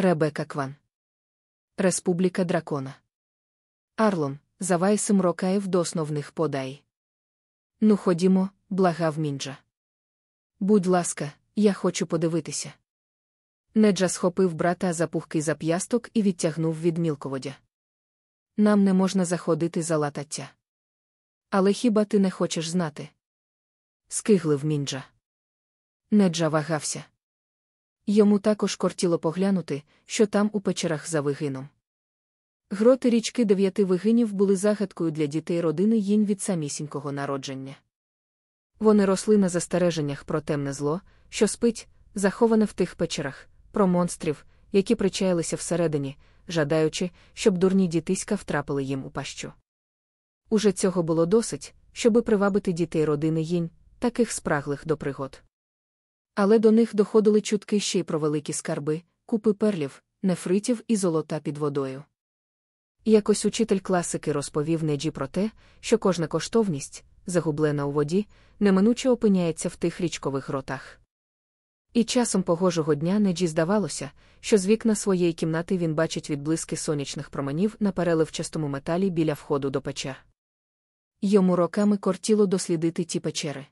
Ребека Кван. Республіка Дракона. Арлон, завайсим рокаєв до основних подай. Ну, ходімо, благав мінджа. Будь ласка, я хочу подивитися. Неджа схопив брата за пухкий зап'ясток і відтягнув від мілководя. Нам не можна заходити за латаття. Але хіба ти не хочеш знати? Скиглив мінджа. Неджа вагався. Йому також кортіло поглянути, що там у печерах за вигином. Гроти річки дев'яти вигинів були загадкою для дітей родини їнь від самісінького народження. Вони росли на застереженнях про темне зло, що спить, заховане в тих печерах, про монстрів, які причаялися всередині, жадаючи, щоб дурні дітиська втрапили їм у пащу. Уже цього було досить, щоби привабити дітей родини їнь, таких спраглих до пригод. Але до них доходили чутки ще й про великі скарби, купи перлів, нефритів і золота під водою. Якось учитель класики розповів Неджі про те, що кожна коштовність, загублена у воді, неминуче опиняється в тих річкових ротах. І часом погожого дня Неджі здавалося, що з вікна своєї кімнати він бачить відблиски сонячних променів на переливчастому металі біля входу до печер. Йому роками кортіло дослідити ті печери.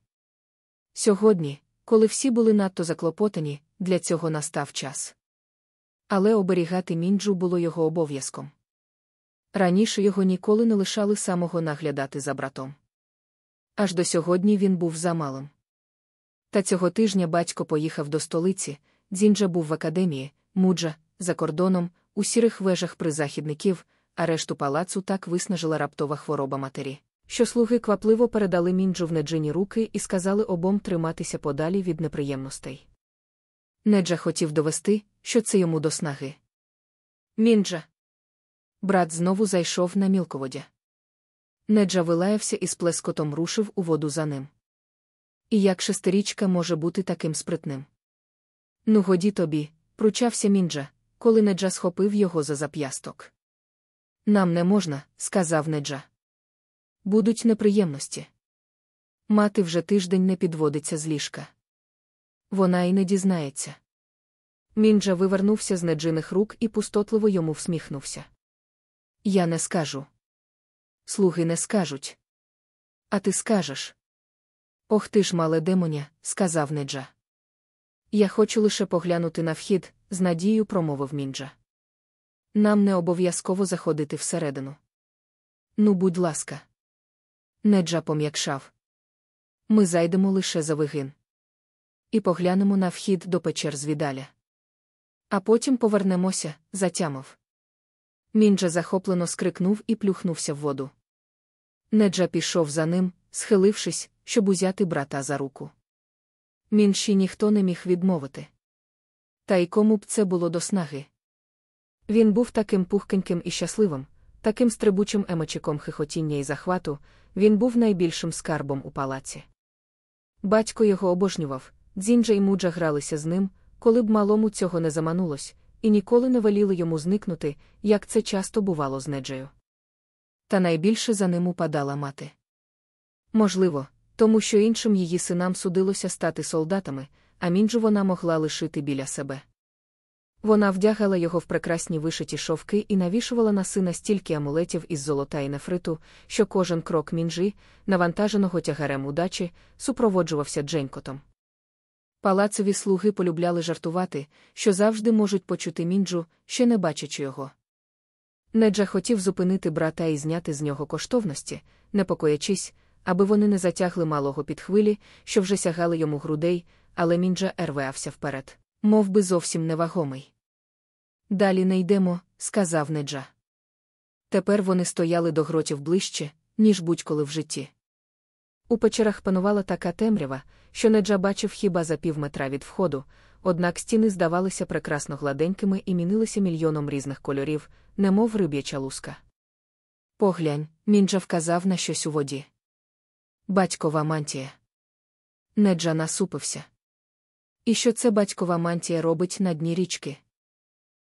Сьогодні, коли всі були надто заклопотані, для цього настав час. Але оберігати мінджу було його обов'язком. Раніше його ніколи не лишали самого наглядати за братом. Аж до сьогодні він був замалим. Та цього тижня батько поїхав до столиці, Дзінджа був в академії, муджа, за кордоном, у сірих вежах призахідників, а решту палацу так виснажила раптова хвороба матері, що слуги квапливо передали мінджу в неджині руки і сказали обом триматися подалі від неприємностей. Неджа хотів довести, що це йому до снаги. Мінджа. Брат знову зайшов на мілководя. Неджа вилаявся і з плескотом рушив у воду за ним. І як шестирічка може бути таким спритним? Ну, годі тобі, пручався мінджа, коли Неджа схопив його за зап'ясток. Нам не можна, сказав Неджа. Будуть неприємності. Мати вже тиждень не підводиться з ліжка. Вона й не дізнається. Мінджа вивернувся з неджиних рук і пустотливо йому всміхнувся. Я не скажу. Слуги не скажуть. А ти скажеш. Ох ти ж, мале демоня, сказав Неджа. Я хочу лише поглянути на вхід, з надією промовив мінджа. Нам не обов'язково заходити всередину. Ну, будь ласка. Неджа пом'якшав. Ми зайдемо лише за вигин. І поглянемо на вхід до печер звідаля. А потім повернемося, затямив. Мінджа захоплено скрикнув і плюхнувся в воду. Неджа пішов за ним, схилившись, щоб узяти брата за руку. Мінші ніхто не міг відмовити. Та й кому б це було до снаги. Він був таким пухкеньким і щасливим, таким стрибучим емочиком хихотіння і захвату, він був найбільшим скарбом у палаці. Батько його обожнював, дзінджа і муджа гралися з ним, коли б малому цього не заманулось, і ніколи не веліли йому зникнути, як це часто бувало з неджею. Та найбільше за ним упадала мати. Можливо, тому що іншим її синам судилося стати солдатами, а мінджу вона могла лишити біля себе. Вона вдягала його в прекрасні вишиті шовки і навішувала на сина стільки амулетів із золота і нефриту, що кожен крок мінжі, навантаженого тягарем удачі, супроводжувався дженькотом. Палацові слуги полюбляли жартувати, що завжди можуть почути мінджу, ще не бачачи його. Неджа хотів зупинити брата і зняти з нього коштовності, непокоячись, аби вони не затягли малого під хвилі, що вже сягали йому грудей, але мінджа ервеався вперед, мов би зовсім невагомий. Далі не йдемо, сказав Неджа. Тепер вони стояли до гротів ближче, ніж будь-коли в житті. У печерах панувала така темрява, що Неджа бачив хіба за пів метра від входу, однак стіни здавалися прекрасно гладенькими і мінилися мільйоном різних кольорів, немов риб'яча луска. Поглянь, мінджа вказав на щось у воді. Батькова мантія. Неджа насупився. І що це батькова мантія робить на дні річки?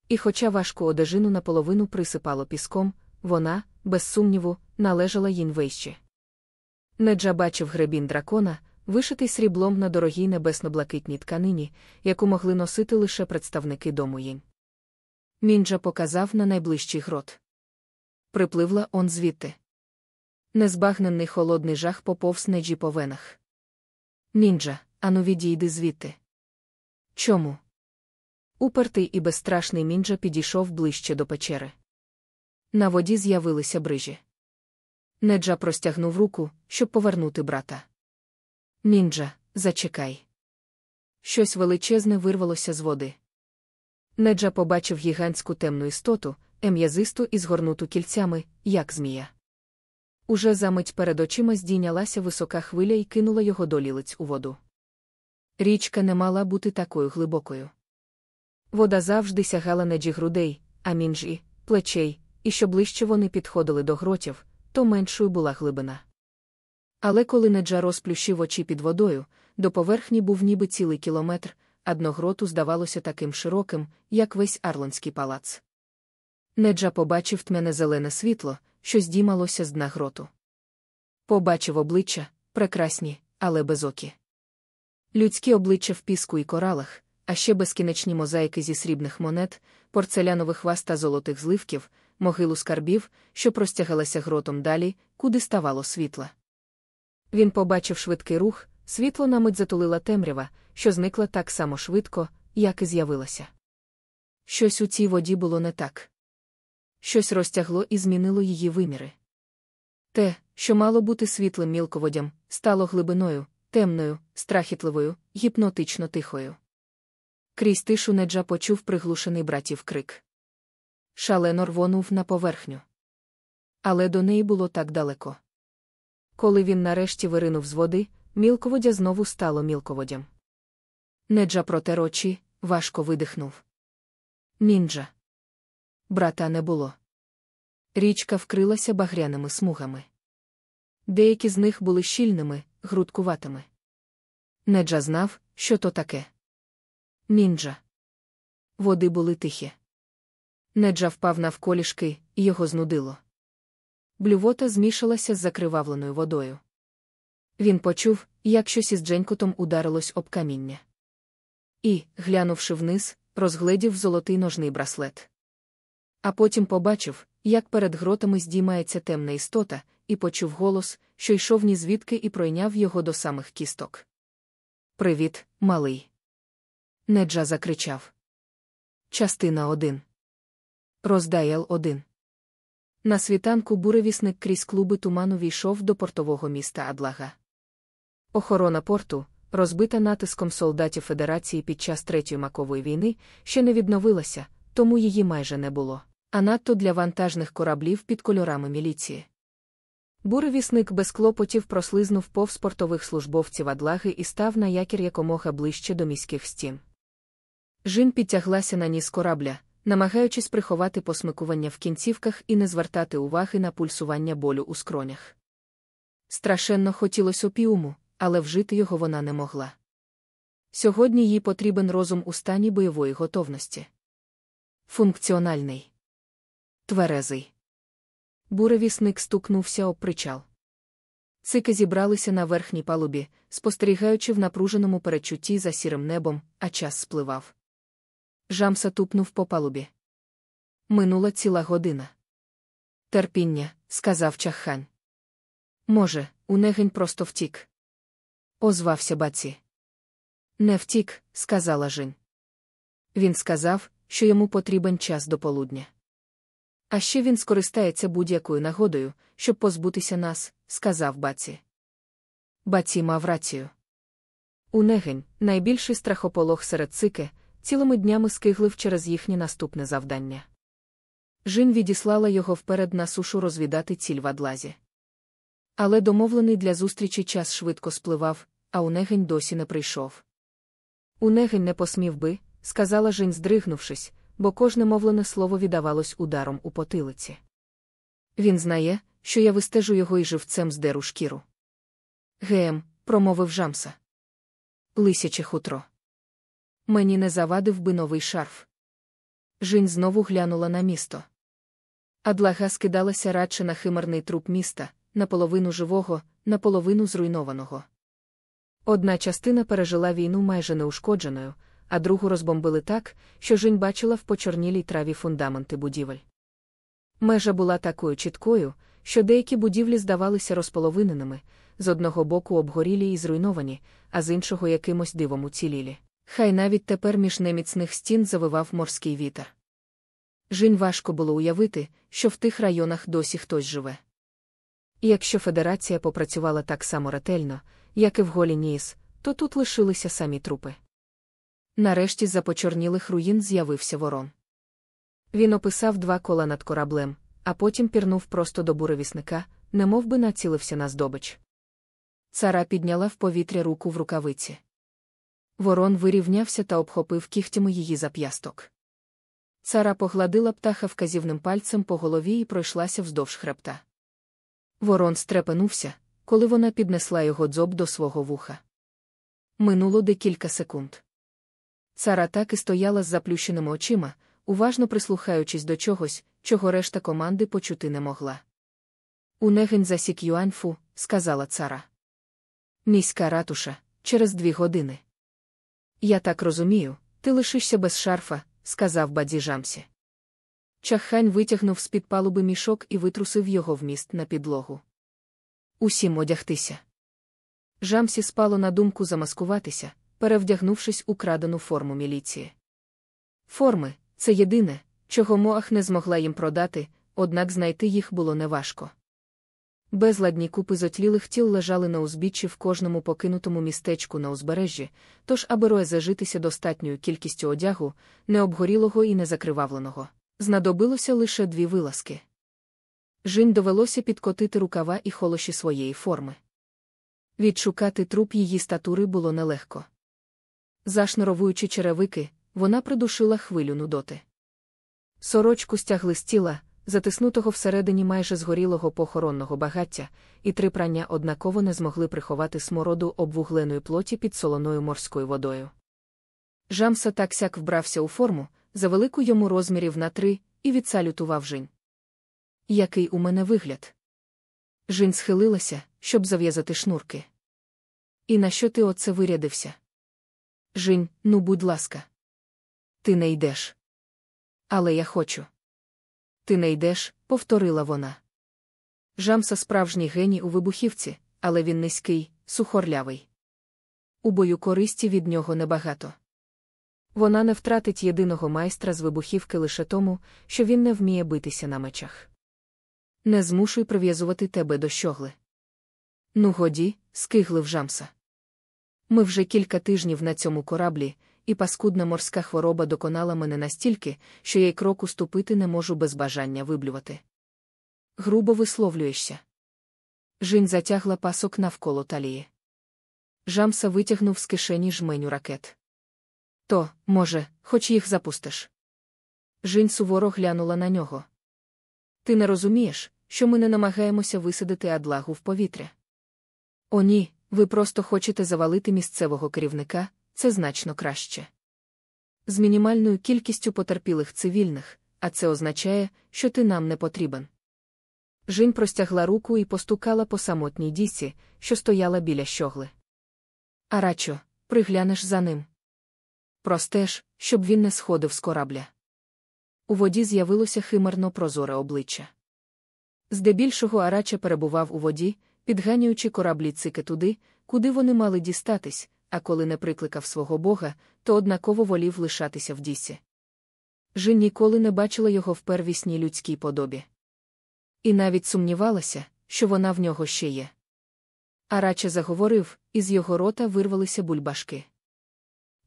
І хоча важку одежину наполовину присипало піском, вона, без сумніву, належала їм вище. Неджа бачив гребін дракона, вишитий сріблом на дорогій небесно-блакитній тканині, яку могли носити лише представники дому їм. Мінджа показав на найближчий грот. Припливла он звідти. Незбагнений холодний жах поповз неджі по венах. Нінджа, ану відійди звідти. Чому? Упертий і безстрашний мінджа підійшов ближче до печери. На воді з'явилися брижі. Неджа простягнув руку, щоб повернути брата. Нінджа, зачекай. Щось величезне вирвалося з води. Неджа побачив гігантську темну істоту, ем'язисту і згорнуту кільцями, як змія. Уже за мить перед очима здійнялася висока хвиля і кинула його до лілиць у воду. Річка не мала бути такою глибокою. Вода завжди сягала неджі грудей, а мінжі, плечей, і що ближче вони підходили до гротів, то меншою була глибина. Але коли Неджа розплющив очі під водою, до поверхні був ніби цілий кілометр, а дно гроту здавалося таким широким, як весь Арлонський палац. Неджа побачив тьмене зелене світло, що здіймалося з дна гроту. Побачив обличчя, прекрасні, але безокі. Людські обличчя в піску і коралах, а ще безкінечні мозаїки зі срібних монет, порцелянових ваз та золотих зливків, могилу скарбів, що простягалася гротом далі, куди ставало світла. Він побачив швидкий рух, світло на мить затулила темрява, що зникла так само швидко, як і з'явилася. Щось у цій воді було не так. Щось розтягло і змінило її виміри. Те, що мало бути світлим мілководям, стало глибиною, темною, страхітливою, гіпнотично тихою. Крізь тишу Неджа почув приглушений братів крик. Шалено рвонув на поверхню. Але до неї було так далеко. Коли він нарешті виринув з води, мілководя знову стало мілководям. Неджа протер очі, важко видихнув. Нінджа. Брата не було. Річка вкрилася багряними смугами. Деякі з них були щільними, грудкуватими. Неджа знав, що то таке. Нінджа. Води були тихі. Неджа впав навколішки, і його знудило. Блювота змішалася з закривавленою водою. Він почув, як щось із дженькотом ударилось об каміння. І, глянувши вниз, розгледів золотий ножний браслет. А потім побачив, як перед гротами здіймається темна істота, і почув голос, що йшов ні звідки і пройняв його до самих кісток. Привіт, малий. Неджа закричав. Частина 1. Роздаял 1. На світанку буревісник крізь клуби туману війшов до портового міста Адлага. Охорона порту, розбита натиском солдатів Федерації під час Третьої макової війни, ще не відновилася, тому її майже не було, а надто для вантажних кораблів під кольорами міліції. Буревісник без клопотів прослизнув повз портових службовців Адлаги і став на якір якомога ближче до міських стін. Жін підтяглася на ніс корабля, намагаючись приховати посмикування в кінцівках і не звертати уваги на пульсування болю у скронях. Страшенно хотілося опіуму, але вжити його вона не могла. Сьогодні їй потрібен розум у стані бойової готовності. Функціональний. Тверезий. Буревісник стукнувся об причал. Цики зібралися на верхній палубі, спостерігаючи в напруженому перечутті за сірим небом, а час спливав. Жамса тупнув по палубі. Минула ціла година. Терпіння, сказав чаххань. Може, унегень просто втік. Озвався баці. Не втік, сказала Жень. Він сказав, що йому потрібен час до полудня. А ще він скористається будь-якою нагодою, щоб позбутися нас, сказав баці. Баці мав рацію. Унегень, найбільший страхополог серед цики, цілими днями скиглив через їхнє наступне завдання. Жін відіслала його вперед на сушу розвідати ціль в адлазі. Але домовлений для зустрічі час швидко спливав, а Унегень досі не прийшов. Унегень не посмів би, сказала Жень, здригнувшись, бо кожне мовлене слово віддавалось ударом у потилиці. Він знає, що я вистежу його і живцем здеру шкіру. Гем, промовив Жамса. Лисяче хутро. Мені не завадив би новий шарф. Жінь знову глянула на місто. Адлага скидалася радше на химерний труп міста, наполовину живого, наполовину зруйнованого. Одна частина пережила війну майже неушкодженою, а другу розбомбили так, що Жінь бачила в почорнілій траві фундаменти будівель. Межа була такою чіткою, що деякі будівлі здавалися розполовиненими, з одного боку обгорілі і зруйновані, а з іншого якимось дивом уцілілі. Хай навіть тепер між неміцних стін завивав морський вітер. Жінь важко було уявити, що в тих районах досі хтось живе. І якщо федерація попрацювала так само ретельно, як і в голі Ніс, то тут лишилися самі трупи. Нарешті з-за почорнілих руїн з'явився ворон. Він описав два кола над кораблем, а потім пірнув просто до буревісника, немов би націлився на здобич. Цара підняла в повітря руку в рукавиці. Ворон вирівнявся та обхопив кігтями її зап'ясток. Цара погладила птаха вказівним пальцем по голові і пройшлася вздовж хребта. Ворон стрепенувся, коли вона піднесла його дзоб до свого вуха. Минуло декілька секунд. Цара так і стояла з заплющеними очима, уважно прислухаючись до чогось, чого решта команди почути не могла. Унегень засік Юаньфу, сказала Цара. Міська ратуша, через дві години. Я так розумію, ти лишишся без шарфа, сказав Бадзі Рамсі. Чаххань витягнув з під палуби мішок і витрусив його вміст на підлогу. Усім одягтися. Жамсі спало на думку замаскуватися, перевдягнувшись у крадену форму міліції. Форми це єдине, чого Моах не змогла їм продати, однак знайти їх було неважко. Безладні купи зотлілих тіл лежали на узбіччі в кожному покинутому містечку на узбережжі, тож, аби Роє зажитися достатньою кількістю одягу, необгорілого і незакривавленого, знадобилося лише дві вилазки. Жінь довелося підкотити рукава і холоші своєї форми. Відшукати труп її статури було нелегко. Зашнуровуючи черевики, вона придушила хвилю нудоти. Сорочку стягли з тіла, затиснутого всередині майже згорілого похоронного багаття, і три прання однаково не змогли приховати смороду обвугленої плоті під солоною морською водою. Жамса так сяк вбрався у форму, за велику йому розмірів на три, і відсалютував Жінь. Який у мене вигляд? Жінь схилилася, щоб зав'язати шнурки. І на що ти оце вирядився? Жінь, ну будь ласка. Ти не йдеш. Але я хочу. Ти не йдеш, повторила вона. Жамса справжній геній у вибухівці, але він низький, сухорлявий. У бою користі від нього небагато. Вона не втратить єдиного майстра з вибухівки лише тому, що він не вміє битися на мечах. Не змушуй прив'язувати тебе до щогли. Ну, годі, скиглив Жамса. Ми вже кілька тижнів на цьому кораблі, і паскудна морська хвороба доконала мене настільки, що я й кроку ступити не можу без бажання виблювати. Грубо висловлюєшся. Жінь затягла пасок навколо талії. Жамса витягнув з кишені жменю ракет. То, може, хоч їх запустиш. Жінь суворо глянула на нього. Ти не розумієш, що ми не намагаємося висадити адлагу в повітря. О, ні, ви просто хочете завалити місцевого керівника, це значно краще. З мінімальною кількістю потерпілих цивільних, а це означає, що ти нам не потрібен. Жінь простягла руку і постукала по самотній дісі, що стояла біля щогли. Арачо, приглянеш за ним. Простеж, щоб він не сходив з корабля. У воді з'явилося химерно прозоре обличчя. Здебільшого Арача перебував у воді, підганюючи кораблі цики туди, куди вони мали дістатись, а коли не прикликав свого бога, то однаково волів лишатися в дісі. Жін ніколи не бачила його в первісній людській подобі. І навіть сумнівалася, що вона в нього ще є. Арача заговорив, і з його рота вирвалися бульбашки.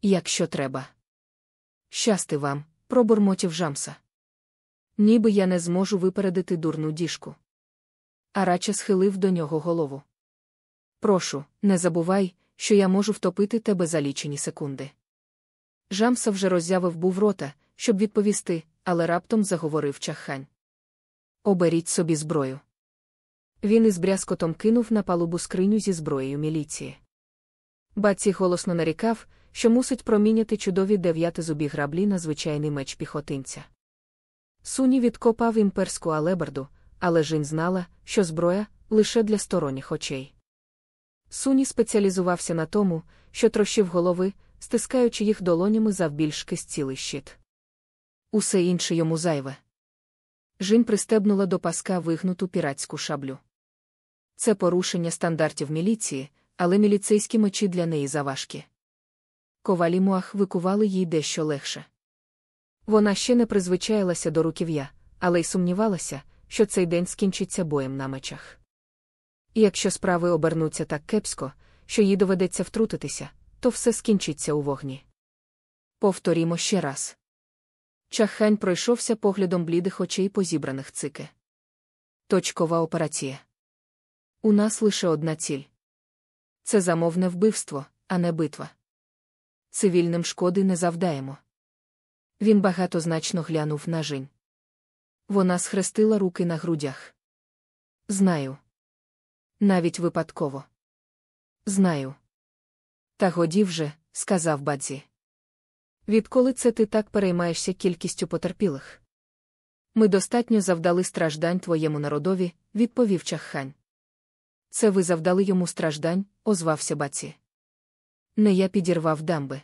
Якщо треба. Щасти вам, пробурмотів жамса. Ніби я не зможу випередити дурну діжку. Арача схилив до нього голову. Прошу, не забувай, що я можу втопити тебе за лічені секунди. Жамса вже роззявив був рота, щоб відповісти, але раптом заговорив чаххань. Оберіть собі зброю. Він із брязкотом кинув на палубу скриню зі зброєю міліції. Баці голосно нарікав, що мусить проміняти чудові дев'ятизубі граблі на звичайний меч піхотинця. Суні відкопав імперську алебарду, але Жінь знала, що зброя лише для сторонніх очей. Суні спеціалізувався на тому, що трощив голови, стискаючи їх долонями завбільшки цілий щит. Усе інше йому зайве. Жінь пристебнула до паска вигнуту піратську шаблю. Це порушення стандартів міліції, але міліцейські мечі для неї заважкі. Ковалі Муах викували їй дещо легше. Вона ще не призвичаїлася до руків'я, але й сумнівалася, що цей день скінчиться боєм на мечах. І якщо справи обернуться так кепсько, що їй доведеться втрутитися, то все скінчиться у вогні. Повторімо ще раз. Чаххань пройшовся поглядом блідих очей по зібраних цики. Точкова операція. У нас лише одна ціль. Це замовне вбивство, а не битва. Цивільним шкоди не завдаємо. Він багатозначно глянув на жінь. Вона схрестила руки на грудях. Знаю. Навіть випадково. Знаю. Та годі вже, сказав бадзі. Відколи це ти так переймаєшся кількістю потерпілих? Ми достатньо завдали страждань твоєму народові, відповів чаххань. Це ви завдали йому страждань, озвався баці. Не я підірвав дамби.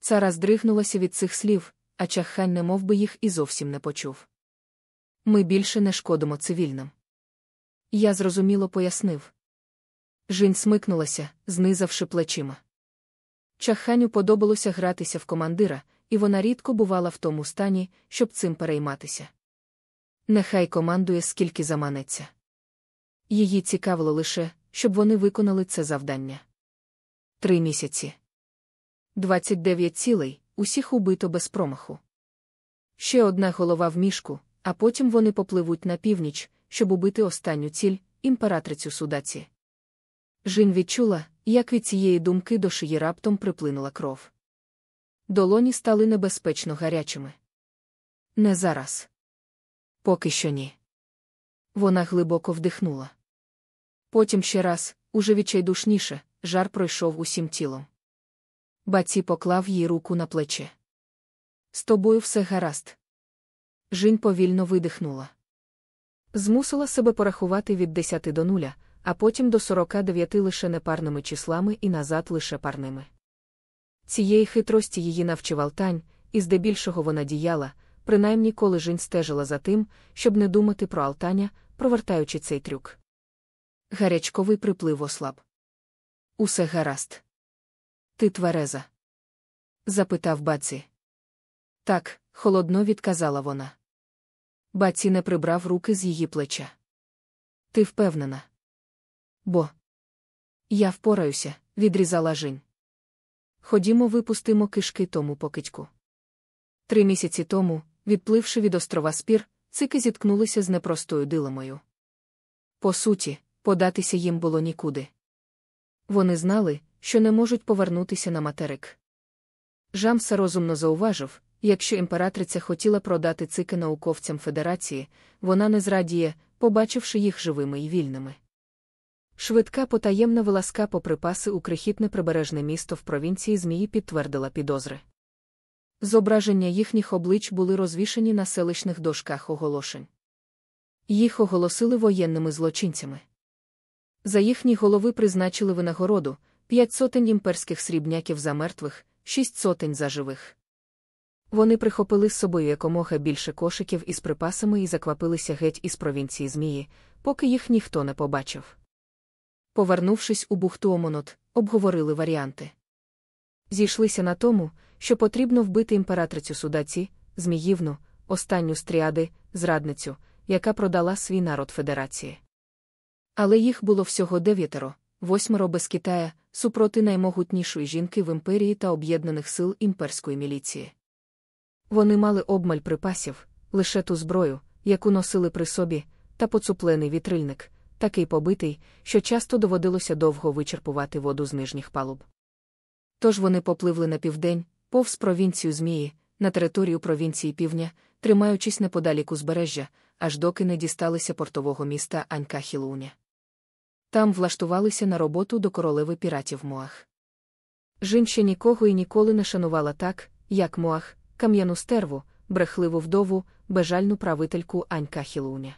Цара здригнулася від цих слів, а чаххань не мов би їх і зовсім не почув. Ми більше не шкодимо цивільним. Я зрозуміло пояснив. Жінь смикнулася, знизавши плечима. Чаханю подобалося гратися в командира, і вона рідко бувала в тому стані, щоб цим перейматися. Нехай командує, скільки заманеться. Її цікавило лише, щоб вони виконали це завдання. Три місяці. Двадцять дев'ять цілей, усіх убито без промаху. Ще одна голова в мішку, а потім вони попливуть на північ, щоб убити останню ціль імператрицю судаці. Жін відчула, як від цієї думки до шиї раптом приплинула кров. Долоні стали небезпечно гарячими. Не зараз. Поки що ні. Вона глибоко вдихнула. Потім ще раз, уже відчайдушніше, жар пройшов усім тілом. Баці поклав їй руку на плече. З тобою все гаразд. Жінь повільно видихнула. Змусила себе порахувати від 10 до нуля, а потім до 49 лише непарними числами і назад лише парними. Цієї хитрості її навчив Алтань, і здебільшого вона діяла, принаймні коли Жінь стежила за тим, щоб не думати про Алтаня, провертаючи цей трюк. Гарячковий приплив ослаб. Усе гаразд. Ти твереза? запитав баці. Так, холодно відказала вона. Баці не прибрав руки з її плеча. Ти впевнена? Бо я впораюся, відрізала Жінь. Ходімо, випустимо кишки тому покидьку. Три місяці тому, відпливши від острова Спір, цики зіткнулися з непростою дилемою. По суті, податися їм було нікуди. Вони знали, що не можуть повернутися на материк. Жамса розумно зауважив, якщо імператриця хотіла продати цики науковцям Федерації, вона не зрадіє, побачивши їх живими і вільними. Швидка потаємна вилазка по припаси у крихітне прибережне місто в провінції Змії підтвердила підозри. Зображення їхніх облич були розвішені на селищних дошках оголошень. Їх оголосили воєнними злочинцями. За їхні голови призначили винагороду п'ять сотень імперських срібняків за мертвих, шість сотень за живих. Вони прихопили з собою якомога більше кошиків із припасами і заквапилися геть із провінції Змії, поки їх ніхто не побачив. Повернувшись у бухту Омонот, обговорили варіанти. Зійшлися на тому, що потрібно вбити імператрицю судаці, Зміївну, останню стріади, зрадницю, яка продала свій народ Федерації. Але їх було всього дев'ятеро, восьмеро без Китая, супроти наймогутнішої жінки в імперії та об'єднаних сил імперської міліції. Вони мали обмаль припасів, лише ту зброю, яку носили при собі, та поцуплений вітрильник, такий побитий, що часто доводилося довго вичерпувати воду з нижніх палуб. Тож вони попливли на південь, повз провінцію Змії, на територію провінції Півдня, тримаючись неподалік узбережжя, аж доки не дісталися портового міста Анька Хілуня. Там влаштувалися на роботу до королеви піратів Моах. Жін нікого і ніколи не шанувала так, як Моах, кам'яну стерву, брехливу вдову, бежальну правительку Анька Хілуня.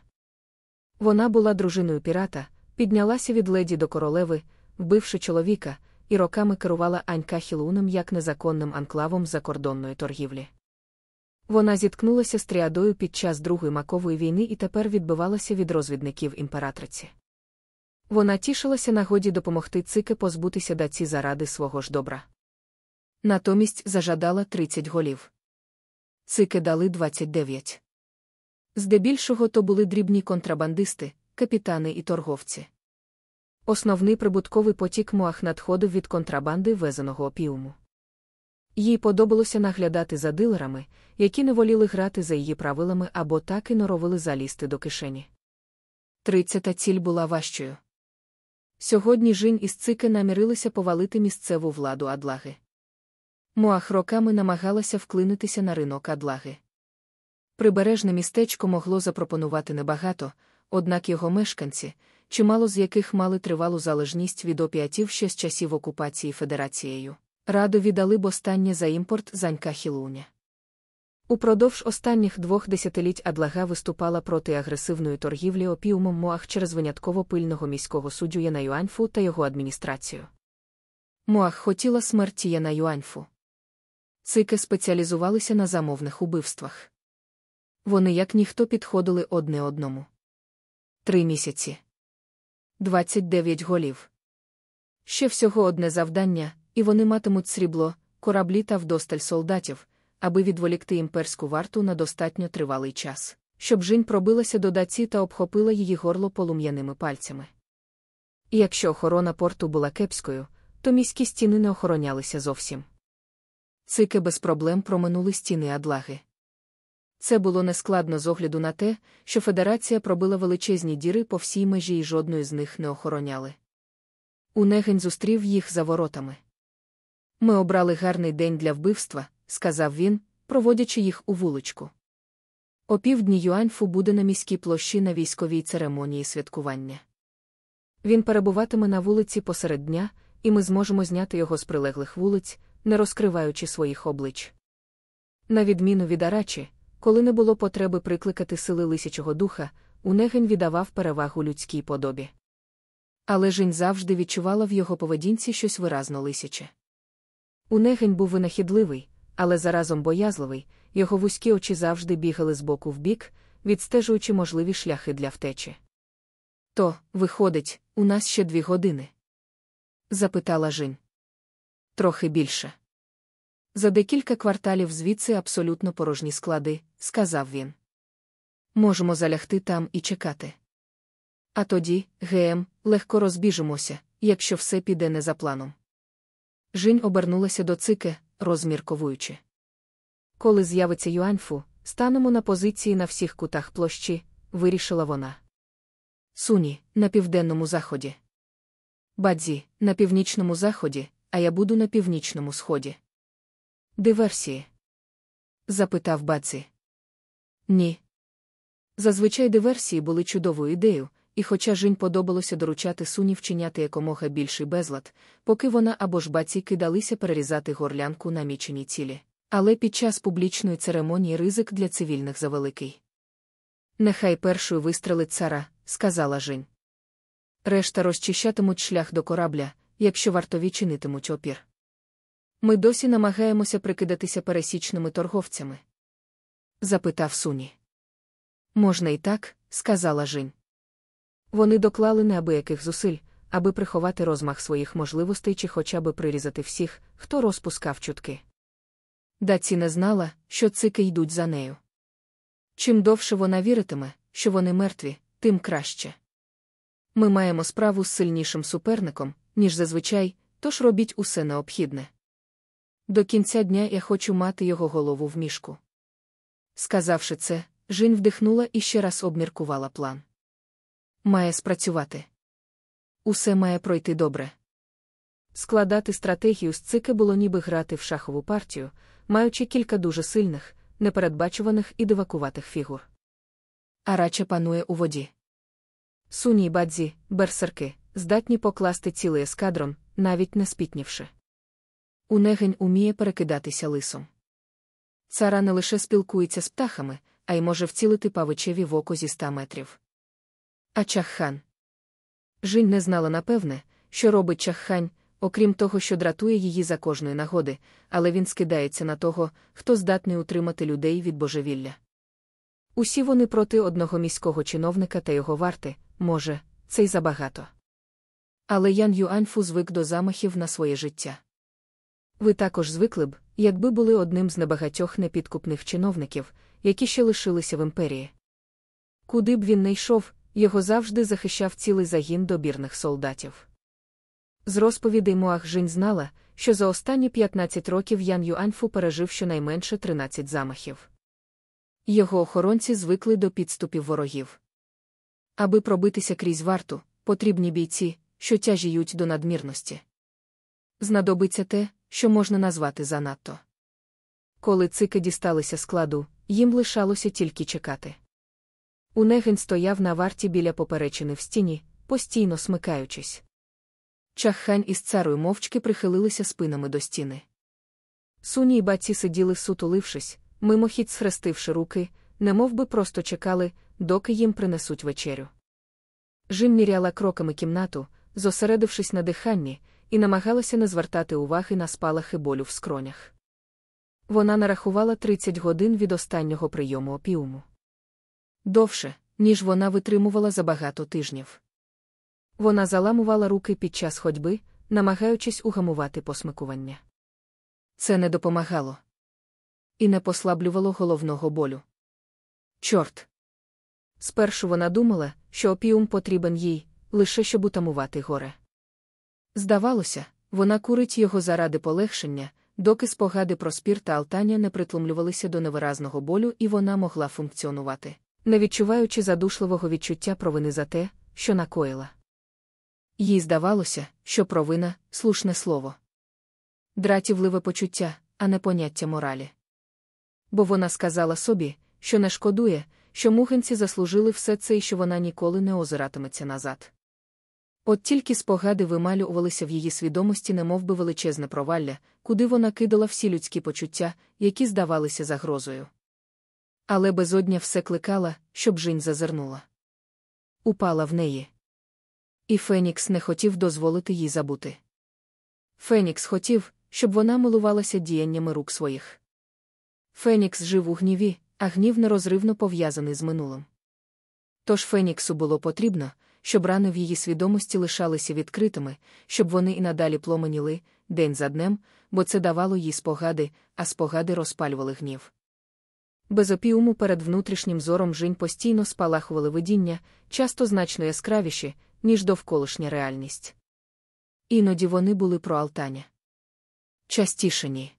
Вона була дружиною пірата, піднялася від леді до королеви, вбивши чоловіка, і роками керувала Анька Хілуном як незаконним анклавом закордонної торгівлі. Вона зіткнулася з тріадою під час Другої макової війни і тепер відбивалася від розвідників імператриці. Вона тішилася нагоді допомогти цике позбутися даці заради свого ж добра. Натомість зажадала 30 голів. Цики дали 29. Здебільшого то були дрібні контрабандисти, капітани і торговці. Основний прибутковий потік Моах надходив від контрабанди везеного опіуму. Їй подобалося наглядати за дилерами, які не воліли грати за її правилами або так і норовили залізти до кишені. Тридцята ціль була важчою. Сьогодні Жінь із цики намірилися повалити місцеву владу Адлаги. Моах роками намагалася вклинитися на ринок Адлаги. Прибережне містечко могло запропонувати небагато, однак його мешканці, чимало з яких мали тривалу залежність від опіатів ще з часів окупації Федерацією, радо віддали б останнє за імпорт занька Хілуня. Упродовж останніх двох десятиліть Адлага виступала проти агресивної торгівлі опіумом Моах через винятково пильного міського суддю Яна Юаньфу та його адміністрацію. Моах хотіла смерті Яна Юаньфу. Цики спеціалізувалися на замовних убивствах. Вони як ніхто підходили одне одному. Три місяці. 29 голів. Ще всього одне завдання, і вони матимуть срібло, кораблі та вдосталь солдатів, аби відволікти імперську варту на достатньо тривалий час, щоб жінь пробилася до даці та обхопила її горло полум'яними пальцями. І якщо охорона порту була кепською, то міські стіни не охоронялися зовсім. Цики без проблем проминули стіни адлаги. Це було нескладно з огляду на те, що федерація пробила величезні діри по всій межі і жодної з них не охороняли. Унегень зустрів їх за воротами. Ми обрали гарний день для вбивства, сказав він, проводячи їх у вуличку. О півдні Юаньфу буде на міській площі на військовій церемонії святкування. Він перебуватиме на вулиці посеред дня, і ми зможемо зняти його з прилеглих вулиць, не розкриваючи своїх облич. На відміну від Арачі, коли не було потреби прикликати сили лисячого духа, Унегень віддавав перевагу людській подобі. Але Жінь завжди відчувала в його поведінці щось виразно лисяче. Унегень був винахідливий, але заразом боязливий, його вузькі очі завжди бігали з боку в бік, відстежуючи можливі шляхи для втечі. То, виходить, у нас ще дві години? запитала Жінь. Трохи більше. За декілька кварталів звідси абсолютно порожні склади, сказав він. Можемо залягти там і чекати. А тоді, ГМ, легко розбіжимося, якщо все піде не за планом. Жінь обернулася до цике, розмірковуючи. Коли з'явиться Юаньфу, станемо на позиції на всіх кутах площі, вирішила вона. Суні, на південному заході. Бадзі, на північному заході, а я буду на північному сході. Диверсії? запитав Бадзі. Ні. Зазвичай диверсії були чудовою ідеєю, і хоча Жінь подобалося доручати суні вчиняти якомога більший безлад, поки вона або ж баці кидалися перерізати горлянку на міченій цілі. Але під час публічної церемонії ризик для цивільних завеликий. Нехай першою вистрелить цара, сказала Жінь. Решта розчищатимуть шлях до корабля, якщо вартові чинитимуть опір. Ми досі намагаємося прикидатися пересічними торговцями? запитав Суні. Можна і так, сказала Жінь. Вони доклали неабияких зусиль, аби приховати розмах своїх можливостей чи хоча б прирізати всіх, хто розпускав чутки. Даці не знала, що цики йдуть за нею. Чим довше вона віритиме, що вони мертві, тим краще. Ми маємо справу з сильнішим суперником, ніж зазвичай, тож робіть усе необхідне. До кінця дня я хочу мати його голову в мішку. Сказавши це, Жінь вдихнула і ще раз обміркувала план. Має спрацювати. Усе має пройти добре. Складати стратегію з цики було ніби грати в шахову партію, маючи кілька дуже сильних, непередбачуваних і дивакуватих фігур. Арача панує у воді. Суні й бадзі, берсерки, здатні покласти цілий ескадрон, навіть не спітнівши. Унегень уміє перекидатися лисом. Цара не лише спілкується з птахами, а й може вцілити павичеві в око зі ста метрів. А чаххан. Жінь не знала напевне, що робить чаххань, окрім того, що дратує її за кожної нагоди, але він скидається на того, хто здатний утримати людей від божевілля. Усі вони проти одного міського чиновника та його варти, може, це й забагато. Але Ян Юаньфу звик до замахів на своє життя. Ви також звикли б, якби були одним з небагатьох непідкупних чиновників, які ще лишилися в імперії. Куди б він не йшов, його завжди захищав цілий загін добірних солдатів. З розповідей Муах Жінь знала, що за останні 15 років Ян Юаньфу пережив щонайменше 13 замахів. Його охоронці звикли до підступів ворогів. Аби пробитися крізь варту, потрібні бійці, що тяжіють до надмірності. Знадобиться те, що можна назвати занадто. Коли цики дісталися складу, їм лишалося тільки чекати. Унегень стояв на варті біля поперечини в стіні, постійно смикаючись. Чаххань із царою мовчки прихилилися спинами до стіни. Суні й баці сиділи сутулившись, мимохідь схрестивши руки, немов би просто чекали, доки їм принесуть вечерю. Жим міряла кроками кімнату, зосередившись на диханні, і намагалася не звертати уваги на спалахи болю в скронях. Вона нарахувала 30 годин від останнього прийому опіуму. Довше, ніж вона витримувала за багато тижнів. Вона заламувала руки під час ходьби, намагаючись угамувати посмикування. Це не допомагало і не послаблювало головного болю. Чорт. Спершу вона думала, що опіум потрібен їй, лише щоб утамувати горе. Здавалося, вона курить його заради полегшення, доки спогади про спір та алтання не притлумлювалися до невиразного болю, і вона могла функціонувати, не відчуваючи задушливого відчуття провини за те, що накоїла. Їй здавалося, що провина слушне слово. Дратівливе почуття, а не поняття моралі. Бо вона сказала собі, що не шкодує, що мухенці заслужили все це і що вона ніколи не озиратиметься назад. От тільки спогади вималювалися в її свідомості, немов би величезне провалля, куди вона кидала всі людські почуття, які здавалися загрозою. Але безодня все кликала, щоб Жінь зазирнула. Упала в неї. І Фенікс не хотів дозволити їй забути. Фенікс хотів, щоб вона милувалася діяннями рук своїх. Фенікс жив у гніві, а гнів нерозривно пов'язаний з минулим. Тож Феніксу було потрібно, щоб рани в її свідомості лишалися відкритими, щоб вони і надалі пломеніли день за днем, бо це давало їй спогади, а спогади розпалювали гнів. Без опіуму перед внутрішнім зором жінь постійно спалахували видіння, часто значно яскравіші, ніж довколишня реальність. Іноді вони були про Алтаня. Частіше ні.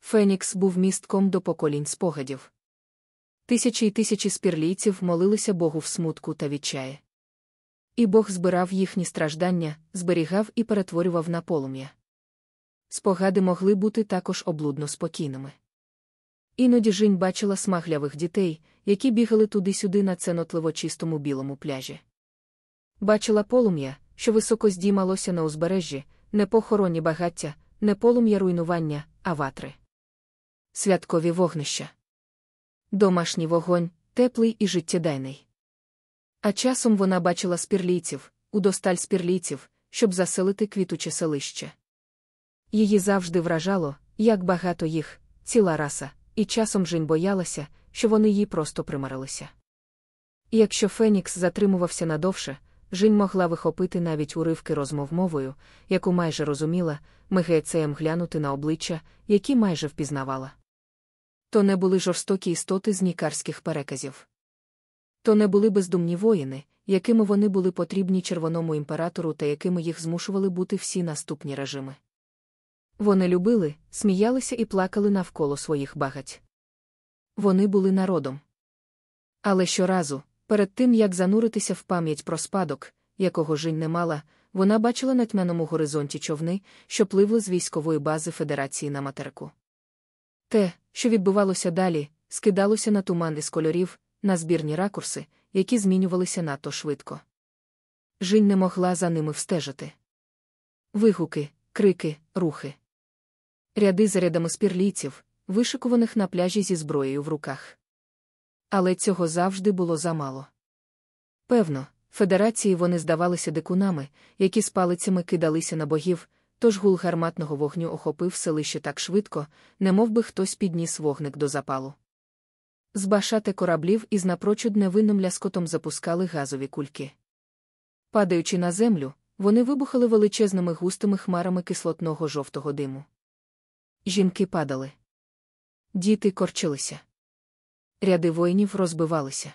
Фенікс був містком до поколінь спогадів. Тисячі й тисячі спірлійців молилися Богу в смутку та відчаї. І Бог збирав їхні страждання, зберігав і перетворював на полум'я. Спогади могли бути також облудно спокійними. Іноді Жінь бачила смаглявих дітей, які бігали туди-сюди на ценотливо чистому білому пляжі. Бачила полум'я, що високо здіймалося на узбережжі, не похоронні багаття, не полум'я руйнування, а ватри. Святкові вогнища. Домашній вогонь, теплий і життєдайний. А часом вона бачила спірлійців, удосталь спірлійців, щоб заселити квітуче селище. Її завжди вражало, як багато їх, ціла раса, і часом Жінь боялася, що вони їй просто примарилися. Якщо Фенікс затримувався надовше, Жінь могла вихопити навіть уривки розмов мовою, яку майже розуміла, мигецеєм глянути на обличчя, які майже впізнавала. То не були жорстокі істоти з нікарських переказів. То не були бездумні воїни, якими вони були потрібні червоному імператору та якими їх змушували бути всі наступні режими. Вони любили, сміялися і плакали навколо своїх багать. Вони були народом. Але щоразу, перед тим як зануритися в пам'ять про спадок, якого жінь не мала, вона бачила на тьмяному горизонті човни, що пливли з військової бази Федерації на материку. Те, що відбувалося далі, скидалося на туман із кольорів, на збірні ракурси, які змінювалися надто швидко. Жінь не могла за ними встежити. Вигуки, крики, рухи. Ряди за рядами спірлійців, вишикуваних на пляжі зі зброєю в руках. Але цього завжди було замало. Певно, федерації вони здавалися дикунами, які з палицями кидалися на богів, тож гул гарматного вогню охопив селище так швидко, немов би хтось підніс вогник до запалу. З башати кораблів із напрочуд невинним ляскотом запускали газові кульки. Падаючи на землю, вони вибухали величезними густими хмарами кислотного жовтого диму. Жінки падали. Діти корчилися. Ряди воїнів розбивалися.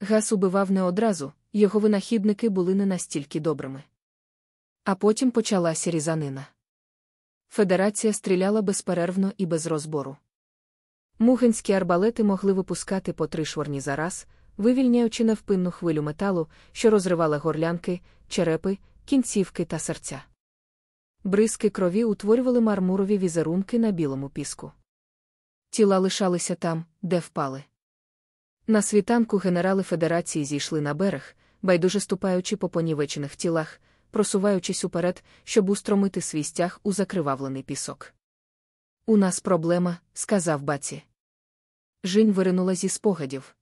Газ убивав не одразу, його винахідники були не настільки добрими. А потім почалася різанина. Федерація стріляла безперервно і без розбору. Мухинські арбалети могли випускати по три шворні за раз, вивільняючи невпинну хвилю металу, що розривала горлянки, черепи, кінцівки та серця. Бризки крові утворювали мармурові візерунки на білому піску. Тіла лишалися там, де впали. На світанку генерали Федерації зійшли на берег, байдуже ступаючи по понівечених тілах, просуваючись уперед, щоб устромити свій стяг у закривавлений пісок. У нас проблема, сказав баці. Жінь виринула зі спогадів.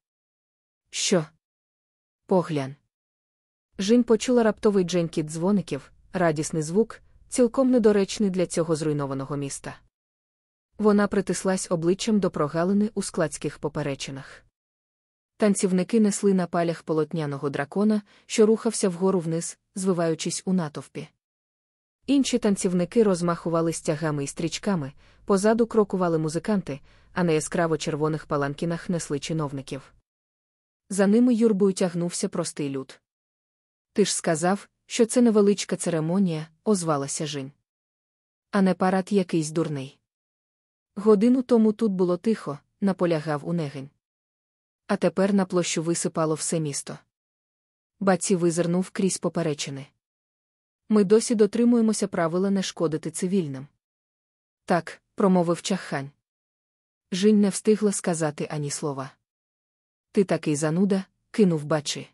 Що? Поглянь. Жінь почула раптовий дженькіт дзвоників, радісний звук, цілком недоречний для цього зруйнованого міста. Вона притислась обличчям до прогалини у складських поперечинах. Танцівники несли на палях полотняного дракона, що рухався вгору вниз, звиваючись у натовпі. Інші танцівники розмахували стягами і стрічками, позаду крокували музиканти, а на яскраво червоних паланкінах несли чиновників. За ними юрбою тягнувся простий люд. Ти ж сказав, що це невеличка церемонія, озвалася Жінь. А не парад якийсь дурний. Годину тому тут було тихо, наполягав унегень. А тепер на площу висипало все місто. Баці визирнув крізь поперечини. Ми досі дотримуємося правила не шкодити цивільним. Так, промовив чаххань. Жінь не встигла сказати ані слова. Ти такий зануда, кинув бачи.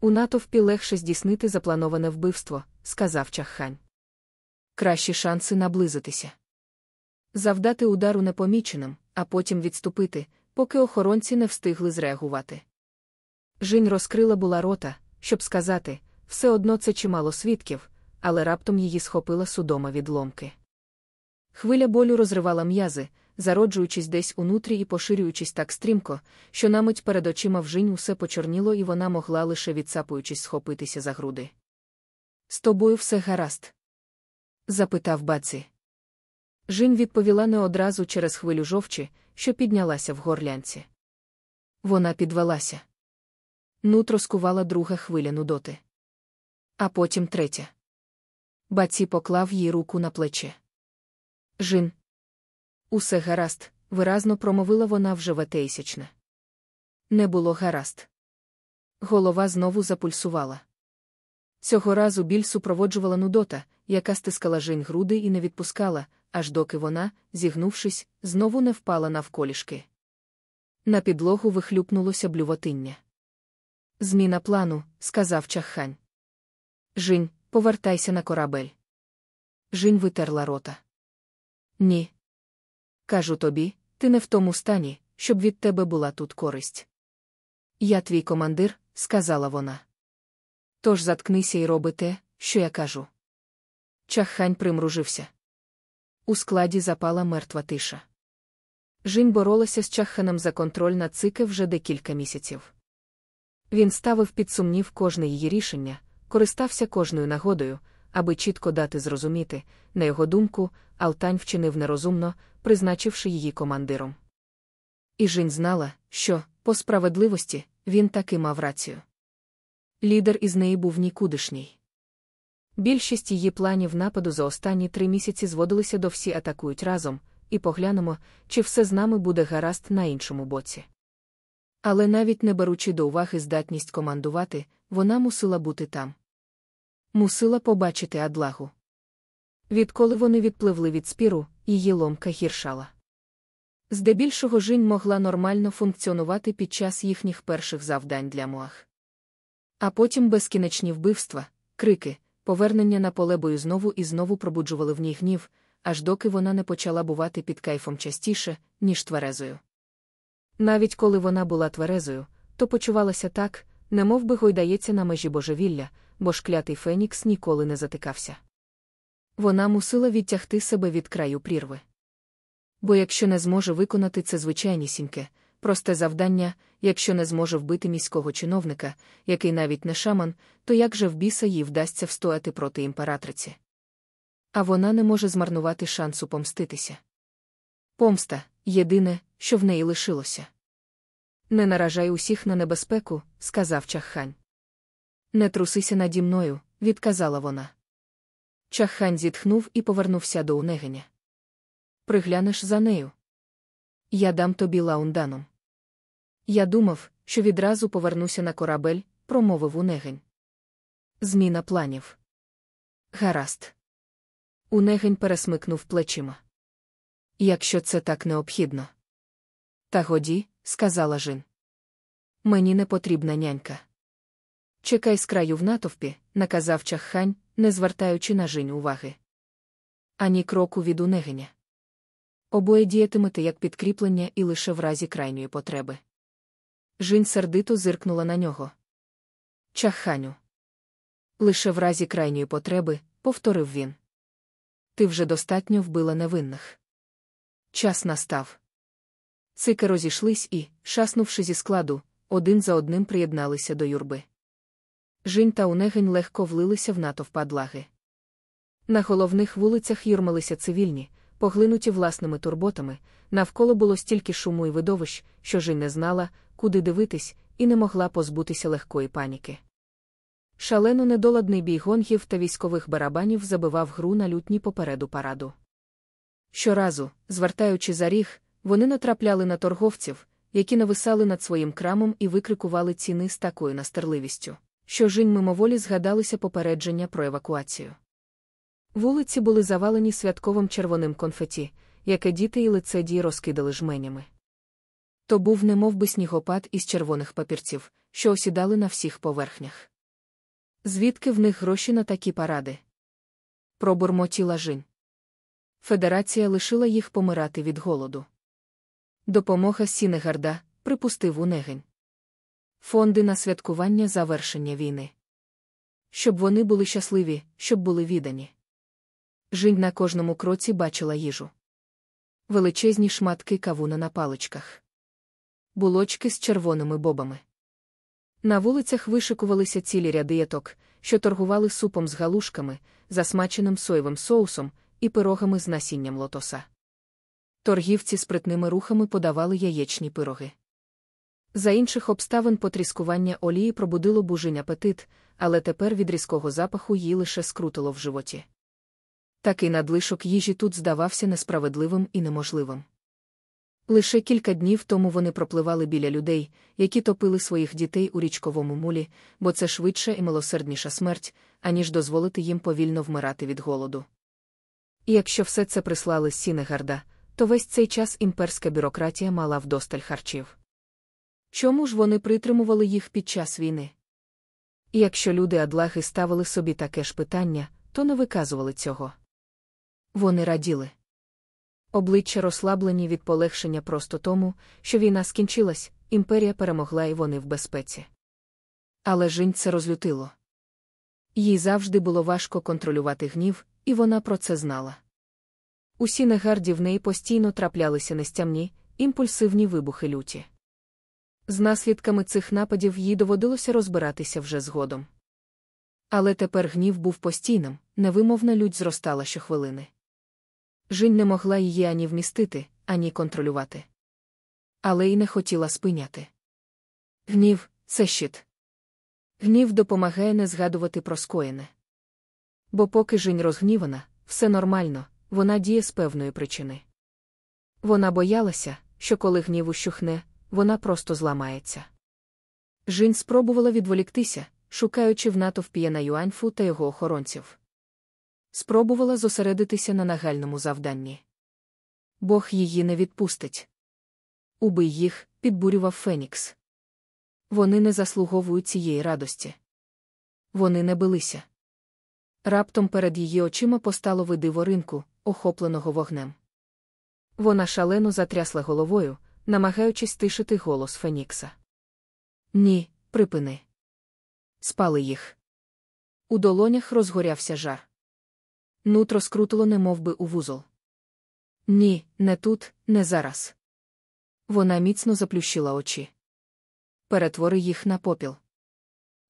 У натовпі легше здійснити заплановане вбивство, сказав чаххань. Кращі шанси наблизитися. Завдати удару непоміченим, а потім відступити, поки охоронці не встигли зреагувати. Жінь розкрила була рота, щоб сказати все одно це чимало свідків, але раптом її схопила судома відломки. Хвиля болю розривала м'язи, зароджуючись десь унутрі і поширюючись так стрімко, що на мить перед очима вжинь усе почорніло, і вона могла лише відсапуючись схопитися за груди. З тобою все гаразд? запитав баці. Жінь відповіла не одразу через хвилю жовчі, що піднялася в горлянці. Вона підвелася. Нутро скувала друга хвиля нудоти. А потім третя. Баці поклав їй руку на плече. Жін. Усе гаразд, виразно промовила вона вже ветеїсячне. Не було гаразд. Голова знову запульсувала. Цього разу біль супроводжувала нудота, яка стискала Жінь груди і не відпускала, аж доки вона, зігнувшись, знову не впала навколішки. На підлогу вихлюпнулося блювотиння. Зміна плану, сказав чаххань. Жінь, повертайся на корабель. Жінь витерла рота. Ні. Кажу тобі, ти не в тому стані, щоб від тебе була тут користь. Я твій командир, сказала вона. Тож заткнися і роби те, що я кажу. Чаххань примружився. У складі запала мертва тиша. Жінь боролася з чахханом за контроль над цике вже декілька місяців. Він ставив під сумнів кожне її рішення, користався кожною нагодою, аби чітко дати зрозуміти, на його думку, Алтань вчинив нерозумно, призначивши її командиром. І Жінь знала, що, по справедливості, він таки мав рацію. Лідер із неї був нікудишній. Більшість її планів нападу за останні три місяці зводилися до всі атакують разом, і поглянемо, чи все з нами буде гаразд на іншому боці. Але навіть не беручи до уваги здатність командувати, вона мусила бути там. Мусила побачити адлагу. Відколи вони відпливли від спіру, її ломка гіршала. Здебільшого жінь могла нормально функціонувати під час їхніх перших завдань для Муах. А потім безкінечні вбивства, крики, повернення на поле бою знову і знову пробуджували в ній гнів, аж доки вона не почала бувати під кайфом частіше, ніж тверезою. Навіть коли вона була тверезою, то почувалася так, немов би гойдається на межі божевілля, бо шклятий Фенікс ніколи не затикався. Вона мусила відтягти себе від краю прірви. Бо якщо не зможе виконати це звичайнісіньке, просте завдання, якщо не зможе вбити міського чиновника, який навіть не шаман, то як же в біса їй вдасться встояти проти імператриці? А вона не може змарнувати шансу помститися. Помста єдине, що в неї лишилося. Не наражай усіх на небезпеку, сказав чаххань. Не трусися наді мною, відказала вона. Чаххань зітхнув і повернувся до унегеня. Приглянеш за нею. Я дам тобі лаунданом. Я думав, що відразу повернуся на корабель, промовив унегень. Зміна планів. Гаразд. Унегень пересмикнув плечима. Якщо це так необхідно. Та годі, сказала Жин. Мені не потрібна нянька. Чекай з краю в натовпі, наказав чаххань, не звертаючи на Жінь уваги. Ані кроку від унегеня. Обоє діятимете як підкріплення і лише в разі крайньої потреби. Жінь сердито зиркнула на нього. Чахханю. Лише в разі крайньої потреби, повторив він. Ти вже достатньо вбила невинних. Час настав. Цики розійшлись і, шаснувши зі складу, один за одним приєдналися до юрби. Жінь та унегень легко влилися в натовп падлаги. На головних вулицях юрмилися цивільні, поглинуті власними турботами, навколо було стільки шуму і видовищ, що Жінь не знала, куди дивитись, і не могла позбутися легкої паніки. Шалено недоладний бій гонгів та військових барабанів забивав гру на лютні попереду параду. Щоразу, звертаючи за ріг, вони натрапляли на торговців, які нависали над своїм крамом і викрикували ціни з такою настерливістю, що жінь мимоволі згадалися попередження про евакуацію. Вулиці були завалені святковим червоним конфеті, яке діти і лицедії розкидали жменями. То був немов би снігопад із червоних папірців, що осідали на всіх поверхнях. Звідки в них гроші на такі паради? Пробурмотіла жінь. Федерація лишила їх помирати від голоду. Допомога Сінегарда, припустив унегень. Фонди на святкування завершення війни. Щоб вони були щасливі, щоб були віддані. Жінь на кожному кроці бачила їжу. Величезні шматки кавуна на паличках. Булочки з червоними бобами. На вулицях вишикувалися цілі ряди яток, що торгували супом з галушками, засмаченим соєвим соусом і пирогами з насінням лотоса. Торгівці спритними рухами подавали яєчні пироги. За інших обставин потріскування олії пробудило бужинь апетит, але тепер від різкого запаху її лише скрутило в животі. Такий надлишок їжі тут здавався несправедливим і неможливим. Лише кілька днів тому вони пропливали біля людей, які топили своїх дітей у річковому мулі, бо це швидша і милосердніша смерть, аніж дозволити їм повільно вмирати від голоду. І якщо все це прислали з Сінегарда, то весь цей час імперська бюрократія мала вдосталь харчів. Чому ж вони притримували їх під час війни? І якщо люди Адлаги ставили собі таке ж питання, то не виказували цього. Вони раділи. Обличчя розслаблені від полегшення просто тому, що війна скінчилась, імперія перемогла і вони в безпеці. Але жінь це розлютило. Їй завжди було важко контролювати гнів, і вона про це знала. Усі негарді в неї постійно траплялися нестямні, імпульсивні вибухи люті. З наслідками цих нападів їй доводилося розбиратися вже згодом. Але тепер гнів був постійним, невимовна лють зростала щохвилини. Жінь не могла її ані вмістити, ані контролювати. Але й не хотіла спиняти. Гнів це щит. Гнів допомагає не згадувати про скоєне. Бо поки жінь розгнівана, все нормально, вона діє з певної причини. Вона боялася, що коли гнів ущухне, вона просто зламається. Жінь спробувала відволіктися, шукаючи в натовпі Яна Юаньфу та його охоронців. Спробувала зосередитися на нагальному завданні. Бог її не відпустить. Убий їх, підбурював Фенікс. Вони не заслуговують цієї радості. Вони не билися. Раптом перед її очима постало видиво ринку, охопленого вогнем. Вона шалено затрясла головою, намагаючись тишити голос Фенікса. Ні, припини. Спали їх. У долонях розгорявся жар. Нутро скрутило немовби у вузол. Ні, не тут, не зараз. Вона міцно заплющила очі. Перетвори їх на попіл.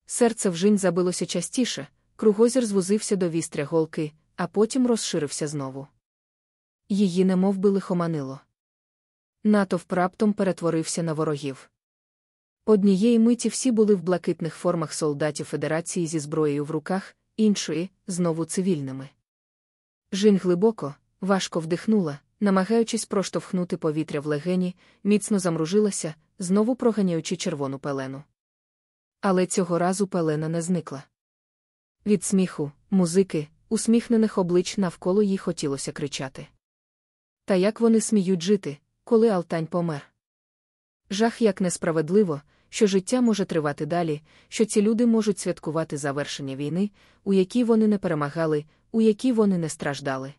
Серце вжинь забилося частіше, кругозір звузився до вістря голки, а потім розширився знову. Її немов би лихоманило. Натовп раптом перетворився на ворогів. Однієї миті всі були в блакитних формах солдатів Федерації зі зброєю в руках, іншої знову цивільними. Жінь глибоко, важко вдихнула, намагаючись проштовхнути повітря в легені, міцно замружилася, знову проганяючи червону пелену. Але цього разу пелена не зникла. Від сміху, музики, усміхнених облич навколо їй хотілося кричати. Та як вони сміють жити, коли Алтань помер? Жах як несправедливо, що життя може тривати далі, що ці люди можуть святкувати завершення війни, у якій вони не перемагали, у якій вони не страждали.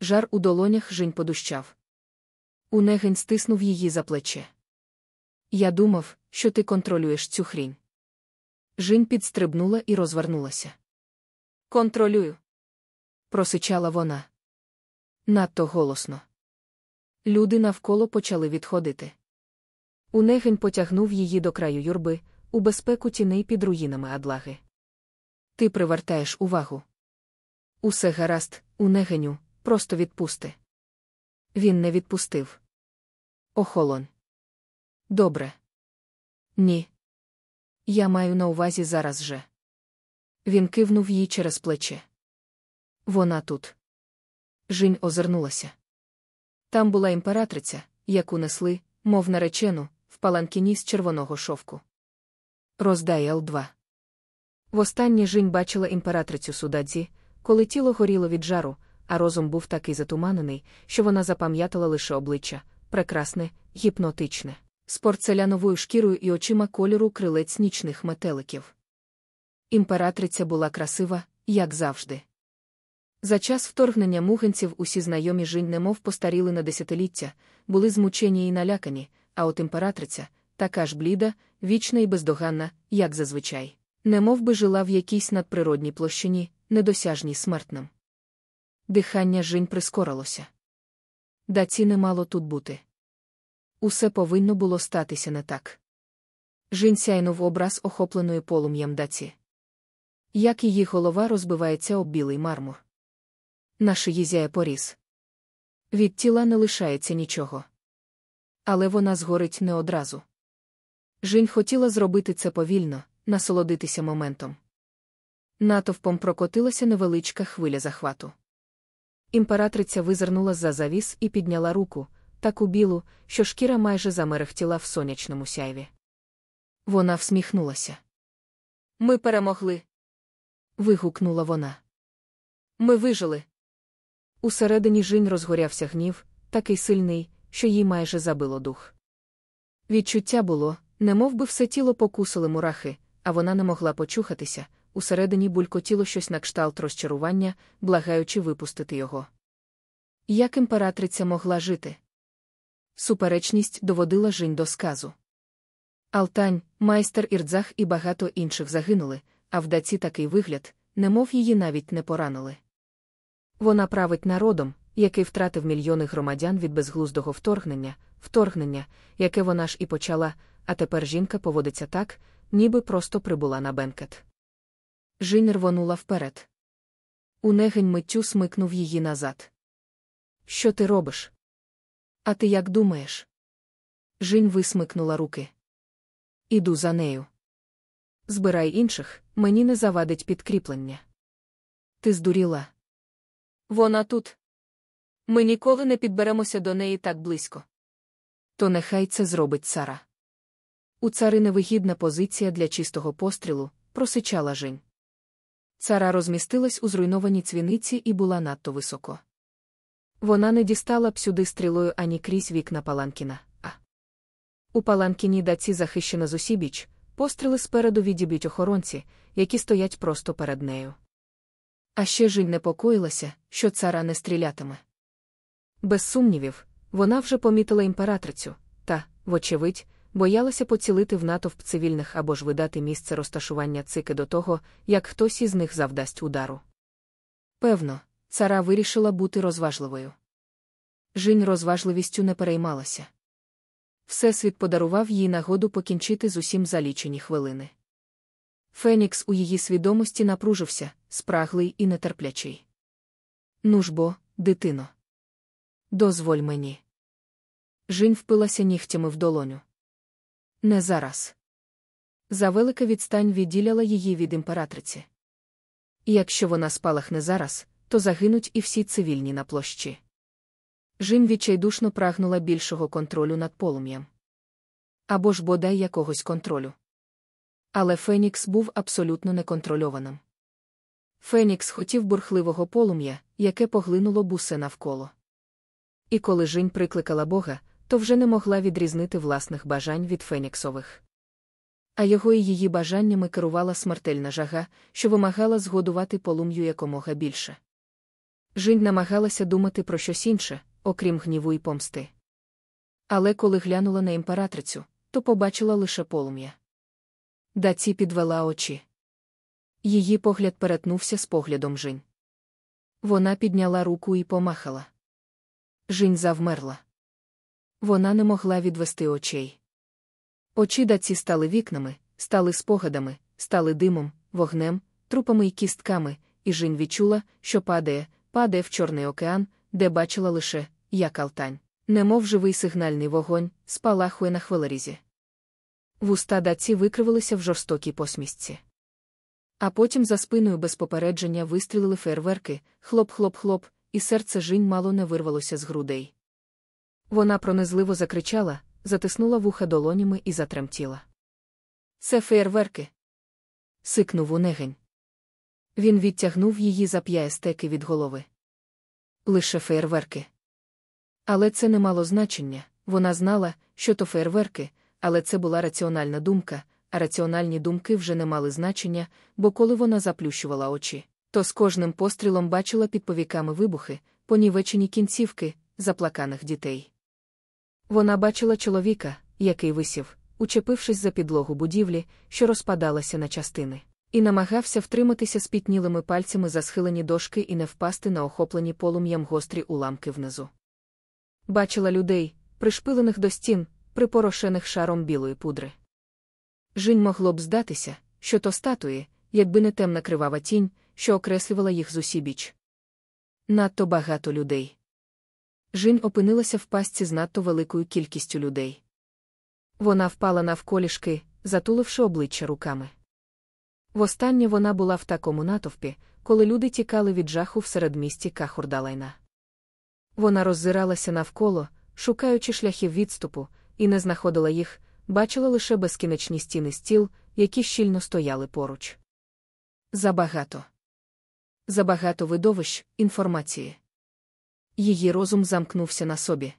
Жар у долонях жінь подущав. Унегень стиснув її за плече. Я думав, що ти контролюєш цю хрінь. Жінь підстрибнула і розвернулася. Контролюю. просичала вона. Надто голосно. Люди навколо почали відходити. Унегень потягнув її до краю юрби, у безпеку тіней під руїнами адлаги. Ти привертаєш увагу. Усе гаразд, унегеню, просто відпусти. Він не відпустив. Охолонь. Добре. Ні. Я маю на увазі зараз же. Він кивнув їй через плече. Вона тут. Жінь озирнулася. Там була імператриця, яку несли, мов наречену, в паланкіні з червоного шовку. Роздай Л2. Востаннє Жінь бачила імператрицю Судадзі, коли тіло горіло від жару, а розум був такий затуманений, що вона запам'ятала лише обличчя прекрасне, гіпнотичне, з порцеляновою шкірою і очима кольору крилець нічних метеликів. Імператриця була красива, як завжди. За час вторгнення мугенців усі знайомі жінь немов постаріли на десятиліття, були змучені і налякані, а от імператриця, така ж бліда, вічна і бездоганна, як зазвичай, немов би жила в якійсь надприродній площині, недосяжній смертним. Дихання жінь прискорилося. Даці не мало тут бути. Усе повинно було статися не так. Жінь сяйнув образ охопленої полум'ям даці. Як її голова розбивається об білий мармур. На шиї зяє поріз. Від тіла не лишається нічого. Але вона згорить не одразу. Жінь хотіла зробити це повільно, насолодитися моментом. Натовпом прокотилася невеличка хвиля захвату. Імператриця визирнула за завіс і підняла руку, таку білу, що шкіра майже замерехтіла в сонячному сяйві. Вона всміхнулася. Ми перемогли. вигукнула вона. Ми вижили. Усередині жінь розгорявся гнів, такий сильний, що їй майже забило дух. Відчуття було, немов би все тіло покусили мурахи, а вона не могла почухатися, усередині булькотіло щось на кшталт розчарування, благаючи випустити його. Як імператриця могла жити? Суперечність доводила жінь до сказу. Алтань, майстер Ірдзах і багато інших загинули, а в даці такий вигляд, немов її навіть не поранили. Вона править народом, який втратив мільйони громадян від безглуздого вторгнення, вторгнення, яке вона ж і почала, а тепер жінка поводиться так, ніби просто прибула на бенкет. Жінь рвонула вперед. Унегень миттю смикнув її назад. Що ти робиш? А ти як думаєш? Жінь висмикнула руки. Іду за нею. Збирай інших, мені не завадить підкріплення. Ти здуріла. Вона тут. Ми ніколи не підберемося до неї так близько. То нехай це зробить цара. У цари невигідна позиція для чистого пострілу, просичала Жень. Цара розмістилась у зруйнованій цвіниці і була надто високо. Вона не дістала б сюди стрілою ані крізь вікна Паланкіна, а у Паланкіні даці захищена з усібіч, постріли спереду відіб'ють охоронці, які стоять просто перед нею. А ще Жінь непокоїлася, що цара не стрілятиме. Без сумнівів, вона вже помітила імператрицю, та, вочевидь, боялася поцілити в натовп цивільних або ж видати місце розташування цики до того, як хтось із них завдасть удару. Певно, цара вирішила бути розважливою. Жінь розважливістю не переймалася. Всесвіт подарував їй нагоду покінчити з усім за лічені хвилини. Фенікс у її свідомості напружився, спраглий і нетерплячий. Ну ж бо, дитино. Дозволь мені. Жінь впилася нігтями в долоню. Не зараз. Завелика відстань відділяла її від імператриці. Якщо вона спалахне зараз, то загинуть і всі цивільні на площі. Жим відчайдушно прагнула більшого контролю над полум'ям. Або ж бодай якогось контролю. Але Фенікс був абсолютно неконтрольованим. Фенікс хотів бурхливого полум'я, яке поглинуло б усе навколо. І коли Жінь прикликала Бога, то вже не могла відрізнити власних бажань від феніксових. А його і її бажаннями керувала смертельна жага, що вимагала згодувати полум'ю якомога більше. Жінь намагалася думати про щось інше, окрім гніву і помсти. Але коли глянула на імператрицю, то побачила лише полум'я. Даці підвела очі. Її погляд перетнувся з поглядом Жінь. Вона підняла руку і помахала. Жінь завмерла. Вона не могла відвести очей. Очі даці стали вікнами, стали спогадами, стали димом, вогнем, трупами і кістками, і Жінь відчула, що падає, падає в Чорний океан, де бачила лише, як алтань, немов живий сигнальний вогонь, спалахує на хвилерізі. Вуста даці викривилися в жорстокій посмішці. А потім за спиною без попередження вистрілили фейерверки, хлоп-хлоп-хлоп, і серце Жінь мало не вирвалося з грудей. Вона пронизливо закричала, затиснула вуха долонями і затремтіла. Це фейерверки. Сикнув унегень. Він відтягнув її за п'ястеки від голови. Лише фейерверки. Але це не мало значення. Вона знала, що то фейерверки, але це була раціональна думка, а раціональні думки вже не мали значення, бо коли вона заплющувала очі, то з кожним пострілом бачила під повіками вибухи, понівечені кінцівки, заплаканих дітей. Вона бачила чоловіка, який висів, учепившись за підлогу будівлі, що розпадалася на частини, і намагався втриматися спітнілими пальцями за схилені дошки і не впасти на охоплені полум'ям гострі уламки внизу. Бачила людей, пришпилених до стін, припорошених шаром білої пудри. Жінь могло б здатися, що то статуї, якби не темна кривава тінь, що окреслювала їх зусібіч. Надто багато людей. Жінь опинилася в пастці з надто великою кількістю людей. Вона впала навколішки, затуливши обличчя руками. Востаннє вона була в такому натовпі, коли люди тікали від жаху в середмісті Кахурдалайна. Вона роззиралася навколо, шукаючи шляхів відступу, і не знаходила їх, бачила лише безкінечні стіни стіл, які щільно стояли поруч. Забагато. Забагато видовищ, інформації. Її розум замкнувся на собі.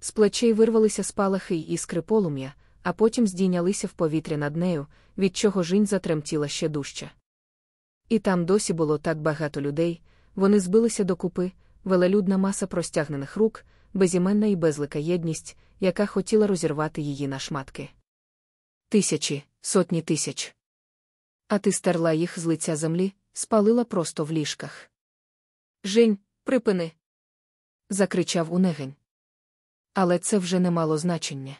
З плечей вирвалися спалахи й іскри полум'я, а потім здійнялися в повітря над нею, від чого жінь затремтіла ще дужче. І там досі було так багато людей, вони збилися докупи, велелюдна маса простягнених рук, безіменна і безлика єдність, яка хотіла розірвати її на шматки. Тисячі, сотні тисяч. А ти стерла їх з лиця землі, спалила просто в ліжках. Жень, припини. закричав унегень. Але це вже не мало значення.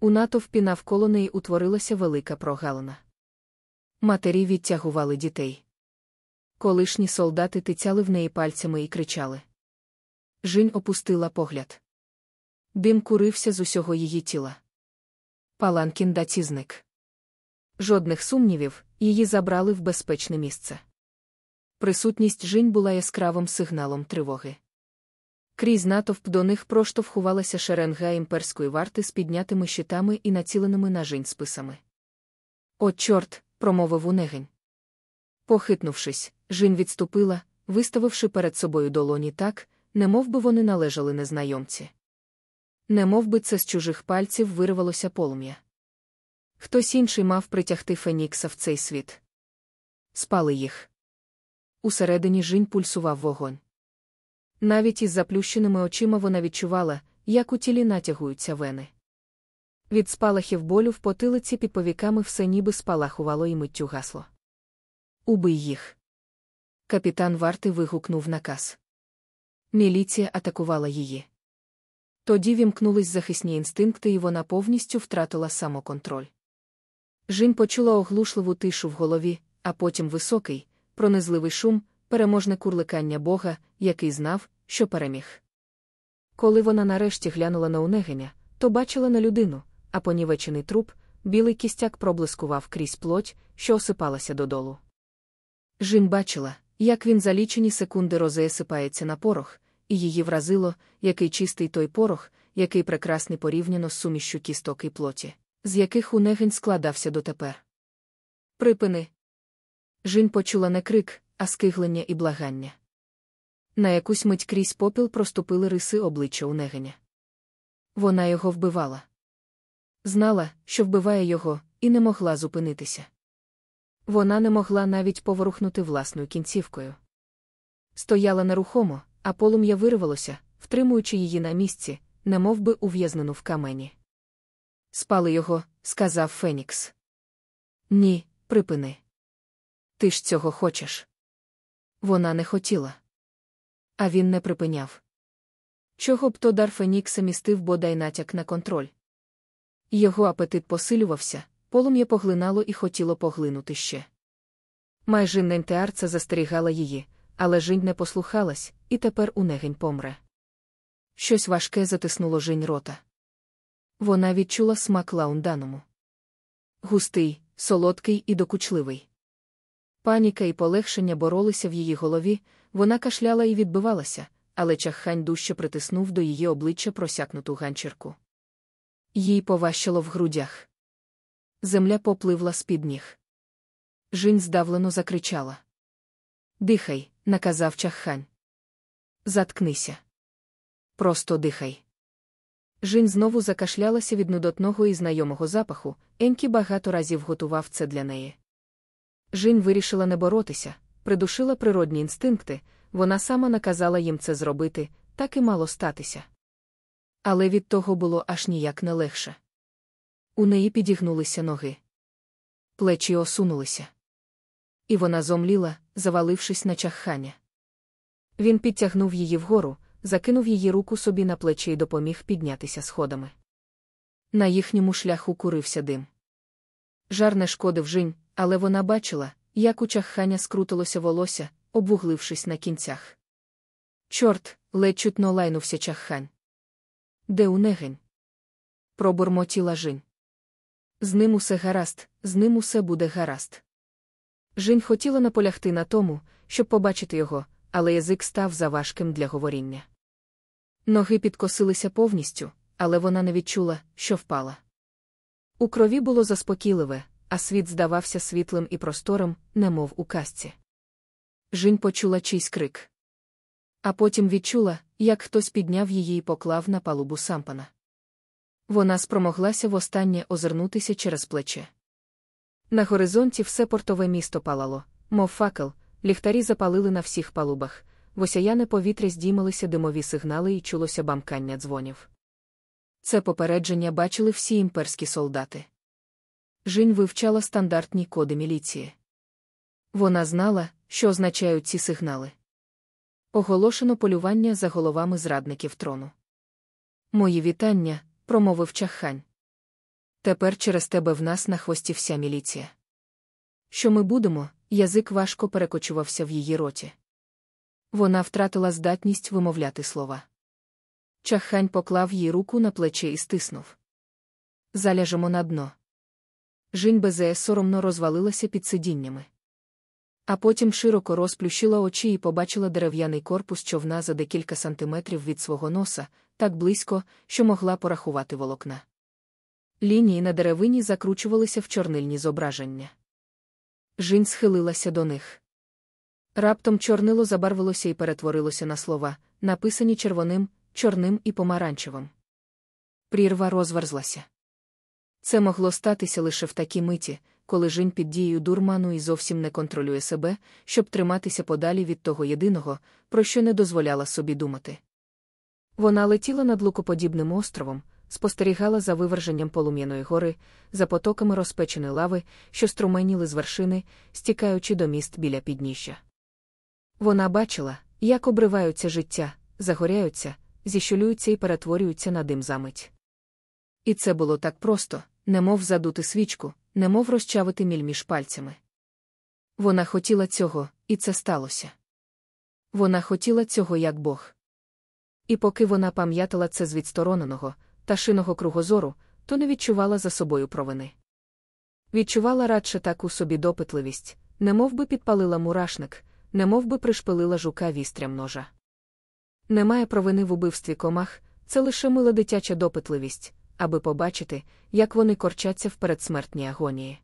У натовпі навколо неї утворилася велика прогалина. Матері відтягували дітей. Колишні солдати тицяли в неї пальцями і кричали. Жінь опустила погляд. Дим курився з усього її тіла. Паланкін даці. Жодних сумнівів, її забрали в безпечне місце. Присутність жінь була яскравим сигналом тривоги. Крізь натовп до них проштовхувалася шеренга імперської варти з піднятими щитами і націленими на жінь списами. От, чорт, промовив унегень. Похитнувшись, жінь відступила, виставивши перед собою долоні так, немов би вони належали незнайомці. Немов би це з чужих пальців вирвалося полум'я. Хтось інший мав притягти Фенікса в цей світ. Спали їх. Усередині жінь пульсував вогонь. Навіть із заплющеними очима вона відчувала, як у тілі натягуються вени. Від спалахів болю в потилиці під повіками все ніби спалахувало і миттю гасло. Убий їх. Капітан варти вигукнув наказ. Міліція атакувала її. Тоді вімкнулись захисні інстинкти, і вона повністю втратила самоконтроль. Жінь почула оглушливу тишу в голові, а потім високий, пронизливий шум, переможне курликання Бога, який знав, що переміг. Коли вона нарешті глянула на унегеня, то бачила на людину, а понівечений труп, білий кістяк проблискував крізь плоть, що осипалася додолу. Жін бачила, як він за лічені секунди розесипається на порох, і її вразило, який чистий той порох, який прекрасний порівняно з сумішчю кісток і плоті, з яких унегень складався дотепер. Припини. Жінь почула не крик, а скиглення і благання. На якусь мить крізь попіл проступили риси обличчя унегеня. Вона його вбивала. Знала, що вбиває його, і не могла зупинитися. Вона не могла навіть поворухнути власною кінцівкою. Стояла нерухомо, а полум'я вирвалося, втримуючи її на місці, немов би ув'язнену в камені. Спали його, сказав Фенікс. Ні, припини. Ти ж цього хочеш. Вона не хотіла. А він не припиняв. Чого б то дар Фенікса містив бодай натяк на контроль. Його апетит посилювався, полум'я поглинало і хотіло поглинути ще. Майже нентеарца застерігала її, але Жінь не послухалась, і тепер унегень помре. Щось важке затиснуло Жінь рота. Вона відчула смак лаунданому. Густий, солодкий і докучливий. Паніка і полегшення боролися в її голові, вона кашляла і відбивалася, але чаххань дужче притиснув до її обличчя просякнуту ганчірку. Їй поващило в грудях. Земля попливла з-під ніг. Жінь здавлено закричала. Дихай, наказав чаххань. Заткнися. Просто дихай. Жінь знову закашлялася від нудотного і знайомого запаху, Енкі багато разів готував це для неї. Жінь вирішила не боротися, придушила природні інстинкти, вона сама наказала їм це зробити, так і мало статися. Але від того було аж ніяк не легше. У неї підігнулися ноги. Плечі осунулися. І вона зомліла, завалившись на чаххання. Він підтягнув її вгору, закинув її руку собі на плечі і допоміг піднятися сходами. На їхньому шляху курився дим. Жар не шкодив жінь, але вона бачила, як у чаххання скрутилося волосся, обвуглившись на кінцях. Чорт, ледь чутно лайнувся чаххань. Де унегень? Пробурмотіла жінь. З ним усе гаразд, з ним усе буде гаразд. Жінь хотіла наполягти на тому, щоб побачити його, але язик став заважким для говоріння. Ноги підкосилися повністю, але вона не відчула, що впала. У крові було заспокійливе, а світ здавався світлим і просторим, немов у казці. Жінь почула чийсь крик. А потім відчула, як хтось підняв її і поклав на палубу сампана. Вона спромоглася востаннє озирнутися через плече. На горизонті все портове місто палало, мов факел, ліхтарі запалили на всіх палубах, в осяяне повітря здіймалися димові сигнали і чулося бамкання дзвонів. Це попередження бачили всі імперські солдати. Жінь вивчала стандартні коди міліції. Вона знала, що означають ці сигнали. Оголошено полювання за головами зрадників трону. Мої вітання, промовив чаххань. Тепер через тебе в нас на хвості вся міліція. Що ми будемо, язик важко перекочувався в її роті. Вона втратила здатність вимовляти слова. Чаххань поклав їй руку на плече і стиснув. Заляжемо на дно. Жінь безе соромно розвалилася під сидіннями. А потім широко розплющила очі і побачила дерев'яний корпус човна за декілька сантиметрів від свого носа, так близько, що могла порахувати волокна. Лінії на деревині закручувалися в чорнильні зображення. Жінь схилилася до них. Раптом чорнило забарвилося і перетворилося на слова, написані червоним, чорним і помаранчевим. Прірва розверзлася. Це могло статися лише в такій миті, коли жінь під дією дурману і зовсім не контролює себе, щоб триматися подалі від того єдиного, про що не дозволяла собі думати. Вона летіла над лукоподібним островом, спостерігала за виверженням полум'яної гори, за потоками розпеченої лави, що струменіли з вершини, стікаючи до міст біля підніжжя. Вона бачила, як обриваються життя, загоряються, зіщулюються і перетворюються на дим замить. І це було так просто, немов задути свічку, немов розчавити міль між пальцями. Вона хотіла цього, і це сталося. Вона хотіла цього як Бог. І поки вона пам'ятала це з відстороненого, ташиного кругозору, то не відчувала за собою провини. Відчувала радше таку собі допитливість, немов би підпалила мурашник, немов би пришпилила жука вістрям ножа. Немає провини в убивстві комах, це лише мила дитяча допитливість, аби побачити, як вони корчаться в передсмертній агонії.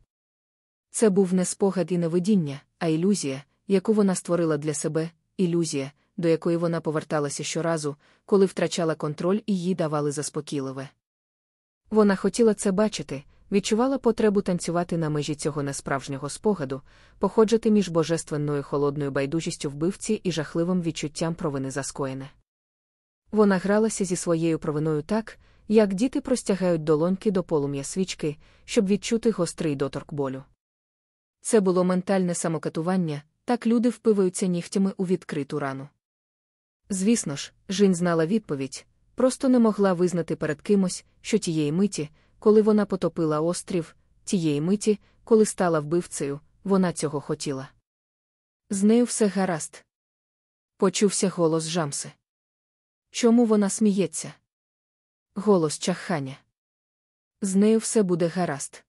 Це був не спогад і не видіння, а ілюзія, яку вона створила для себе, ілюзія, до якої вона поверталася щоразу, коли втрачала контроль і їй давали заспокійливе. Вона хотіла це бачити, відчувала потребу танцювати на межі цього несправжнього спогаду, походжати між божественною холодною байдужістю вбивці і жахливим відчуттям провини за скоєне. Вона гралася зі своєю провиною так, як діти простягають долоньки до полум'я свічки, щоб відчути гострий доторк болю. Це було ментальне самокатування, так люди впиваються нігтями у відкриту рану. Звісно ж, Жінь знала відповідь, просто не могла визнати перед кимось, що тієї миті, коли вона потопила острів, тієї миті, коли стала вбивцею, вона цього хотіла. З нею все гаразд. Почувся голос Жамси. Чому вона сміється? Голос чахання. З нею все буде гаразд.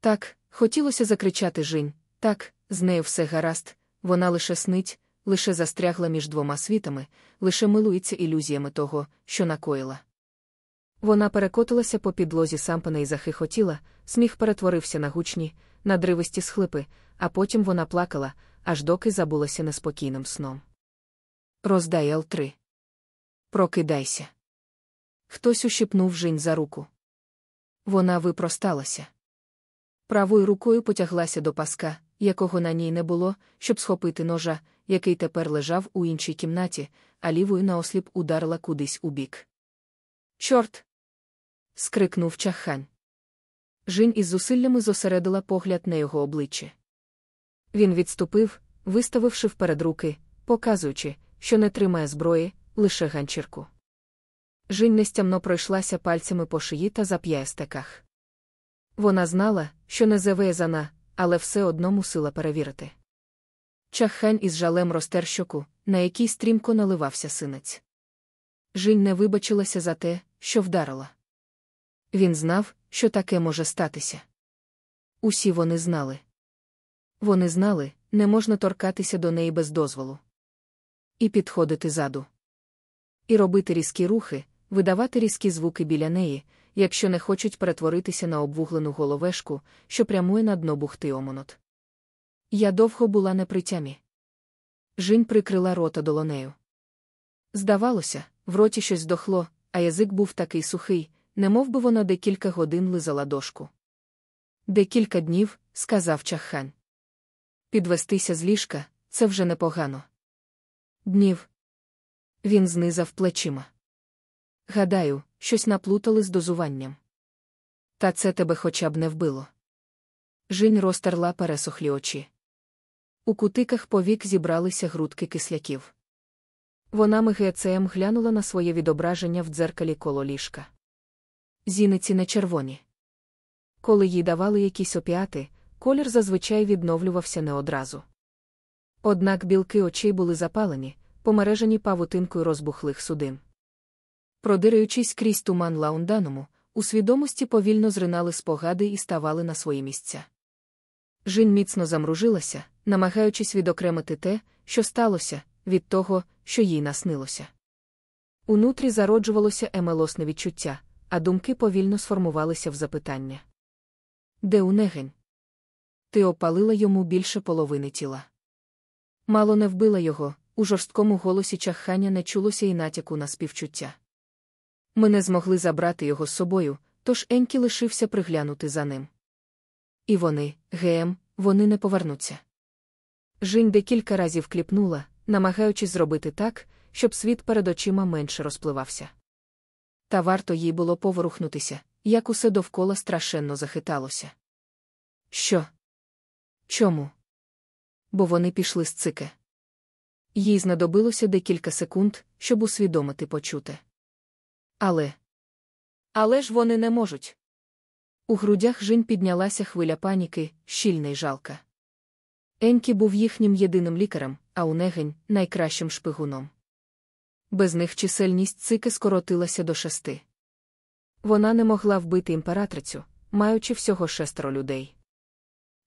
Так, хотілося закричати Жінь, так, з нею все гаразд, вона лише снить, лише застрягла між двома світами, лише милується ілюзіями того, що накоїла. Вона перекотилася по підлозі сампана і захихотіла, сміх перетворився на гучні, надривисті схлипи, а потім вона плакала, аж доки забулася неспокійним сном. Роздай Л3. Прокидайся. Хтось ущипнув Жінь за руку. Вона випросталася. Правою рукою потяглася до паска, якого на ній не було, щоб схопити ножа, який тепер лежав у іншій кімнаті, а лівою наосліп ударила кудись у бік. Чорт. скрикнув чахань. Жінь із зусиллями зосередила погляд на його обличчя. Він відступив, виставивши вперед руки, показуючи, що не тримає зброї, лише ганчірку. Жінь нестямно пройшлася пальцями по шиї та зап'ястеках. Вона знала, що не завезана, але все одно мусила перевірити. Чаххань із жалем розтер щоку, на якій стрімко наливався синець. Жінь не вибачилася за те, що вдарила. Він знав, що таке може статися. Усі вони знали. Вони знали, не можна торкатися до неї без дозволу. І підходити заду. І робити різкі рухи, видавати різкі звуки біля неї, якщо не хочуть перетворитися на обвуглену головешку, що прямує на дно бухти омонот. Я довго була не при тямі. Жінь прикрила рота долонею. Здавалося, в роті щось здохло, а язик був такий сухий, немов би вона декілька годин лизала дошку. Декілька днів, сказав чаххань. Підвестися з ліжка це вже непогано. Днів. Він знизав плечима. Гадаю, щось наплутали з дозуванням. Та це тебе хоча б не вбило. Жінь розтерла пересохлі очі. У кутиках повік зібралися грудки кисляків. Вона мигецеєм глянула на своє відображення в дзеркалі коло ліжка. Зіниці не червоні. Коли їй давали якісь опіати, колір зазвичай відновлювався не одразу. Однак білки очей були запалені, помережені павутинкою розбухлих судин. Продираючись крізь туман лаунданому, у свідомості повільно зринали спогади і ставали на свої місця. Жінь міцно замружилася, намагаючись відокремити те, що сталося, від того, що їй наснилося. Унутрі зароджувалося емелосне відчуття, а думки повільно сформувалися в запитання. Де унегень? Ти опалила йому більше половини тіла. Мало не вбила його, у жорсткому голосі чахання не чулося і натяку на співчуття. Ми не змогли забрати його з собою, тож Енкі лишився приглянути за ним. І вони, ГМ, вони не повернуться. Жінь декілька разів кліпнула, намагаючись зробити так, щоб світ перед очима менше розпливався. Та варто їй було поворухнутися, як усе довкола страшенно захиталося. Що? Чому? Бо вони пішли з цики. Їй знадобилося декілька секунд, щоб усвідомити почуте. Але. Але ж вони не можуть. У грудях Жінь піднялася хвиля паніки, щільна й жалка. Енкі був їхнім єдиним лікарем, а Унегень — найкращим шпигуном. Без них чисельність цики скоротилася до шести. Вона не могла вбити імператрицю, маючи всього шестеро людей.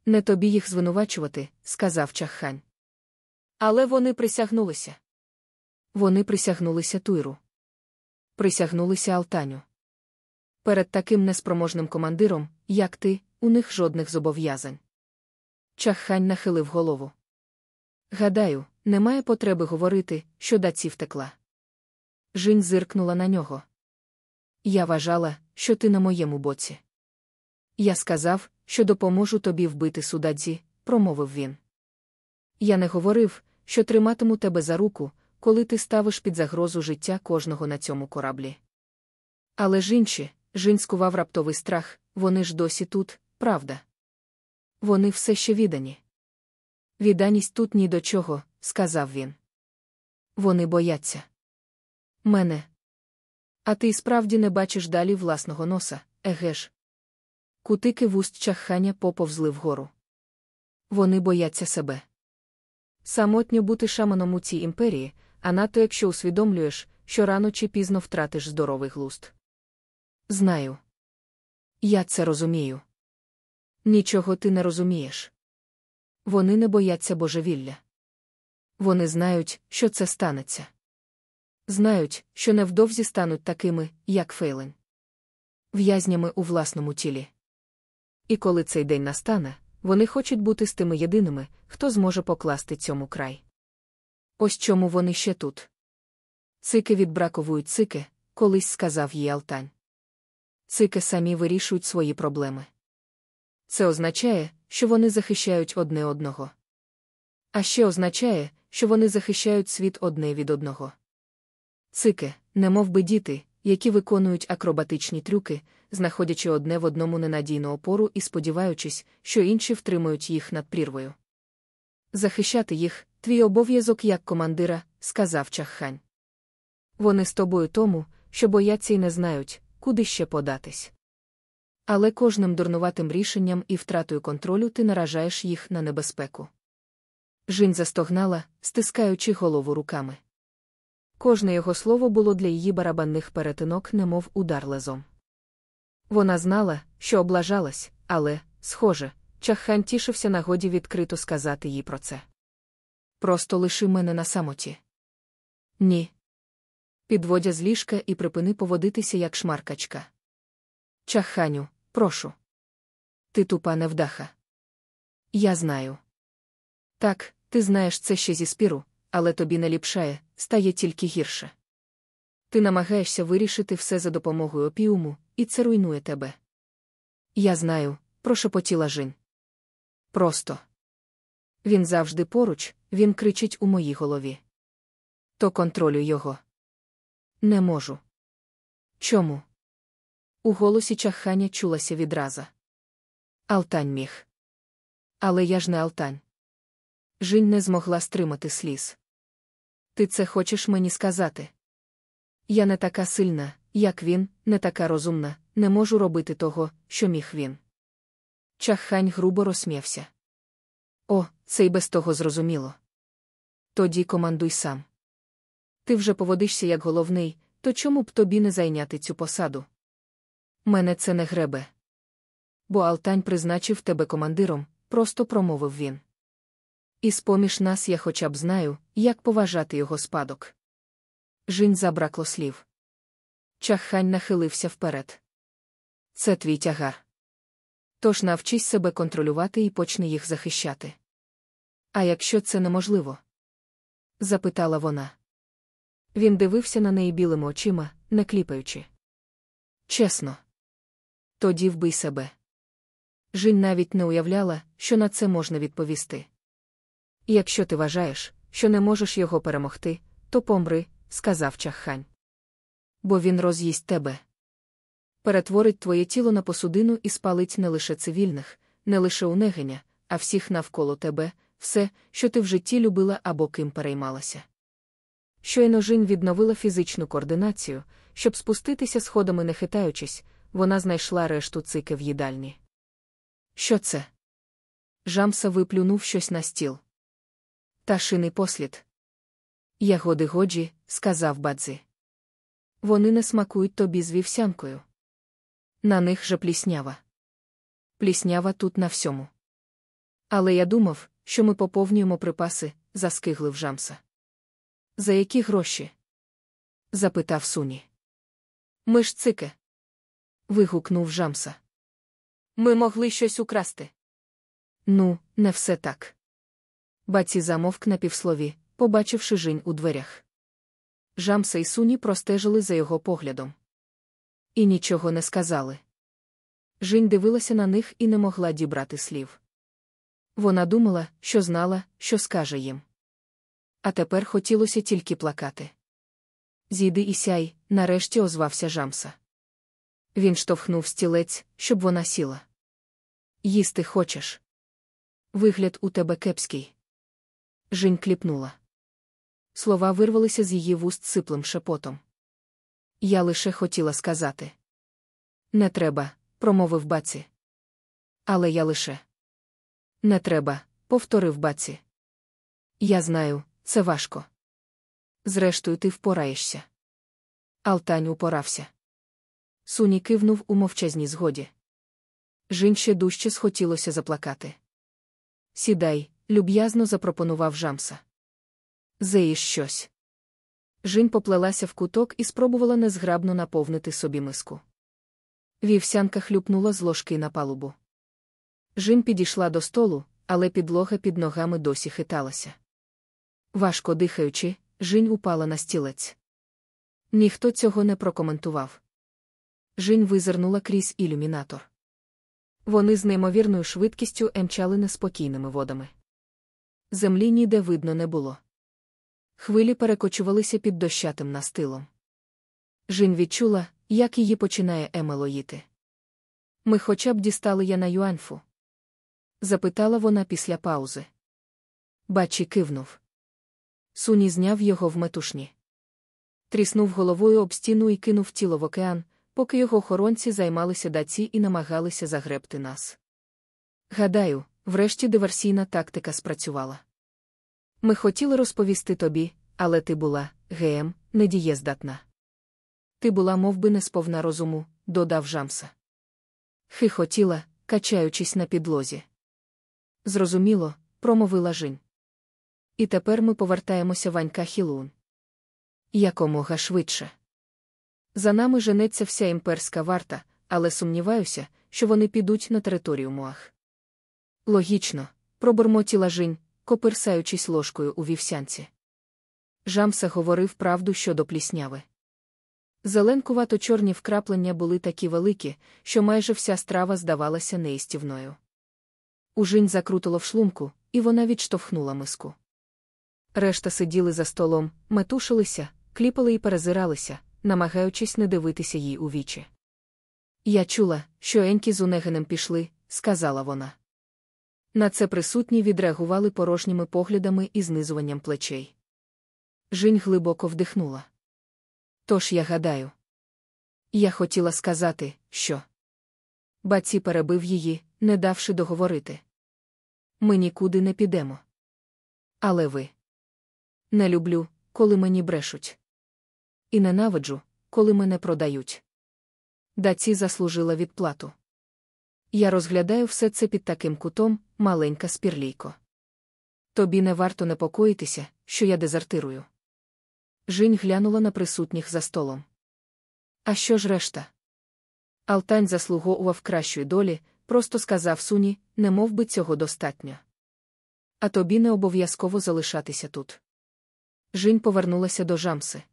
Не тобі їх звинувачувати, сказав Чаххань. Але вони присягнулися. Вони присягнулися Туйру. Присягнулися Алтаню. Перед таким неспроможним командиром, як ти, у них жодних зобов'язань. Чаххань нахилив голову. Гадаю, немає потреби говорити, що даці втекла. Жінь зиркнула на нього. Я вважала, що ти на моєму боці. Я сказав, що допоможу тобі вбити судадзі, промовив він. Я не говорив, що триматиму тебе за руку, коли ти ставиш під загрозу життя кожного на цьому кораблі. Але ж інші, Жінь скував раптовий страх, вони ж досі тут, правда. Вони все ще віддані. Відданість тут ні до чого, сказав він. Вони бояться. Мене. А ти справді не бачиш далі власного носа, еге ж. Кутики вуст чахання поповзли вгору. Вони бояться себе. Самотньо бути шаманом у цій імперії, а надто якщо усвідомлюєш, що рано чи пізно втратиш здоровий глуст. Знаю. Я це розумію. Нічого ти не розумієш. Вони не бояться божевілля. Вони знають, що це станеться. Знають, що невдовзі стануть такими, як Фейлен. В'язнями у власному тілі. І коли цей день настане, вони хочуть бути з тими єдиними, хто зможе покласти цьому край. Ось чому вони ще тут. Цики відбраковують цики, колись сказав їй Алтань. Цики самі вирішують свої проблеми. Це означає, що вони захищають одне одного. А ще означає, що вони захищають світ одне від одного. Цики, немов би діти, які виконують акробатичні трюки, знаходячи одне в одному ненадійну опору і сподіваючись, що інші втримують їх над прірвою. Захищати їх твій обов'язок як командира, сказав Чаххань. Вони з тобою тому, що бояться і не знають, куди ще податись. Але кожним дурнуватим рішенням і втратою контролю ти наражаєш їх на небезпеку. Жінь застогнала, стискаючи голову руками. Кожне його слово було для її барабанних перетинок, немов удар лезом. Вона знала, що облажалась, але, схоже, чаххан тішився нагоді відкрито сказати їй про це. Просто лиши мене на самоті. Ні. Підводя з ліжка і припини поводитися, як шмаркачка. Чаханю, прошу. Ти тупа невдаха. Я знаю. Так, ти знаєш це ще зі спіру, але тобі не ліпшає, стає тільки гірше. Ти намагаєшся вирішити все за допомогою опіуму, і це руйнує тебе. Я знаю, прошепотіла Жін. Просто. Він завжди поруч, він кричить у моїй голові. То контролюй його. Не можу. Чому? У голосі чахання чулася відраза. Алтань міг. Але я ж не Алтань. Жінь не змогла стримати сліз. Ти це хочеш мені сказати? Я не така сильна, як він, не така розумна, не можу робити того, що міг він. Чаххань грубо розсміявся. О, це й без того зрозуміло. Тоді командуй сам. Ти вже поводишся як головний, то чому б тобі не зайняти цю посаду? Мене це не гребе. Бо Алтань призначив тебе командиром, просто промовив він. І з поміж нас я хоча б знаю, як поважати його спадок. Жінь забракло слів. Чаххань нахилився вперед. Це твій тягар. Тож навчись себе контролювати і почни їх захищати. А якщо це неможливо? запитала вона. Він дивився на неї білими очима, не кліпаючи. Чесно. Тоді вбий себе. Жінь навіть не уявляла, що на це можна відповісти. Якщо ти вважаєш, що не можеш його перемогти, то помри, сказав чаххань. Бо він роз'їсть тебе. Перетворить твоє тіло на посудину і спалить не лише цивільних, не лише унегеня, а всіх навколо тебе, все, що ти в житті любила або ким переймалася. Щойно Жінь відновила фізичну координацію, щоб спуститися сходами не хитаючись, вона знайшла решту цики в їдальні. Що це? Жамса виплюнув щось на стіл. Ташиний послід. Ягоди годжі, сказав бадзи. Вони не смакують тобі з вівсянкою. На них же пліснява. Пліснява тут на всьому. Але я думав, що ми поповнюємо припаси, заскиглив Жамса. За які гроші? запитав суні. Ми ж цике. Вигукнув Жамса. Ми могли щось украсти. Ну, не все так. Баці замовк на півслові, побачивши жінь у дверях. Жамса і суні простежили за його поглядом. І нічого не сказали. Жінь дивилася на них і не могла дібрати слів. Вона думала, що знала, що скаже їм. А тепер хотілося тільки плакати. Зійди і сяй, нарешті озвався Жамса. Він штовхнув стілець, щоб вона сіла. Їсти хочеш? Вигляд у тебе кепський. Жінь кліпнула. Слова вирвалися з її вуст сиплим шепотом. Я лише хотіла сказати. Не треба, промовив баці. Але я лише. Не треба, повторив баці. Я знаю, це важко. Зрештою, ти впораєшся. Алтань упорався. Суні кивнув у мовчазній згоді. Жін ще дужче схотілося заплакати. Сідай, люб'язно запропонував Жамса. Зеїш щось. Жінь поплелася в куток і спробувала незграбно наповнити собі миску. Вівсянка хлюпнула з ложки на палубу. Жін підійшла до столу, але підлога під ногами досі хиталася. Важко дихаючи, Жінь упала на стілець. Ніхто цього не прокоментував. Жінь визирнула крізь ілюмінатор. Вони з неймовірною швидкістю емчали неспокійними водами. Землі ніде видно не було. Хвилі перекочувалися під дощатим настилом. Жін відчула, як її починає емелоїти. Ми хоча б дістали я на юанфу? запитала вона після паузи. Бачі кивнув. Суні зняв його в метушні. Тріснув головою об стіну і кинув тіло в океан, поки його охоронці займалися даці і намагалися загребти нас. Гадаю, врешті диверсійна тактика спрацювала. Ми хотіли розповісти тобі, але ти була, ГМ, недієздатна. Ти була мов би, не розуму, додав Жамса. Хихотіла, качаючись на підлозі. Зрозуміло, промовила Жінь. І тепер ми повертаємося Ванька Хілун. Якомога швидше. За нами женеться вся імперська варта, але сумніваюся, що вони підуть на територію Муах. Логічно, пробурмотіла Жінь, копирсаючись ложкою у вівсянці. Жамса говорив правду щодо плісняви. Зеленкувато чорні вкраплення були такі великі, що майже вся страва здавалася неїстівною. Ужинь закрутило в шлунку, і вона відштовхнула миску. Решта сиділи за столом, метушилися, кліпали і перезиралися, намагаючись не дивитися їй у вічі. Я чула, що Енькі з Унегенем пішли, сказала вона. На це присутні відреагували порожніми поглядами і знизуванням плечей. Жінь глибоко вдихнула. Тож я гадаю. Я хотіла сказати, що. Баці перебив її, не давши договорити. Ми нікуди не підемо. Але ви. Не люблю, коли мені брешуть. І ненавиджу, коли мене продають. Даці заслужила відплату. Я розглядаю все це під таким кутом, маленька спірлійко. Тобі не варто непокоїтися, що я дезертирую. Жінь глянула на присутніх за столом. А що ж решта? Алтань заслуговував кращої долі, просто сказав суні, не мов би цього достатньо. А тобі не обов'язково залишатися тут. Жінь повернулася до жамси.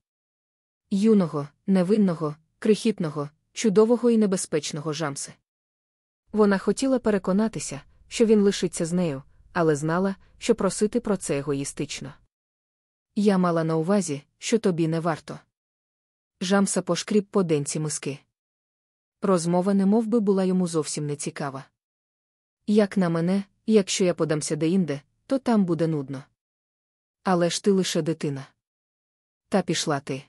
Юного, невинного, крихітного, чудового і небезпечного жамси. Вона хотіла переконатися, що він лишиться з нею, але знала, що просити про це егоїстично. Я мала на увазі, що тобі не варто. Жамса пошкріб по денці миски. Розмова не би, була йому зовсім не цікава. Як на мене, якщо я подамся деінде, то там буде нудно. Але ж ти лише дитина. Та пішла ти.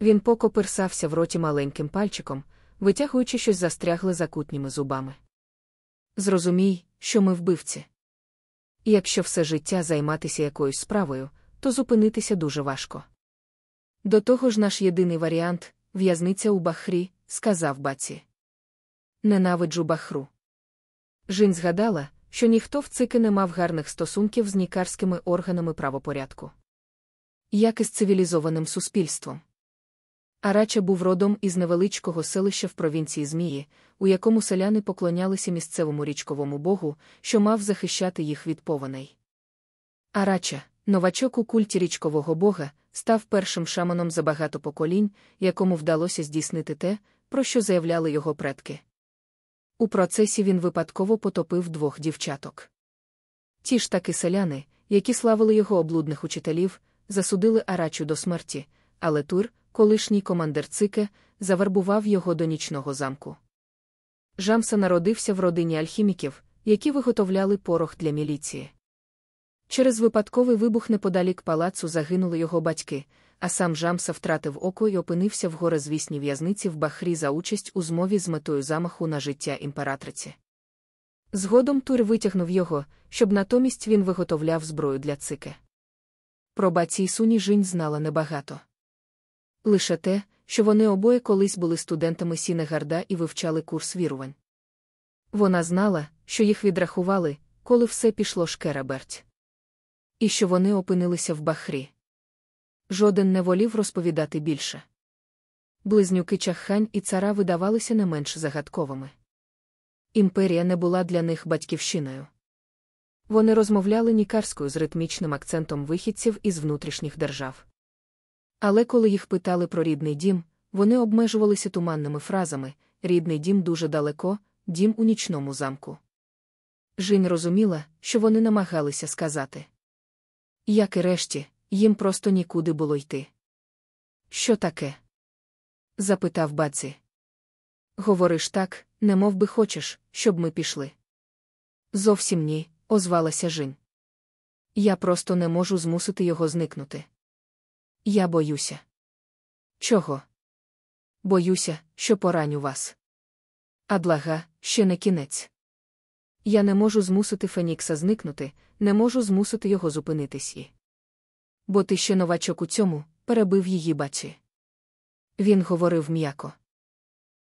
Він покоперсався в роті маленьким пальчиком, витягуючи щось застрягле закутніми зубами. Зрозумій, що ми вбивці. Якщо все життя займатися якоюсь справою, то зупинитися дуже важко. До того ж, наш єдиний варіант в'язниця у Бахрі, сказав баці. Ненавиджу Бахру. Жінь згадала, що ніхто в цики не мав гарних стосунків з нікарськими органами правопорядку. Як із цивілізованим суспільством. Арача був родом із невеличкого селища в провінції Змії, у якому селяни поклонялися місцевому річковому богу, що мав захищати їх від повеней. Арача, новачок у культі річкового бога, став першим шаманом за багато поколінь, якому вдалося здійснити те, про що заявляли його предки. У процесі він випадково потопив двох дівчаток. Ті ж таки селяни, які славили його облудних учителів, засудили Арачу до смерті, але Тур, колишній командир Цике, завербував його до нічного замку. Жамса народився в родині альхіміків, які виготовляли порох для міліції. Через випадковий вибух неподалік палацу загинули його батьки, а сам Рамса втратив око і опинився в горизвісній в'язниці в Бахрі за участь у змові з метою замаху на життя імператриці. Згодом Тур витягнув його, щоб натомість він виготовляв зброю для цике. Про Бадзі й Суні Жінь знала небагато. Лише те, що вони обоє колись були студентами Сінегарда і вивчали курс вірувань. Вона знала, що їх відрахували, коли все пішло шкереберть. І що вони опинилися в Бахрі. Жоден не волів розповідати більше. Близнюки Чаххань і цара видавалися не менш загадковими. Імперія не була для них батьківщиною. Вони розмовляли нікарською з ритмічним акцентом вихідців із внутрішніх держав. Але коли їх питали про рідний дім, вони обмежувалися туманними фразами рідний дім дуже далеко, дім у нічному замку. Жінь розуміла, що вони намагалися сказати. Як і решті, їм просто нікуди було йти. Що таке? запитав баці. Говориш так, не мов би хочеш, щоб ми пішли. Зовсім ні, озвалася Жінь. Я просто не можу змусити його зникнути. Я боюся. Чого? Боюся, що пораню вас. Адлага, ще не кінець. Я не можу змусити Фенікса зникнути, не можу змусити його зупинитись і. Бо ти ще новачок у цьому, перебив її баці. Він говорив м'яко.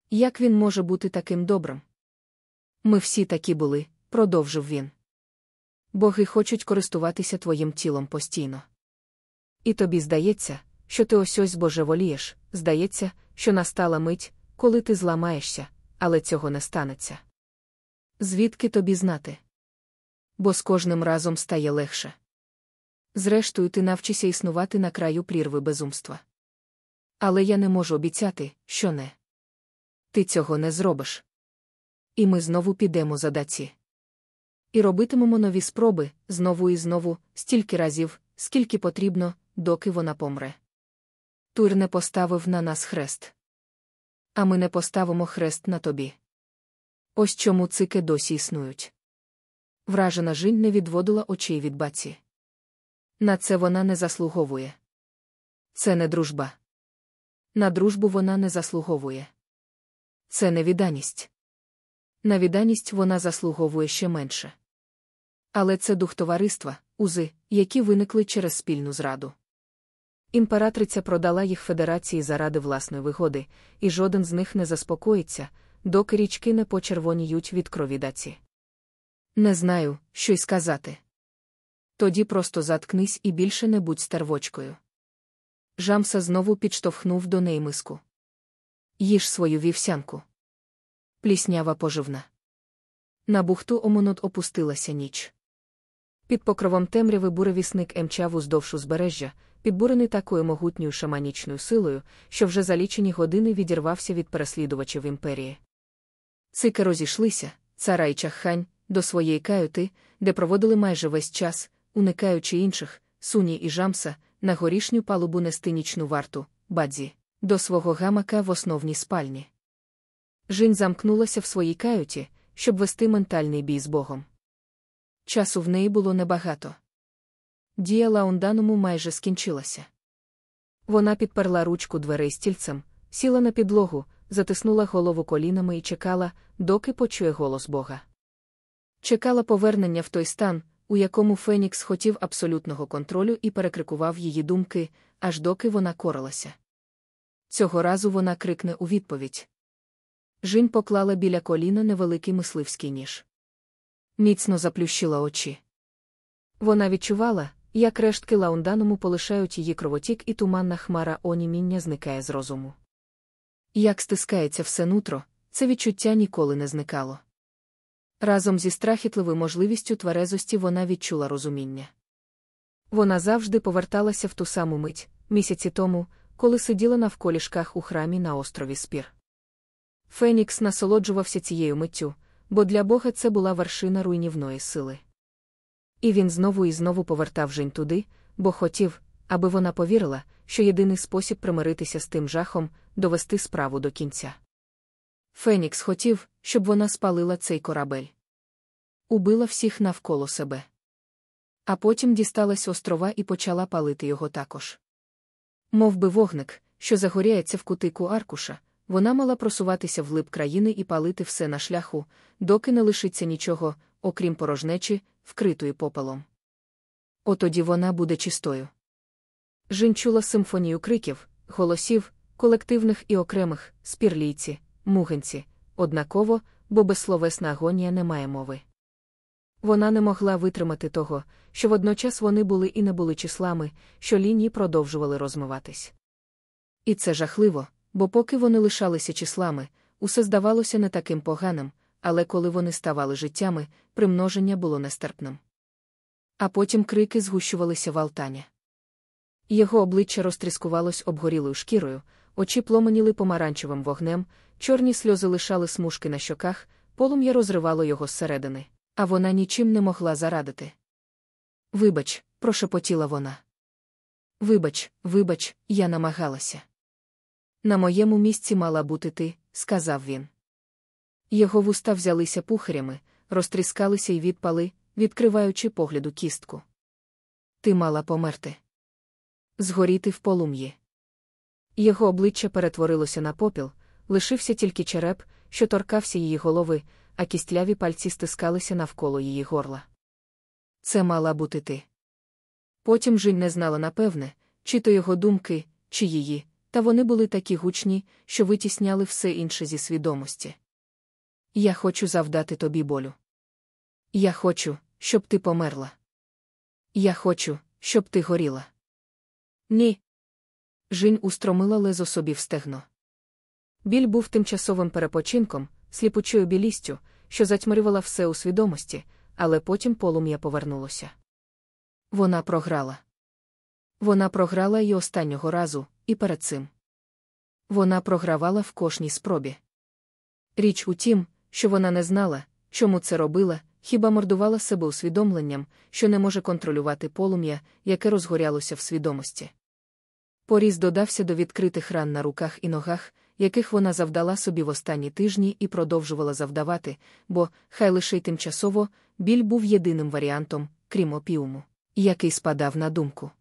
Як він може бути таким добрим? Ми всі такі були, продовжив він. Боги хочуть користуватися твоїм тілом постійно. І тобі здається, що ти ось ось божеволієш, здається, що настала мить, коли ти зламаєшся, але цього не станеться. Звідки тобі знати? Бо з кожним разом стає легше. Зрештою, ти навчишся існувати на краю прірви безумства. Але я не можу обіцяти, що не. Ти цього не зробиш. І ми знову підемо за даці. І робитимемо нові спроби знову і знову, стільки разів, скільки потрібно, доки вона помре. Тур не поставив на нас хрест. А ми не поставимо хрест на тобі. Ось чому цики досі існують. Вражена жінь не відводила очей від баці. На це вона не заслуговує. Це не дружба. На дружбу вона не заслуговує. Це не відданість. На відданість вона заслуговує ще менше. Але це дух товариства, узи, які виникли через спільну зраду. Імператриця продала їх федерації заради власної вигоди, і жоден з них не заспокоїться, доки річки не почервоніють від крові даці. Не знаю, що й сказати. Тоді просто заткнись і більше не будь старвочкою. Жамса знову підштовхнув до неї миску. Їж свою вівсянку. Пліснява поживна. На бухту омонот опустилася ніч. Під покровом темряви буревісник емчав уздовж узбережжя, підбурений такою могутньою шаманічною силою, що вже за лічені години відірвався від переслідувачів імперії. Цики розійшлися, цара і чаххань, до своєї каюти, де проводили майже весь час, уникаючи інших, суні і жамса, на горішню палубу нести нічну варту, бадзі, до свого гамака в основній спальні. Жінь замкнулася в своїй каюті, щоб вести ментальний бій з Богом. Часу в неї було небагато. Дія лаунданому майже скінчилася. Вона підперла ручку дверей стільцем, сіла на підлогу, затиснула голову колінами і чекала, доки почує голос Бога. Чекала повернення в той стан, у якому Фенікс хотів абсолютного контролю і перекрикував її думки, аж доки вона корилася. Цього разу вона крикне у відповідь. Жінь поклала біля коліна невеликий мисливський ніж. Міцно заплющила очі. Вона відчувала, як рештки лаунданому полишають її кровотік, і туманна хмара оніміння зникає з розуму. Як стискається все нутро, це відчуття ніколи не зникало. Разом зі страхітливою можливістю тверезості вона відчула розуміння. Вона завжди поверталася в ту саму мить, місяці тому, коли сиділа на вколішках у храмі на острові Спір. Фенікс насолоджувався цією миттю, бо для Бога це була вершина руйнівної сили. І він знову і знову повертав Жень туди, бо хотів, аби вона повірила, що єдиний спосіб примиритися з тим жахом довести справу до кінця. Фенікс хотів, щоб вона спалила цей корабель. Убила всіх навколо себе. А потім дісталась острова і почала палити його також. Мов би вогник, що загоряється в кутику аркуша, вона мала просуватися вглиб країни і палити все на шляху, доки не лишиться нічого, окрім порожнечі, вкритої попелом. Отоді вона буде чистою. Жін чула симфонію криків, голосів, колективних і окремих, спірлійці, мугенці, однаково, бо безсловесна агонія не має мови. Вона не могла витримати того, що водночас вони були і не були числами, що лінії продовжували розмиватись. І це жахливо, бо поки вони лишалися числами, усе здавалося не таким поганим, але коли вони ставали життями, примноження було нестерпним. А потім крики згущувалися в алтані. Його обличчя розтріскувалось обгорілою шкірою, очі пломеніли помаранчевим вогнем, чорні сльози лишали смужки на щоках, полум'я розривало його зсередини, а вона нічим не могла зарадити. Вибач, прошепотіла вона. Вибач, вибач, я намагалася. На моєму місці мала бути ти, сказав він. Його вуста взялися пухарями, розтріскалися й відпали, відкриваючи погляду кістку. Ти мала померти. Згоріти в полум'ї. Його обличчя перетворилося на попіл, лишився тільки череп, що торкався її голови, а кістляві пальці стискалися навколо її горла. Це мала бути ти. Потім Жінь не знала напевне, чи то його думки, чи її, та вони були такі гучні, що витісняли все інше зі свідомості. Я хочу завдати тобі болю. Я хочу, щоб ти померла. Я хочу, щоб ти горіла. Ні. Жінь устромила лезо собі в стегно. Біль був тимчасовим перепочинком, сліпучою білістю, що затьмарювала все у свідомості, але потім полум'я повернулося. Вона програла. Вона програла і останнього разу, і перед цим. Вона програвала в кожній спробі. Річ у тім, що вона не знала, чому це робила, хіба мордувала себе усвідомленням, що не може контролювати полум'я, яке розгорялося в свідомості. Поріз додався до відкритих ран на руках і ногах, яких вона завдала собі в останні тижні і продовжувала завдавати, бо, хай лише й тимчасово, біль був єдиним варіантом, крім опіуму, який спадав на думку.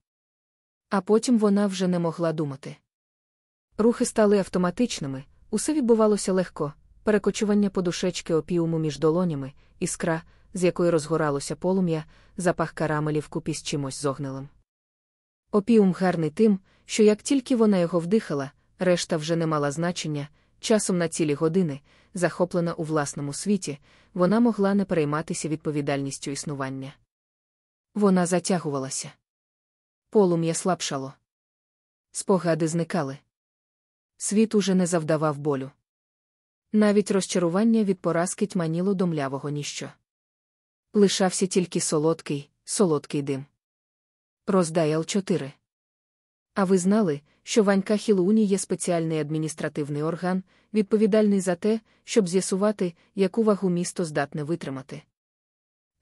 А потім вона вже не могла думати. Рухи стали автоматичними, усе відбувалося легко, перекочування подушечки опіуму між долонями, іскра, з якої розгоралося полум'я, запах карамелів купі з чимось зогнилим. Опіум гарний тим, що як тільки вона його вдихала, решта вже не мала значення, часом на цілі години, захоплена у власному світі, вона могла не перейматися відповідальністю існування. Вона затягувалася. Полум'я слабшало. Спогади зникали. Світ уже не завдавав болю. Навіть розчарування від поразки тьманіло до млявого ніщо. Лишався тільки солодкий, солодкий дим. Роздаял 4. А ви знали, що Ванька Хілуні є спеціальний адміністративний орган, відповідальний за те, щоб з'ясувати, яку вагу місто здатне витримати?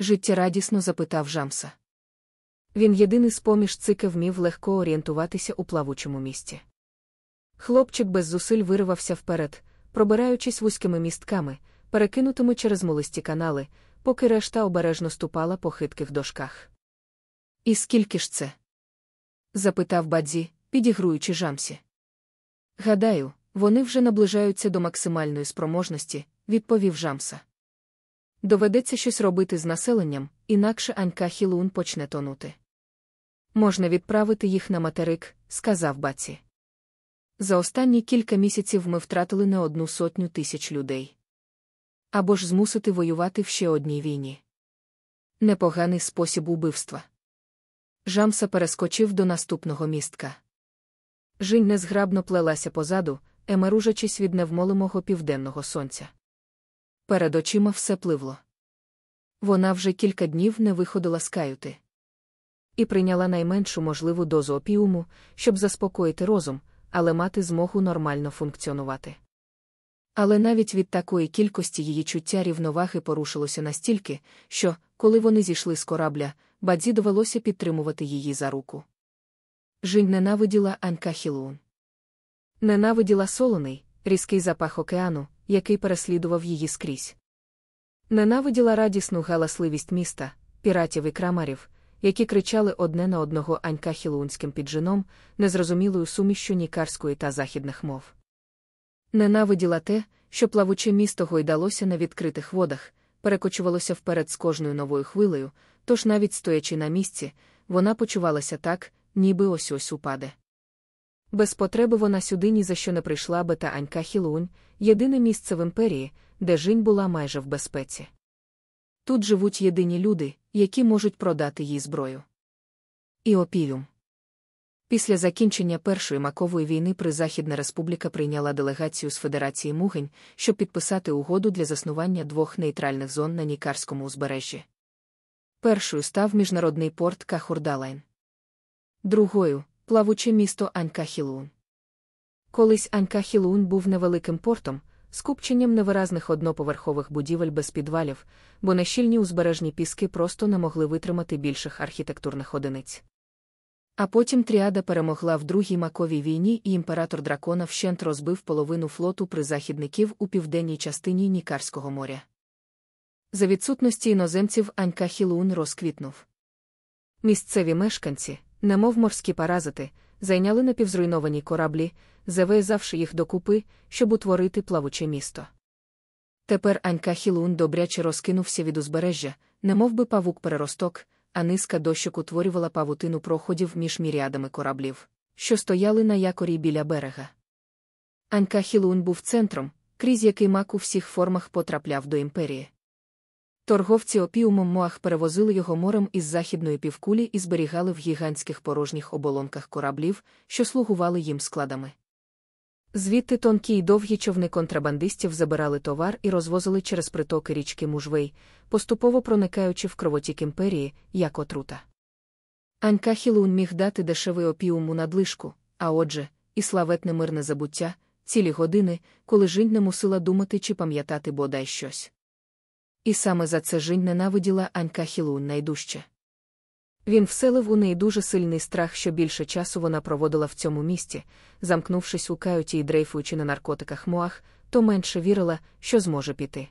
Життєрадісно запитав Жамса. Він єдиний з поміж цика вмів легко орієнтуватися у плавучому місті. Хлопчик без зусиль виривався вперед, пробираючись вузькими містками, перекинутими через молисті канали, поки решта обережно ступала по хитких дошках. І скільки ж це? запитав бадзі, підігруючи жамсі. Гадаю, вони вже наближаються до максимальної спроможності, відповів жамса. Доведеться щось робити з населенням, інакше Анька Хілун почне тонути. Можна відправити їх на материк, сказав баці. За останні кілька місяців ми втратили не одну сотню тисяч людей. Або ж змусити воювати в ще одній війні. Непоганий спосіб убивства. Жамса перескочив до наступного містка. Жінь незграбно плелася позаду, емеружачись від невмолимого південного сонця. Перед очима все пливло. Вона вже кілька днів не виходила з каюти. І прийняла найменшу можливу дозу опіуму, щоб заспокоїти розум, але мати змогу нормально функціонувати. Але навіть від такої кількості її чуття рівноваги порушилося настільки, що, коли вони зійшли з корабля, бадзі довелося підтримувати її за руку. Жінь ненавиділа Анька Хілун. Ненавиділа солоний, різкий запах океану, який переслідував її скрізь. Ненавиділа радісну галасливість міста, піратів і крамарів, які кричали одне на одного Анька Хілунським піджином, незрозумілою сумішчю нікарської та західних мов. Ненавиділа те, що плавуче місто гойдалося на відкритих водах, перекочувалося вперед з кожною новою хвилею, тож навіть стоячи на місці, вона почувалася так, ніби ось ось упаде. Без потреби вона сюди ні за що не прийшла би та Анька Хілунь, єдине місце в імперії, де жінь була майже в безпеці. Тут живуть єдині люди, які можуть продати їй зброю. І опіум. Після закінчення Першої макової війни Призахідна Республіка прийняла делегацію з Федерації Мугень, щоб підписати угоду для заснування двох нейтральних зон на Нікарському узбережжі. Першою став міжнародний порт Кахурдалайн. Другою плавуче місто Анька-Хілун. Колись Анька-Хілун був невеликим портом, скупченням невиразних одноповерхових будівель без підвалів, бо нещільні узбережні піски просто не могли витримати більших архітектурних одиниць. А потім тріада перемогла в другій маковій війні, і імператор дракона вщент розбив половину флоту призахідників у південній частині Нікарського моря. За відсутності іноземців Анька Хілун розквітнув. Місцеві мешканці, немов морські паразити, зайняли напівзруйновані кораблі, зав'язавши їх докупи, щоб утворити плавуче місто. Тепер Анька Хілун добряче розкинувся від узбережжя, немов би павук переросток, а низка дощок утворювала павутину проходів між міріадами кораблів, що стояли на якорі біля берега. Анька Хілун був центром, крізь який мак у всіх формах потрапляв до імперії. Торговці опіумом Моах перевозили його морем із західної півкулі і зберігали в гігантських порожніх оболонках кораблів, що слугували їм складами. Звідти тонкі й довгі човни контрабандистів забирали товар і розвозили через притоки річки Мужвей, поступово проникаючи в кровотік імперії, як отрута. Анька Хілун міг дати дешевий опіум у надлишку, а отже, і славетне мирне забуття, цілі години, коли жінь не мусила думати чи пам'ятати бодай щось. І саме за це Жінь ненавиділа Анька Хілун найдужче. Він вселив у неї дуже сильний страх, що більше часу вона проводила в цьому місті, замкнувшись у каюті і дрейфуючи на наркотиках Моах, то менше вірила, що зможе піти.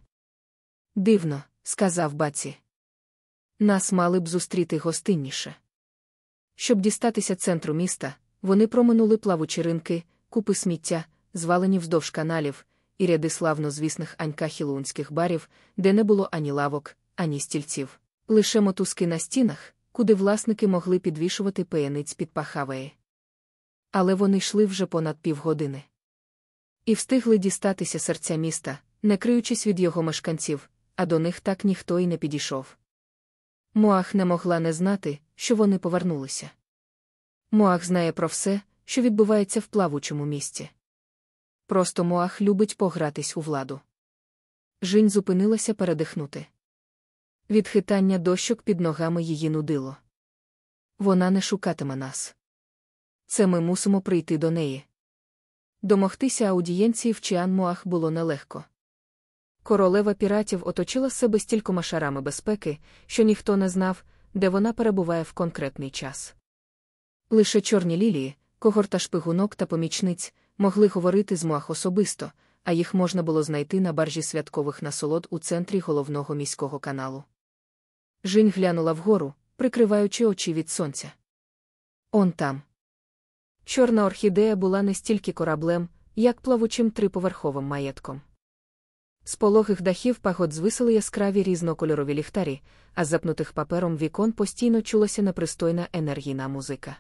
Дивно, сказав баці. Нас мали б зустріти гостинніше. Щоб дістатися центру міста, вони проминули плавучі ринки, купи сміття, звалені вздовж каналів, і ряди славнозвісних анькахілунських барів, де не було ані лавок, ані стільців, лише мотузки на стінах, куди власники могли підвішувати пияниць під пахавеї. Але вони йшли вже понад півгодини. І встигли дістатися серця міста, не криючись від його мешканців, а до них так ніхто й не підійшов. Моах не могла не знати, що вони повернулися. Моах знає про все, що відбувається в плавучому місті. Просто Моах любить погратись у владу. Жінь зупинилася передихнути. Від хитання дощок під ногами її нудило. Вона не шукатиме нас. Це ми мусимо прийти до неї. Домогтися аудієнції в Чіан Моах було нелегко. Королева піратів оточила себе стількома шарами безпеки, що ніхто не знав, де вона перебуває в конкретний час. Лише чорні лілії, когорта шпигунок та помічниць, могли говорити з Моах особисто, а їх можна було знайти на баржі святкових насолод у центрі головного міського каналу. Жінь глянула вгору, прикриваючи очі від сонця. Он там. Чорна орхідея була не стільки кораблем, як плавучим триповерховим маєтком. З пологих дахів пагод звисили яскраві різнокольорові ліхтарі, а запнутих папером вікон постійно чулася непристойна енергійна музика.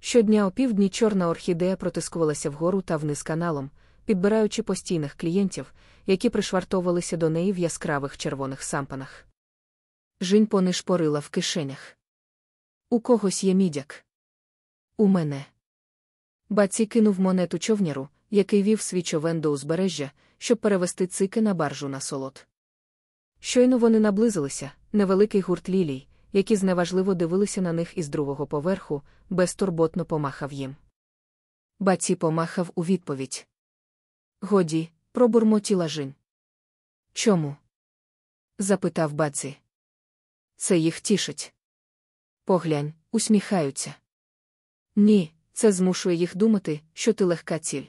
Щодня опівдні чорна орхідея протискувалася вгору та вниз каналом, підбираючи постійних клієнтів, які пришвартовувалися до неї в яскравих червоних сампанах. Жінь понишпорила в кишенях. У когось є мідяк. У мене. Баці кинув монету човняру, який вів свій човен до узбережжя, щоб перевести цики на баржу на солод. Щойно вони наблизилися, невеликий гурт лілій, які зневажливо дивилися на них із другого поверху, безтурботно помахав їм. Баці помахав у відповідь. Годі, пробурмотіла жін. Чому? запитав баці. Це їх тішить. Поглянь, усміхаються. Ні, це змушує їх думати, що ти легка ціль.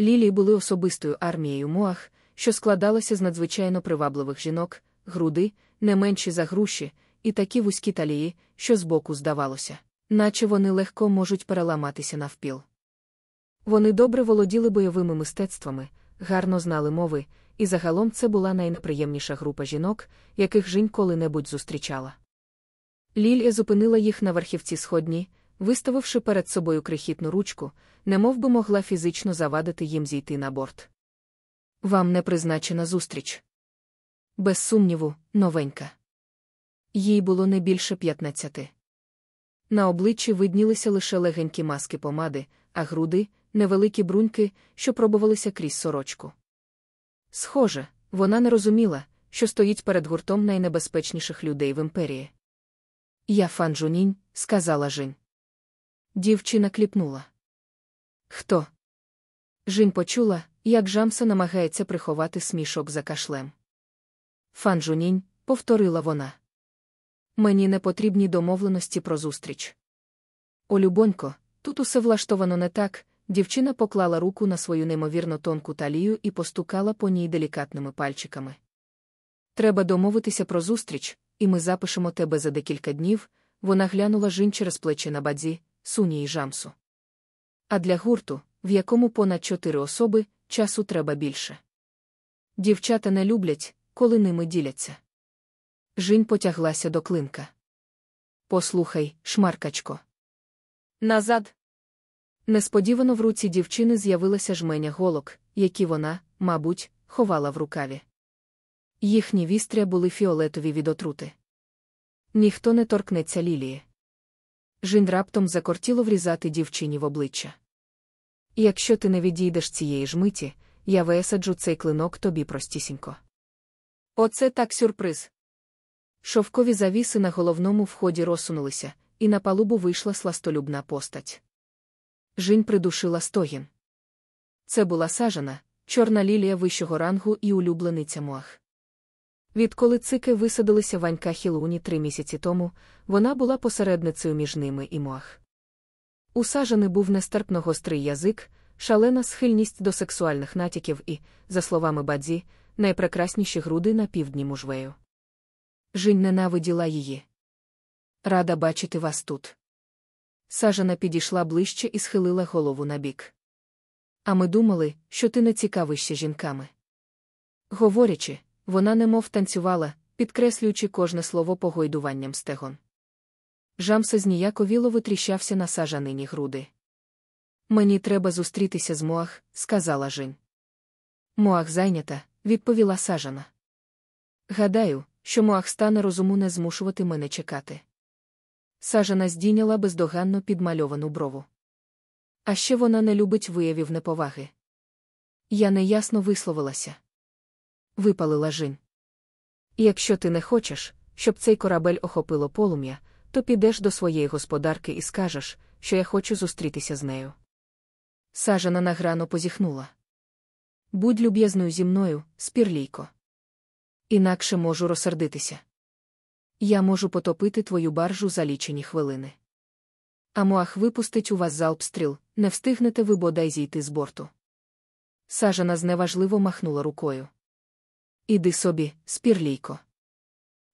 Лілії були особистою армією Моах, що складалася з надзвичайно привабливих жінок, груди, не менші за груші, і такі вузькі талії, що збоку здавалося, наче вони легко можуть переламатися навпіл. Вони добре володіли бойовими мистецтвами, гарно знали мови, і загалом це була найнеприємніша група жінок, яких Жінь коли-небудь зустрічала. Лілія зупинила їх на верхівці сходні, виставивши перед собою крихітну ручку, немов би могла фізично завадити їм зійти на борт. Вам не призначена зустріч. Без сумніву, новенька. Їй було не більше п'ятнадцяти. На обличчі виднілися лише легенькі маски помади, а груди невеликі бруньки, що пробувалися крізь сорочку. Схоже, вона не розуміла, що стоїть перед гуртом найнебезпечніших людей в імперії. Я фан Жунінь, сказала Жінь. Дівчина кліпнула. Хто? Жінь почула, як Жамса намагається приховати смішок за кашлем. Фан Жунінь, повторила вона. Мені не потрібні домовленості про зустріч. Олюбонько, тут усе влаштовано не так. Дівчина поклала руку на свою неймовірно тонку талію і постукала по ній делікатними пальчиками. Треба домовитися про зустріч, і ми запишемо тебе за декілька днів. Вона глянула жін через плечі на бадзі, суні й жамсу. А для гурту, в якому понад чотири особи, часу треба більше. Дівчата не люблять, коли ними діляться. Жінь потяглася до клинка. Послухай, шмаркачко. Назад. Несподівано в руці дівчини з'явилася жменя голок, які вона, мабуть, ховала в рукаві. Їхні вістря були фіолетові від отрути. Ніхто не торкнеться лілії. Жін раптом закортіло врізати дівчині в обличчя. Якщо ти не відійдеш цієї ж миті, я висаджу цей клинок тобі простісінько. Оце так сюрприз. Шовкові завіси на головному вході розсунулися, і на палубу вийшла сластолюбна постать. Жінь придушила стогін. Це була сажана, чорна лілія вищого рангу і улюблениця Муах. Відколи цики висадилися ванька Хілуні три місяці тому, вона була посередницею між ними і Муах. У сажани був нестерпно гострий язик, шалена схильність до сексуальних натяків і, за словами бадзі, найпрекрасніші груди на півдні мужвею. Жінь ненавиділа її. Рада бачити вас тут. Сажана підійшла ближче і схилила голову набік. А ми думали, що ти не цікавишся жінками. Говорячи, вона немов танцювала, підкреслюючи кожне слово погойдуванням стегон. Жамса зніяковіло витріщався на сажанині груди. Мені треба зустрітися з Моах, сказала Жень. Моах зайнята, відповіла сажана. Гадаю, що Моах стане розуму не змушувати мене чекати. Сажана здійняла бездоганно підмальовану брову. А ще вона не любить виявів неповаги. Я неясно висловилася. Випалила Жінь. Якщо ти не хочеш, щоб цей корабель охопило полум'я, то підеш до своєї господарки і скажеш, що я хочу зустрітися з нею. Сажана награно позіхнула. Будь люб'язною зі мною, спірлійко. Інакше можу розсердитися. Я можу потопити твою баржу за лічені хвилини. А Моах випустить у вас залп стріл, не встигнете ви бодай зійти з борту. Сажана зневажливо махнула рукою. Іди собі, спірлійко.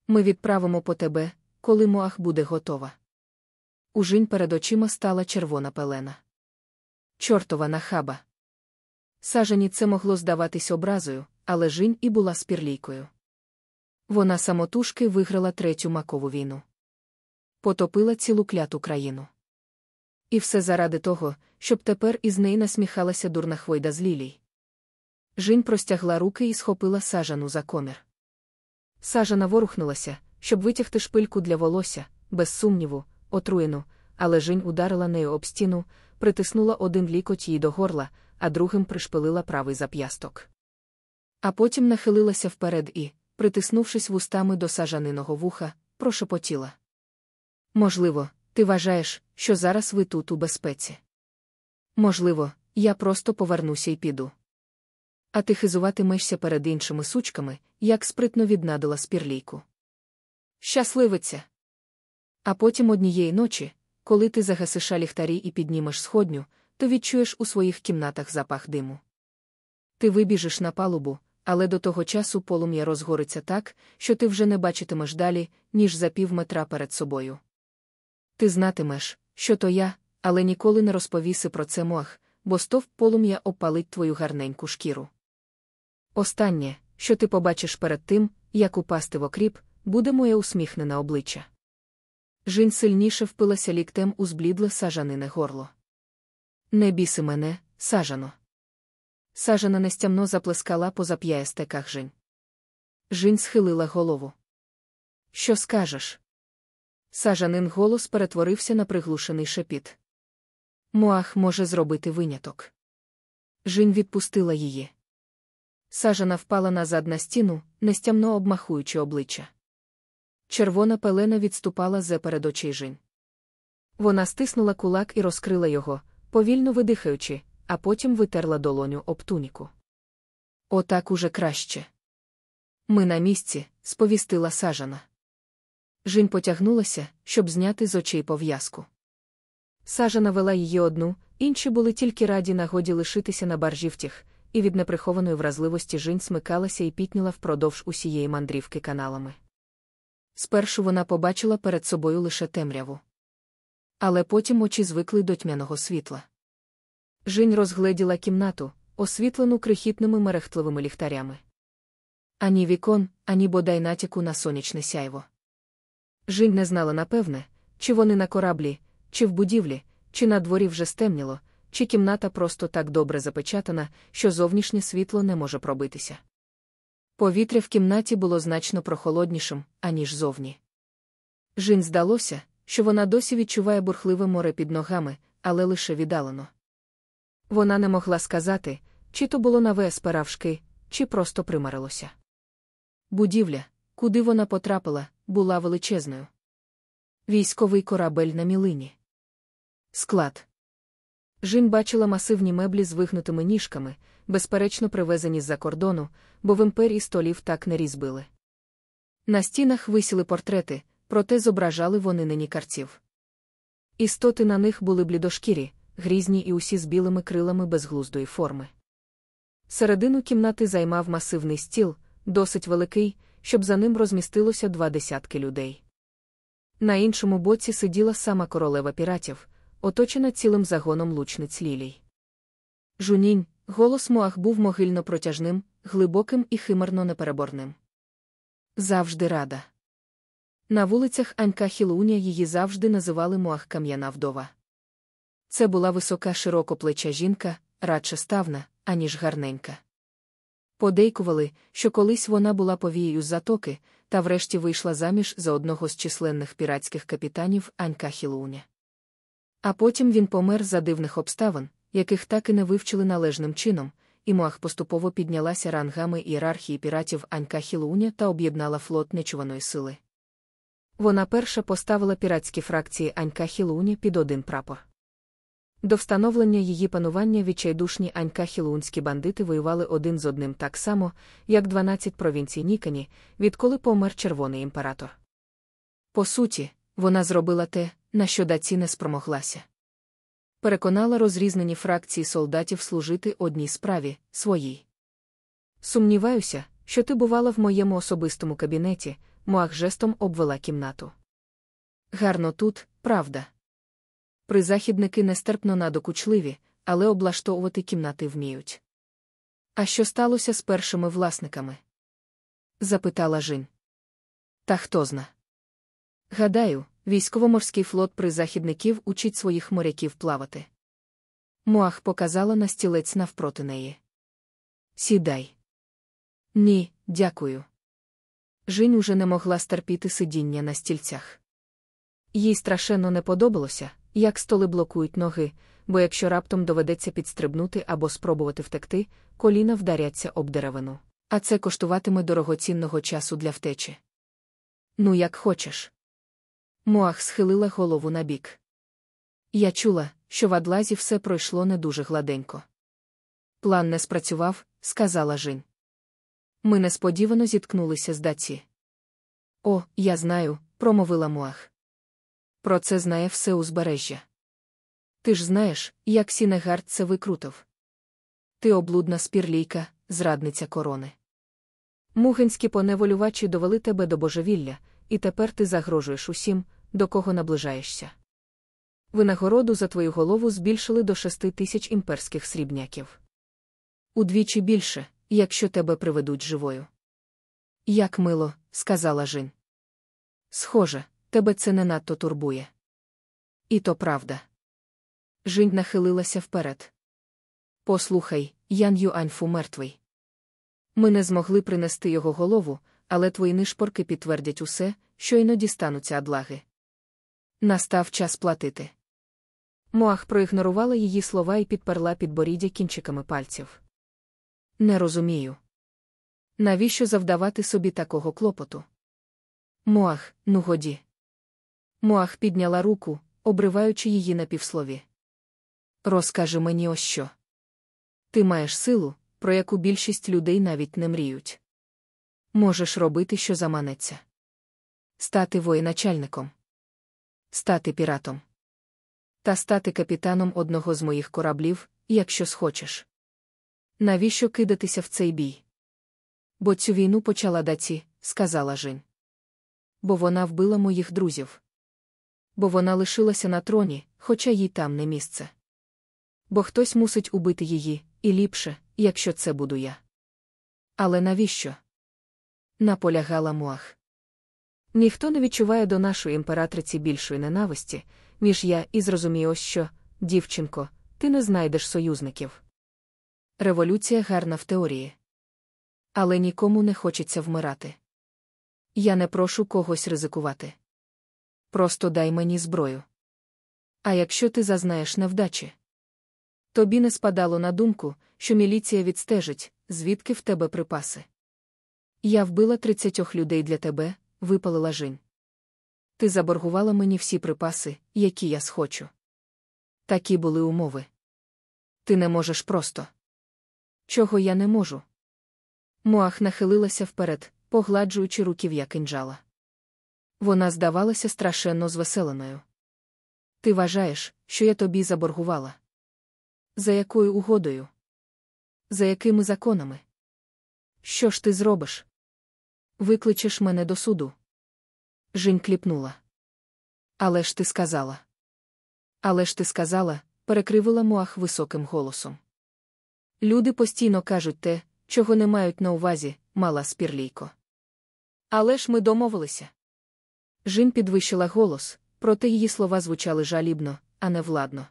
Ми відправимо по тебе, коли Моах буде готова. Ужинь перед очима стала червона пелена. Чортова нахаба. Сажані це могло здаватись образою, але жінь і була спірлійкою. Вона самотужки виграла третю макову війну. Потопила цілу кляту країну. І все заради того, щоб тепер із неї насміхалася дурна хвойда з лілій. Жінь простягла руки і схопила сажану за комір. Сажана ворухнулася, щоб витягти шпильку для волосся, без сумніву, отруєну, але Жінь ударила нею об стіну, притиснула один лікоть їй до горла, а другим пришпилила правий зап'ясток. А потім нахилилася вперед і, притиснувшись вустами до сажаниного вуха, прошепотіла. Можливо, ти вважаєш, що зараз ви тут у безпеці. Можливо, я просто повернуся і піду. А ти хизуватимешся перед іншими сучками, як спритно віднадила спірлійку. Щасливиця. А потім однієї ночі, коли ти загасиш ліхтарі і піднімеш сходню, то відчуєш у своїх кімнатах запах диму. Ти вибіжиш на палубу, але до того часу полум'я розгориться так, що ти вже не бачитимеш далі, ніж за пів метра перед собою. Ти знатимеш, що то я, але ніколи не розповіси про це мох, бо стовп полум'я опалить твою гарненьку шкіру. Останнє, що ти побачиш перед тим, як упасти в окріп, буде моє усміхнене обличчя. Жінь сильніше впилася ліктем у зблідле сажанине горло. Не біси мене, сажано. Сажана нестямно заплескала по зап'ястеках Жінь. Жінь схилила голову. Що скажеш? Сажанин голос перетворився на приглушений шепіт. Моах може зробити виняток. Жінь відпустила її. Сажана впала назад на стіну, нестямно обмахуючи обличчя. Червона пелена відступала за перед очей Жінь. Вона стиснула кулак і розкрила його, повільно видихаючи, а потім витерла долоню об туніку. Отак уже краще. Ми на місці, сповістила сажана. Жінь потягнулася, щоб зняти з очей пов'язку. Сажана вела її одну, інші були тільки раді нагоді лишитися на баржі втіх, і від неприхованої вразливості Жінь смикалася і пітніла впродовж усієї мандрівки каналами. Спершу вона побачила перед собою лише темряву. Але потім очі звикли до тьмяного світла. Жінь розгледіла кімнату, освітлену крихітними мерехтливими ліхтарями. Ані вікон, ані бодай натяку на сонячне сяйво. Жінь не знала напевне, чи вони на кораблі, чи в будівлі, чи на дворі вже стемніло, чи кімната просто так добре запечатана, що зовнішнє світло не може пробитися. Повітря в кімнаті було значно прохолоднішим, аніж зовні. Жін здалося, що вона досі відчуває бурхливе море під ногами, але лише віддалено. Вона не могла сказати, чи то було наве сперавшки, чи просто примарилося. Будівля, куди вона потрапила, була величезною. Військовий корабель на мілині. Склад. Жін бачила масивні меблі з вигнутими ніжками, безперечно привезені з-за кордону, бо в імперії столів так не різбили. На стінах висіли портрети, проте зображали вони нині карців. Істоти на них були блідошкірі, грізні і усі з білими крилами безглуздої форми. Середину кімнати займав масивний стіл, досить великий, щоб за ним розмістилося два десятки людей. На іншому боці сиділа сама королева піратів, оточена цілим загоном лучниць лілій. Жунінь, голос Муах був могильно протяжним, глибоким і химерно непереборним. Завжди рада. На вулицях Анька Хілуня її завжди називали Муах Кам'яна вдова. Це була висока широкоплеча жінка, радше ставна, аніж гарненька. Подейкували, що колись вона була повією з затоки, та врешті вийшла заміж за одного з численних піратських капітанів Анька Хілуня. А потім він помер за дивних обставин, яких так і не вивчили належним чином, і Муах поступово піднялася рангами ієрархії піратів Анька Хілуня та об'єднала флот нечуваної сили. Вона перша поставила піратські фракції Анька Хілуня під один прапор. До встановлення її панування відчайдушні анька хілунські бандити воювали один з одним так само, як 12 провінцій Нікані, відколи помер червоний імператор. По суті, вона зробила те, на що даці не спромоглася. Переконала розрізнені фракції солдатів служити одній справі своїй. Сумніваюся, що ти бувала в моєму особистому кабінеті, Муах жестом обвела кімнату. Гарно тут, правда. Призахідники нестерпно надокучливі, але облаштовувати кімнати вміють. А що сталося з першими власниками? запитала Жін. Та хто зна. Гадаю, військово-морський флот призахідників учить своїх моряків плавати. Муах показала на стілець навпроти неї. Сідай. Ні, дякую. Жінь уже не могла стерпіти сидіння на стільцях. Їй страшенно не подобалося, як столи блокують ноги, бо якщо раптом доведеться підстрибнути або спробувати втекти, коліна вдаряться об деревину. А це коштуватиме дорогоцінного часу для втечі. Ну, як хочеш. Муах схилила голову набік. Я чула, що в Адлазі все пройшло не дуже гладенько. План не спрацював, сказала Жінь. Ми несподівано зіткнулися з Дадзі. О, я знаю, промовила Моах. Про це знає все узбережжя. Ти ж знаєш, як Сінегард це викрутив. Ти облудна спірлійка, зрадниця корони. Мугинські поневолювачі довели тебе до божевілля, і тепер ти загрожуєш усім, до кого наближаєшся. Винагороду за твою голову збільшили до шести тисяч імперських срібняків. Удвічі більше, якщо тебе приведуть живою. Як мило, сказала Жін. Схоже, тебе це не надто турбує. І то правда. Жінь нахилилася вперед. Послухай, Ян Юаньфу мертвий. Ми не змогли принести його голову, але твої нишпорки підтвердять усе, що іноді стануться адлаги. Настав час платити. Моах проігнорувала її слова і підперла підборіддя кінчиками пальців. Не розумію. Навіщо завдавати собі такого клопоту? Моах, ну годі. Моах підняла руку, обриваючи її на півслові. Розкажи мені ось що. Ти маєш силу, про яку більшість людей навіть не мріють. Можеш робити, що заманеться. Стати воєначальником. Стати піратом. Та стати капітаном одного з моїх кораблів, якщо схочеш. Навіщо кидатися в цей бій? Бо цю війну почала даці, сказала Жін. Бо вона вбила моїх друзів. Бо вона лишилася на троні, хоча їй там не місце. Бо хтось мусить убити її, і ліпше, якщо це буду я. Але навіщо? Наполягала Муах. Ніхто не відчуває до нашої імператриці більшої ненависті, ніж я, і зрозумію ось що, дівчинко, ти не знайдеш союзників. Революція гарна в теорії. Але нікому не хочеться вмирати. Я не прошу когось ризикувати. Просто дай мені зброю. А якщо ти зазнаєш невдачі, тобі не спадало на думку, що міліція відстежить, звідки в тебе припаси. Я вбила тридцятьох людей для тебе, випалила Жінь. Ти заборгувала мені всі припаси, які я схочу. Такі були умови. Ти не можеш просто. Чого я не можу? Моах нахилилася вперед, погладжуючи руків'я кинджала. Вона здавалася страшенно звеселеною. Ти вважаєш, що я тобі заборгувала? За якою угодою? За якими законами? Що ж ти зробиш? Викличеш мене до суду. Жінь кліпнула. Але ж ти сказала. Але ж ти сказала, перекривила Муах високим голосом. Люди постійно кажуть те, чого не мають на увазі, мала спірлійко. Але ж ми домовилися. Жін підвищила голос, проте її слова звучали жалібно, а не владно.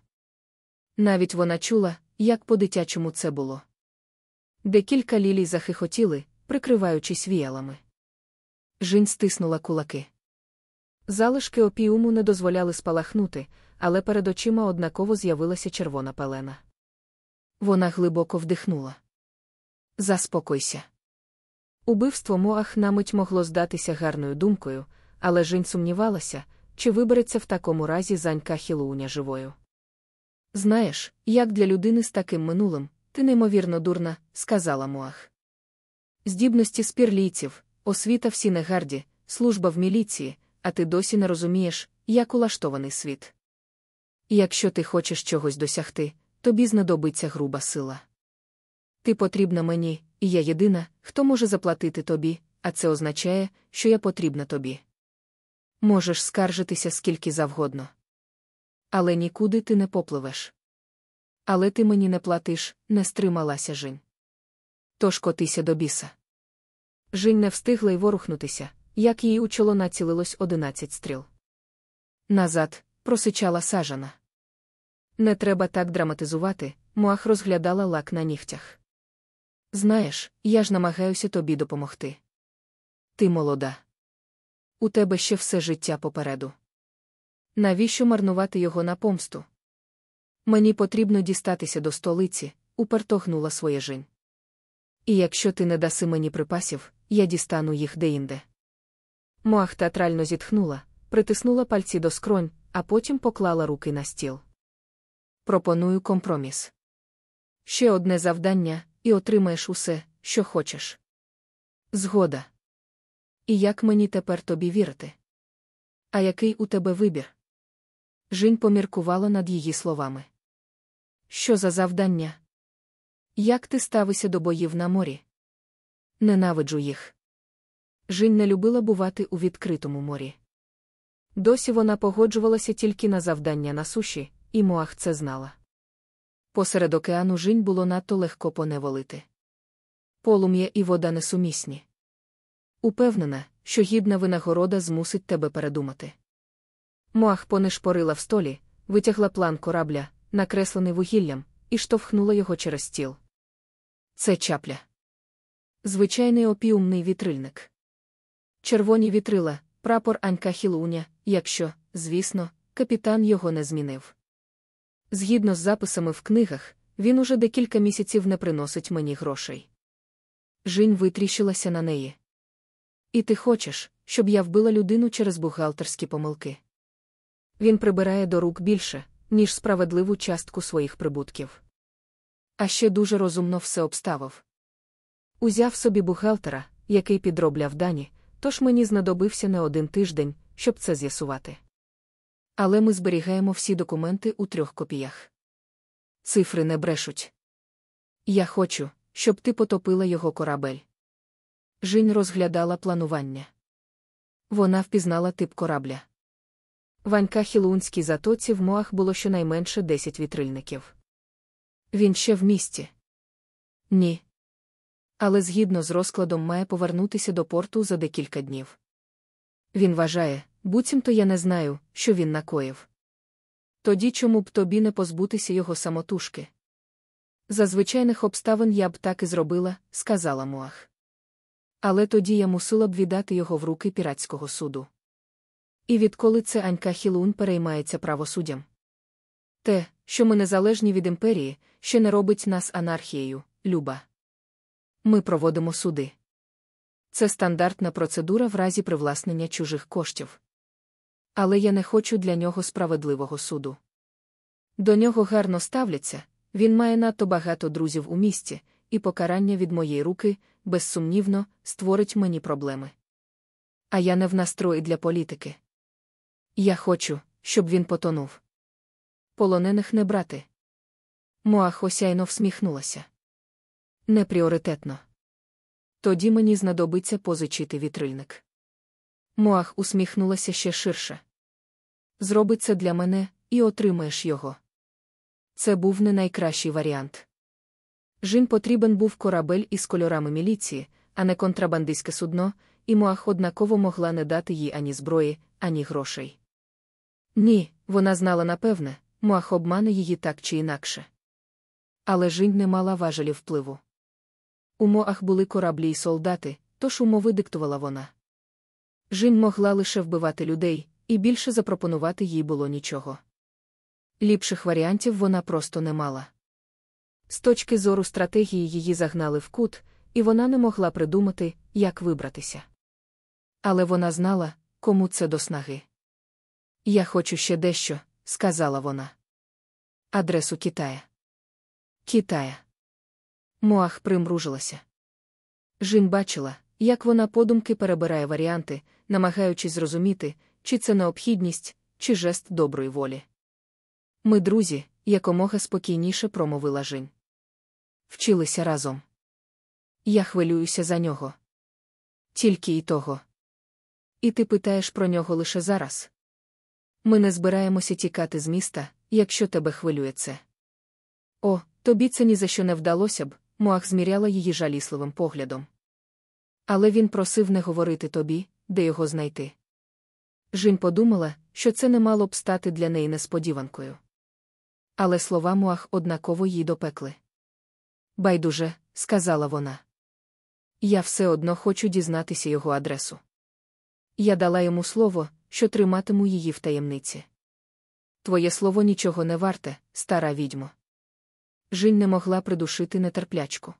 Навіть вона чула, як по-дитячому це було. Декілька лілій захихотіли, прикриваючись віялами. Жінь стиснула кулаки. Залишки опіуму не дозволяли спалахнути, але перед очима однаково з'явилася червона пелена. Вона глибоко вдихнула. Заспокойся. Убивство Моах на мить могло здатися гарною думкою, але Жінь сумнівалася, чи вибереться в такому разі з Анькхілууня живою. Знаєш, як для людини з таким минулим, ти неймовірно дурна, сказала Моах. Здібності спірлійців, освіта в Сінегарді, служба в міліції, а ти досі не розумієш, як улаштований світ. Якщо ти хочеш чогось досягти, тобі знадобиться груба сила. Ти потрібна мені, і я єдина, хто може заплатити тобі, а це означає, що я потрібна тобі. Можеш скаржитися скільки завгодно. Але нікуди ти не попливеш. Але ти мені не платиш, не стрималася Жінь. Тож котися до біса. Жінь не встигла й ворухнутися, як їй у чоло націлилось одинадцять стріл. Назад, просичала сажана. Не треба так драматизувати, Муах розглядала лак на нігтях. Знаєш, я ж намагаюся тобі допомогти. Ти молода. У тебе ще все життя попереду. Навіщо марнувати його на помсту? Мені потрібно дістатися до столиці, упертогнула своє жінь. І якщо ти не даси мені припасів, я дістану їх деінде. Муах театрально зітхнула, притиснула пальці до скронь, а потім поклала руки на стіл. Пропоную компроміс. Ще одне завдання, і отримаєш усе, що хочеш. Згода. І як мені тепер тобі вірити? А який у тебе вибір? Жінь поміркувала над її словами. Що за завдання? Як ти ставишся до боїв на морі? Ненавиджу їх. Жінь не любила бувати у відкритому морі. Досі вона погоджувалася тільки на завдання на суші, і Моах це знала. Посеред океану жінь було надто легко поневолити. Полум'я і вода несумісні. Упевнена, що гідна винагорода змусить тебе передумати. Моах понишпорила в столі, витягла план корабля, накреслений вугіллям, і штовхнула його через стіл. Це чапля. Звичайний опіумний вітрильник. Червоні вітрила, прапор Анька Хілуня, якщо, звісно, капітан його не змінив. Згідно з записами в книгах, він уже декілька місяців не приносить мені грошей. Жінь витріщилася на неї. І ти хочеш, щоб я вбила людину через бухгалтерські помилки. Він прибирає до рук більше, ніж справедливу частку своїх прибутків. А ще дуже розумно все обставив. Узяв собі бухгалтера, який підробляв дані, тож мені знадобився не один тиждень, щоб це з'ясувати. Але ми зберігаємо всі документи у трьох копіях. Цифри не брешуть. Я хочу, щоб ти потопила його корабель. Жінь розглядала планування. Вона впізнала тип корабля. Ванька Хілунській затоці в Моах було щонайменше 10 вітрильників. Він ще в місті? Ні. Але згідно з розкладом має повернутися до порту за декілька днів. Він вважає, буцімто я не знаю, що він накоїв. Тоді чому б тобі не позбутися його самотужки? За звичайних обставин я б так і зробила, сказала Муах. Але тоді я мусила б віддати його в руки піратського суду. І відколи це Анька Хілун переймається правосуддям? Те, що ми незалежні від імперії, ще не робить нас анархією, Люба. Ми проводимо суди. Це стандартна процедура в разі привласнення чужих коштів. Але я не хочу для нього справедливого суду. До нього гарно ставляться, він має надто багато друзів у місті, і покарання від моєї руки, безсумнівно, створить мені проблеми. А я не в настрої для політики. Я хочу, щоб він потонув. Полонених не брати. Моах осяйно всміхнулася. Непріоритетно. Тоді мені знадобиться позичити вітрильник. Моах усміхнулася ще ширше. Зроби це для мене і отримаєш його. Це був не найкращий варіант. Жін потрібен був корабель із кольорами міліції, а не контрабандистське судно, і Моах однаково могла не дати їй ані зброї, ані грошей. Ні, вона знала напевне, Моах обмане її так чи інакше. Але Жінь не мала важелі впливу. У Моах були кораблі й солдати, тож умови диктувала вона. Жінь могла лише вбивати людей, і більше запропонувати їй було нічого. Ліпших варіантів вона просто не мала. З точки зору стратегії її загнали в кут, і вона не могла придумати, як вибратися. Але вона знала, кому це до снаги. Я хочу ще дещо, сказала вона. Адресу Китая. Китая. Моах примружилася. Жін бачила, як вона подумки перебирає варіанти, намагаючись зрозуміти, чи це необхідність, чи жест доброї волі. Ми друзі, якомога спокійніше промовила Жінь. Вчилися разом. Я хвилююся за нього. Тільки й того. І ти питаєш про нього лише зараз. Ми не збираємося тікати з міста, якщо тебе хвилює це. О, тобі це ні за що не вдалося б, Муах зміряла її жалісливим поглядом. Але він просив не говорити тобі, де його знайти. Жінь подумала, що це не мало б стати для неї несподіванкою. Але слова Муах однаково їй допекли. Байдуже, сказала вона. Я все одно хочу дізнатися його адресу. Я дала йому слово, що триматиму її в таємниці. Твоє слово нічого не варте, стара відьмо. Жінь не могла придушити нетерплячку.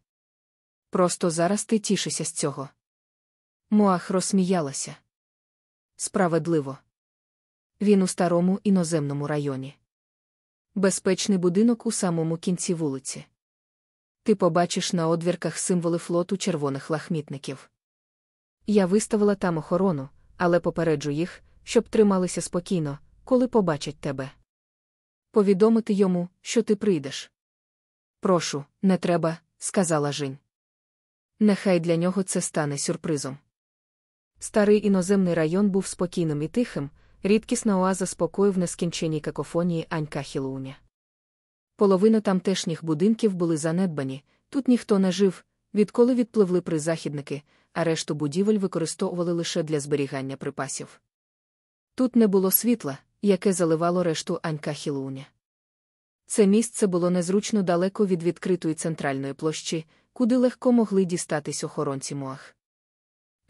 Просто зараз ти тішишся з цього. Моах розсміялася. Справедливо. Він у старому іноземному районі. Безпечний будинок у самому кінці вулиці. Ти побачиш на одвірках символи флоту червоних лахмітників. Я виставила там охорону, але попереджу їх, щоб трималися спокійно, коли побачать тебе. Повідомити йому, що ти прийдеш. Прошу, не треба, сказала Жінь. Нехай для нього це стане сюрпризом. Старий іноземний район був спокійним і тихим, рідкісна оаза спокою в нескінченій какофонії Анька Хілуня. Половина тамтешніх будинків були занедбані, тут ніхто не жив, відколи відпливли призахідники, а решту будівель використовували лише для зберігання припасів. Тут не було світла, яке заливало решту Анька Хілуня. Це місце було незручно далеко від відкритої центральної площі, куди легко могли дістатись охоронці Моах.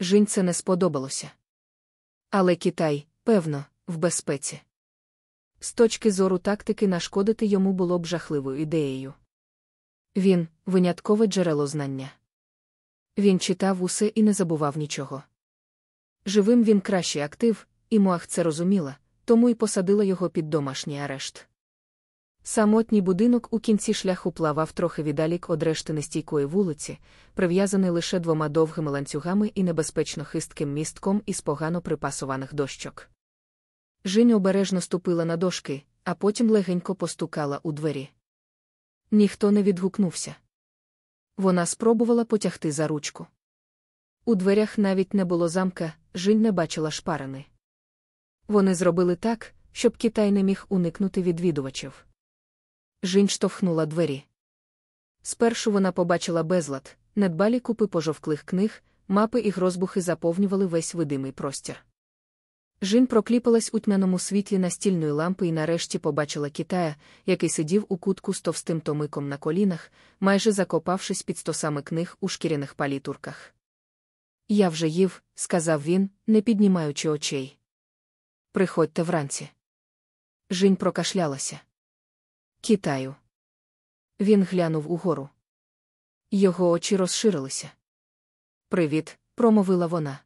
Жінь це не сподобалося. Але Китай, певно, в безпеці. З точки зору тактики нашкодити йому було б жахливою ідеєю. Він виняткове джерело знання. Він читав усе і не забував нічого. Живим він кращий актив, і Муах це розуміла, тому й посадила його під домашній арешт. Самотній будинок у кінці шляху плавав трохи віддалік од решти нестійкої вулиці, прив'язаний лише двома довгими ланцюгами і небезпечно хистким містком із погано припасуваних дощок. Жінь обережно ступила на дошки, а потім легенько постукала у двері. Ніхто не відгукнувся. Вона спробувала потягти за ручку. У дверях навіть не було замка, Жінь не бачила шпарини. Вони зробили так, щоб Китай не міг уникнути відвідувачів. Жінь штовхнула двері. Спершу вона побачила безлад, недбалі купи пожовклих книг, мапи і грозбухи заповнювали весь видимий простір. Жін прокліпалась у тьмяному світлі настільної лампи і нарешті побачила Китая, який сидів у кутку з товстим томиком на колінах, майже закопавшись під стосами книг у шкіряних палітурках. Я вже їв, сказав він, не піднімаючи очей. Приходьте вранці. Жінь прокашлялася. Китаю. Він глянув угору. Його очі розширилися. Привіт, промовила вона.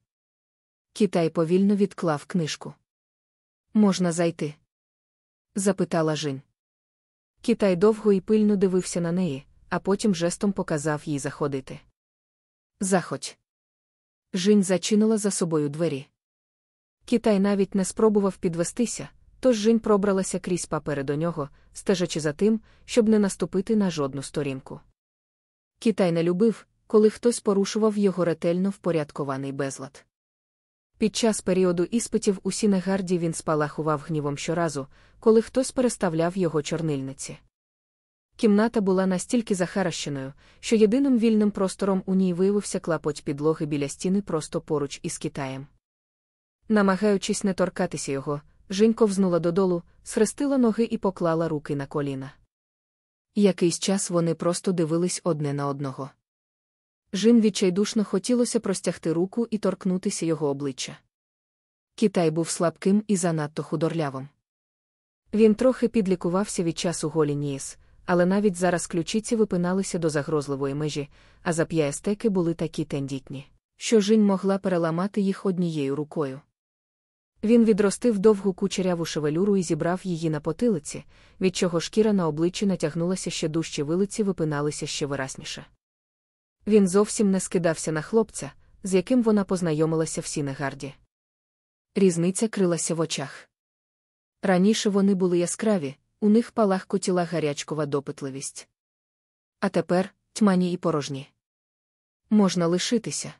Китай повільно відклав книжку. Можна зайти? запитала Жінь. Китай довго і пильно дивився на неї, а потім жестом показав їй заходити. Заходь. Жінь зачинила за собою двері. Китай навіть не спробував підвестися, тож Жінь пробралася крізь папери до нього, стежачи за тим, щоб не наступити на жодну сторінку. Китай не любив, коли хтось порушував його ретельно впорядкований безлад. Під час періоду іспитів у Сінегарді він спалахував гнівом щоразу, коли хтось переставляв його чорнильниці. Кімната була настільки захаращеною, що єдиним вільним простором у ній виявився клапоть підлоги біля стіни просто поруч із Китаєм. Намагаючись не торкатися його, Жінь ковзнула додолу, схрестила ноги і поклала руки на коліна. Якийсь час вони просто дивились одне на одного. Жін відчайдушно хотілося простягти руку і торкнутися його обличчя. Китай був слабким і занадто худорлявим. Він трохи підлікувався від часу голі ніс, але навіть зараз ключиці випиналися до загрозливої межі, а зап'ястеки були такі тендітні, що Жінь могла переламати їх однією рукою. Він відростив довгу кучеряву шевелюру і зібрав її на потилиці, від чого шкіра на обличчі натягнулася ще дужчі вилиці випиналися ще виразніше. Він зовсім не скидався на хлопця, з яким вона познайомилася в Сінегарді. Різниця крилася в очах. Раніше вони були яскраві, у них палахкотіла гарячкова допитливість. А тепер тьмяні і порожні. Можна лишитися?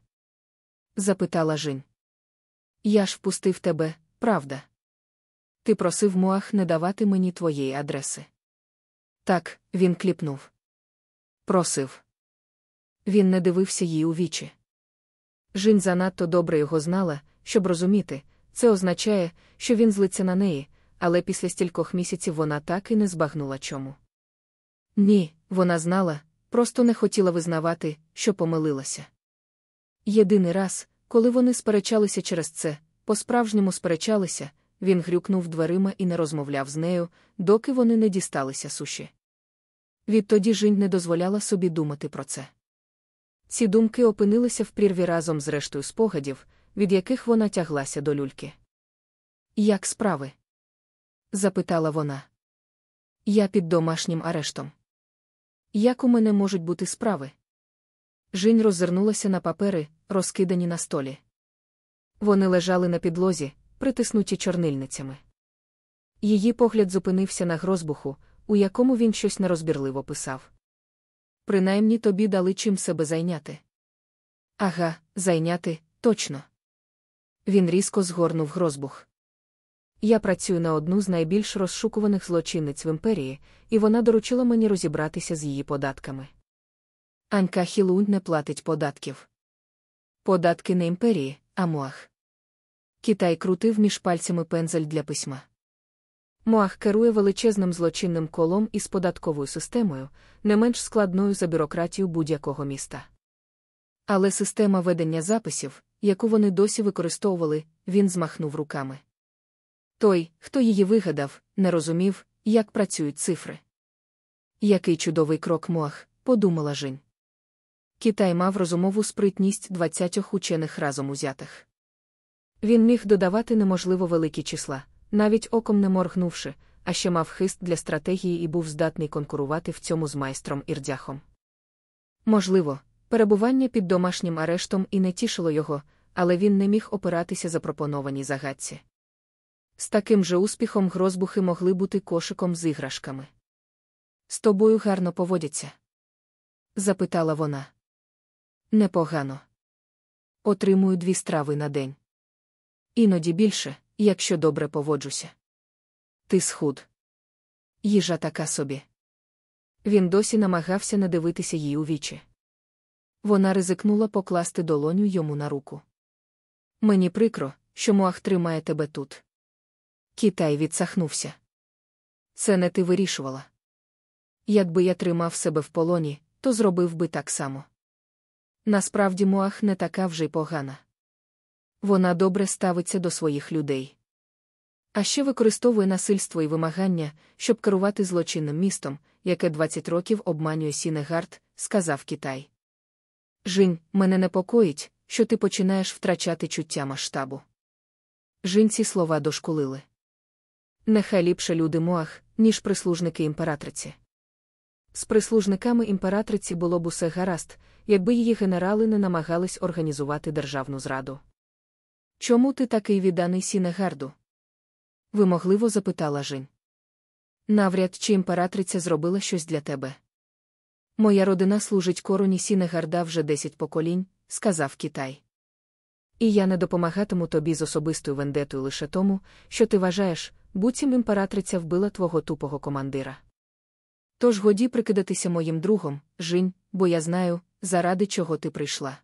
запитала Жінь. Я ж впустив тебе, правда? Ти просив Муах не давати мені твоєї адреси. Так, він кліпнув. Просив. Він не дивився їй у вічі. Жінь занадто добре його знала, щоб розуміти, це означає, що він злиться на неї, але після стількох місяців вона так і не збагнула чому. Ні, вона знала, просто не хотіла визнавати, що помилилася. Єдиний раз, коли вони сперечалися через це, по-справжньому сперечалися, він грюкнув дверима і не розмовляв з нею, доки вони не дісталися суші. Відтоді Жінь не дозволяла собі думати про це. Ці думки опинилися в прірві разом з рештою спогадів, від яких вона тяглася до люльки. Як справи? запитала вона. Я під домашнім арештом. Як у мене можуть бути справи? Жінь роззирнулася на папери, розкидані на столі. Вони лежали на підлозі, притиснуті чорнильницями. Її погляд зупинився на грозбуху, у якому він щось нерозбірливо писав. Принаймні тобі дали чим себе зайняти. Ага, зайняти, точно. Він різко згорнув грозбух. Я працюю на одну з найбільш розшукуваних злочинниць в імперії, і вона доручила мені розібратися з її податками. Анька Хілунь не платить податків. Податки не імперії, а муах. Китай крутив між пальцями пензель для письма. Муах керує величезним злочинним колом із податковою системою, не менш складною за бюрократію будь-якого міста. Але система ведення записів, яку вони досі використовували, він змахнув руками. Той, хто її вигадав, не розумів, як працюють цифри. Який чудовий крок Муах, подумала Жінь. Китай мав розумову спритність двадцятьох учених разом узятих. Він міг додавати неможливо великі числа, навіть оком не моргнувши, а ще мав хист для стратегії і був здатний конкурувати в цьому з майстром Ірдяхом. Можливо, перебування під домашнім арештом і не тішило його, але він не міг опиратися запропонованій загадці. З таким же успіхом грозбухи могли бути кошиком з іграшками. З тобою гарно поводяться? запитала вона. Непогано. Отримую дві страви на день. Іноді більше, якщо добре поводжуся. Ти схуд. Їжа така собі. Він досі намагався не дивитися їй у вічі. Вона ризикнула покласти долоню йому на руку. Мені прикро, що Муах тримає тебе тут. Китай відсахнувся. Це не ти вирішувала. Якби я тримав себе в полоні, то зробив би так само. Насправді Муах не така вже й погана. Вона добре ставиться до своїх людей. А ще використовує насильство і вимагання, щоб керувати злочинним містом, яке 20 років обманює Сінегард, сказав Китай. Жінь, мене непокоїть, що ти починаєш втрачати чуття масштабу. Жінь ці слова дошкулили. Нехай ліпше люди Муах, ніж прислужники імператриці. З прислужниками імператриці було б усе гаразд, якби її генерали не намагались організувати державну зраду. Чому ти такий відданий Сінегарду? вимогливо запитала Жінь. Навряд чи імператриця зробила щось для тебе. Моя родина служить короні Сінегарда вже десять поколінь, сказав Китай. І я не допомагатиму тобі з особистою вендетою лише тому, що ти вважаєш, буцім імператриця вбила твого тупого командира. Тож годі прикидатися моїм другом, Жінь, бо я знаю, заради чого ти прийшла.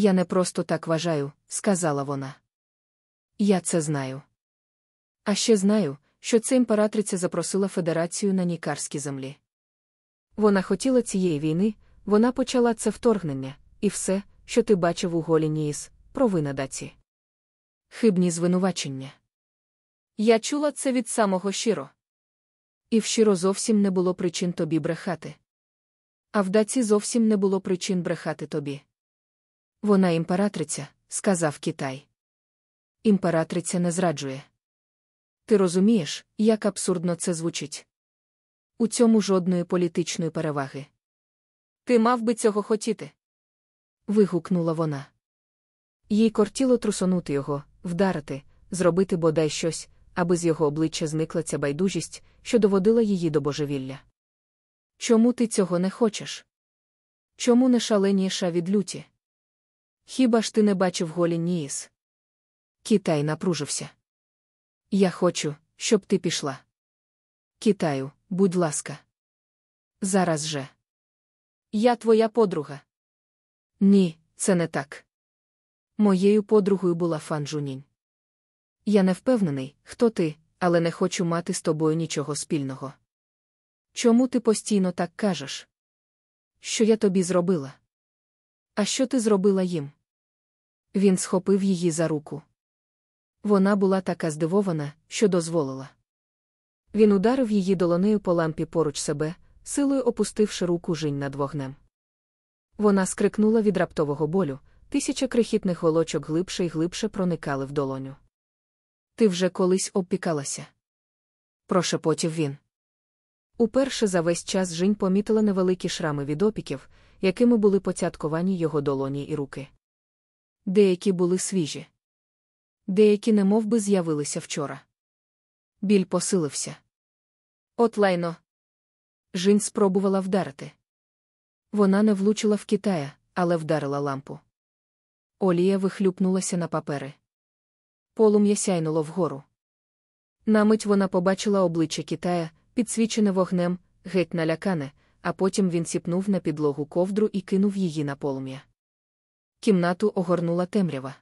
Я не просто так вважаю, сказала вона. Я це знаю. А ще знаю, що це імператриця запросила Федерацію на нікарські землі. Вона хотіла цієї війни, вона почала це вторгнення, і все, що ти бачив у голі Ніїс, провина даці. Хибні звинувачення. Я чула це від самого щиро. І в щиро зовсім не було причин тобі брехати. А в даці зовсім не було причин брехати тобі. Вона імператриця, сказав Китай. Імператриця не зраджує. Ти розумієш, як абсурдно це звучить? У цьому жодної політичної переваги. Ти мав би цього хотіти. вигукнула вона. Їй кортіло трусонути його, вдарити, зробити бодай щось, аби з його обличчя зникла ця байдужість, що доводила її до божевілля. Чому ти цього не хочеш? Чому не шаленіша від люті? Хіба ж ти не бачив голі Ніїс? Китай напружився. Я хочу, щоб ти пішла. Китаю, будь ласка. Зараз же. Я твоя подруга. Ні, це не так. Моєю подругою була Фан Жунінь. Я не впевнений, хто ти, але не хочу мати з тобою нічого спільного. Чому ти постійно так кажеш? Що я тобі зробила? А що ти зробила їм? Він схопив її за руку. Вона була така здивована, що дозволила. Він ударив її долонею по лампі поруч себе, силою опустивши руку жінь над вогнем. Вона скрикнула від раптового болю, тисяча крихітних голочок глибше і глибше проникали в долоню. Ти вже колись обпікалася. Прошепотів він. Уперше за весь час Жінь помітила невеликі шрами від опіків, якими були поцятковані його долоні і руки. Деякі були свіжі. Деякі немов би з'явилися вчора. Біль посилився. От лайно. Жінь спробувала вдарити. Вона не влучила в Китая, але вдарила лампу. Олія вихлюпнулася на папери. Полум'я сяйнуло вгору. На мить вона побачила обличчя Китая, підсвічене вогнем, геть налякане, а потім він сіпнув на підлогу ковдру і кинув її на полум'я. Кімнату огорнула темрява.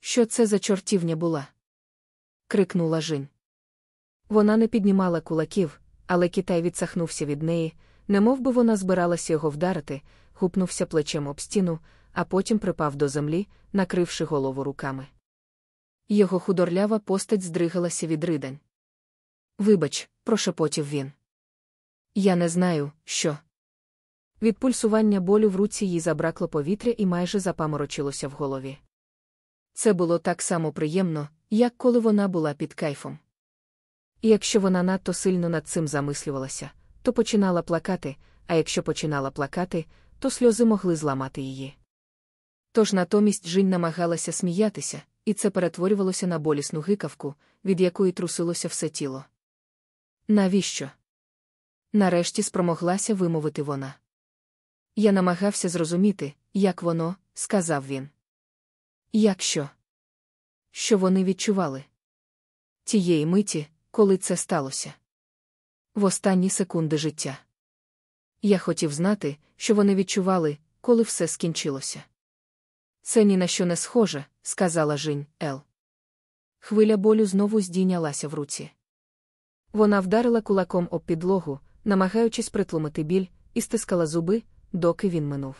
Що це за чортівня була? крикнула Жінь. Вона не піднімала кулаків, але Китай відсахнувся від неї, немов би вона збиралася його вдарити, гупнувся плечем об стіну, а потім припав до землі, накривши голову руками. Його худорлява постать здригалася від ридань. Вибач, прошепотів він. Я не знаю, що. Від пульсування болю в руці їй забракло повітря і майже запаморочилося в голові. Це було так само приємно, як коли вона була під кайфом. І якщо вона надто сильно над цим замислювалася, то починала плакати, а якщо починала плакати, то сльози могли зламати її. Тож натомість Жінь намагалася сміятися, і це перетворювалося на болісну гикавку, від якої трусилося все тіло. Навіщо? Нарешті спромоглася вимовити вона. Я намагався зрозуміти, як воно, сказав він. Якщо? Що вони відчували? Тієї миті, коли це сталося. В останні секунди життя. Я хотів знати, що вони відчували, коли все скінчилося. Це ні на що не схоже, сказала Жінь Ел. Хвиля болю знову здійнялася в руці. Вона вдарила кулаком об підлогу, намагаючись притлумити біль, і стискала зуби, доки він минув.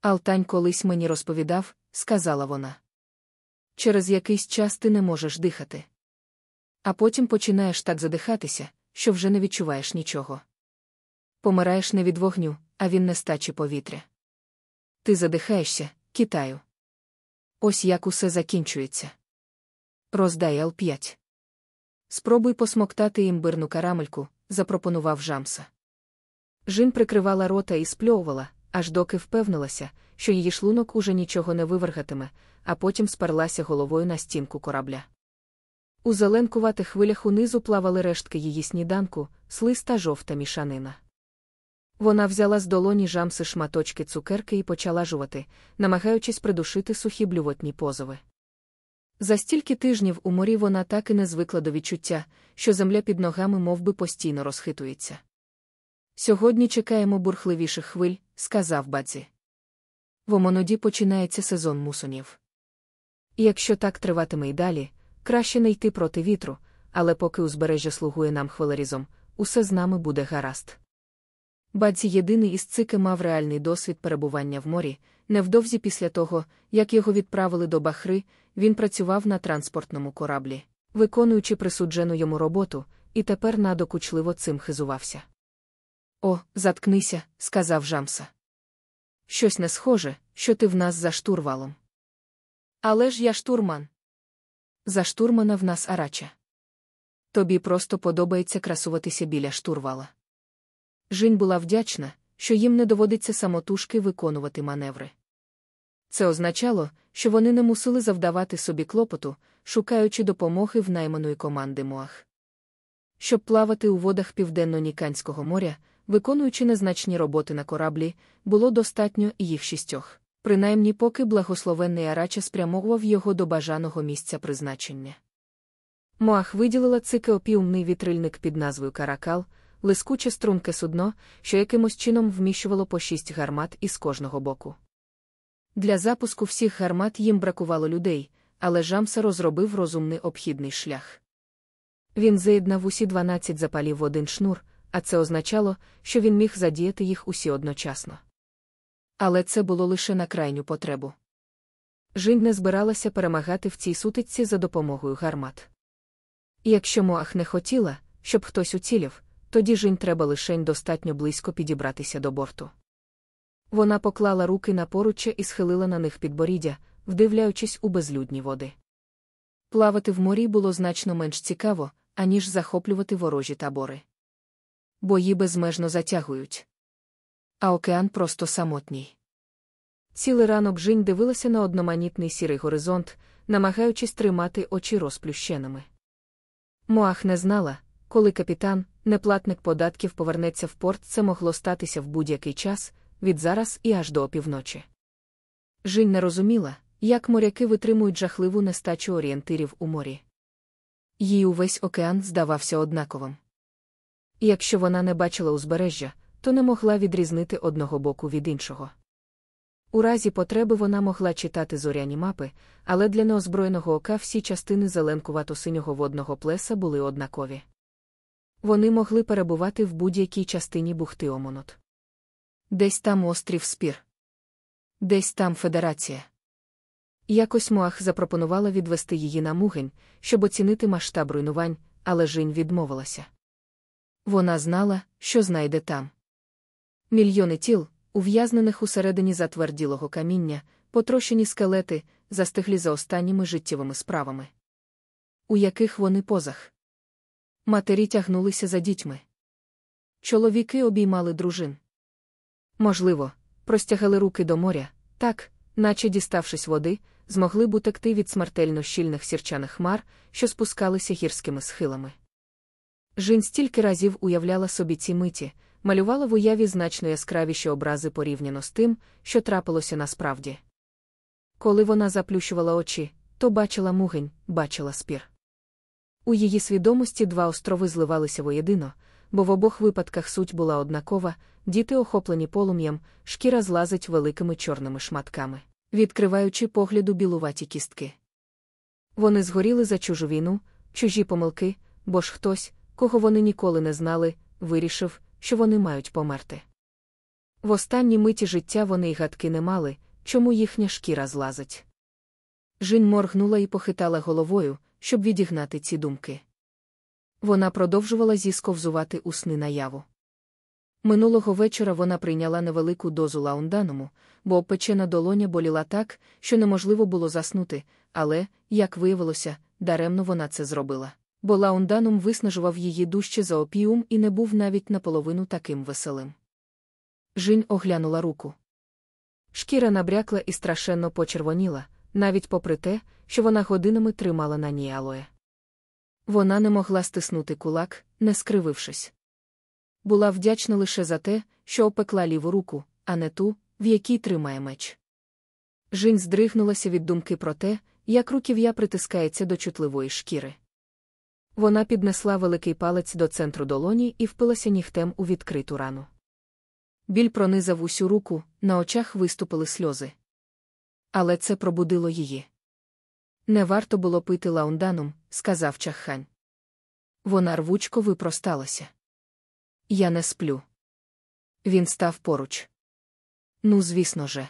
Алтань колись мені розповідав, сказала вона. Через якийсь час ти не можеш дихати. А потім починаєш так задихатися, що вже не відчуваєш нічого. Помираєш не від вогню, а він нестачі повітря. Ти задихаєшся, Китаю. Ось як усе закінчується. Роздай Л5. Спробуй посмоктати імбирну карамельку, запропонував Жамса. Жін прикривала рота і спльовувала, аж доки впевнилася, що її шлунок уже нічого не вивергатиме, а потім сперлася головою на стінку корабля. У зеленкуватих хвилях унизу плавали рештки її сніданку, слиста жовта мішанина. Вона взяла з долоні жамси шматочки цукерки і почала жувати, намагаючись придушити сухі блювотні позови. За стільки тижнів у морі вона так і не звикла до відчуття, що земля під ногами мов би, постійно розхитується. Сьогодні чекаємо бурхливіших хвиль, сказав баці. В Омоноді починається сезон мусонів. І якщо так триватиме й далі, краще не йти проти вітру, але поки узбережжя слугує нам хвилерізом, усе з нами буде гаразд. Бадзі єдиний із цики мав реальний досвід перебування в морі. Невдовзі після того, як його відправили до Бахри, він працював на транспортному кораблі, виконуючи присуджену йому роботу, і тепер надокучливо цим хизувався. О, заткнися, сказав Жамса. Щось не схоже, що ти в нас за штурвалом. Але ж я штурман. За штурмана в нас арача. Тобі просто подобається красуватися біля штурвала. Жінь була вдячна, що їм не доводиться самотужки виконувати маневри. Це означало, що вони не мусили завдавати собі клопоту, шукаючи допомоги в найманої команди Моах. Щоб плавати у водах Південно-Ніканського моря, виконуючи незначні роботи на кораблі, було достатньо їх шістьох, принаймні поки благословенний Арача спрямовував його до бажаного місця призначення. Моах виділила цикеопіумний вітрильник під назвою Каракал, лискуче струнке судно, що якимось чином вміщувало по шість гармат із кожного боку. Для запуску всіх гармат їм бракувало людей, але Жамса розробив розумний обхідний шлях. Він заєднав усі 12 запалів в один шнур, а це означало, що він міг задіяти їх усі одночасно. Але це було лише на крайню потребу. Жінь не збиралася перемагати в цій сутичці за допомогою гармат. Якщо Моах не хотіла, щоб хтось уцілів, тоді жінь треба лишень достатньо близько підібратися до борту. Вона поклала руки на поруччя і схилила на них підборіддя, вдивляючись у безлюдні води. Плавати в морі було значно менш цікаво, аніж захоплювати ворожі табори. Бої безмежно затягують. А океан просто самотній. Цілий ранок Жінь дивилася на одноманітний сірий горизонт, намагаючись тримати очі розплющеними. Моах не знала, коли капітан, неплатник податків повернеться в порт, це могло статися в будь-який час, від зараз і аж до опівночі. Жінь не розуміла, як моряки витримують жахливу нестачу орієнтирів у морі. Їй увесь океан здавався однаковим. І якщо вона не бачила узбережжя, то не могла відрізнити одного боку від іншого. У разі потреби вона могла читати зоряні мапи, але для неозброєного ока всі частини зеленкувато-синього водного плеса були однакові. Вони могли перебувати в будь-якій частині бухти Омонот. Десь там острів Спір. Десь там Федерація. Якось Моах запропонувала відвести її на мугень, щоб оцінити масштаб руйнувань, але Жінь відмовилася. Вона знала, що знайде там. Мільйони тіл, ув'язнених усередині затверділого каміння, потрощені скелети, застиглі за останніми життєвими справами. У яких вони позах? Матері тягнулися за дітьми. Чоловіки обіймали дружин. Можливо, простягали руки до моря, так, наче діставшись води, змогли б утекти від смертельно щільних сірчаних хмар, що спускалися гірськими схилами. Жін стільки разів уявляла собі ці миті, малювала в уяві значно яскравіші образи порівняно з тим, що трапилося насправді. Коли вона заплющувала очі, то бачила мугень, бачила спір. У її свідомості два острови зливалися воєдино, бо в обох випадках суть була однакова, діти охоплені полум'ям, шкіра злазить великими чорними шматками, відкриваючи погляду білуваті кістки. Вони згоріли за чужу війну, чужі помилки, бо ж хтось, кого вони ніколи не знали, вирішив, що вони мають померти. В останні миті життя вони й гадки не мали, чому їхня шкіра злазить. Жінь моргнула і похитала головою, щоб відігнати ці думки. Вона продовжувала зісковзувати у сни наяву. Минулого вечора вона прийняла невелику дозу лаунданому, бо опечена долоня боліла так, що неможливо було заснути, але, як виявилося, даремно вона це зробила. Бо лаунданум виснажував її дужче за опіум і не був навіть наполовину таким веселим. Жінь оглянула руку. Шкіра набрякла і страшенно почервоніла, навіть попри те, що вона годинами тримала на ній алоє. Вона не могла стиснути кулак, не скривившись. Була вдячна лише за те, що опекла ліву руку, а не ту, в якій тримає меч. Жінь здригнулася від думки про те, як руків'я притискається до чутливої шкіри. Вона піднесла великий палець до центру долоні і впилася нігтем у відкриту рану. Біль пронизав усю руку, на очах виступили сльози. Але це пробудило її. Не варто було пити лаунданом, сказав чаххань. Вона рвучко випросталася. Я не сплю. Він став поруч. Ну, звісно же.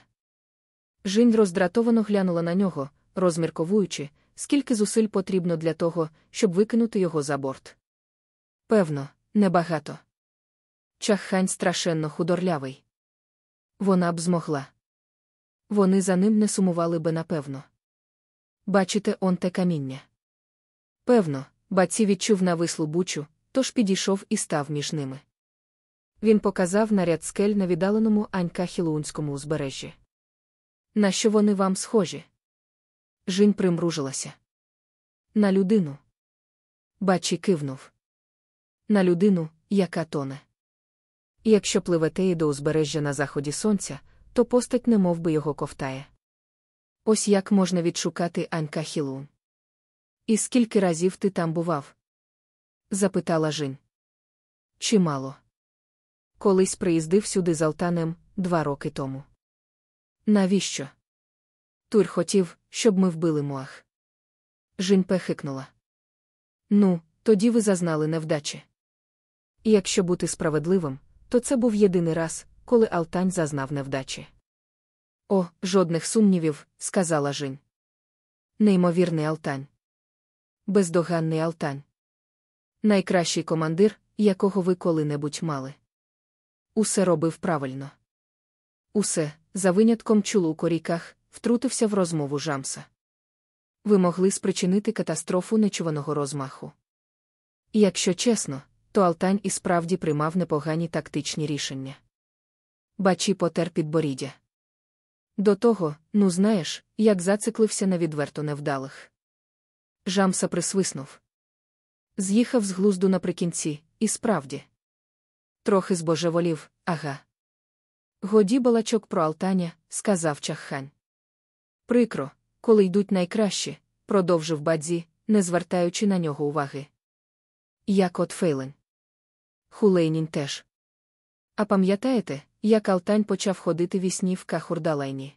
Жінь роздратовано глянула на нього, розмірковуючи, скільки зусиль потрібно для того, щоб викинути його за борт. Певно, небагато. Чаххань страшенно худорлявий. Вона б змогла. Вони за ним не сумували би напевно. Бачите, он те каміння. Певно, баці відчув навислу бучу, тож підійшов і став між ними. Він показав наряд скель на віддаленому Анька-Хілунському узбережжі. На що вони вам схожі? Жінь примружилася. На людину. Бачі кивнув. На людину, яка тоне. Якщо пливете і до узбережжя на заході сонця, то постать не мов би його ковтає. Ось як можна відшукати Анька Хілун. І скільки разів ти там бував? запитала Жін. Чимало. Колись приїздив сюди з Алтанем два роки тому. Навіщо? Тур хотів, щоб ми вбили Муах. Жінь пехикнула. Ну, тоді ви зазнали невдачі. І якщо бути справедливим, то це був єдиний раз, коли Алтань зазнав невдачі. О, жодних сумнівів, сказала Жінь. Неймовірний Алтань. Бездоганний Алтань. Найкращий командир, якого ви коли-небудь мали. Усе робив правильно. Усе, за винятком чулу у коріках, втрутився в розмову Жамса. Ви могли спричинити катастрофу нечуваного розмаху. Якщо чесно, то Алтань і справді приймав непогані тактичні рішення. Бачі потер підборіддя. До того, ну знаєш, як зациклився на відверто невдалих. Жамса присвиснув. З'їхав з глузду наприкінці, і справді. Трохи збожеволів, ага. Годі балачок про Алтаня, сказав чаххань. Прикро, коли йдуть найкращі, продовжив бадзі, не звертаючи на нього уваги. Як от Фейлен. Хулейнін теж. А пам'ятаєте, як Алтань почав ходити вісні в Кахурдалайні?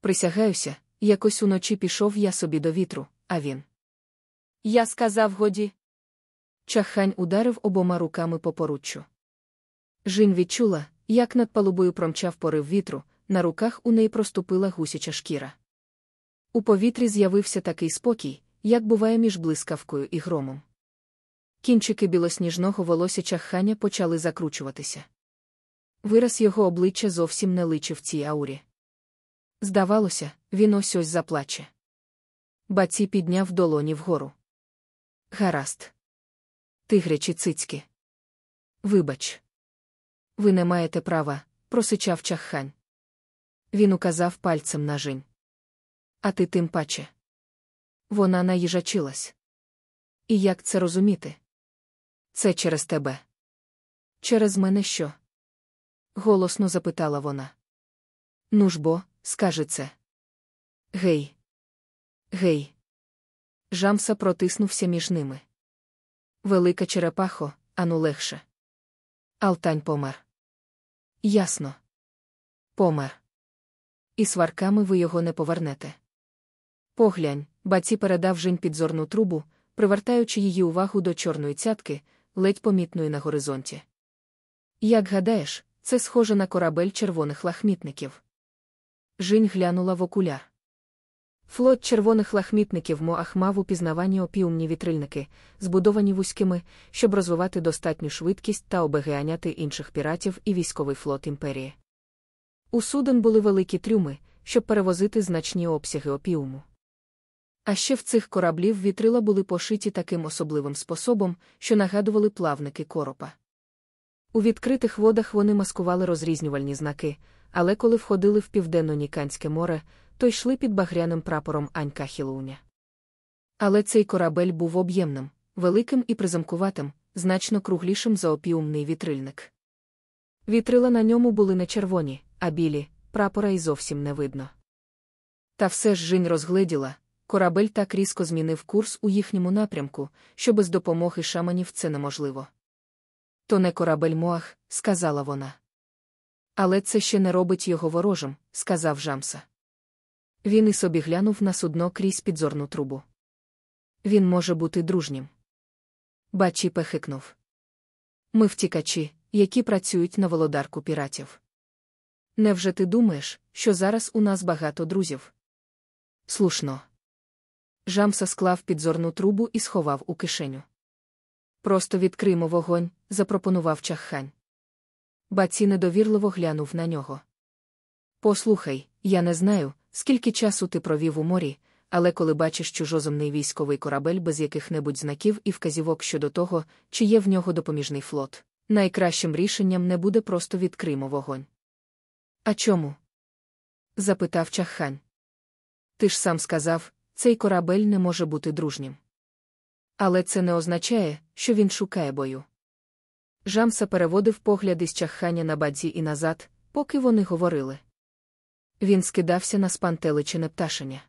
Присягаюся, якось уночі пішов я собі до вітру, а він. Я сказав годі. Чахань ударив обома руками по поруччю. Жінь відчула, як над палубою промчав порив вітру, на руках у неї проступила гусяча шкіра. У повітрі з'явився такий спокій, як буває між блискавкою і громом. Кінчики білосніжного волосся чахання почали закручуватися. Вираз його обличчя зовсім не личив цій аурі. Здавалося, він ось ось заплаче. Баці підняв долоні вгору. Гаразд. Тигрячі цицьки. Вибач. Ви не маєте права, просичав чаххань. Він указав пальцем на жінь. А ти тим паче. Вона наїжачилась. І як це розуміти? Це через тебе. Через мене що? голосно запитала вона. Ну ж бо, скажи це. Гей. Гей. Жамса протиснувся між ними. Велика черепахо, ану легше. Алтань помер. Ясно. Помер. І сварками ви його не повернете. Поглянь, баці передав жінь підзорну трубу, привертаючи її увагу до чорної цятки, ледь помітної на горизонті. Як гадаєш, це схоже на корабель червоних лахмітників. Жінь глянула в окуляр. Флот червоних лахмітників Моах мав упізнавані опіумні вітрильники, збудовані вузькими, щоб розвивати достатню швидкість та обегеаняти інших піратів і військовий флот імперії. У суден були великі трюми, щоб перевозити значні обсяги опіуму. А ще в цих кораблів вітрила були пошиті таким особливим способом, що нагадували плавники коропа. У відкритих водах вони маскували розрізнювальні знаки, але коли входили в південно-Ніканське море, то йшли під багряним прапором Анька Хілуня. Але цей корабель був об'ємним, великим і призамкуватим, значно круглішим за опіумний вітрильник. Вітрила на ньому були не червоні, а білі, прапора й зовсім не видно. Та все ж Жінь розгледіла, корабель так різко змінив курс у їхньому напрямку, що без допомоги шаманів це неможливо. То не корабель Моах, сказала вона. Але це ще не робить його ворожим, сказав Жамса. Він і собі глянув на судно крізь підзорну трубу. Він може бути дружнім. Бачі пехикнув. Ми втікачі, які працюють на володарку піратів. Невже ти думаєш, що зараз у нас багато друзів? Слушно. Жамса склав підзорну трубу і сховав у кишеню. Просто відкриймо вогонь, запропонував чаххань. Баці недовірливо глянув на нього. Послухай, я не знаю, скільки часу ти провів у морі, але коли бачиш чужоземний військовий корабель без яких-небудь знаків і вказівок щодо того, чи є в нього допоміжний флот, найкращим рішенням не буде просто відкримо вогонь. А чому? запитав чаххань. Ти ж сам сказав, цей корабель не може бути дружнім. Але це не означає, що він шукає бою. Жамса переводив погляд із чаххання на бадзі і назад, поки вони говорили. Він скидався на спантеличене пташеня.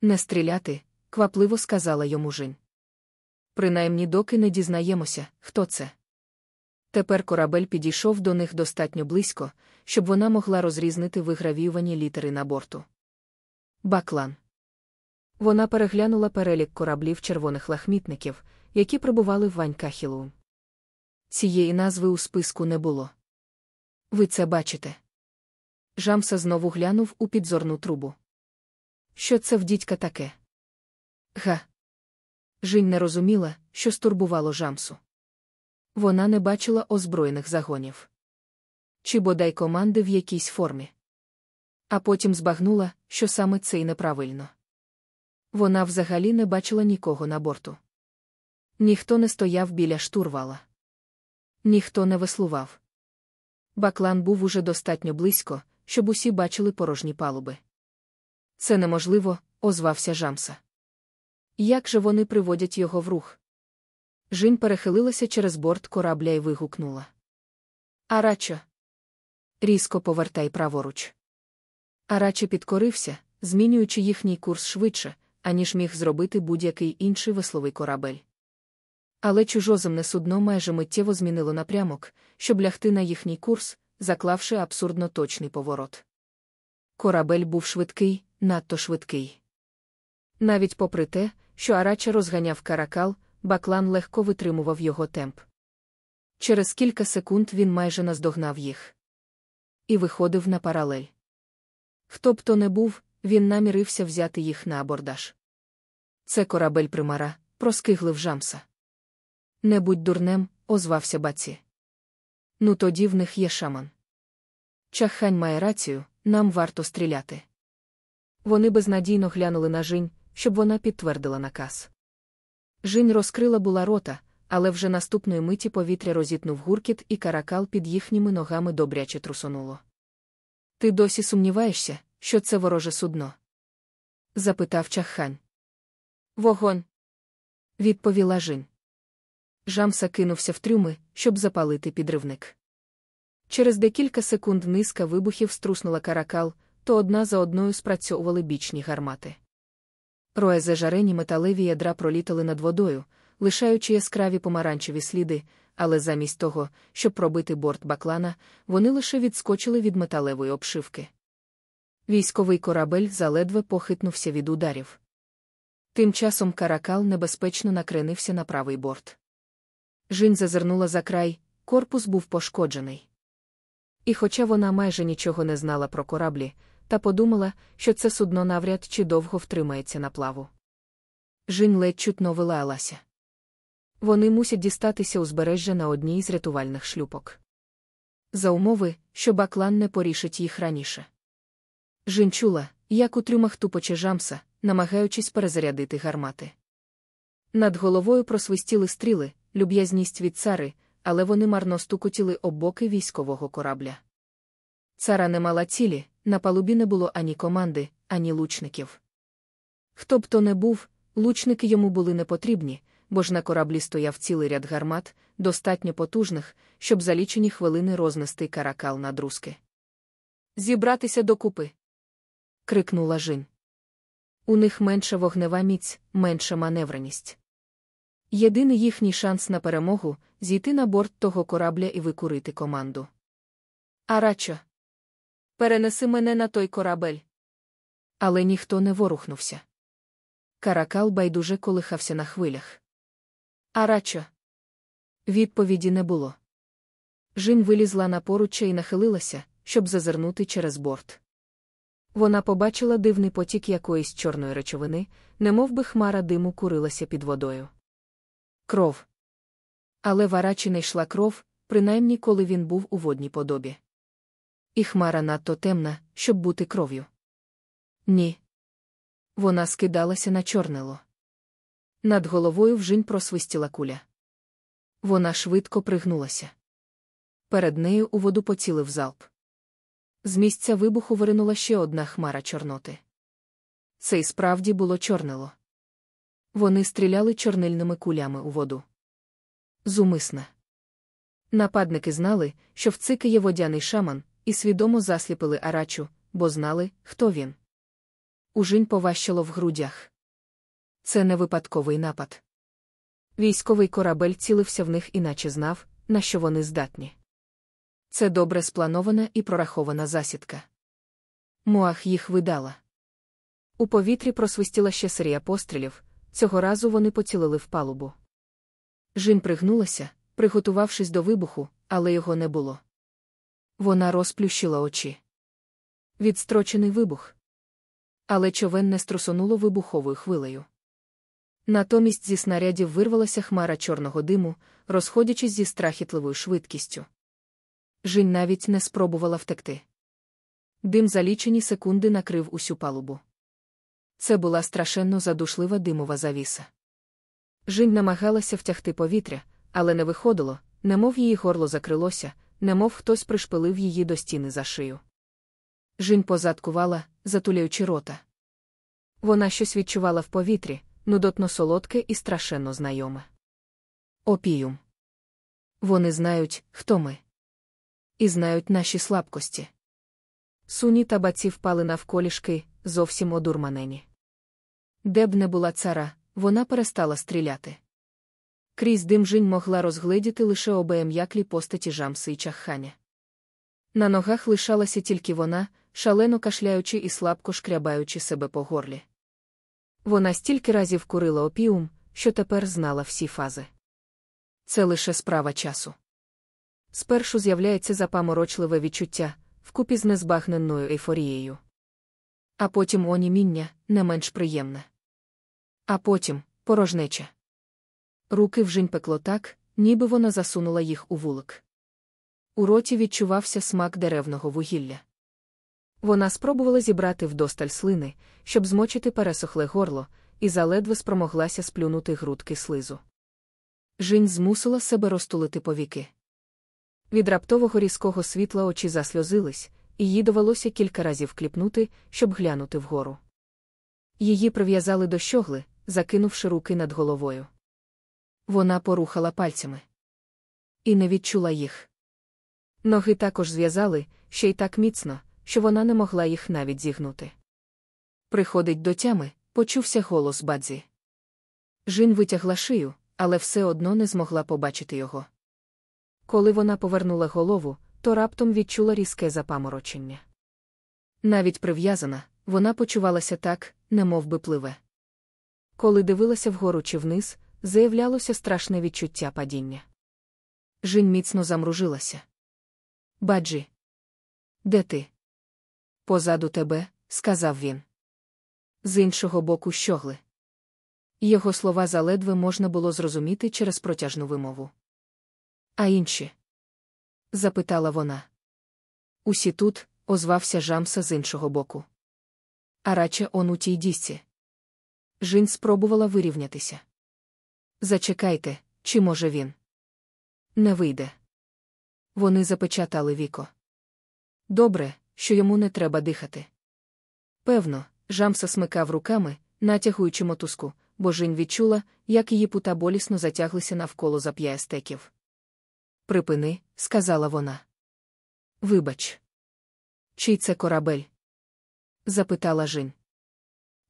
Не стріляти, квапливо сказала йому Жінь. Принаймні доки не дізнаємося, хто це. Тепер корабель підійшов до них достатньо близько, щоб вона могла розрізнити вигравіювані літери на борту. Баклан. Вона переглянула перелік кораблів червоних лахмітників, які прибували в Ванькахілу. Цієї назви у списку не було. Ви це бачите. Жамса знову глянув у підзорну трубу. Що це в дідька таке? Га. Жінь не розуміла, що стурбувало жамсу. Вона не бачила озброєних загонів. Чи бодай команди в якійсь формі. А потім збагнула, що саме це й неправильно. Вона взагалі не бачила нікого на борту. Ніхто не стояв біля штурвала. Ніхто не веслував. Баклан був уже достатньо близько, щоб усі бачили порожні палуби. Це неможливо, озвався Жамса. Як же вони приводять його в рух? Жінь перехилилася через борт корабля і вигукнула. Арачо. Різко повертай праворуч. Араче підкорився, змінюючи їхній курс швидше, аніж міг зробити будь-який інший весловий корабель. Але чужоземне судно майже миттєво змінило напрямок, щоб лягти на їхній курс, заклавши абсурдно точний поворот. Корабель був швидкий, надто швидкий. Навіть попри те, що Арача розганяв каракал, баклан легко витримував його темп. Через кілька секунд він майже наздогнав їх. І виходив на паралель. Хто б то не був, він намірився взяти їх на абордаж. Це корабель примара, проскиглив жамса. Не будь дурнем, озвався баці. Ну тоді в них є шаман. Чаххань має рацію, нам варто стріляти. Вони безнадійно глянули на Жінь, щоб вона підтвердила наказ. Жінь розкрила була рота, але вже наступної миті повітря розітнув гуркіт, і каракал під їхніми ногами добряче трусонуло. Ти досі сумніваєшся, що це вороже судно? запитав чаххань. Вогонь. Відповіла Жінь. Жамса кинувся в трюми, щоб запалити підривник. Через декілька секунд низка вибухів струснула каракал, то одна за одною спрацьовували бічні гармати. Роє зажарені металеві ядра пролітали над водою, лишаючи яскраві помаранчеві сліди, але замість того, щоб пробити борт баклана, вони лише відскочили від металевої обшивки. Військовий корабель заледве похитнувся від ударів. Тим часом каракал небезпечно накренився на правий борт. Жінь зазирнула за край, корпус був пошкоджений. І хоча вона майже нічого не знала про кораблі, та подумала, що це судно навряд чи довго втримається на плаву. Жінь ледь чутно вилаялася. Вони мусять дістатися узбережжя на одній з рятувальних шлюпок. За умови, що баклан не порішить їх раніше. Жінь чула, як у трюмах тупоче жамса, намагаючись перезарядити гармати. Над головою просвистіли стріли, люб'язність від цари, але вони марно стукотіли об боки військового корабля. Цара не мала цілі, на палубі не було ані команди, ані лучників. Хто б то не був, лучники йому були не потрібні, бо ж на кораблі стояв цілий ряд гармат, достатньо потужних, щоб за лічені хвилини рознести каракал на друзки. Зібратися докупи. крикнула Жінь. У них менша вогнева міць, менша маневреність. Єдиний їхній шанс на перемогу зійти на борт того корабля і викурити команду. Арачо, перенеси мене на той корабель. Але ніхто не ворухнувся. Каракал байдуже колихався на хвилях. Арачо. Відповіді не було. Жін вилізла на поруччя і нахилилася, щоб зазирнути через борт. Вона побачила дивний потік якоїсь чорної речовини, немов би хмара диму курилася під водою. Кров. Але в Арачі не йшла кров, принаймні коли він був у водній подобі. І хмара надто темна, щоб бути кров'ю. Ні. Вона скидалася на чорнило. Над головою вжинь просвистіла куля. Вона швидко пригнулася. Перед нею у воду поцілив залп. З місця вибуху виринула ще одна хмара Чорноти. Це й справді було чорнило. Вони стріляли чорнильними кулями у воду. Зумисне. Нападники знали, що в цики є водяний шаман, і свідомо засліпили арачу, бо знали, хто він. Ужинь поващило в грудях. Це не випадковий напад. Військовий корабель цілився в них іначе знав, на що вони здатні. Це добре спланована і прорахована засідка. Муах їх видала. У повітрі просвистіла ще серія пострілів, цього разу вони поцілили в палубу. Жін пригнулася, приготувавшись до вибуху, але його не було. Вона розплющила очі. Відстрочений вибух. Але човен не струсонуло вибуховою хвилею. Натомість зі снарядів вирвалася хмара чорного диму, розходячись зі страхітливою швидкістю. Жінь навіть не спробувала втекти. Дим за лічені секунди накрив усю палубу. Це була страшенно задушлива димова завіса. Жінь намагалася втягти повітря, але не виходило, немов її горло закрилося, немов хтось пришпилив її до стіни за шию. Жінь позадкувала, затуляючи рота. Вона щось відчувала в повітрі, нудотно солодке і страшенно знайоме. Опіюм. Вони знають, хто ми. І знають наші слабкості. Суні та баці впали навколішки, зовсім одурманені. Де б не була цара, вона перестала стріляти. Крізь дим жінь могла розгледіти лише обеєм'яклі постаті жамси і чахханя. На ногах лишалася тільки вона, шалено кашляючи і слабко шкрябаючи себе по горлі. Вона стільки разів курила опіум, що тепер знала всі фази. Це лише справа часу. Спершу з'являється запаморочливе відчуття, вкупі з незбагненною ейфорією. А потім оніміння не менш приємне. А потім порожнеча. Руки вжинь пекло так, ніби вона засунула їх у вулик. У роті відчувався смак деревного вугілля. Вона спробувала зібрати вдосталь слини, щоб змочити пересохле горло, і заледве спромоглася сплюнути грудки слизу. Жінь змусила себе розтулити повіки. Від раптового різкого світла очі засльозились, і їй довелося кілька разів кліпнути, щоб глянути вгору. Її прив'язали до щогли, закинувши руки над головою. Вона порухала пальцями і не відчула їх. Ноги також зв'язали, ще й так міцно, що вона не могла їх навіть зігнути. Приходить до тями, почувся голос бадзі. Жін витягла шию, але все одно не змогла побачити його. Коли вона повернула голову, то раптом відчула різке запаморочення. Навіть прив'язана, вона почувалася так, немов би пливе. Коли дивилася вгору чи вниз, заявлялося страшне відчуття падіння. Жінь міцно замружилася. Баджі. Де ти? Позаду тебе, сказав він. З іншого боку щогли. Його слова заледве можна було зрозуміти через протяжну вимову. А інші? запитала вона. Усі тут, озвався Жамса з іншого боку. А радше он у тій дісці. Жінь спробувала вирівнятися. Зачекайте, чи може він? Не вийде. Вони запечатали віко. Добре, що йому не треба дихати. Певно, Жамса смикав руками, натягуючи мотузку, бо Жінь відчула, як її пута болісно затяглися навколо зап'яє стеків. Припини, сказала вона. Вибач. Чий це корабель? запитала Жінь.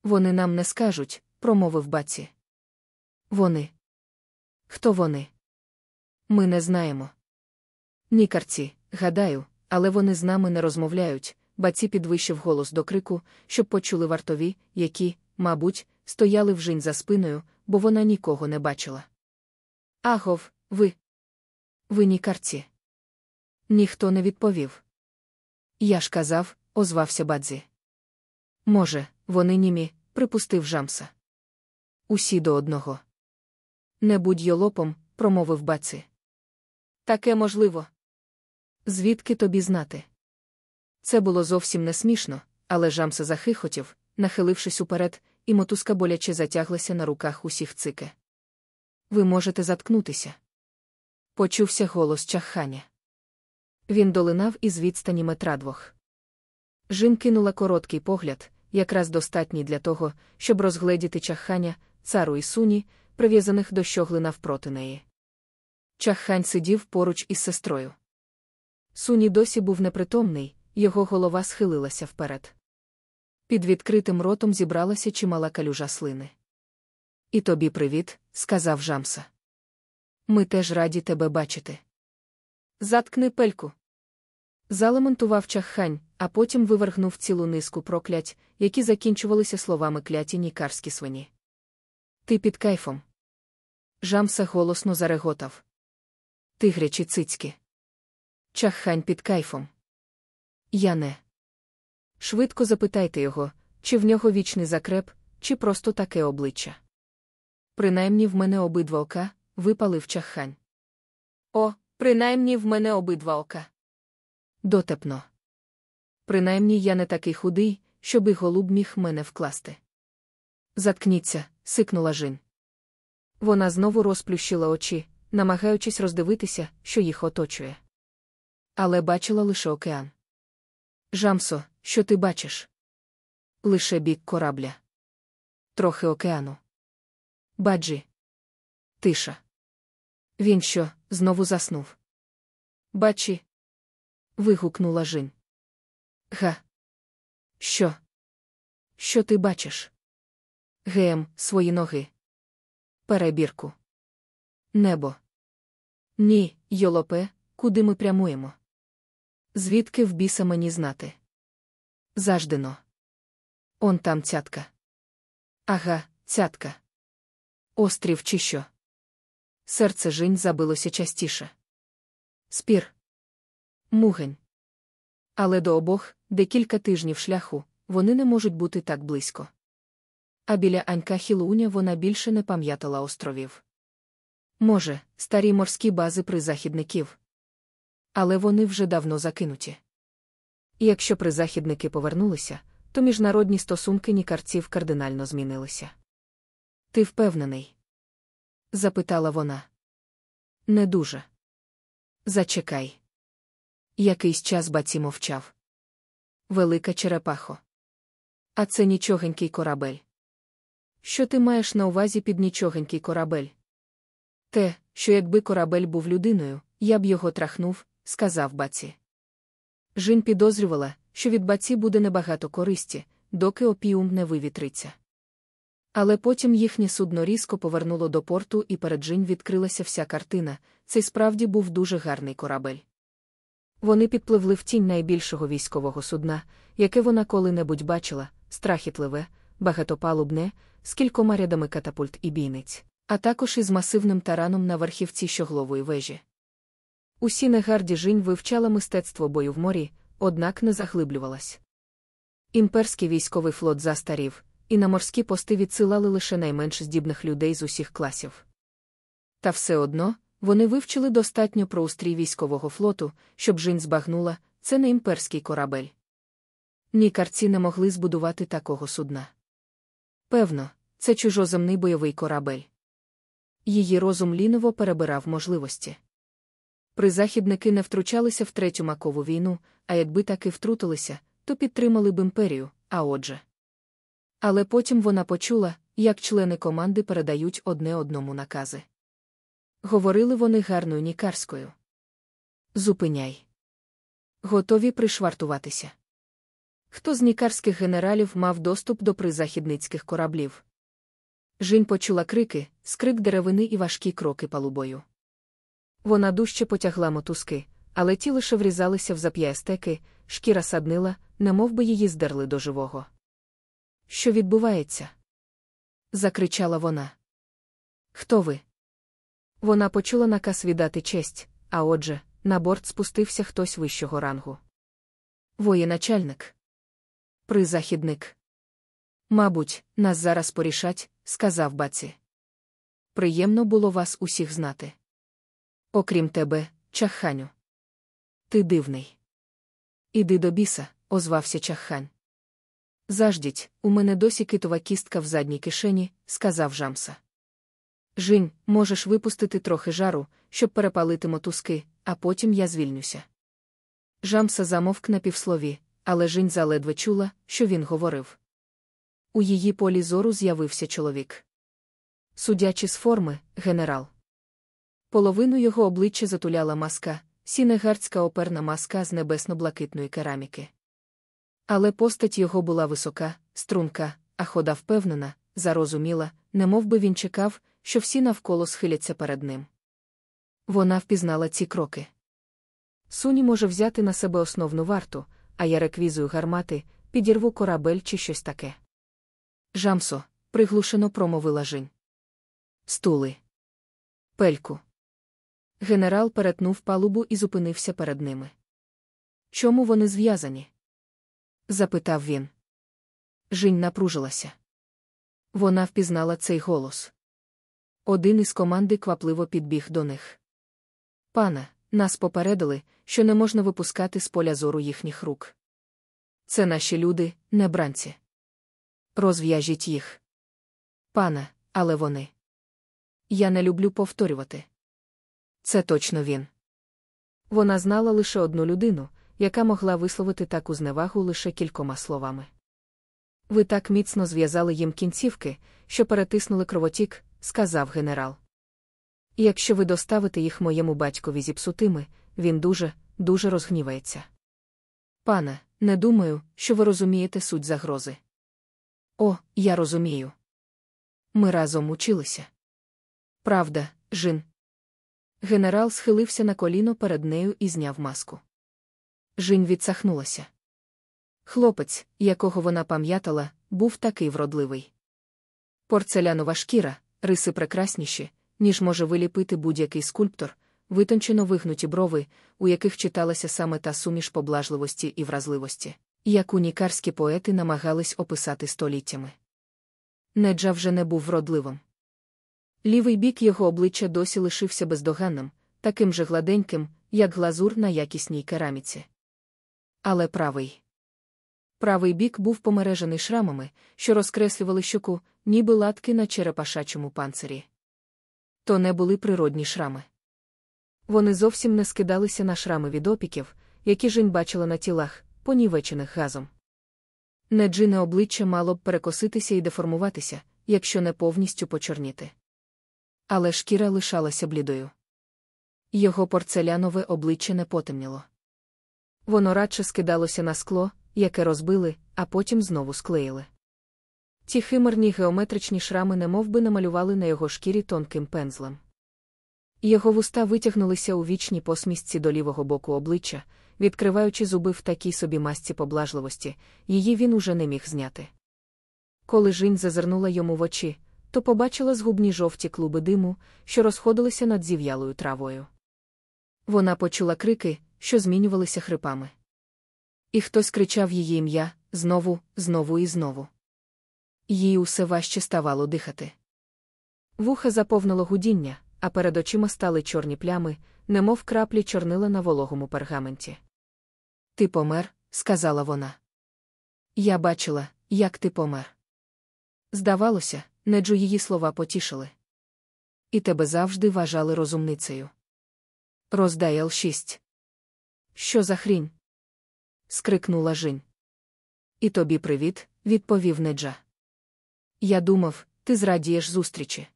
Вони нам не скажуть, промовив баці. Вони. Хто вони? Ми не знаємо. Нікарці, гадаю, але вони з нами не розмовляють. Баці підвищив голос до крику, щоб почули вартові, які, мабуть, стояли вжинь за спиною, бо вона нікого не бачила. Агов, ви. Ви нікарці. Ніхто не відповів. Я ж казав, озвався бадзі. Може, вони німі, припустив Жамса. Усі до одного. Не будь йолопом, промовив баці. Таке можливо. Звідки тобі знати? Це було зовсім не смішно, але Жамса захихотів, нахилившись уперед, і мотузка боляче затяглася на руках усіх цике. Ви можете заткнутися. Почувся голос чахання. Він долинав із відстані метра двох. Жін кинула короткий погляд, якраз достатній для того, щоб розгледіти чахання, цару і суні, прив'язаних до щогли навпроти неї. Чаххань сидів поруч із сестрою. Суні досі був непритомний, його голова схилилася вперед. Під відкритим ротом зібралася чимала калюжа слини. І тобі привіт, сказав Жамса. Ми теж раді тебе бачити. Заткни пельку. Залементував чаххань, а потім вивергнув цілу низку проклять, які закінчувалися словами кляті нікарські свині. Ти під кайфом. Жамса голосно зареготав. Тигрячі цицьки. Чаххань під кайфом. Я не. Швидко запитайте його, чи в нього вічний закреп, чи просто таке обличчя. Принаймні в мене обидва ока, випалив чаххань. О, принаймні в мене обидва ока. Дотепно. Принаймні я не такий худий, щоби голуб міг мене вкласти. Заткніться, сикнула Жін. Вона знову розплющила очі, намагаючись роздивитися, що їх оточує. Але бачила лише океан. Жамсо, що ти бачиш? Лише бік корабля. Трохи океану. Баджі. Тиша. Він що, знову заснув? Бачі. вигукнула Жін. Га. Що? Що ти бачиш? Гем, свої ноги. Перебірку. Небо. Ні, йолопе, куди ми прямуємо? Звідки в біса мені знати? Заждено. Он там цятка. Ага, цятка. Острів чи що? Серце жінь забилося частіше. Спір. Мугень. Але до обох, де кілька тижнів шляху, вони не можуть бути так близько. А біля Анька Хілуня вона більше не пам'ятала островів. Може, старі морські бази призахідників. Але вони вже давно закинуті. І якщо призахідники повернулися, то міжнародні стосунки нікарців кардинально змінилися. Ти впевнений? запитала вона. Не дуже. Зачекай. Якийсь час баці мовчав. Велика черепахо. А це нічогенький корабель. Що ти маєш на увазі під нічогенький корабель? Те, що якби корабель був людиною, я б його трахнув, сказав баці. Жін підозрювала, що від баці буде небагато користі, доки опіум не вивітриться. Але потім їхнє судно різко повернуло до порту, і перед Жінь відкрилася вся картина. Цей справді був дуже гарний корабель. Вони підпливли в тінь найбільшого військового судна, яке вона коли-небудь бачила, страхітливе, багатопалубне, з кількома рядами катапульт і бійниць, а також із масивним тараном на верхівці щоглової вежі. Усі негарді Жінь вивчала мистецтво бою в морі, однак не заглиблювалась. Імперський військовий флот застарів, і на морські пости відсилали лише найменш здібних людей з усіх класів. Та все одно вони вивчили достатньо про устрій військового флоту, щоб Жінь збагнула, це не імперський корабель. Нікарці не могли збудувати такого судна. Певно, це чужоземний бойовий корабель. Її розум ліново перебирав можливості. Призахідники не втручалися в третю макову війну, а якби таки втрутилися, то підтримали б імперію, а отже. Але потім вона почула, як члени команди передають одне одному накази. Говорили вони гарною нікарською. Зупиняй. Готові пришвартуватися. Хто з нікарських генералів мав доступ до призахідницьких кораблів? Жінь почула крики, скрик деревини і важкі кроки палубою. Вона дужче потягла мотузки, але ті лише врізалися в зап'ястеки, шкіра саднила, немов би її здерли до живого. Що відбувається? закричала вона. Хто ви? Вона почула наказ віддати честь, а отже, на борт спустився хтось вищого рангу. Воєначальник. Призахідник. Мабуть, нас зараз порішать, сказав баці. Приємно було вас усіх знати. Окрім тебе, чахханю. Ти дивний. Іди до біса, озвався чаххань. Заждіть, у мене досі китова кістка в задній кишені, сказав Жамса. Жінь, можеш випустити трохи жару, щоб перепалити мотузки, а потім я звільнюся. Жамса замовк на півслові, але Жінь заледве чула, що він говорив. У її полі зору з'явився чоловік. Судячи з форми, генерал. Половину його обличчя затуляла маска, сінегардська оперна маска з небесно-блакитної кераміки. Але постать його була висока, струнка, а хода впевнена, зарозуміла, немов би він чекав, що всі навколо схиляться перед ним. Вона впізнала ці кроки. Суні може взяти на себе основну варту, а я реквізую гармати, підірву корабель чи щось таке. Жамсо, приглушено промовила Жінь. Стули. Пельку. Генерал перетнув палубу і зупинився перед ними. Чому вони зв'язані? запитав він. Жінь напружилася. Вона впізнала цей голос. Один із команди квапливо підбіг до них. Пане, нас попередили, що не можна випускати з поля зору їхніх рук. Це наші люди, не бранці. Розв'яжіть їх. Пане, але вони. Я не люблю повторювати. Це точно він. Вона знала лише одну людину, яка могла висловити таку зневагу лише кількома словами. Ви так міцно зв'язали їм кінцівки, що перетиснули кровотік, сказав генерал. Якщо ви доставите їх моєму батькові зіпсутими, він дуже, дуже розгнівається. Пане, не думаю, що ви розумієте суть загрози. О, я розумію. Ми разом училися. Правда, жін. Генерал схилився на коліно перед нею і зняв маску. Жінь відсахнулася. Хлопець, якого вона пам'ятала, був такий вродливий. Порцелянова шкіра, риси прекрасніші, ніж може виліпити будь-який скульптор, витончено вигнуті брови, у яких читалася саме та суміш поблажливості і вразливості, яку нікарські поети намагались описати століттями. Неджа вже не був вродливим. Лівий бік його обличчя досі лишився бездоганним, таким же гладеньким, як глазур на якісній кераміці. Але правий. Правий бік був помережений шрамами, що розкреслювали щоку, ніби латки на черепашачому панцирі. То не були природні шрами. Вони зовсім не скидалися на шрами від опіків, які Жінь бачила на тілах, понівечених газом. Неджине обличчя мало б перекоситися і деформуватися, якщо не повністю почорніти. Але шкіра лишалася блідою. Його порцелянове обличчя не потемніло. Воно радше скидалося на скло, яке розбили, а потім знову склеїли. Ті химерні геометричні шрами немов би намалювали на його шкірі тонким пензлем. Його вуста витягнулися у вічній посмісці до лівого боку обличчя, відкриваючи зуби в такій собі масці поблажливості, її він уже не міг зняти. Коли Жінь зазирнула йому в очі, то побачила згубні жовті клуби диму, що розходилися над зів'ялою травою. Вона почула крики, що змінювалися хрипами. І хтось кричав її ім'я знову, знову і знову. Їй усе важче ставало дихати. Вуха заповнило гудіння, а перед очима стали чорні плями, немов краплі чорнила на вологому пергаменті. Ти помер, сказала вона. Я бачила, як ти помер. Здавалося, неджу її слова потішили. І тебе завжди вважали розумницею. Роздай Л6. Що за хрінь? скрикнула Жінь. І тобі привіт, відповів Неджа. Я думав, ти зрадієш зустрічі.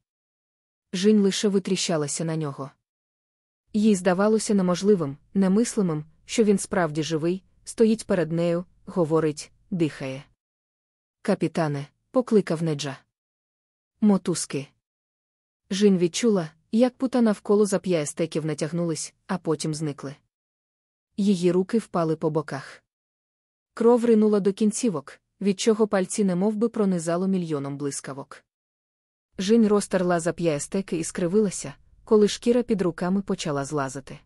Жінь лише витріщалася на нього. Їй здавалося неможливим, немислимим, що він справді живий, стоїть перед нею, говорить, дихає. Капітане, покликав Неджа. Мотузки. Жінь відчула, як пута навколо зап'ястеків натягнулись, а потім зникли. Її руки впали по боках. Кров ринула до кінцівок, від чого пальці немовби пронизало мільйоном блискавок. Жінь розтерла зап'ястеки і скривилася, коли шкіра під руками почала злазити.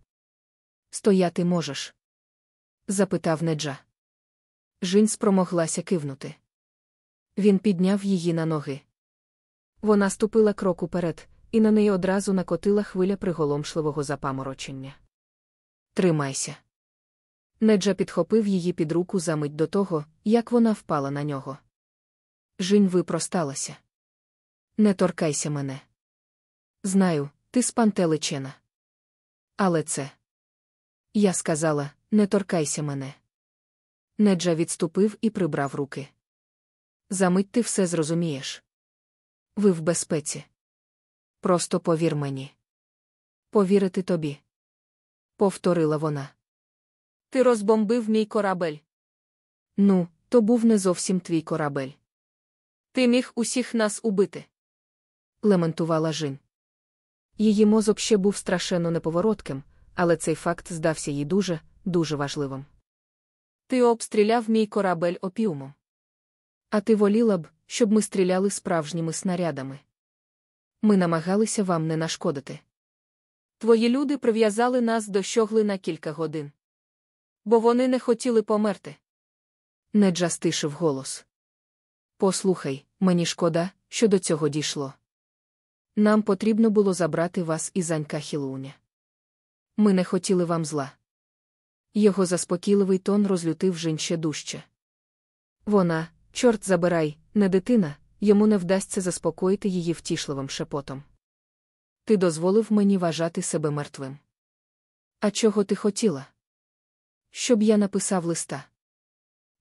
Стояти можеш? запитав Неджа. Жінь спромоглася кивнути. Він підняв її на ноги. Вона ступила крок уперед, і на неї одразу накотила хвиля приголомшливого запаморочення. Тримайся. Неджа підхопив її під руку за мить до того, як вона впала на нього. Жінь випросталася. Не торкайся мене. Знаю, ти спантеличена. Але це. Я сказала, не торкайся мене. Неджа відступив і прибрав руки. Замить ти все зрозумієш. Ви в безпеці. Просто повір мені. Повірити тобі. Повторила вона. Ти розбомбив мій корабель. Ну, то був не зовсім твій корабель. Ти міг усіх нас убити. лементувала Жін. Її мозок ще був страшенно неповоротким, але цей факт здався їй дуже, дуже важливим. Ти обстріляв мій корабель опіумом. А ти воліла б, щоб ми стріляли справжніми снарядами. Ми намагалися вам не нашкодити. Твої люди прив'язали нас до щогли на кілька годин. Бо вони не хотіли померти. Неджа стишив голос. Послухай, мені шкода, що до цього дійшло. Нам потрібно було забрати вас із Анька Хілуня. Ми не хотіли вам зла. Його заспокійливий тон розлютив жін дужче. Вона, чорт забирай, не дитина, йому не вдасться заспокоїти її втішливим шепотом. Ти дозволив мені вважати себе мертвим. А чого ти хотіла? Щоб я написав листа.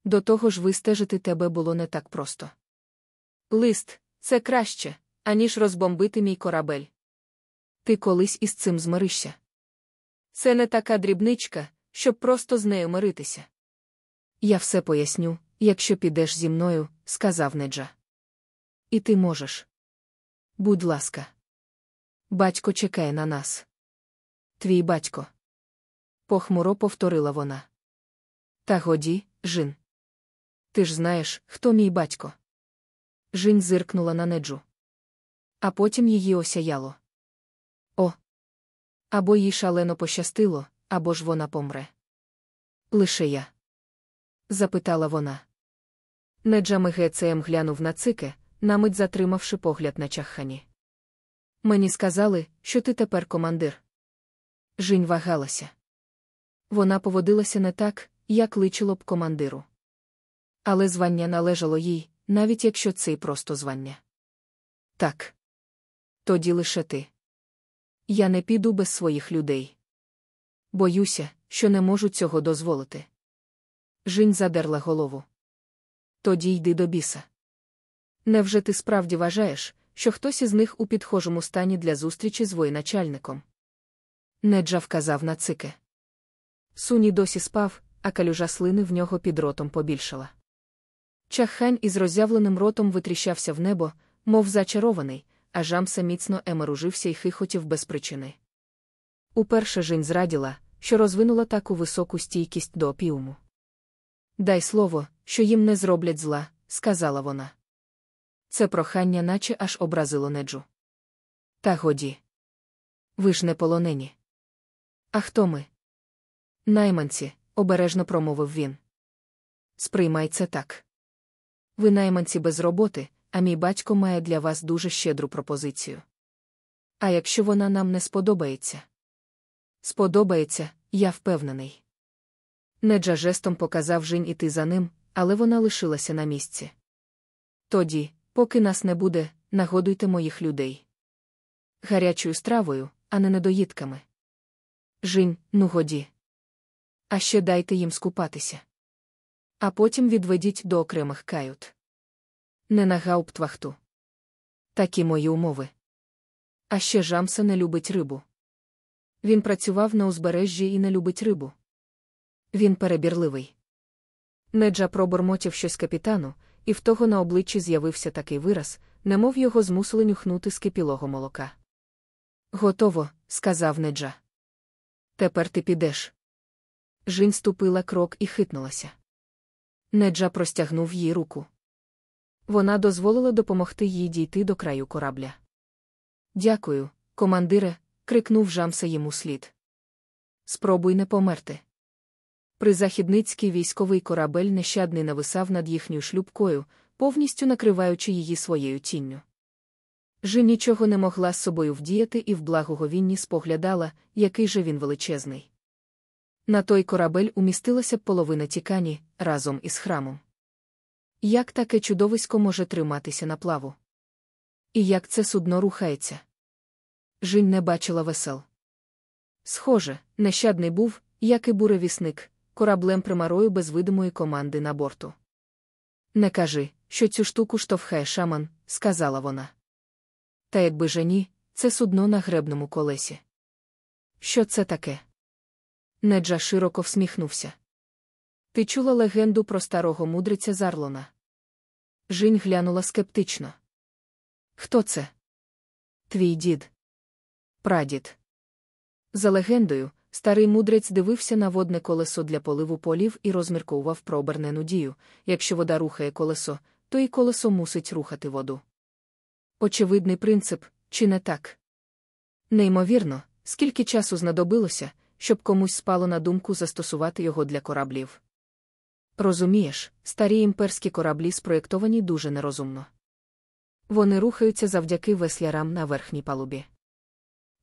До того ж вистежити тебе було не так просто. Лист це краще, аніж розбомбити мій корабель. Ти колись із цим змиришся. Це не така дрібничка, щоб просто з нею миритися. Я все поясню, якщо підеш зі мною, сказав Неджа. І ти можеш. Будь ласка. Батько чекає на нас. Твій батько. Похмуро повторила вона. Та годі, Жин. Ти ж знаєш, хто мій батько. Жінь зиркнула на неджу. А потім її осяяло. О. Або їй шалено пощастило, або ж вона помре. Лише я. запитала вона. Неджа Мегецеєм глянув на цике, намить затримавши погляд на чахані. Мені сказали, що ти тепер командир. Жінь вагалася. Вона поводилася не так, як личило б командиру. Але звання належало їй, навіть якщо це й просто звання. Так. Тоді лише ти. Я не піду без своїх людей. Боюся, що не можу цього дозволити. Жінь задерла голову. Тоді йди до біса. Невже ти справді вважаєш, що хтось із них у підхожому стані для зустрічі з воєначальником? Неджа вказав на цике. Суні досі спав, а калюжа слини в нього під ротом побільшала. Чаххань із роззявленим ротом витріщався в небо, мов зачарований, а жамса міцно емеружився і хихотів без причини. Уперше Жінь зраділа, що розвинула таку високу стійкість до опіуму. Дай слово, що їм не зроблять зла, сказала вона. Це прохання, наче аж образило неджу. Та годі. Ви ж не полонені. А хто ми? Найманці, обережно промовив він. Сприймай це так. Ви найманці без роботи, а мій батько має для вас дуже щедру пропозицію. А якщо вона нам не сподобається? Сподобається, я впевнений. Неджа жестом показав Жінь іти за ним, але вона лишилася на місці. Тоді, поки нас не буде, нагодуйте моїх людей. Гарячою стравою, а не недоїдками. Жінь, ну годі. А ще дайте їм скупатися. А потім відведіть до окремих кают. Не на гауптвахту. Такі мої умови. А ще Жамса не любить рибу. Він працював на узбережжі і не любить рибу. Він перебірливий. Неджа пробормотів щось капітану, і в того на обличчі з'явився такий вираз, немов його змусили нюхнути з кипілого молока. Готово, сказав Неджа. Тепер ти підеш. Жінь ступила крок і хитнулася. Неджа простягнув їй руку. Вона дозволила допомогти їй дійти до краю корабля. Дякую, командире, крикнув Жамса йому слід. Спробуй не померти. Призахідницький військовий корабель нещадний нависав над їхньою шлюбкою, повністю накриваючи її своєю тінню. Жи нічого не могла з собою вдіяти і в благоговінні споглядала, який же він величезний. На той корабель умістилася половина тікані разом із храмом. Як таке чудовисько може триматися на плаву? І як це судно рухається? Жінь не бачила весел. Схоже, нещадний був, як і буревісник, кораблем примарою без видимої команди на борту. Не кажи, що цю штуку штовхає шаман, сказала вона. Та якби же ні, це судно на гребному колесі. Що це таке? Неджа широко всміхнувся. Ти чула легенду про старого мудриця Зарлона? Жінь глянула скептично. Хто це? Твій дід. Прадід. За легендою, старий мудрець дивився на водне колесо для поливу полів і розмірковував про обернену дію. Якщо вода рухає колесо, то і колесо мусить рухати воду. Очевидний принцип, чи не так? Неймовірно, скільки часу знадобилося, щоб комусь спало на думку застосувати його для кораблів. Розумієш, старі імперські кораблі спроєктовані дуже нерозумно. Вони рухаються завдяки веслярам на верхній палубі.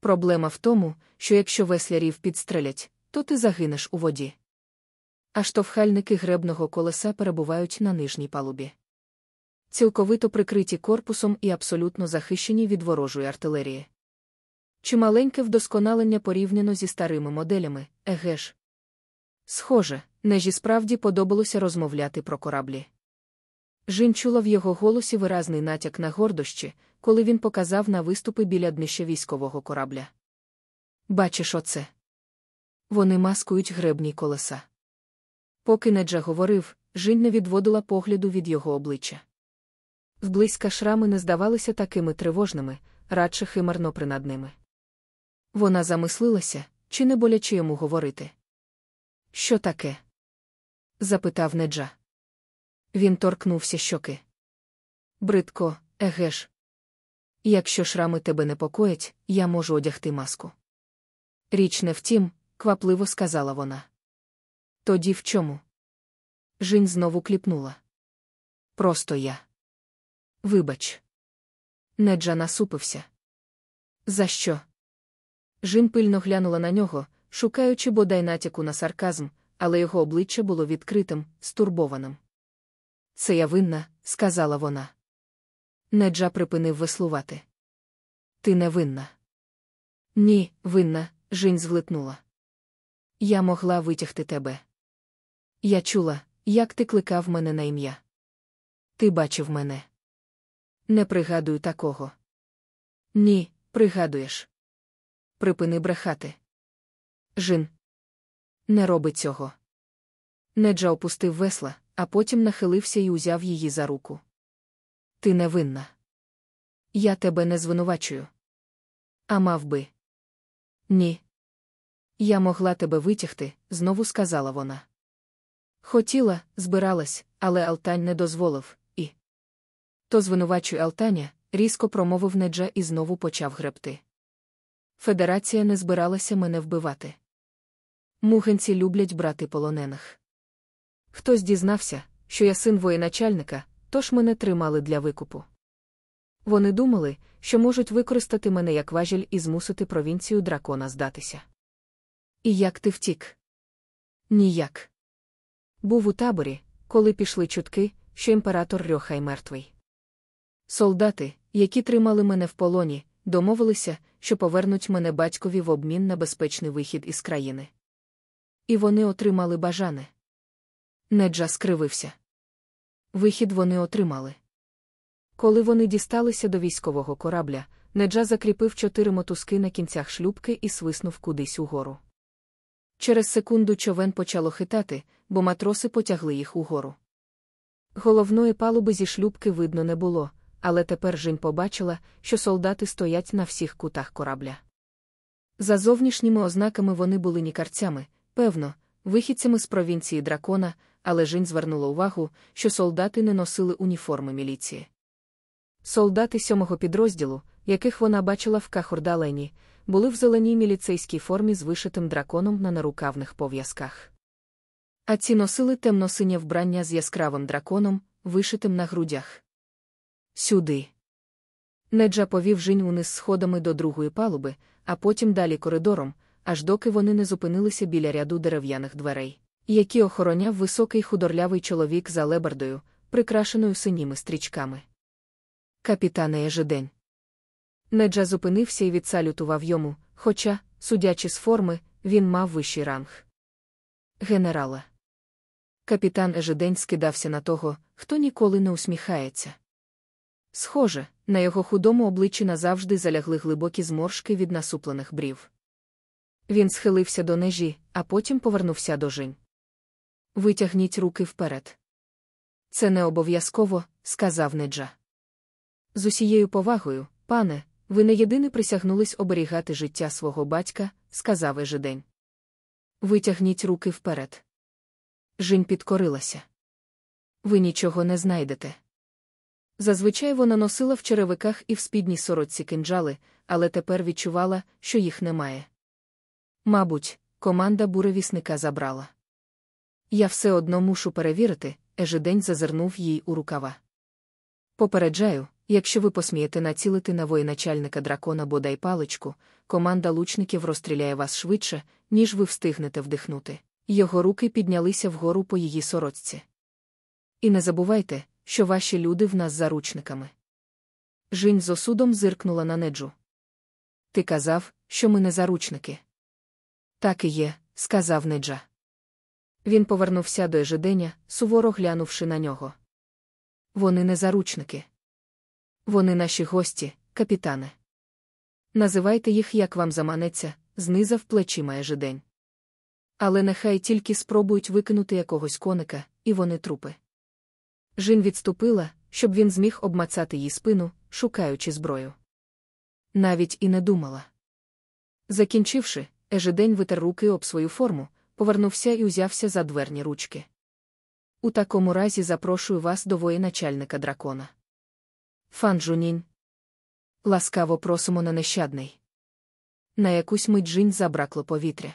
Проблема в тому, що якщо веслярів підстрелять, то ти загинеш у воді. А штовхальники гребного колеса перебувають на нижній палубі. Цілковито прикриті корпусом і абсолютно захищені від ворожої артилерії. Чималеньке вдосконалення порівняно зі старими моделями, еге ж. Схоже, нежі справді подобалося розмовляти про кораблі. Жін чула в його голосі виразний натяк на гордощі, коли він показав на виступи біля днища військового корабля. Бачиш оце? Вони маскують гребні колеса. Поки Неджа говорив, Жінь не відводила погляду від його обличчя. Зблизька шрами не здавалися такими тривожними, радше химарно принадними. Вона замислилася, чи не боляче йому говорити. Що таке? запитав Неджа. Він торкнувся щоки. Бридко, еге ж. Якщо шрами тебе непокоять, я можу одягти маску. Річ не втім, квапливо сказала вона. Тоді в чому? Жінь знову кліпнула. Просто я. Вибач. Неджа насупився. За що? Жін пильно глянула на нього, шукаючи бодай натяку на сарказм, але його обличчя було відкритим, стурбованим. Це я винна, сказала вона. Неджа припинив веслувати. Ти не винна. Ні, винна, Жінь зглитнула. Я могла витягти тебе. Я чула, як ти кликав мене на ім'я. Ти бачив мене. Не пригадую такого. Ні, пригадуєш. Припини брехати. Жін. Не роби цього. Неджа опустив весла, а потім нахилився і узяв її за руку. Ти невинна. Я тебе не звинувачую. А мав би. Ні. Я могла тебе витягти, знову сказала вона. Хотіла, збиралась, але Алтань не дозволив, і. То звинувачуй Алтаня, різко промовив Неджа і знову почав гребти. Федерація не збиралася мене вбивати. Мугенці люблять брати полонених. Хтось дізнався, що я син воєначальника, тож мене тримали для викупу. Вони думали, що можуть використати мене як важіль і змусити провінцію дракона здатися. І як ти втік? Ніяк. Був у таборі, коли пішли чутки, що імператор Рьохай мертвий. Солдати, які тримали мене в полоні, домовилися, що повернуть мене батькові в обмін на безпечний вихід із країни. І вони отримали бажане. Неджа скривився. Вихід вони отримали. Коли вони дісталися до військового корабля, Неджа закріпив чотири мотузки на кінцях шлюбки і свиснув кудись угору. Через секунду човен почало хитати, бо матроси потягли їх угору. Головної палуби зі шлюбки видно не було, але тепер Жінь побачила, що солдати стоять на всіх кутах корабля. За зовнішніми ознаками вони були нікарцями, певно, вихідцями з провінції дракона, але Жінь звернула увагу, що солдати не носили уніформи міліції. Солдати сьомого підрозділу, яких вона бачила в Кахурдалені, були в зеленій міліцейській формі з вишитим драконом на нарукавних пов'язках. А ці носили темно-синє вбрання з яскравим драконом, вишитим на грудях. Сюди. Неджа повів Жінь униз сходами до другої палуби, а потім далі коридором, аж доки вони не зупинилися біля ряду дерев'яних дверей, які охороняв високий худорлявий чоловік за лебардою, прикрашеною синіми стрічками. Капітане Ежедень. Неджа зупинився і відсалютував йому, хоча, судячи з форми, він мав вищий ранг. Генерала. Капітан Ежедень скидався на того, хто ніколи не усміхається. Схоже, на його худому обличчі назавжди залягли глибокі зморшки від насуплених брів. Він схилився до нежі, а потім повернувся до жінь. Витягніть руки вперед. Це не обов'язково, сказав Неджа. З усією повагою, пане, ви не єдине присягнулись оберігати життя свого батька, сказав Ежедень. Витягніть руки вперед. Жінь підкорилася. Ви нічого не знайдете. Зазвичай вона носила в черевиках і в спідній сорочці кинджали, але тепер відчувала, що їх немає. Мабуть, команда буревісника забрала. Я все одно мушу перевірити, ежедень зазирнув їй у рукава. Попереджаю, якщо ви посмієте націлити на воєначальника дракона бодай паличку, команда лучників розстріляє вас швидше, ніж ви встигнете вдихнути. Його руки піднялися вгору по її сорочці. І не забувайте, що ваші люди в нас заручниками. Жінь з осудом зиркнула на неджу. Ти казав, що ми не заручники. Так і є, сказав неджа. Він повернувся до ежеденя, суворо глянувши на нього. Вони не заручники. Вони наші гості, капітане. Називайте їх, як вам заманеться, знизав плечима ежедень. Але нехай тільки спробують викинути якогось коника, і вони трупи. Жін відступила, щоб він зміг обмацати їй спину, шукаючи зброю. Навіть і не думала. Закінчивши, ежедень витер руки об свою форму, повернувся і узявся за дверні ручки. У такому разі запрошую вас до воєначальника дракона. Фан Джунінь. Ласкаво просимо на нещадний. На якусь мить Джинь забракло повітря.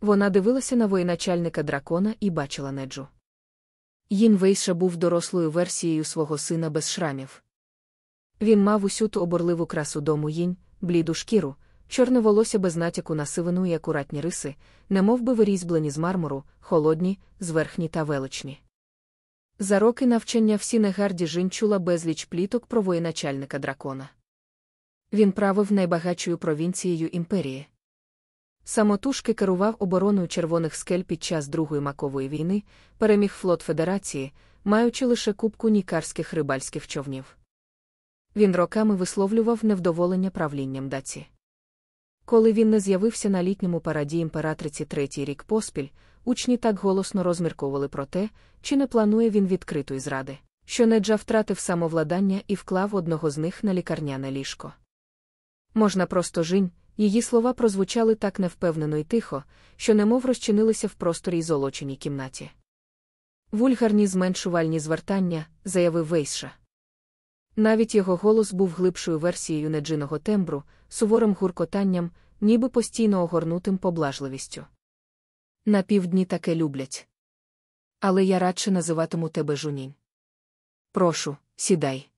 Вона дивилася на воєначальника дракона і бачила неджу. Їн Вейша був дорослою версією свого сина без шрамів. Він мав усю ту оборливу красу дому їнь, бліду шкіру, чорне волосся без натяку на сивину і акуратні риси, немов би вирізблені з мармуру, холодні, зверхні та величні. За роки навчання всі негарді жінь чула безліч пліток про воєначальника дракона. Він правив найбагатшою провінцією імперії. Самотужки керував обороною червоних скель під час Другої макової війни, переміг флот Федерації, маючи лише кубку нікарських рибальських човнів. Він роками висловлював невдоволення правлінням даці. Коли він не з'явився на літньому параді імператриці третій рік поспіль, учні так голосно розмірковували про те, чи не планує він відкритої зради, що Неджа втратив самовладання і вклав одного з них на лікарняне ліжко. Можна просто жінь, її слова прозвучали так невпевнено і тихо, що немов розчинилися в просторі й золоченій кімнаті. Вульгарні зменшувальні звертання, заявив Вейша. Навіть його голос був глибшою версією неджиного тембру, суворим гуркотанням, ніби постійно огорнутим поблажливістю. На півдні таке люблять. Але я радше називатиму тебе жунінь. Прошу, сідай.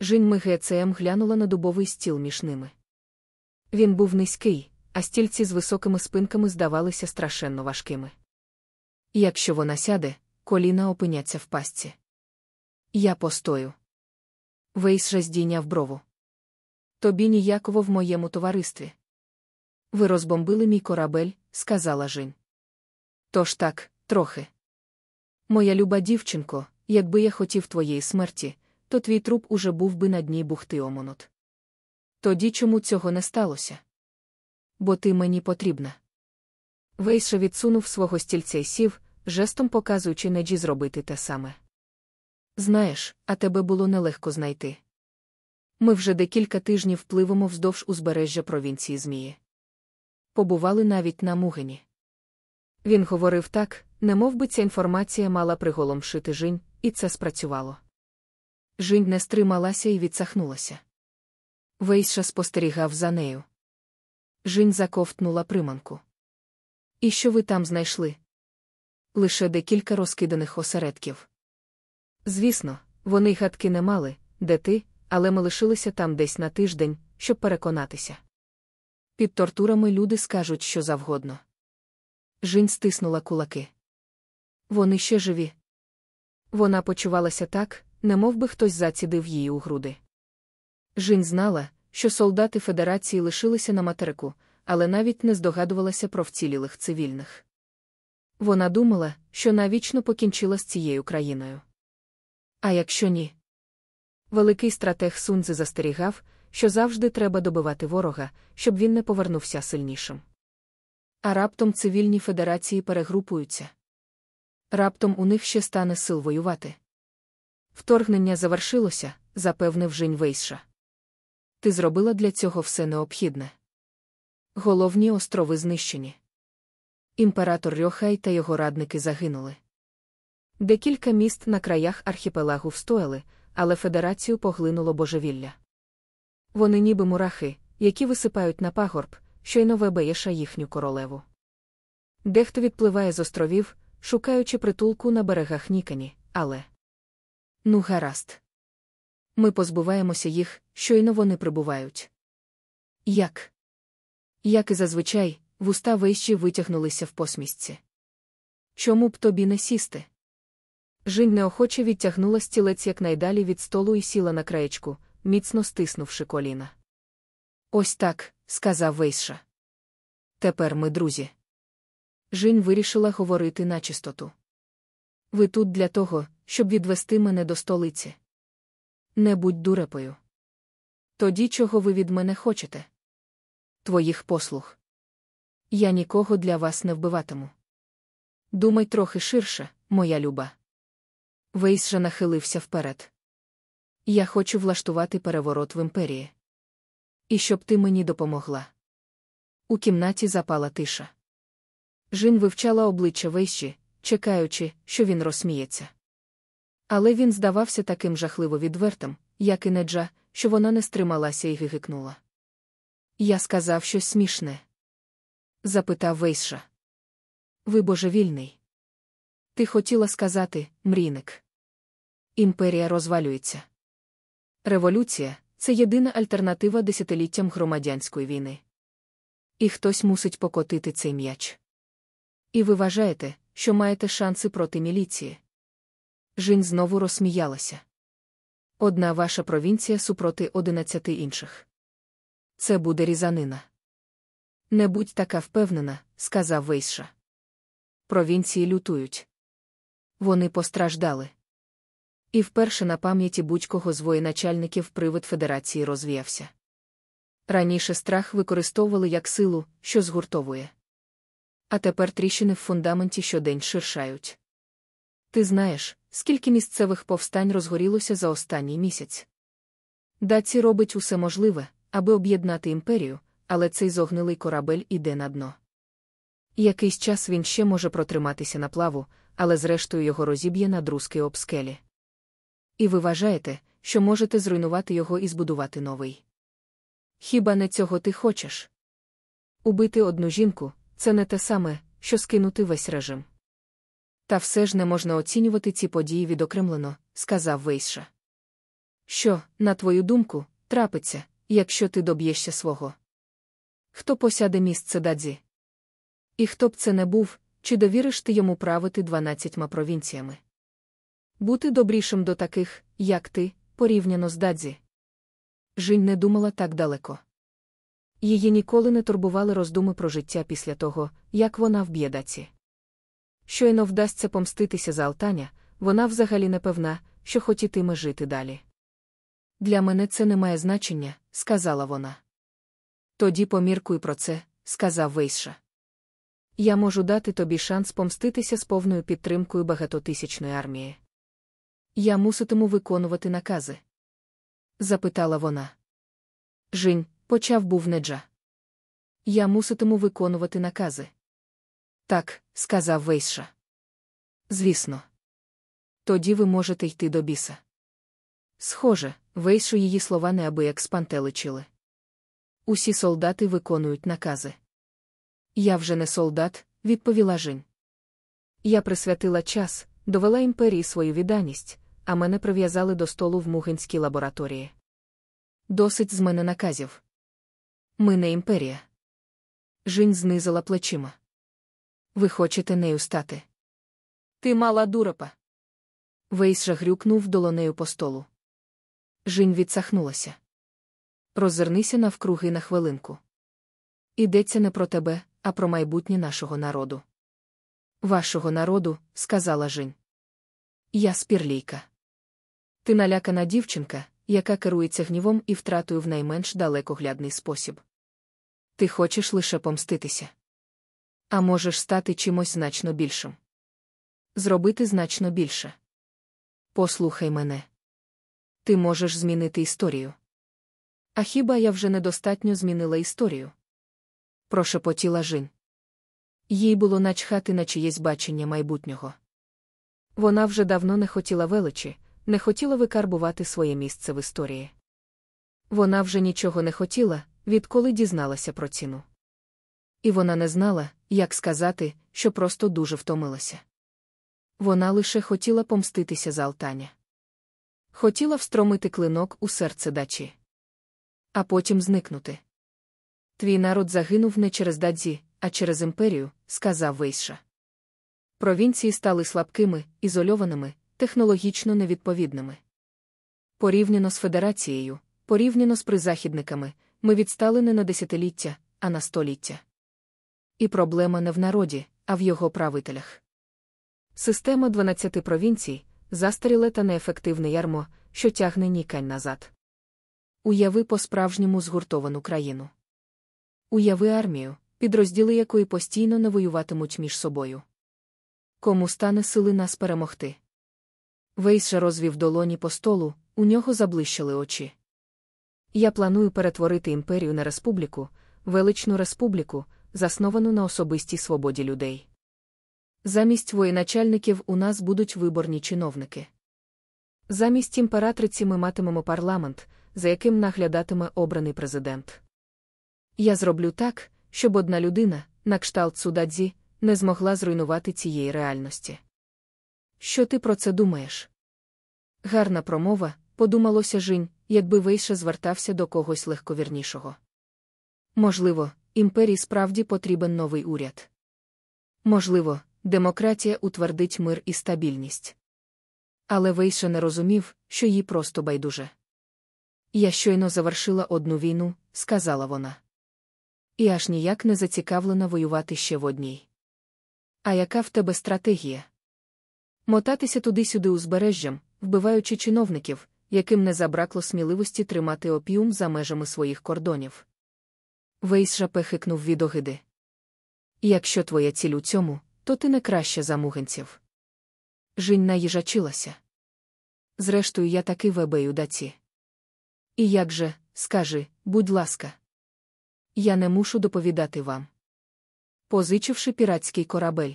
Жінь Мигецеєм глянула на дубовий стіл між ними. Він був низький, а стільці з високими спинками здавалися страшенно важкими. Якщо вона сяде, коліна опиняться в пастці. Я постою. Вейс же здійняв брову. Тобі ніяково в моєму товаристві. Ви розбомбили мій корабель, сказала Жінь. Тож так, трохи. Моя люба дівчинко, якби я хотів твоєї смерті, то твій труп уже був би на дні бухти омонут. Тоді чому цього не сталося? Бо ти мені потрібна. Вейша відсунув свого стільця й сів, жестом показуючи Неджі зробити те саме. Знаєш, а тебе було нелегко знайти. Ми вже декілька тижнів пливемо вздовж узбережжя провінції Змії. Побували навіть на Мугені. Він говорив так, немов би ця інформація мала приголомшити Жінь, і це спрацювало. Жінь не стрималася і відсахнулася. Вейша спостерігав за нею. Жінь заковтнула приманку. І що ви там знайшли? Лише декілька розкиданих осередків. Звісно, вони гадки не мали, де ти, але ми лишилися там десь на тиждень, щоб переконатися. Під тортурами люди скажуть що завгодно. Жінь стиснула кулаки. Вони ще живі. Вона почувалася так, немов би хтось зацідив її у груди. Жінь знала, що солдати Федерації лишилися на материку, але навіть не здогадувалася про вцілілих цивільних. Вона думала, що навічно покінчила з цією країною. А якщо ні? Великий стратег Сунзи застерігав, що завжди треба добивати ворога, щоб він не повернувся сильнішим. А раптом цивільні федерації перегрупуються. Раптом у них ще стане сил воювати. Вторгнення завершилося, запевнив Жінь Вейша. Ти зробила для цього все необхідне. Головні острови знищені. Імператор Рьохай та його радники загинули. Декілька міст на краях архіпелагу встояли, але федерацію поглинуло божевілля. Вони ніби мурахи, які висипають на пагорб, щойно вебеєша їхню королеву. Дехто відпливає з островів, шукаючи притулку на берегах Нікані, але. Ну, гаразд. Ми позбуваємося їх, щойно вони прибувають. Як? Як і зазвичай, вуста вищі витягнулися в посмішці. Чому б тобі не сісти? Жінь неохоче відтягнула стілець якнайдалі від столу і сіла на краєчку, міцно стиснувши коліна. Ось так, сказав Вейша. Тепер ми друзі. Жінь вирішила говорити на чистоту. Ви тут для того, щоб відвести мене до столиці. Не будь дурепою. Тоді чого ви від мене хочете? Твоїх послуг. Я нікого для вас не вбиватиму. Думай трохи ширше, моя люба. Вейс же нахилився вперед. Я хочу влаштувати переворот в імперії. І щоб ти мені допомогла. У кімнаті запала тиша. Жін вивчала обличчя Вейші, чекаючи, що він розсміється. Але він здавався таким жахливо відвертим, як і Неджа, що вона не стрималася і гигикнула. Я сказав щось смішне. Запитав Вейша. Ви божевільний. Ти хотіла сказати, мрійник. Імперія розвалюється. Революція це єдина альтернатива десятиліттям громадянської війни. І хтось мусить покотити цей м'яч. І ви вважаєте, що маєте шанси проти міліції. Жінь знову розсміялася. Одна ваша провінція супроти одинадцяти інших. Це буде різанина. Не будь така впевнена, сказав Вейша. Провінції лютують. Вони постраждали. І вперше на пам'яті будь-кого з воєначальників привид Федерації розвіявся. Раніше страх використовували як силу, що згуртовує. А тепер тріщини в фундаменті щодень ширшають. Ти знаєш, скільки місцевих повстань розгорілося за останній місяць. Даці робить усе можливе, аби об'єднати імперію, але цей зогнилий корабель іде на дно. Якийсь час він ще може протриматися на плаву, але зрештою його розіб'є на друзки об скелі. І ви вважаєте, що можете зруйнувати його і збудувати новий. Хіба не цього ти хочеш? Убити одну жінку це не те саме, що скинути весь режим. Та все ж не можна оцінювати ці події відокремлено, сказав Вейша. Що, на твою думку, трапиться, якщо ти доб'єшся свого? Хто посяде місце дадзі? І хто б це не був, чи довіриш ти йому правити дванадцятьма провінціями? Бути добрішим до таких, як ти, порівняно з дадзі. Жінь не думала так далеко. Її ніколи не турбували роздуми про життя після того, як вона вб'є даці. Щойно вдасться помститися за Алтаня, вона взагалі не певна, що хотітиме жити далі. Для мене це не має значення, сказала вона. Тоді поміркуй про це, сказав Вейша. Я можу дати тобі шанс помститися з повною підтримкою багатотисячної армії. Я муситиму виконувати накази? запитала вона. Жінь, почав був неджа. Я муситиму виконувати накази. Так, сказав Вейша. Звісно. Тоді ви можете йти до біса. Схоже, Вейшу її слова неабияк спантеличили. Усі солдати виконують накази. Я вже не солдат, відповіла Жінь. Я присвятила час, довела імперії свою відданість, а мене прив'язали до столу в мугинській лабораторії. Досить з мене наказів. Ми не імперія. Жінь знизила плечима. Ви хочете нею стати? Ти мала дурепа. Вейс грюкнув долонею по столу. Жінь відсахнулася. Роззирнися навкруги на хвилинку. Ідеться не про тебе, а про майбутнє нашого народу. Вашого народу, сказала Жінь. Я спірлійка. Ти налякана дівчинка, яка керується гнівом і втратою в найменш далекоглядний спосіб. Ти хочеш лише помститися. А можеш стати чимось значно більшим. Зробити значно більше. Послухай мене. Ти можеш змінити історію. А хіба я вже недостатньо змінила історію? Прошепотіла Жін. Їй було начхати на чиєсь бачення майбутнього. Вона вже давно не хотіла величі, не хотіла викарбувати своє місце в історії. Вона вже нічого не хотіла, відколи дізналася про ціну. І вона не знала, як сказати, що просто дуже втомилася. Вона лише хотіла помститися за Алтаня. Хотіла встромити клинок у серце дачі, а потім зникнути. Твій народ загинув не через дадзі, а через імперію, сказав Вейша. Провінції стали слабкими, ізольованими, технологічно невідповідними. Порівняно з федерацією, порівняно з призахідниками, ми відстали не на десятиліття, а на століття. І проблема не в народі, а в його правителях. Система 12 провінцій застаріле та неефективне ярмо, що тягне нікань назад. Уяви по-справжньому згуртовану країну. Уяви армію, підрозділи якої постійно не воюватимуть між собою. Кому стане сили нас перемогти? Вейша розвів долоні по столу, у нього заблищили очі. Я планую перетворити імперію на республіку, величну республіку, засновану на особистій свободі людей. Замість воєначальників у нас будуть виборні чиновники. Замість імператриці ми матимемо парламент, за яким наглядатиме обраний президент. Я зроблю так, щоб одна людина, на кшталт Судадзі, не змогла зруйнувати цієї реальності. Що ти про це думаєш? Гарна промова, подумалося Жінь, якби Вейша звертався до когось легковірнішого. Можливо, імперії справді потрібен новий уряд. Можливо, демократія утвердить мир і стабільність. Але Вейша не розумів, що їй просто байдуже. Я щойно завершила одну війну, сказала вона. І аж ніяк не зацікавлена воювати ще в одній. А яка в тебе стратегія? Мотатися туди-сюди узбережжям, вбиваючи чиновників, яким не забракло сміливості тримати опіум за межами своїх кордонів. Вейс пехикнув від огиди. Якщо твоя ціль у цьому, то ти не краще за мугенців. Жінь наїжачилася. Зрештою, я таки вебею даці. І як же, скажи, будь ласка, я не мушу доповідати вам. Позичивши піратський корабель.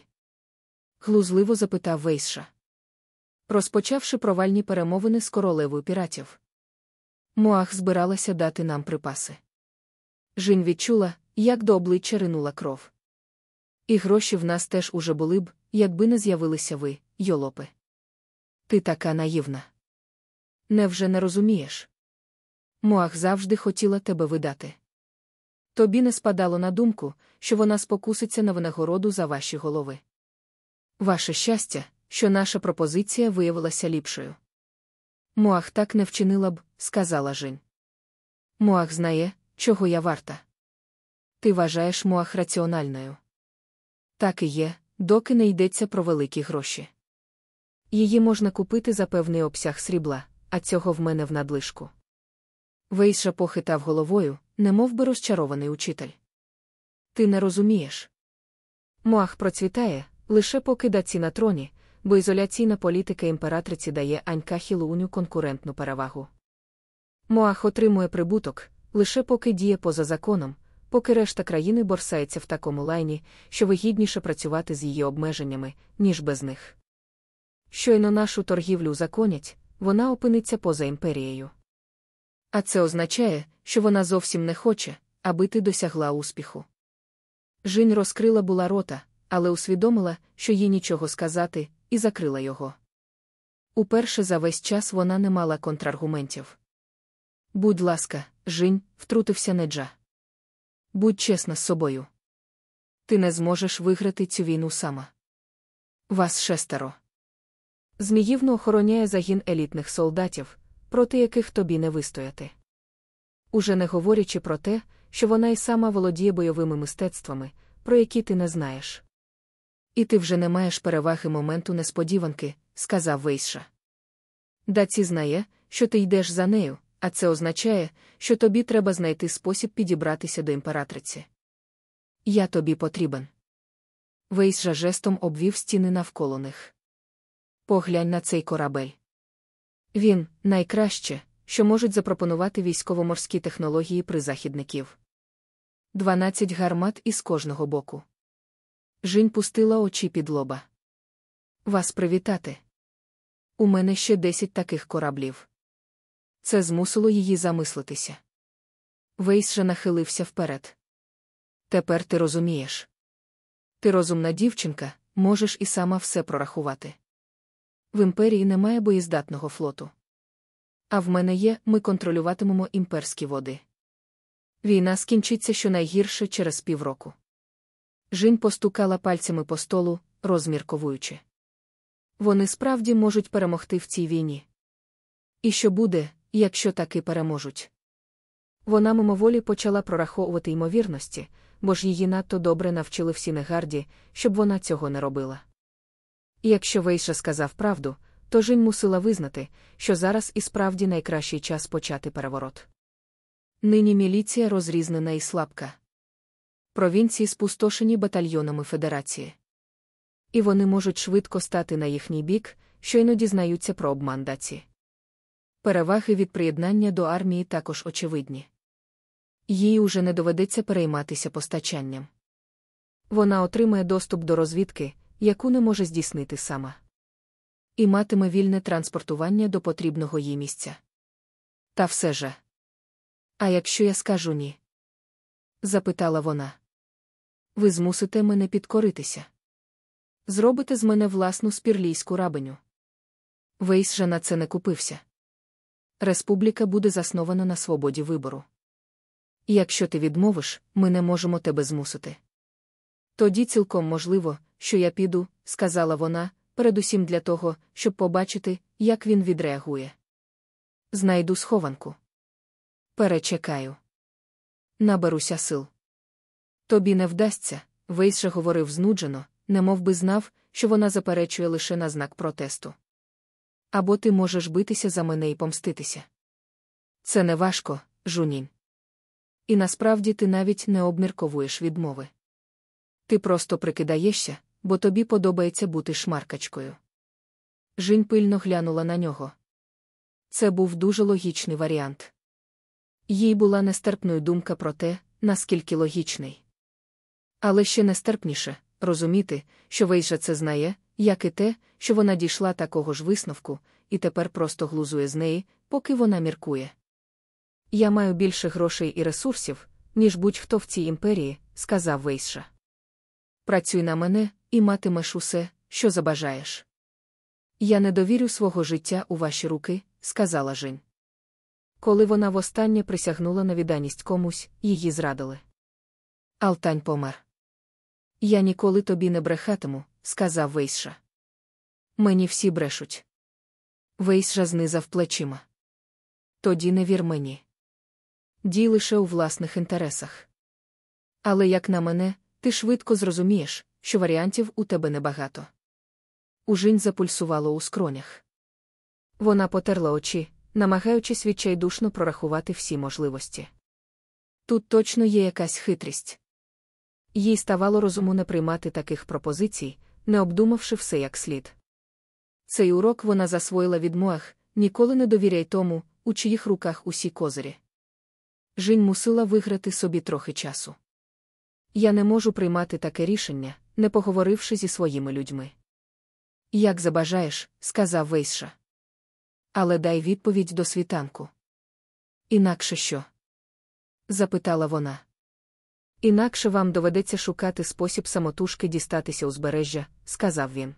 Глузливо запитав Вейша. Розпочавши провальні перемовини з королевою піратів. Муах збиралася дати нам припаси. Жінь відчула, як до обличчя ринула кров. І гроші в нас теж уже були б, якби не з'явилися ви, йолопи. Ти така наївна. Невже не розумієш? Муах завжди хотіла тебе видати. Тобі не спадало на думку, що вона спокуситься на винагороду за ваші голови. Ваше щастя, що наша пропозиція виявилася ліпшою. Муах так не вчинила б, сказала Жінь. Муах знає, чого я варта. Ти вважаєш Муах раціональною. Так і є, доки не йдеться про великі гроші. Її можна купити за певний обсяг срібла, а цього в мене в надлишку. Вейша похитав головою, немов би розчарований учитель. Ти не розумієш. Муах процвітає, лише поки даці на троні, бо ізоляційна політика імператриці дає Анька Хілуню конкурентну перевагу. Моах отримує прибуток, лише поки діє поза законом, поки решта країни борсається в такому лайні, що вигідніше працювати з її обмеженнями, ніж без них. Щойно нашу торгівлю узаконять, вона опиниться поза імперією. А це означає, що вона зовсім не хоче, аби ти досягла успіху. Жінь розкрила була рота, але усвідомила, що їй нічого сказати, і закрила його. Уперше за весь час вона не мала контраргументів. Будь ласка, Жінь, втрутився Неджа. Будь чесна з собою. Ти не зможеш виграти цю війну сама. Вас шестеро. Зміївно охороняє загін елітних солдатів, проти яких тобі не вистояти. Уже не говорячи про те, що вона й сама володіє бойовими мистецтвами, про які ти не знаєш. І ти вже не маєш переваги моменту несподіванки, сказав Вейша. Даці знає, що ти йдеш за нею, а це означає, що тобі треба знайти спосіб підібратися до імператриці. Я тобі потрібен. Вейша жестом обвів стіни навколо них. Поглянь на цей корабель. Він найкраще, що можуть запропонувати військово-морські технології при західників. Дванадцять гармат із кожного боку. Жінь пустила очі під лоба. Вас привітати. У мене ще десять таких кораблів. Це змусило її замислитися. Вейс же нахилився вперед. Тепер ти розумієш. Ти розумна дівчинка, можеш і сама все прорахувати. В імперії немає боєздатного флоту. А в мене є, ми контролюватимемо імперські води. Війна скінчиться щонайгірше через півроку. Жінь постукала пальцями по столу, розмірковуючи. Вони справді можуть перемогти в цій війні. І що буде, якщо таки переможуть? Вона мимоволі почала прораховувати ймовірності, бо ж її надто добре навчили всі негарді, щоб вона цього не робила. Якщо Вейша сказав правду, то Жінь мусила визнати, що зараз і справді найкращий час почати переворот. Нині міліція розрізнена і слабка. Провінції спустошені батальйонами Федерації. І вони можуть швидко стати на їхній бік, що іноді знаються про обман даці. Переваги від приєднання до армії також очевидні. Їй уже не доведеться перейматися постачанням. Вона отримає доступ до розвідки, яку не може здійснити сама. І матиме вільне транспортування до потрібного їй місця. Та все же. А якщо я скажу ні? запитала вона. Ви змусите мене підкоритися. Зробите з мене власну спірлійську рабиню. Вейс же на це не купився. Республіка буде заснована на свободі вибору. Якщо ти відмовиш, ми не можемо тебе змусити. Тоді цілком можливо, що я піду, сказала вона, передусім для того, щоб побачити, як він відреагує. Знайду схованку. Перечекаю. Наберуся сил. Тобі не вдасться, Вейс говорив знуджено, немов би знав, що вона заперечує лише на знак протесту. Або ти можеш битися за мене і помститися. Це не важко, жунінь. І насправді ти навіть не обмірковуєш відмови. Ти просто прикидаєшся, бо тобі подобається бути шмаркачкою. Жінь пильно глянула на нього. Це був дуже логічний варіант. Їй була нестерпною думка про те, наскільки логічний. Але ще нестерпніше розуміти, що Вейжа це знає, як і те, що вона дійшла такого ж висновку, і тепер просто глузує з неї, поки вона міркує. Я маю більше грошей і ресурсів, ніж будь-хто в цій імперії, сказав Вейша. Працюй на мене і матимеш усе, що забажаєш. Я не довірю свого життя у ваші руки, сказала Жень. Коли вона востаннє присягнула на відданість комусь, її зрадили. Алтань помер. Я ніколи тобі не брехатиму, сказав Вейша. Мені всі брешуть. Вейша знизав плечима. Тоді не вір мені. Дій лише у власних інтересах. Але, як на мене, ти швидко зрозумієш, що варіантів у тебе небагато. Ужинь запульсувало у скронях. Вона потерла очі, намагаючись відчайдушно прорахувати всі можливості. Тут точно є якась хитрість. Їй ставало розуму не приймати таких пропозицій, не обдумавши все як слід. Цей урок вона засвоїла від Муах, ніколи не довіряй тому, у чиїх руках усі козирі. Жінь мусила виграти собі трохи часу. Я не можу приймати таке рішення, не поговоривши зі своїми людьми. Як забажаєш, сказав Вейша. Але дай відповідь до світанку. Інакше що? запитала вона. Інакше вам доведеться шукати спосіб самотужки дістатися узбережжя, сказав він.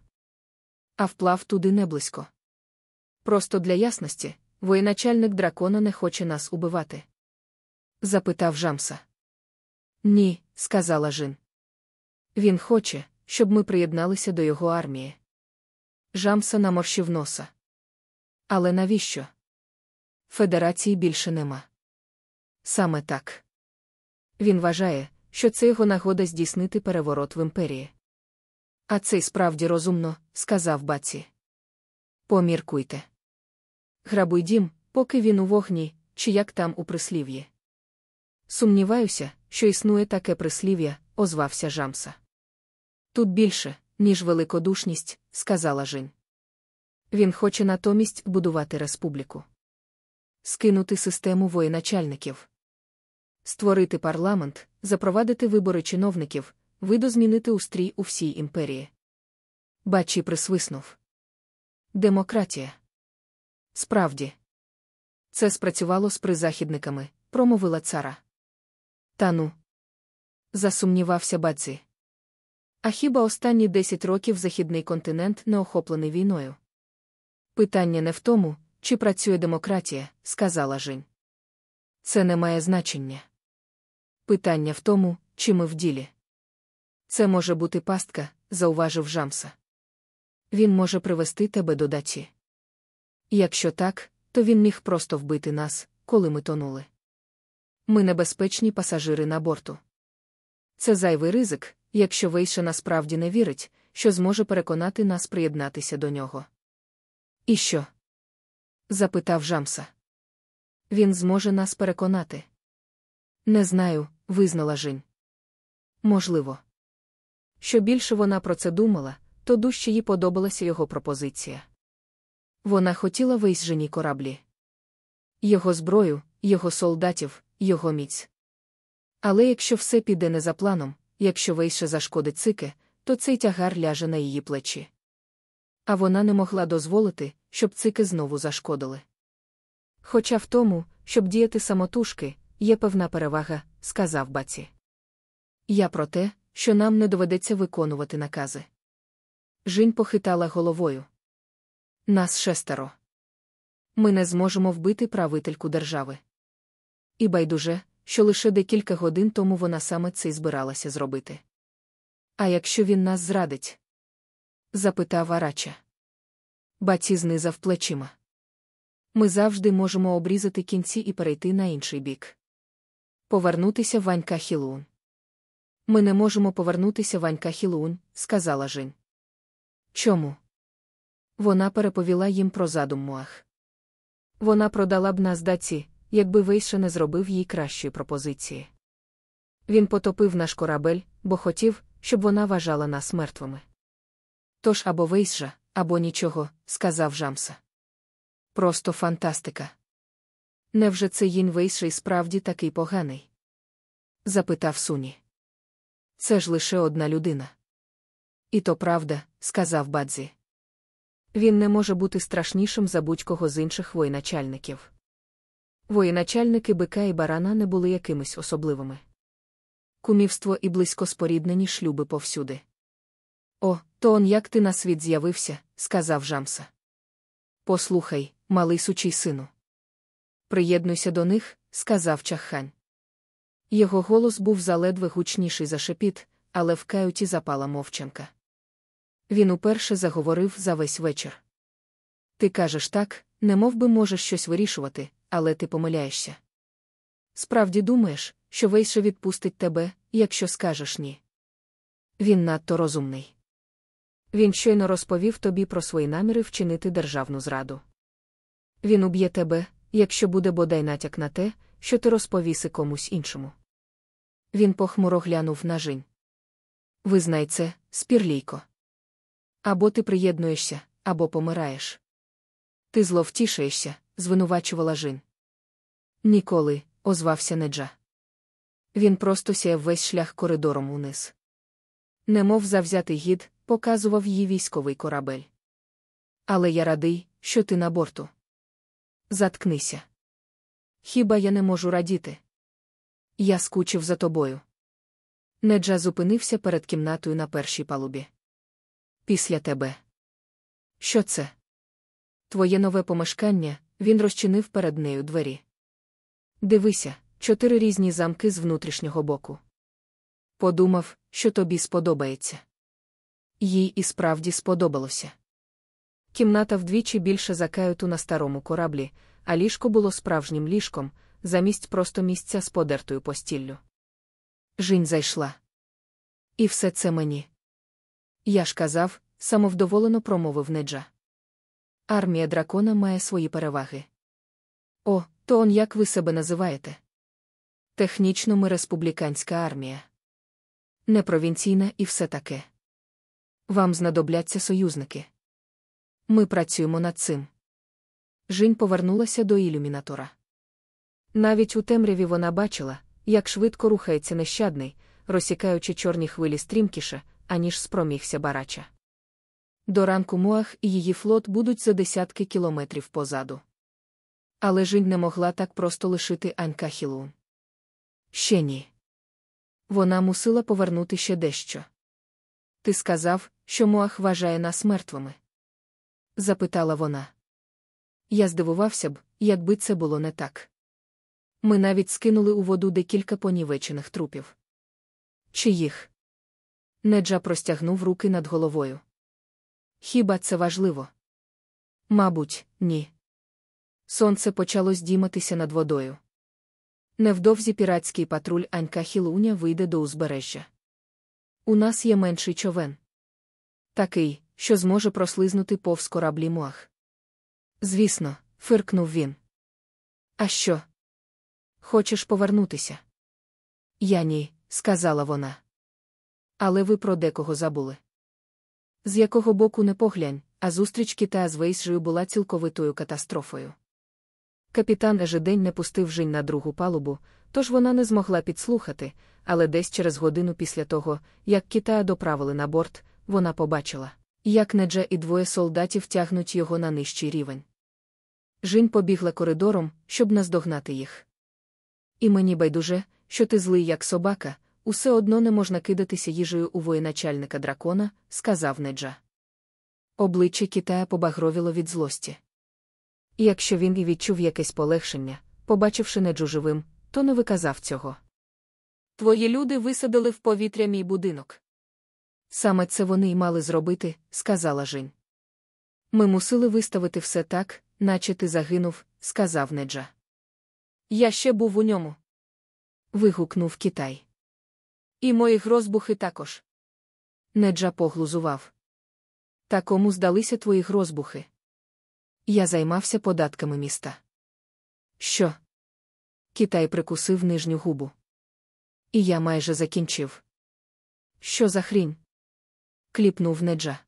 А вплав туди не близько. Просто для ясності, воєначальник дракона не хоче нас убивати. запитав Жамса. Ні, сказала Жин. Він хоче, щоб ми приєдналися до його армії. Жамса наморщив носа. Але навіщо? Федерації більше нема. Саме так. Він вважає, що це його нагода здійснити переворот в імперії. А це й справді розумно, сказав баці. Поміркуйте. Грабуй дім, поки він у вогні, чи як там у прислів'ї. Сумніваюся, що існує таке прислів'я, озвався Жамса. Тут більше, ніж великодушність, сказала Жінь. Він хоче натомість будувати республіку, скинути систему воєначальників, створити парламент, запровадити вибори чиновників, видозмінити устрій у всій імперії. Бачі присвиснув. Демократія. Справді, це спрацювало з призахідниками, промовила цара. Та ну. Засумнівався баці. А хіба останні десять років західний континент не охоплений війною? Питання не в тому, чи працює демократія, сказала Жень. Це не має значення. Питання в тому, чи ми в ділі. Це може бути пастка, зауважив Жамса. Він може привести тебе до дачі. Якщо так, то він міг просто вбити нас, коли ми тонули. Ми небезпечні пасажири на борту. Це зайвий ризик, якщо Вейша насправді не вірить, що зможе переконати нас приєднатися до нього. І що? запитав Жамса. Він зможе нас переконати. Не знаю, визнала Жінь. Можливо. Що більше вона про це думала, то дужче їй подобалася його пропозиція. Вона хотіла весь жені кораблі. Його зброю, його солдатів, його міць. Але якщо все піде не за планом, якщо Вейше зашкодить цике, то цей тягар ляже на її плечі. А вона не могла дозволити, щоб цики знову зашкодили. Хоча в тому, щоб діяти самотужки, є певна перевага, сказав баці. Я про те, що нам не доведеться виконувати накази. Жінь похитала головою. Нас шестеро. Ми не зможемо вбити правительку держави. І байдуже, що лише декілька годин тому вона саме це й збиралася зробити. А якщо він нас зрадить? запитав Арача. Баці знизав плечима. Ми завжди можемо обрізати кінці і перейти на інший бік. Повернутися Ванька Хілун. Ми не можемо повернутися Ванька Хілун, сказала Жень. Чому? Вона переповіла їм про задум Муах. Вона продала б нас даці, якби Вейша не зробив їй кращої пропозиції. Він потопив наш корабель, бо хотів, щоб вона вважала нас мертвими. Тож або Вейша, або нічого, сказав Жамса. Просто фантастика. Невже це їн Вейша і справді такий поганий? запитав Суні. Це ж лише одна людина. І то правда, сказав Бадзі. Він не може бути страшнішим за будь-кого з інших воєначальників. Воєначальники бика і барана не були якимись особливими. Кумівство і близько споріднені шлюби повсюди. О, то он як ти на світ з'явився, сказав Жамса. Послухай, малий сучий сину. Приєднуйся до них, сказав чаххань. Його голос був заледве гучніший за шепіт, але в каюті запала мовчанка. Він уперше заговорив за весь вечір. Ти кажеш так, не мов би можеш щось вирішувати, але ти помиляєшся. Справді думаєш, що Вейше відпустить тебе, якщо скажеш ні. Він надто розумний. Він щойно розповів тобі про свої наміри вчинити державну зраду. Він уб'є тебе, якщо буде бодай натяк на те, що ти розповіси комусь іншому. Він похмуро глянув на жінь. Визнай це, спірлійко. Або ти приєднуєшся, або помираєш. Ти зловтішаєшся, звинувачувала Жін. Ніколи, озвався Неджа. Він просто сяяв весь шлях коридором униз. Немов завзятий гід, показував їй військовий корабель. Але я радий, що ти на борту. Заткнися. Хіба я не можу радіти? Я скучив за тобою. Неджа зупинився перед кімнатою на першій палубі. Після тебе. Що це? Твоє нове помешкання, він розчинив перед нею двері. Дивися, чотири різні замки з внутрішнього боку. Подумав, що тобі сподобається. Їй і справді сподобалося. Кімната вдвічі більше за каюту на старому кораблі, а ліжко було справжнім ліжком, замість просто місця з подертою постіллю. Жінь зайшла. І все це мені. Я ж казав, самовдоволено промовив Неджа. Армія дракона має свої переваги. О, то он як ви себе називаєте? Технічно ми республіканська армія. Не провінційна і все таке. Вам знадобляться союзники. Ми працюємо над цим. Жінь повернулася до ілюмінатора. Навіть у темряві вона бачила, як швидко рухається нещадний, розсікаючи чорні хвилі стрімкіше, аніж спромігся барача. До ранку Муах і її флот будуть за десятки кілометрів позаду. Але Жінь не могла так просто лишити Анькахілун. Ще ні. Вона мусила повернути ще дещо. Ти сказав, що Муах вважає нас мертвими? Запитала вона. Я здивувався б, якби це було не так. Ми навіть скинули у воду декілька понівечених трупів. Чиїх? Неджа простягнув руки над головою. Хіба це важливо? Мабуть, ні. Сонце почало здійматися над водою. Невдовзі піратський патруль Анька Хілуня вийде до узбережжя. У нас є менший човен. Такий, що зможе прослизнути повз кораблі Муах. Звісно, фиркнув він. А що? Хочеш повернутися? Я ні, сказала вона. Але ви про декого забули. З якого боку не поглянь, а зустріч Китая з Вейсжею була цілковитою катастрофою. Капітан Ежедень не пустив Жінь на другу палубу, тож вона не змогла підслухати, але десь через годину після того, як Китая доправили на борт, вона побачила, як Недже і двоє солдатів тягнуть його на нижчий рівень. Жінь побігла коридором, щоб наздогнати їх. І мені байдуже, що ти злий, як собака, усе одно не можна кидатися їжею у воєначальника дракона, сказав Неджа. Обличчя Китая побагровіло від злості. І якщо він і відчув якесь полегшення, побачивши Неджу живим, то не виказав цього. Твої люди висадили в повітря мій будинок. Саме це вони й мали зробити, сказала Жінь. Ми мусили виставити все так, наче ти загинув, сказав Неджа. Я ще був у ньому. Вигукнув Китай. І моїх розбухи також. Неджа поглузував. Та кому здалися твої розбухи? Я займався податками міста. Що? Китай прикусив нижню губу. І я майже закінчив. Що за хрінь? Кліпнув Неджа.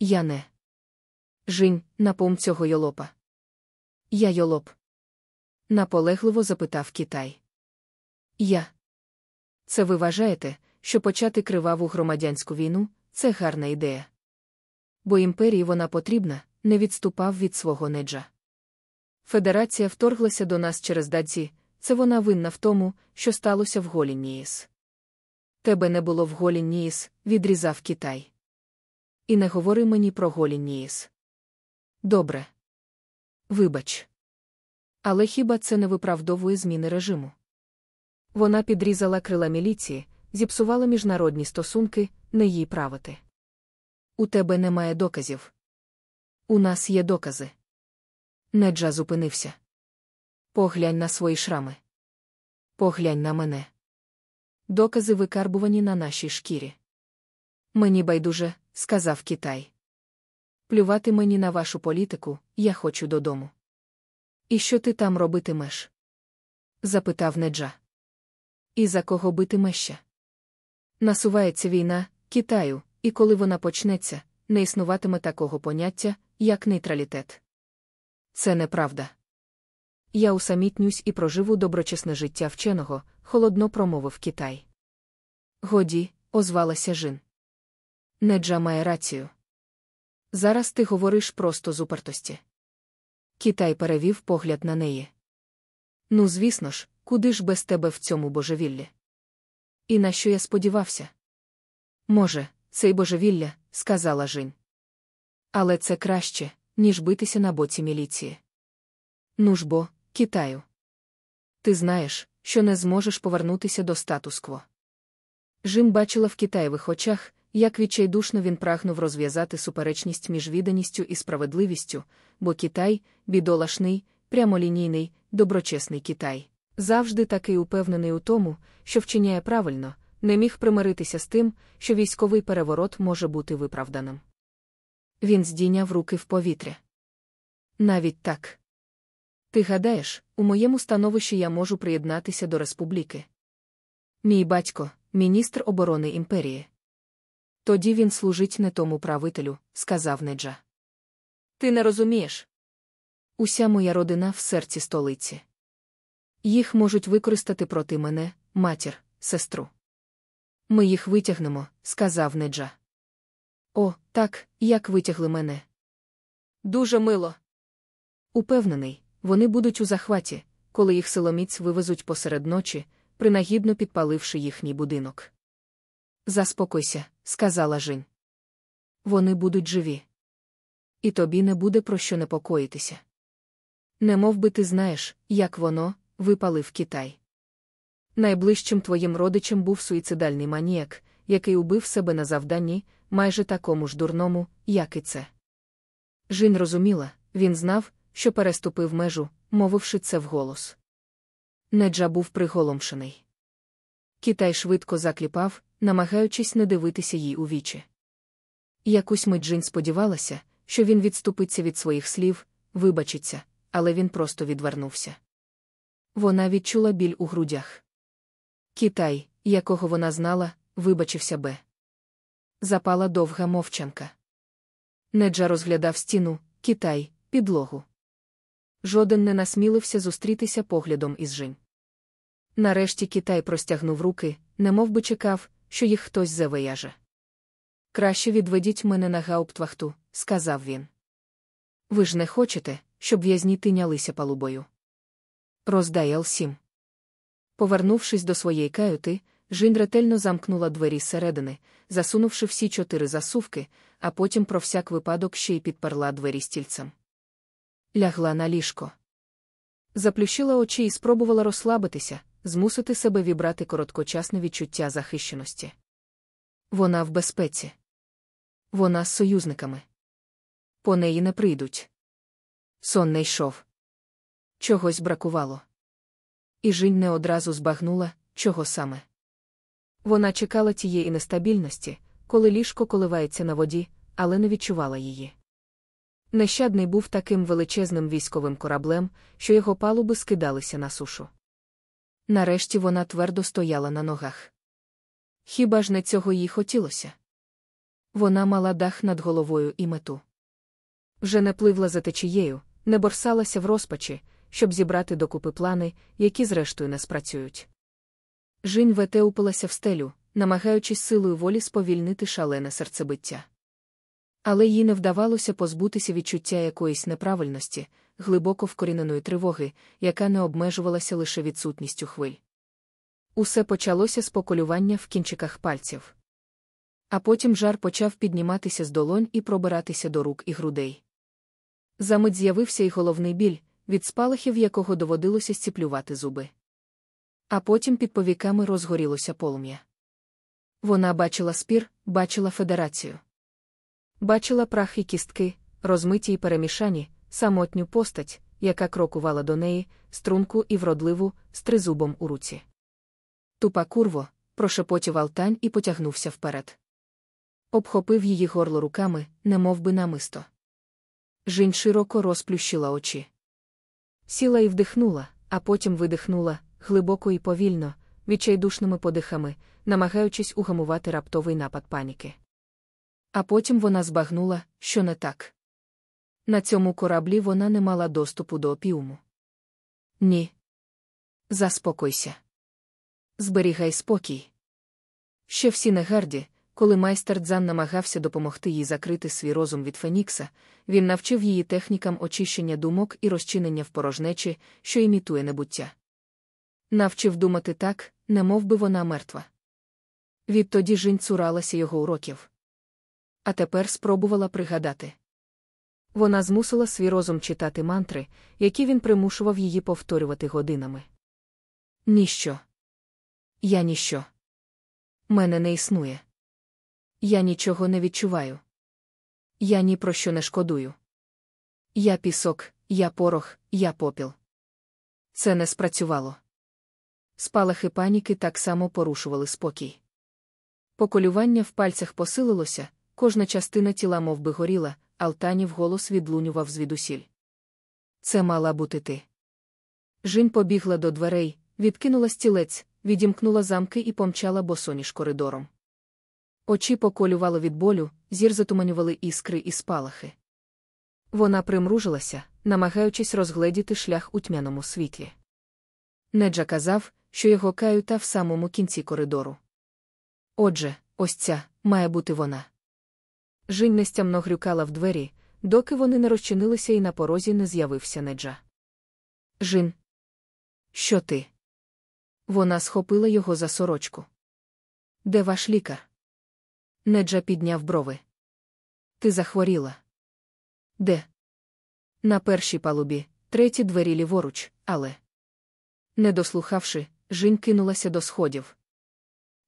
Я не. Жінь, напом цього йолопа. Я йолоп. Наполегливо запитав Китай. Я. Це ви вважаєте, що почати криваву громадянську війну це гарна ідея. Бо імперії вона потрібна, не відступав від свого неджа. Федерація вторглася до нас через Дадзі, це вона винна в тому, що сталося в голі Ніїс. Тебе не було в голі Ніїс, відрізав Китай. І не говори мені про голі Ніїс. Добре. Вибач. Але хіба це не виправдовує зміни режиму? Вона підрізала крила міліції, зіпсувала міжнародні стосунки, не їй правити. У тебе немає доказів. У нас є докази. Неджа зупинився. Поглянь на свої шрами. Поглянь на мене. Докази викарбувані на нашій шкірі. Мені байдуже, сказав Китай. Плювати мені на вашу політику, я хочу додому. І що ти там робитимеш? запитав Неджа. І за кого битимеш ще? Насувається війна, Китаю, і коли вона почнеться, не існуватиме такого поняття, як нейтралітет. Це неправда. Я усамітнюсь і проживу доброчесне життя вченого, холодно промовив Китай. Годі, озвалася Жин. Неджа має рацію. Зараз ти говориш просто з упертості. Китай перевів погляд на неї. Ну, звісно ж, куди ж без тебе в цьому божевіллі? І на що я сподівався? Може, це й божевілля, сказала Жінь. Але це краще, ніж битися на боці міліції. Ну ж бо, Китаю. Ти знаєш, що не зможеш повернутися до статус-кво. Жим бачила в Китаєвих очах, як відчайдушно він прагнув розв'язати суперечність між відданістю і справедливістю, бо Китай, бідолашний, прямолінійний, доброчесний Китай, завжди такий упевнений у тому, що вчиняє правильно, не міг примиритися з тим, що військовий переворот може бути виправданим. Він здійняв руки в повітря. Навіть так. Ти гадаєш, у моєму становищі я можу приєднатися до республіки. Мій батько, міністр оборони імперії. Тоді він служить не тому правителю, сказав Неджа. Ти не розумієш. Уся моя родина в серці столиці. Їх можуть використати проти мене, матір, сестру. Ми їх витягнемо, сказав Неджа. О, так, як витягли мене. Дуже мило. Упевнений, вони будуть у захваті, коли їх силоміць вивезуть посеред ночі, принагідно підпаливши їхній будинок. Заспокойся, сказала Жінь. Вони будуть живі. І тобі не буде про що непокоїтися. Не мов би ти знаєш, як воно, випалив Китай. Найближчим твоїм родичем був суїцидальний маніяк, який убив себе на завданні, майже такому ж дурному, як і це. Жінь розуміла, він знав, що переступив межу, мовивши це вголос. Неджа був приголомшений. Китай швидко закліпав, намагаючись не дивитися їй у вічі. Якусь мить Джин сподівалася, що він відступиться від своїх слів, вибачиться, але він просто відвернувся. Вона відчула біль у грудях. Китай, якого вона знала, вибачився би. Запала довга мовчанка. Неджа розглядав стіну, Китай, підлогу. Жоден не насмілився зустрітися поглядом із Жень. Нарешті Китай простягнув руки, немов би чекав, що їх хтось завияже. Краще відведіть мене на гауптвахту, сказав він. Ви ж не хочете, щоб в'язні тинялися палубою. Роздай Елсім. Повернувшись до своєї каюти, Жін ретельно замкнула двері зсередини, засунувши всі чотири засувки, а потім про всяк випадок ще й підперла двері стільцем. Лягла на ліжко. Заплющила очі і спробувала розслабитися, змусити себе вібрати короткочасне відчуття захищеності. Вона в безпеці. Вона з союзниками. По неї не прийдуть. Сон не йшов. Чогось бракувало. І Жінь не одразу збагнула, чого саме. Вона чекала тієї нестабільності, коли ліжко коливається на воді, але не відчувала її. Нещадний був таким величезним військовим кораблем, що його палуби скидалися на сушу. Нарешті вона твердо стояла на ногах. Хіба ж не цього їй хотілося? Вона мала дах над головою і мету. Вже не пливла за течією, не борсалася в розпачі, щоб зібрати докупи плани, які зрештою не спрацюють. Жінь вете упилася в стелю, намагаючись силою волі сповільнити шалене серцебиття. Але їй не вдавалося позбутися відчуття якоїсь неправильності, глибоко вкоріненої тривоги, яка не обмежувалася лише відсутністю хвиль. Усе почалося з поколювання в кінчиках пальців. А потім жар почав підніматися з долонь і пробиратися до рук і грудей. Замить з'явився й головний біль, від спалахів якого доводилося сціплювати зуби. А потім під повіками розгорілося полум'я. Вона бачила спір, бачила федерацію. Бачила прах і кістки, розмиті й перемішані, самотню постать, яка крокувала до неї, струнку і вродливу, з тризубом у руці. Тупа курво, прошепотів Алтань і потягнувся вперед. Обхопив її горло руками, немов би намисто. Жінь широко розплющила очі. Сіла і вдихнула, а потім видихнула, глибоко і повільно, відчайдушними подихами, намагаючись угамувати раптовий напад паніки. А потім вона збагнула, що не так. На цьому кораблі вона не мала доступу до опіуму. Ні. Заспокойся. Зберігай спокій. Ще всі негарді, коли майстер Дзан намагався допомогти їй закрити свій розум від Фенікса, він навчив її технікам очищення думок і розчинення в порожнечі, що імітує небуття. Навчив думати так, не би вона мертва. Відтоді жінь цуралася його уроків. А тепер спробувала пригадати. Вона змусила свій розум читати мантри, які він примушував її повторювати годинами. Ніщо. Я ніщо. Мене не існує. Я нічого не відчуваю. Я ні про що не шкодую. Я пісок, я порох, я попіл. Це не спрацювало. Спалахи паніки так само порушували спокій. Поколювання в пальцях посилилося, кожна частина тіла мов би, горіла, Алтанів голос відлунював звідусіль. Це мала бути ти. Жінь побігла до дверей, відкинула стілець, відімкнула замки і помчала босоніж коридором. Очі поколювало від болю, зір затуманювали іскри і спалахи. Вона примружилася, намагаючись розгледіти шлях у тьмяному світлі. Неджа казав, що його каюта в самому кінці коридору. Отже, ось ця має бути вона. Жінь нестямно грюкала в двері, доки вони не розчинилися і на порозі не з'явився Неджа. Жін. Що ти? Вона схопила його за сорочку. Де ваш лікар? Неджа підняв брови. Ти захворіла. Де? На першій палубі, треті двері ліворуч, але. Не дослухавши, Жінь кинулася до сходів.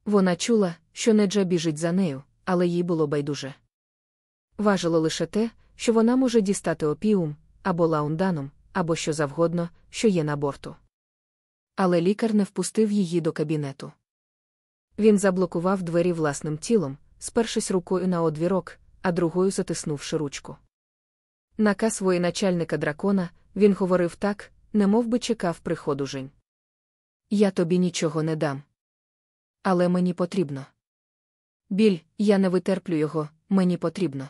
Вона чула, що Неджа біжить за нею, але їй було байдуже. Важило лише те, що вона може дістати опіум, або лаунданом, або що завгодно, що є на борту. Але лікар не впустив її до кабінету. Він заблокував двері власним тілом, спершись рукою на одвірок, а другою затиснувши ручку. Наказ воєначальника дракона, він говорив так, немов би чекав приходу жень. Я тобі нічого не дам. Але мені потрібно. Біль, я не витерплю його, мені потрібно.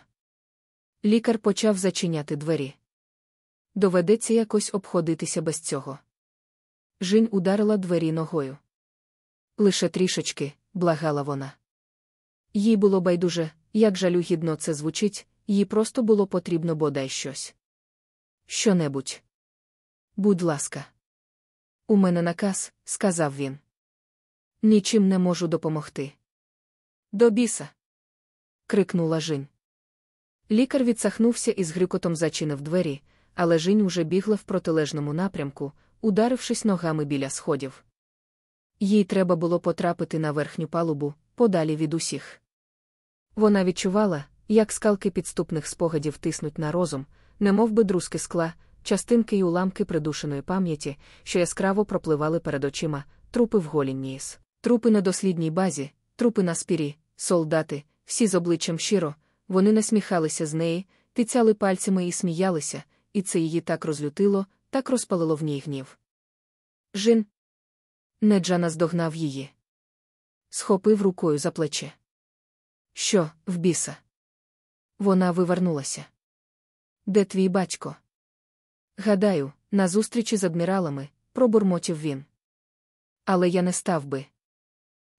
Лікар почав зачиняти двері. Доведеться якось обходитися без цього. Жінь ударила двері ногою. Лише трішечки, благала вона. Їй було байдуже, як жалюгідно це звучить, їй просто було потрібно бодай щось. Що-небудь. Будь ласка. У мене наказ, сказав він. Нічим не можу допомогти. До біса. крикнула Жінь. Лікар відсахнувся і з грюкотом зачинив двері, але Жінь уже бігла в протилежному напрямку, ударившись ногами біля сходів. Їй треба було потрапити на верхню палубу, подалі від усіх. Вона відчувала, як скалки підступних спогадів тиснуть на розум, немов би друзки скла, частинки й уламки придушеної пам'яті, що яскраво пропливали перед очима, трупи в голі ніс, трупи на дослідній базі, трупи на спірі, солдати, всі з обличчям щиро, вони насміхалися з неї, тицяли пальцями і сміялися, і це її так розлютило, так розпалило в ній гнів. Жін. Неджа наздогнав її. Схопив рукою за плече. Що, в біса? Вона вивернулася. Де твій батько? Гадаю, на зустрічі з адміралами, пробурмотів він. Але я не став би.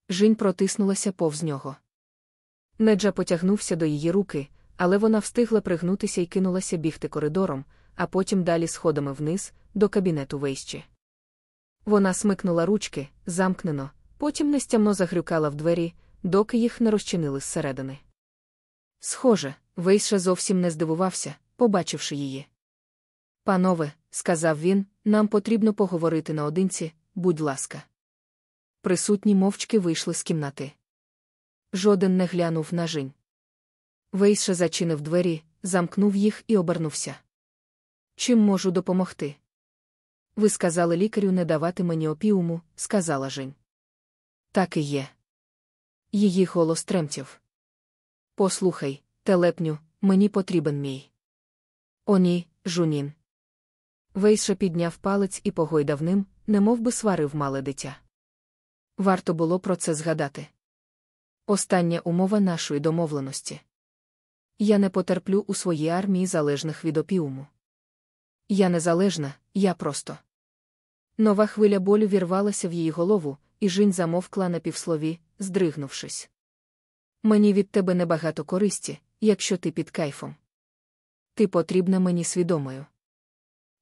Жінь протиснулася повз нього. Неджа потягнувся до її руки, але вона встигла пригнутися і кинулася бігти коридором, а потім далі сходами вниз, до кабінету вейщі. Вона смикнула ручки, замкнено, потім нестямно загрюкала в двері, доки їх не розчинили зсередини. Схоже, Вейша зовсім не здивувався, побачивши її. Панове, сказав він, нам потрібно поговорити наодинці, будь ласка. Присутні мовчки вийшли з кімнати. Жоден не глянув на жінь. Вейша зачинив двері, замкнув їх і обернувся. Чим можу допомогти? Ви сказали лікарю не давати мені опіуму, сказала Жень. Так і є. Її голос тремтів. Послухай, телепню, мені потрібен мій. О, ні, жунін. Вейша підняв палець і погойдав ним, немов би сварив мале дитя. Варто було про це згадати. Остання умова нашої домовленості. Я не потерплю у своїй армії залежних від опіуму. Я незалежна, я просто. Нова хвиля болю вірвалася в її голову, і жінь замовкла на півслові, здригнувшись. Мені від тебе небагато користі, якщо ти під кайфом. Ти потрібна мені свідомою.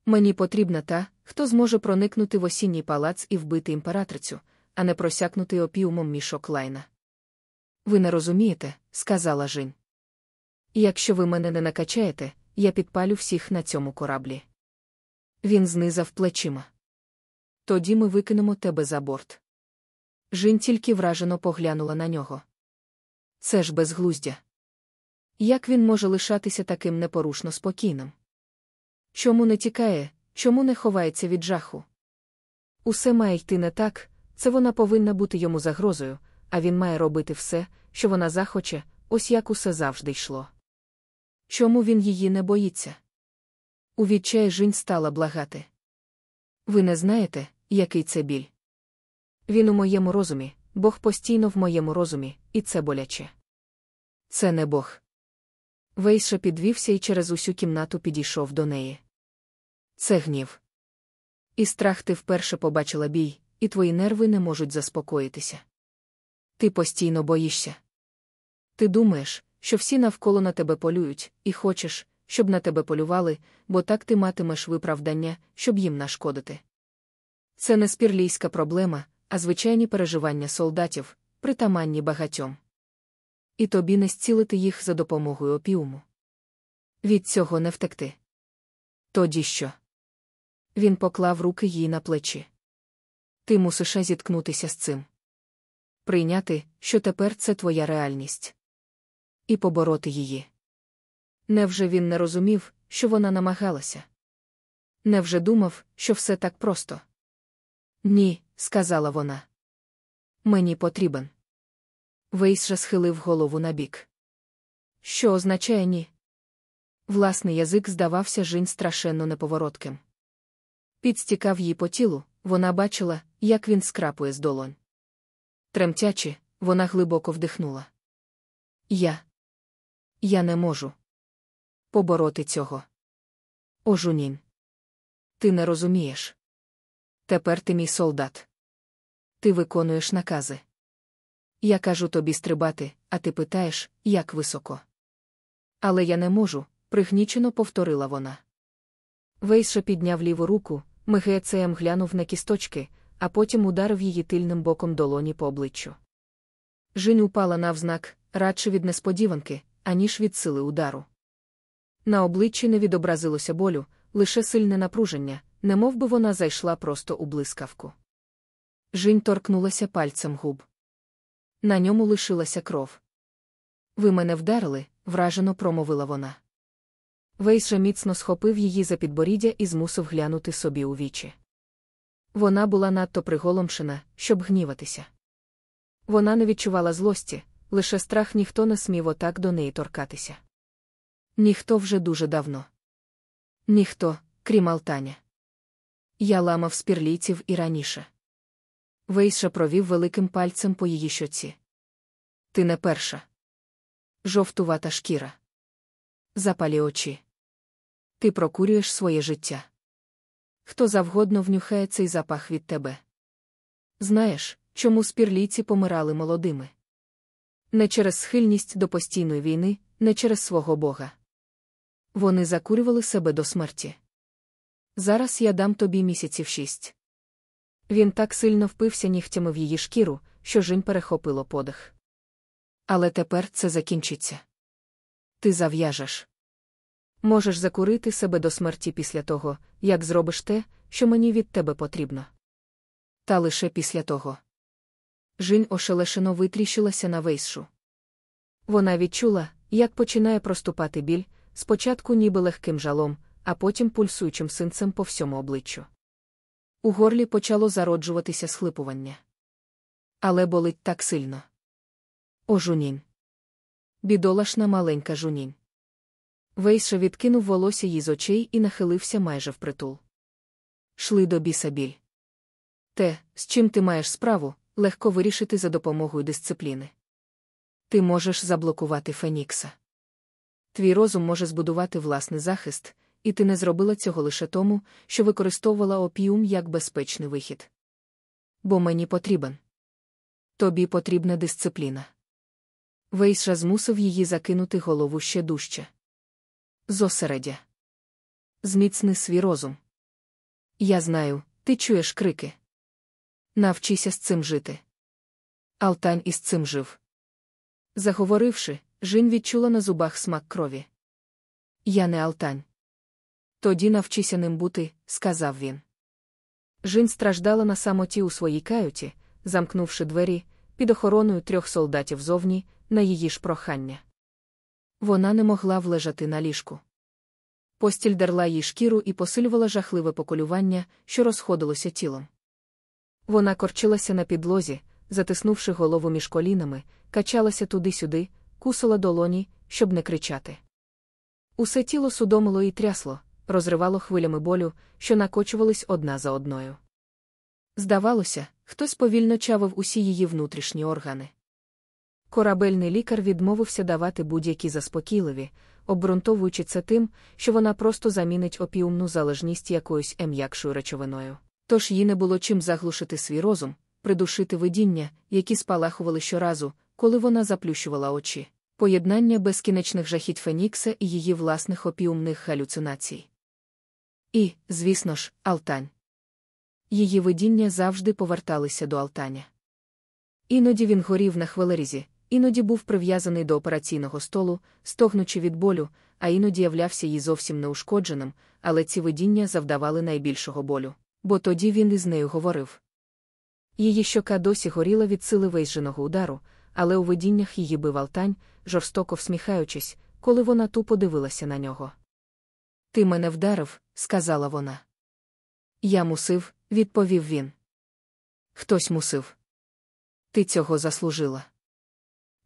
Мені потрібна та, хто зможе проникнути в осінній палац і вбити імператрицю, а не просякнути опіумом мішок лайна. Ви не розумієте, сказала Жінь. Якщо ви мене не накачаєте, я підпалю всіх на цьому кораблі. Він знизав плечима. Тоді ми викинемо тебе за борт. Жінь тільки вражено поглянула на нього. Це ж безглуздя. Як він може лишатися таким непорушно спокійним? Чому не тікає, чому не ховається від жаху? Усе має йти не так, це вона повинна бути йому загрозою, а він має робити все, що вона захоче, ось як усе завжди йшло. Чому він її не боїться? У відчаї Жінь стала благати. Ви не знаєте, який це біль? Він у моєму розумі, Бог постійно в моєму розумі, і це боляче. Це не Бог. Вейша підвівся і через усю кімнату підійшов до неї. Це гнів. І страх ти вперше побачила бій, і твої нерви не можуть заспокоїтися. Ти постійно боїшся. Ти думаєш, що всі навколо на тебе полюють, і хочеш, щоб на тебе полювали, бо так ти матимеш виправдання, щоб їм нашкодити. Це не спірлійська проблема, а звичайні переживання солдатів, притаманні багатьом. І тобі не зцілити їх за допомогою опіуму. Від цього не втекти. Тоді що? Він поклав руки їй на плечі. Ти мусиш зіткнутися з цим. Прийняти, що тепер це твоя реальність. І побороти її. Невже він не розумів, що вона намагалася? Невже думав, що все так просто? Ні, сказала вона. Мені потрібен. Вейс же схилив голову набік. Що означає ні? Власний язик здавався жінь страшенно неповоротким. Підстікав їй по тілу, вона бачила, як він скрапує з долонь. Тремтячи, вона глибоко вдихнула. Я. Я не можу побороти цього. Ожунін. Ти не розумієш. Тепер ти мій солдат. Ти виконуєш накази. Я кажу тобі стрибати, а ти питаєш, як високо. Але я не можу, пригнічено повторила вона. Вейша підняв ліву руку, Мегецеєм глянув на кісточки, а потім ударив її тильним боком долоні по обличчю. Жінь упала навзнак, радше від несподіванки, аніж від сили удару. На обличчі не відобразилося болю, лише сильне напруження, немов би вона зайшла просто у блискавку. Жінь торкнулася пальцем губ. На ньому лишилася кров. Ви мене вдарили, вражено промовила вона. Вейс же міцно схопив її за підборіддя і змусив глянути собі у вічі. Вона була надто приголомшена, щоб гніватися. Вона не відчувала злості, лише страх ніхто не смів отак до неї торкатися. Ніхто вже дуже давно. Ніхто, крім Алтаня. Я ламав спірлійців і раніше. Вейша провів великим пальцем по її щоці. Ти не перша. Жовтувата шкіра. Запалі очі. Ти прокурюєш своє життя. Хто завгодно внюхає цей запах від тебе. Знаєш, чому спірлійці помирали молодими? Не через схильність до постійної війни, не через свого Бога. Вони закурювали себе до смерті. Зараз я дам тобі місяців шість. Він так сильно впився нігтями в її шкіру, що жінь перехопило подих. Але тепер це закінчиться. Ти зав'яжеш. Можеш закурити себе до смерті після того, як зробиш те, що мені від тебе потрібно. Та лише після того. Жінь ошелешено витріщилася на вейсшу. Вона відчула, як починає проступати біль, спочатку ніби легким жалом, а потім пульсуючим синцем по всьому обличчю. У горлі почало зароджуватися схлипування. Але болить так сильно. О, жунінь. Бідолашна маленька жунінь. Вейша відкинув волосся їй з очей і нахилився майже впритул. Шли до біса біль. Те, з чим ти маєш справу, легко вирішити за допомогою дисципліни. Ти можеш заблокувати Фенікса. Твій розум може збудувати власний захист, і ти не зробила цього лише тому, що використовувала опіум як безпечний вихід. Бо мені потрібен. Тобі потрібна дисципліна. Вейша змусив її закинути голову ще дужче. Зосередя. Зміцни свій розум. Я знаю, ти чуєш крики. Навчися з цим жити. Алтань із цим жив. Заговоривши, Жінь відчула на зубах смак крові. Я не Алтань. Тоді навчися ним бути, сказав він. Жінь страждала на самоті у своїй каюті, замкнувши двері, під охороною трьох солдатів зовні, на її ж прохання. Вона не могла влежати на ліжку. Постіль дерла їй шкіру і посилювала жахливе поколювання, що розходилося тілом. Вона корчилася на підлозі, затиснувши голову між колінами, качалася туди-сюди, кусала долоні, щоб не кричати. Усе тіло судомило і трясло, розривало хвилями болю, що накочувались одна за одною. Здавалося, хтось повільно чавив усі її внутрішні органи. Корабельний лікар відмовився давати будь-які заспокійливі, обґрунтовуючи це тим, що вона просто замінить опіумну залежність якоюсь ем'якшою речовиною. Тож їй не було чим заглушити свій розум, придушити видіння, які спалахували щоразу, коли вона заплющувала очі, поєднання безкінечних жахіть Фенікса і її власних опіумних галюцинацій. І, звісно ж, Алтань. Її видіння завжди поверталися до Алтаня. Іноді він горів на хвилерізі, іноді був прив'язаний до операційного столу, стогнучи від болю, а іноді являвся їй зовсім неушкодженим, але ці видіння завдавали найбільшого болю, бо тоді він із нею говорив. Її щока досі горіла від сили вейженого удару, але у видіннях її бив Алтань, жорстоко всміхаючись, коли вона тупо дивилася на нього. Ти мене вдарив, сказала вона. Я мусив, відповів він. Хтось мусив. Ти цього заслужила.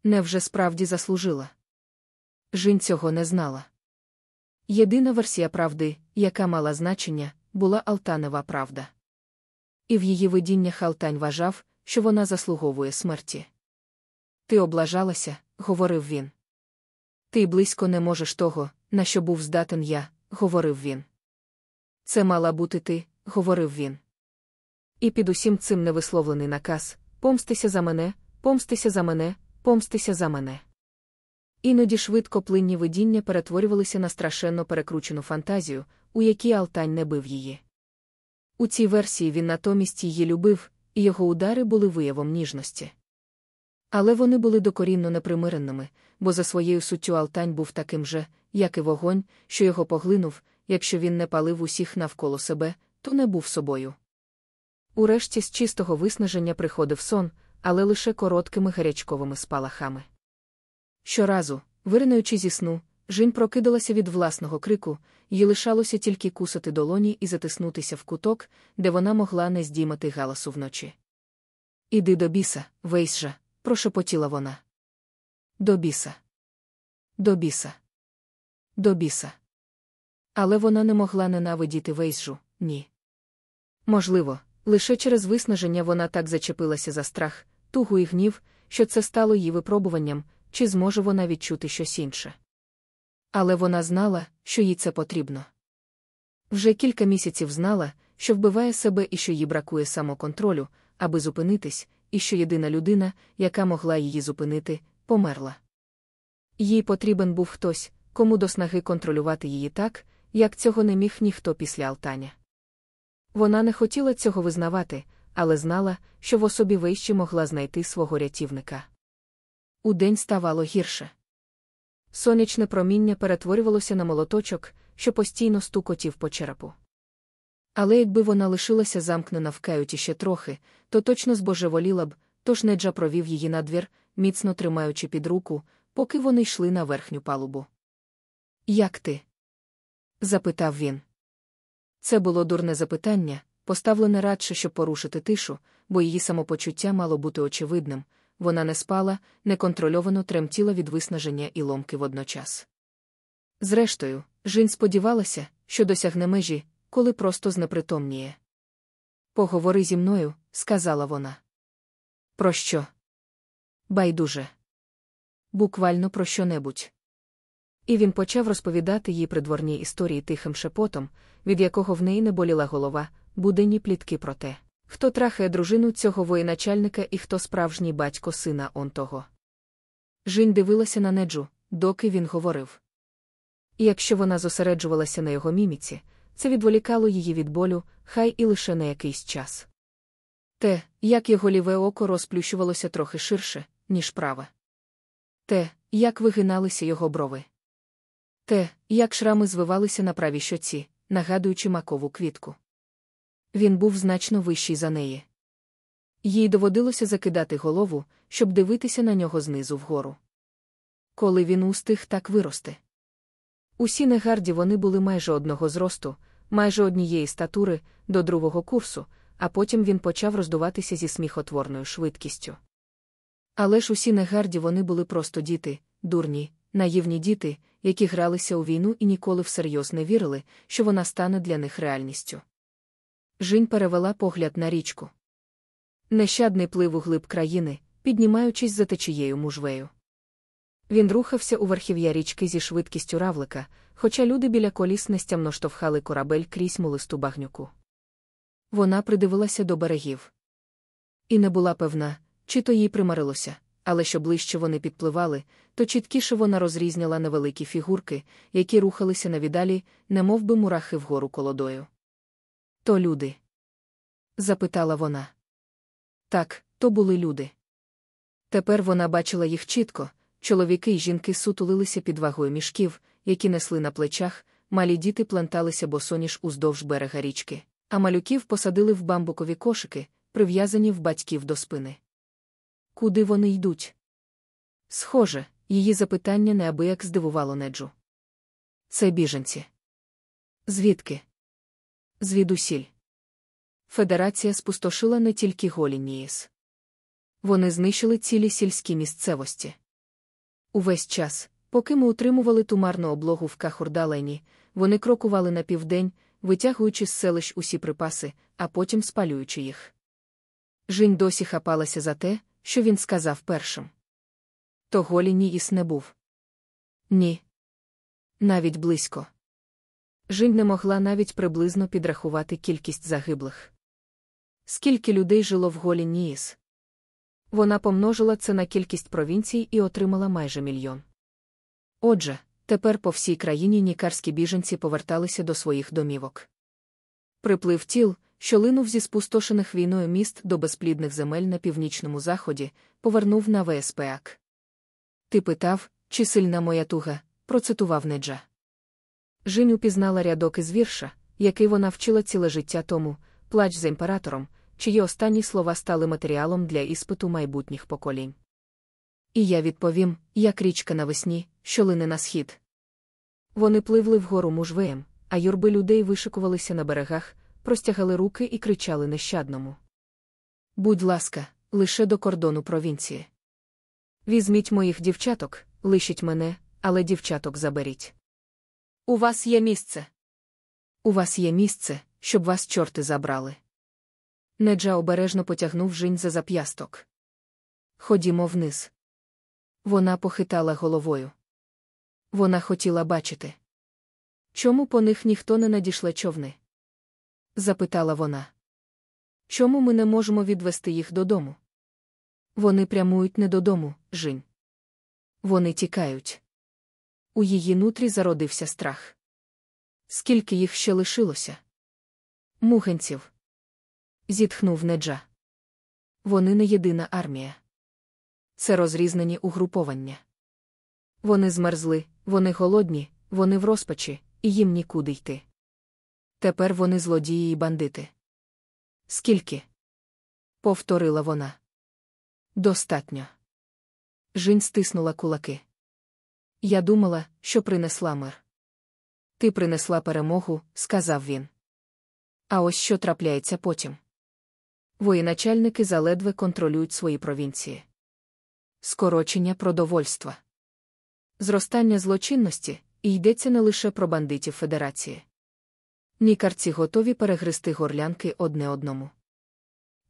Невже справді заслужила? Жінь цього не знала. Єдина версія правди, яка мала значення, була Алтанева правда. І в її видіннях Алтань вважав, що вона заслуговує смерті. Ти облажалася, говорив він. Ти близько не можеш того, на що був здатен я, говорив він. Це мала бути ти, говорив він. І під усім цим невисловлений наказ помстися за мене, помстися за мене, помстися за мене. Іноді швидко плинні видіння перетворювалися на страшенно перекручену фантазію, у якій Алтань не бив її. У цій версії він натомість її любив, і його удари були виявом ніжності. Але вони були докорінно непримиренними, бо за своєю суттю Алтань був таким же, як і вогонь, що його поглинув, якщо він не палив усіх навколо себе, то не був собою. Урешті з чистого виснаження приходив сон, але лише короткими гарячковими спалахами. Щоразу, виринаючи зі сну, Жінь прокидалася від власного крику, їй лишалося тільки кусати долоні і затиснутися в куток, де вона могла не здіймати галасу вночі. Іди до біса, вейсжа, прошепотіла вона. До біса. До біса. До біса. Але вона не могла ненавидіти вейсжу, ні. Можливо, лише через виснаження вона так зачепилася за страх, тугу і гнів, що це стало її випробуванням, чи зможе вона відчути щось інше. Але вона знала, що їй це потрібно. Вже кілька місяців знала, що вбиває себе і що їй бракує самоконтролю, аби зупинитись, і що єдина людина, яка могла її зупинити, померла. Їй потрібен був хтось, кому до снаги контролювати її так, як цього не міг ніхто після Алтаня. Вона не хотіла цього визнавати, але знала, що в особі вище могла знайти свого рятівника. Удень ставало гірше. Сонячне проміння перетворювалося на молоточок, що постійно стукотів по черепу. Але якби вона лишилася замкнена в каюті ще трохи, то точно збожеволіла б, тож Неджа провів її на двір, міцно тримаючи під руку, поки вони йшли на верхню палубу. Як ти? запитав він. Це було дурне запитання, поставлене радше, щоб порушити тишу, бо її самопочуття мало бути очевидним вона не спала, неконтрольовано тремтіла від виснаження і ломки водночас. Зрештою, Жін сподівалася, що досягне межі, коли просто знепритомніє. Поговори зі мною, сказала вона. Про що? Байдуже. Буквально про що небудь. І він почав розповідати їй придворні історії тихим шепотом, від якого в неї не боліла голова, буденні плітки про те, хто трахає дружину цього воєначальника і хто справжній батько сина он того. Жінь дивилася на неджу, доки він говорив. І якщо вона зосереджувалася на його міміці, це відволікало її від болю, хай і лише на якийсь час. Те, як його ліве око розплющувалося трохи ширше, ніж праве. Те, як вигиналися його брови. Те, як шрами звивалися на правій щоці, нагадуючи макову квітку. Він був значно вищий за неї. Їй доводилося закидати голову, щоб дивитися на нього знизу вгору. Коли він устиг так вирости. Усі негарді вони були майже одного зросту, майже однієї статури, до другого курсу, а потім він почав роздуватися зі сміхотворною швидкістю. Але ж усі негарді вони були просто діти, дурні, наївні діти, які гралися у війну і ніколи всерйоз не вірили, що вона стане для них реальністю. Жінь перевела погляд на річку. Нещадний плив у глиб країни, піднімаючись за течією мужвею. Він рухався у верхів'я річки зі швидкістю равлика, хоча люди біля коліс нестямно штовхали корабель крізь мулисту багнюку. Вона придивилася до берегів. І не була певна, чи то їй примарилося, але що ближче вони підпливали, то чіткіше вона розрізняла невеликі фігурки, які рухалися на віддалі, немов би мурахи вгору колодою. То люди? запитала вона. Так, то були люди. Тепер вона бачила їх чітко чоловіки й жінки сутулилися під вагою мішків, які несли на плечах, малі діти пленталися босоніж уздовж берега річки, а малюків посадили в бамбукові кошики, прив'язані в батьків до спини. Куди вони йдуть? Схоже, її запитання неабияк здивувало неджу. Це біженці. Звідки? Звідусіль. Федерація спустошила не тільки голі Ніїс. Вони знищили цілі сільські місцевості. Увесь час, поки ми утримували тумарну облогу в Кахурдалені, вони крокували на південь, витягуючи з селищ усі припаси, а потім спалюючи їх. Жінь досі хапалася за те, що він сказав першим. Того Ніїс не був. Ні. Навіть близько. Жінь не могла навіть приблизно підрахувати кількість загиблих. Скільки людей жило в голі Ніїс? Вона помножила це на кількість провінцій і отримала майже мільйон. Отже, тепер по всій країні нікарські біженці поверталися до своїх домівок. Приплив тіл, що линув зі спустошених війною міст до безплідних земель на північному заході, повернув на ВСПАК. Ти питав, чи сильна моя туга, процитував Неджа. Жінь упізнала рядок із вірша, який вона вчила ціле життя тому, плач за імператором, чиї останні слова стали матеріалом для іспиту майбутніх поколінь. І я відповім, як річка навесні, що лине на схід. Вони пливли вгору мужвеєм, а юрби людей вишикувалися на берегах, простягали руки і кричали нещадному. Будь ласка, лише до кордону провінції. Візьміть моїх дівчаток, лишіть мене, але дівчаток заберіть. У вас є місце. У вас є місце, щоб вас чорти забрали. Неджа обережно потягнув жінь за зап'ясток. Ходімо вниз. Вона похитала головою. Вона хотіла бачити. Чому по них ніхто не надішле човни? запитала вона. Чому ми не можемо відвести їх додому? Вони прямують не додому, жінь. Вони тікають. У її нутрі зародився страх. Скільки їх ще лишилося? Мухенців зітхнув Неджа. Вони не єдина армія. Це розрізнені угруповання. Вони змерзли, вони голодні, вони в розпачі, і їм нікуди йти. Тепер вони злодії і бандити. Скільки? повторила вона. Достатньо. Жінь стиснула кулаки. Я думала, що принесла мир. Ти принесла перемогу, сказав він. А ось що трапляється потім. Воєначальники заледве контролюють свої провінції. Скорочення продовольства. Зростання злочинності і йдеться не лише про бандитів Федерації. Нікарці готові перегристи горлянки одне одному.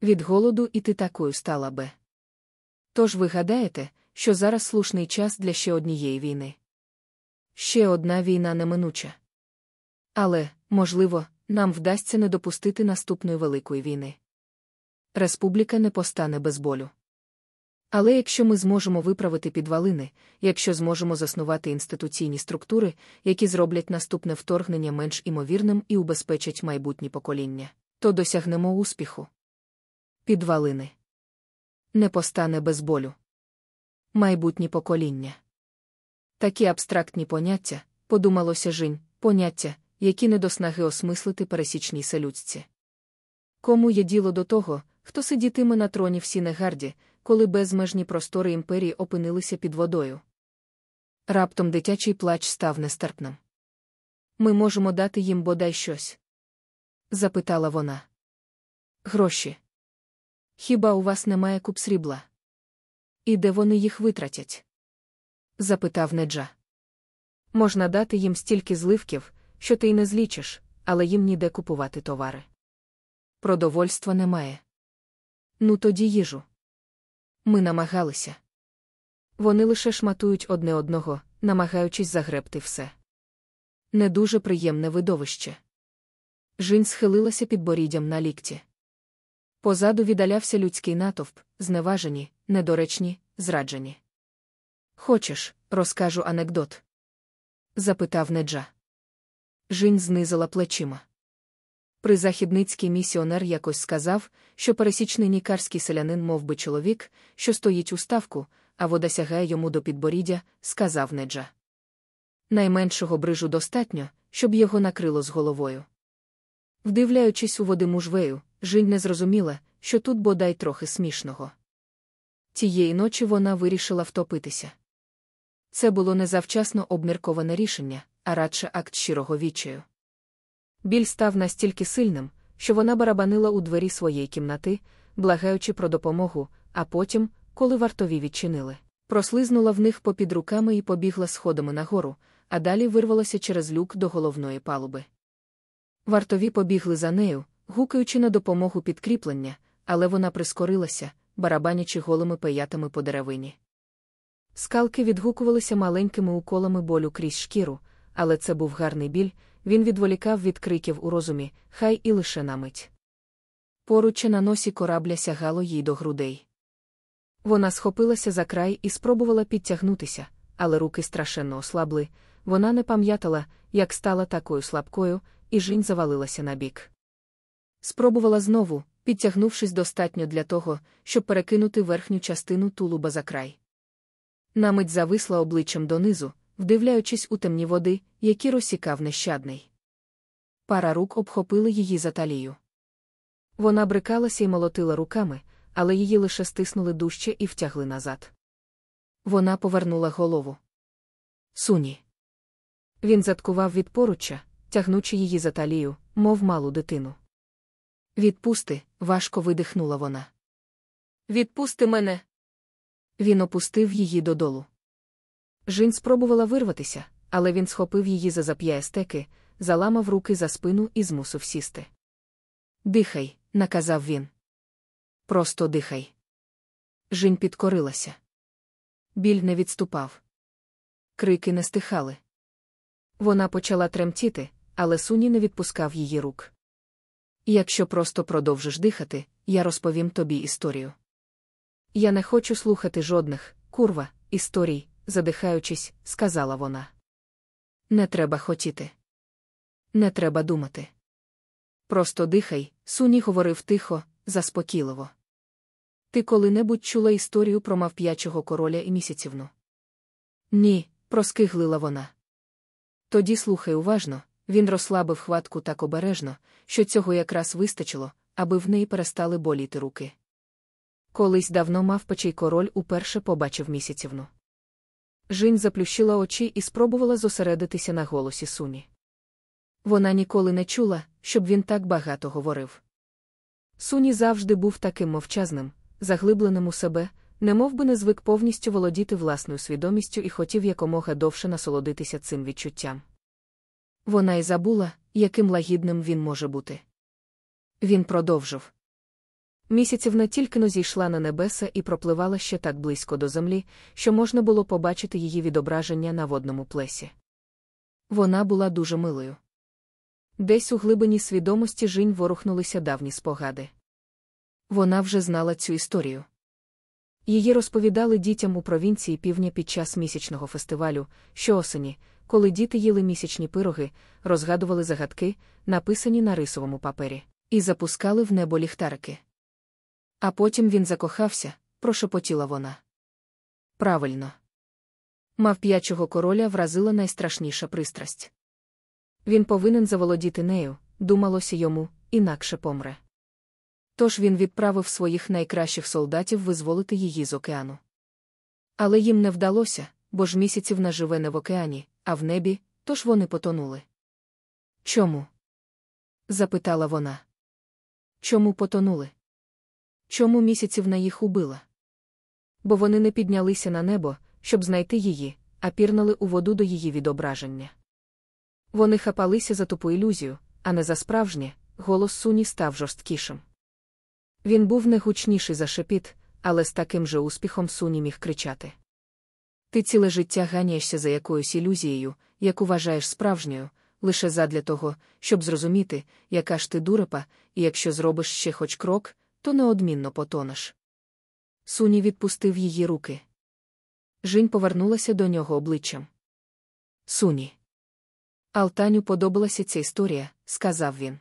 Від голоду і ти такою стала би. Тож ви гадаєте, що зараз слушний час для ще однієї війни. Ще одна війна неминуча. Але, можливо, нам вдасться не допустити наступної великої війни республіка не постане без болю. Але якщо ми зможемо виправити підвалини, якщо зможемо заснувати інституційні структури, які зроблять наступне вторгнення менш імовірним і убезпечать майбутні покоління, то досягнемо успіху. Підвалини не постане без болю. Майбутні покоління. Такі абстрактні поняття, подумалося жінь, поняття, які не до снаги осмислити пересічній селюдці. Кому є діло до того, хто сидітиме на троні в Сінегарді, коли безмежні простори імперії опинилися під водою. Раптом дитячий плач став нестерпним. Ми можемо дати їм бодай щось? запитала вона. Гроші. Хіба у вас немає куп срібла? І де вони їх витратять? запитав Неджа. Можна дати їм стільки зливків, що ти й не злічиш, але їм ніде купувати товари. Продовольства немає. Ну тоді їжу. Ми намагалися. Вони лише шматують одне одного, намагаючись загребти все. Не дуже приємне видовище. Жінь схилилася під боріддям на лікті. Позаду віддалявся людський натовп, зневажені, недоречні, зраджені. Хочеш, розкажу анекдот? запитав Неджа. Жінь знизила плечима. Призахідницький місіонер якось сказав, що пересічний нікарський селянин мов би чоловік, що стоїть у ставку, а вода сягає йому до підборіддя, сказав Неджа. Найменшого брижу достатньо, щоб його накрило з головою. Вдивляючись у води мужвею, Жінь не зрозуміла, що тут бодай трохи смішного. Тієї ночі вона вирішила втопитися. Це було не завчасно обмірковане рішення, а радше акт щирого відчаю. Біль став настільки сильним, що вона барабанила у двері своєї кімнати, благаючи про допомогу, а потім, коли вартові відчинили, прослизнула в них попід руками і побігла сходами нагору, а далі вирвалася через люк до головної палуби. Вартові побігли за нею, гукаючи на допомогу підкріплення, але вона прискорилася, барабанячи голими пеятами по деревині. Скалки відгукувалися маленькими уколами болю крізь шкіру, але це був гарний біль, він відволікав від криків у розумі, хай і лише на мить. Поруче на носі корабля сягало їй до грудей. Вона схопилася за край і спробувала підтягнутися, але руки страшенно ослабли. Вона не пам'ятала, як стала такою слабкою, і жінь завалилася на бік. Спробувала знову, підтягнувшись достатньо для того, щоб перекинути верхню частину тулуба за край. Намить зависла обличчям донизу, вдивляючись у темні води, які розсікав нещадний. Пара рук обхопили її за талію. Вона брикалася і молотила руками, але її лише стиснули дужче і втягли назад. Вона повернула голову. Суні. Він заткував від поруччя, тягнучи її за талію, мов малу дитину. Відпусти, важко видихнула вона. Відпусти мене. Він опустив її додолу. Жін спробувала вирватися, але він схопив її за зап'ястеки, заламав руки за спину і змусив сісти. Дихай, наказав він. Просто дихай. Жінь підкорилася. Біль не відступав. Крики не стихали. Вона почала тремтіти, але суні не відпускав її рук. Якщо просто продовжиш дихати, я розповім тобі історію. Я не хочу слухати жодних, курва, історій, задихаючись, сказала вона. Не треба хотіти. Не треба думати. Просто дихай, суні говорив тихо, заспокійливо. Ти коли-небудь чула історію про мавп'ячого короля і місяцівну? Ні, проскиглила вона. Тоді слухай уважно, він розслабив хватку так обережно, що цього якраз вистачило, аби в неї перестали боліти руки. Колись давно мавпачий король уперше побачив місяцівну. Жінь заплющила очі і спробувала зосередитися на голосі суні. Вона ніколи не чула, щоб він так багато говорив. Суні завжди був таким мовчазним, заглибленим у себе, немов би не звик повністю володіти власною свідомістю і хотів якомога довше насолодитися цим відчуттям. Вона й забула, яким лагідним він може бути. Він продовжив. Місяцівна тільки но зійшла на небеса і пропливала ще так близько до землі, що можна було побачити її відображення на водному плесі. Вона була дуже милою. Десь у глибині свідомості жінь ворухнулися давні спогади. Вона вже знала цю історію. Її розповідали дітям у провінції півдня під час місячного фестивалю, щоосені, коли діти їли місячні пироги, розгадували загадки, написані на рисовому папері, і запускали в небо ліхтарики. А потім він закохався, прошепотіла вона. Правильно. Мавп'ячого короля вразила найстрашніша пристрасть. Він повинен заволодіти нею, думалося йому, інакше помре. Тож він відправив своїх найкращих солдатів визволити її з океану. Але їм не вдалося, бо ж місяців наживе не в океані, а в небі, тож вони потонули. Чому? запитала вона. Чому потонули? Чому місяців на їх убила? Бо вони не піднялися на небо, щоб знайти її, а пірнали у воду до її відображення. Вони хапалися за тупу ілюзію, а не за справжнє, голос суні став жорсткішим. Він був не гучніший за шепіт, але з таким же успіхом суні міг кричати. Ти ціле життя ганяєшся за якоюсь ілюзією, яку вважаєш справжньою, лише задля того, щоб зрозуміти, яка ж ти дурепа, і якщо зробиш ще хоч крок, то неодмінно потонеш. Суні відпустив її руки. Жінь повернулася до нього обличчям. Суні. Алтаню подобалася ця історія, сказав він.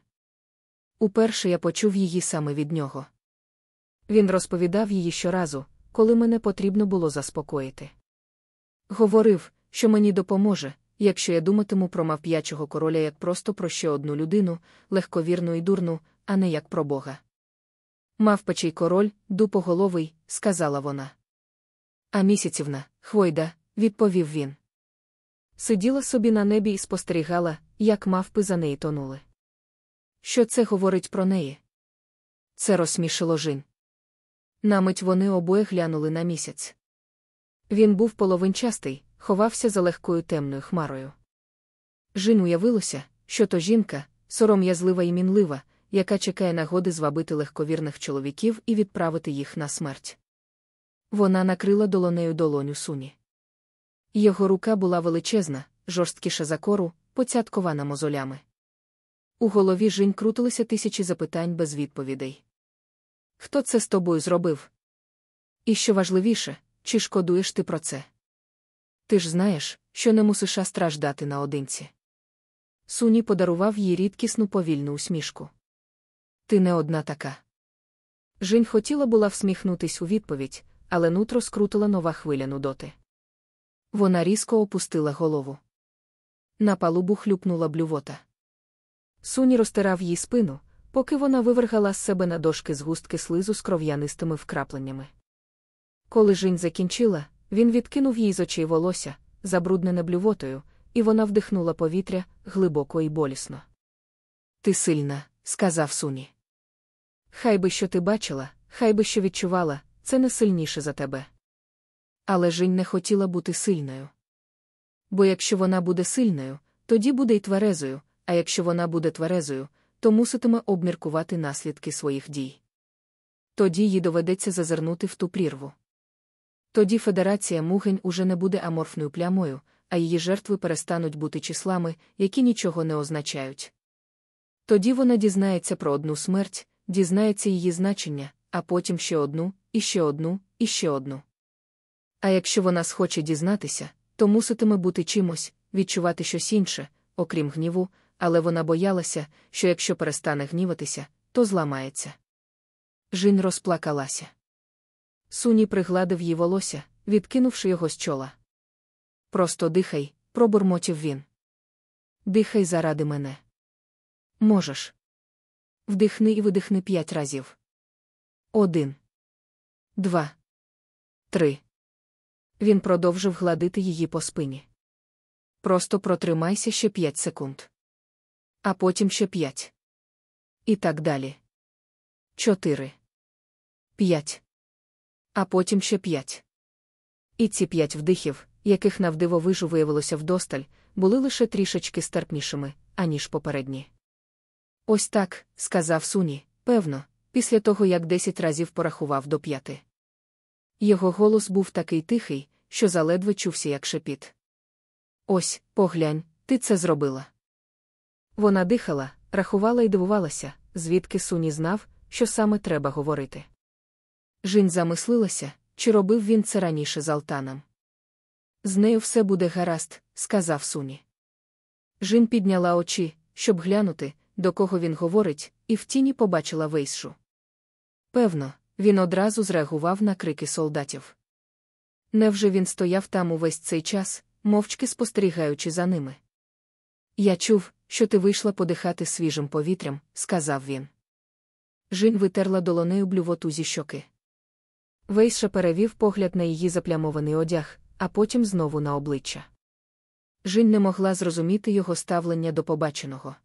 Уперше я почув її саме від нього. Він розповідав її щоразу, коли мене потрібно було заспокоїти. Говорив, що мені допоможе, якщо я думатиму про мавп'ячого короля як просто про ще одну людину, легковірну і дурну, а не як про Бога. Мавпачий король, дупоголовий, сказала вона. А місяцівна, Хвойда, відповів він. Сиділа собі на небі і спостерігала, як мавпи за неї тонули. Що це говорить про неї? Це розсмішило жін. Намить вони обоє глянули на місяць. Він був половинчастий, ховався за легкою темною хмарою. Жін уявилося, що то жінка, сором'язлива і мінлива, яка чекає нагоди звабити легковірних чоловіків і відправити їх на смерть. Вона накрила долонею долоню суні. Його рука була величезна, жорсткіша за кору, поцяткована мозолями. У голові жінь крутилися тисячі запитань без відповідей. Хто це з тобою зробив? І що важливіше, чи шкодуєш ти про це? Ти ж знаєш, що не мусиш страждати наодинці. Суні подарував їй рідкісну повільну усмішку. Ти не одна така. Жінь хотіла була всміхнутись у відповідь, але нутро скрутила нова хвиля нудоти. Вона різко опустила голову. На палубу хлюпнула блювота. Суні розтирав їй спину, поки вона вивергала з себе на дошки згустки слизу з кров'янистими вкрапленнями. Коли Жінь закінчила, він відкинув їй з очей волосся, забруднене блювотою, і вона вдихнула повітря глибоко і болісно. Ти сильна, сказав Суні. Хай би що ти бачила, хай би що відчувала, це не сильніше за тебе. Але Жінь не хотіла бути сильною. Бо якщо вона буде сильною, тоді буде й тверезою, а якщо вона буде тверезою, то муситиме обміркувати наслідки своїх дій. Тоді їй доведеться зазирнути в ту прірву. Тоді Федерація Мугень уже не буде аморфною плямою, а її жертви перестануть бути числами, які нічого не означають. Тоді вона дізнається про одну смерть, дізнається її значення, а потім ще одну, і ще одну, і ще одну. А якщо вона схоче дізнатися, то муситиме бути чимось, відчувати щось інше, окрім гніву, але вона боялася, що якщо перестане гніватися, то зламається. Жінь розплакалася. Суні пригладив їй волосся, відкинувши його з чола. Просто дихай, пробурмотів він. Дихай заради мене. Можеш. Вдихни і видихни п'ять разів. Один. Два. Три. Він продовжив гладити її по спині. Просто протримайся ще п'ять секунд. А потім ще п'ять. І так далі. Чотири. П'ять. А потім ще п'ять. І ці п'ять вдихів, яких навдивовижу виявилося вдосталь, були лише трішечки стерпнішими, аніж попередні. Ось так, сказав Суні, певно, після того як десять разів порахував до п'яти. Його голос був такий тихий, що заледве чувся, як шепіт. Ось, поглянь, ти це зробила. Вона дихала, рахувала і дивувалася, звідки Суні знав, що саме треба говорити. Жінь замислилася, чи робив він це раніше з Алтаном. З нею все буде гаразд, сказав Суні. Жін підняла очі, щоб глянути, до кого він говорить, і в тіні побачила вейшу. Певно, він одразу зреагував на крики солдатів. Невже він стояв там увесь цей час, мовчки спостерігаючи за ними? Я чув, що ти вийшла подихати свіжим повітрям, сказав він. Жінь витерла долонею блювоту зі щоки. Вейша перевів погляд на її заплямований одяг, а потім знову на обличчя. Жінь не могла зрозуміти його ставлення до побаченого.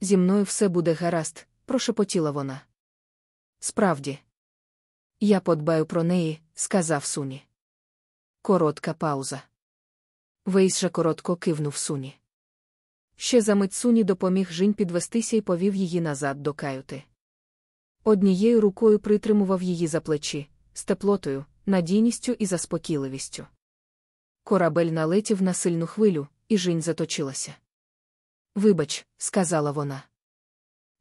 Зі мною все буде гаразд, прошепотіла вона. Справді, я подбаю про неї, сказав Суні. Коротка пауза. Вейс же коротко кивнув Суні. Ще за мить Суні допоміг Жінь підвестися і повів її назад до каюти. Однією рукою притримував її за плечі, з теплотою, надійністю і заспокійливістю. Корабель налетів на сильну хвилю, і Жінь заточилася. Вибач, сказала вона.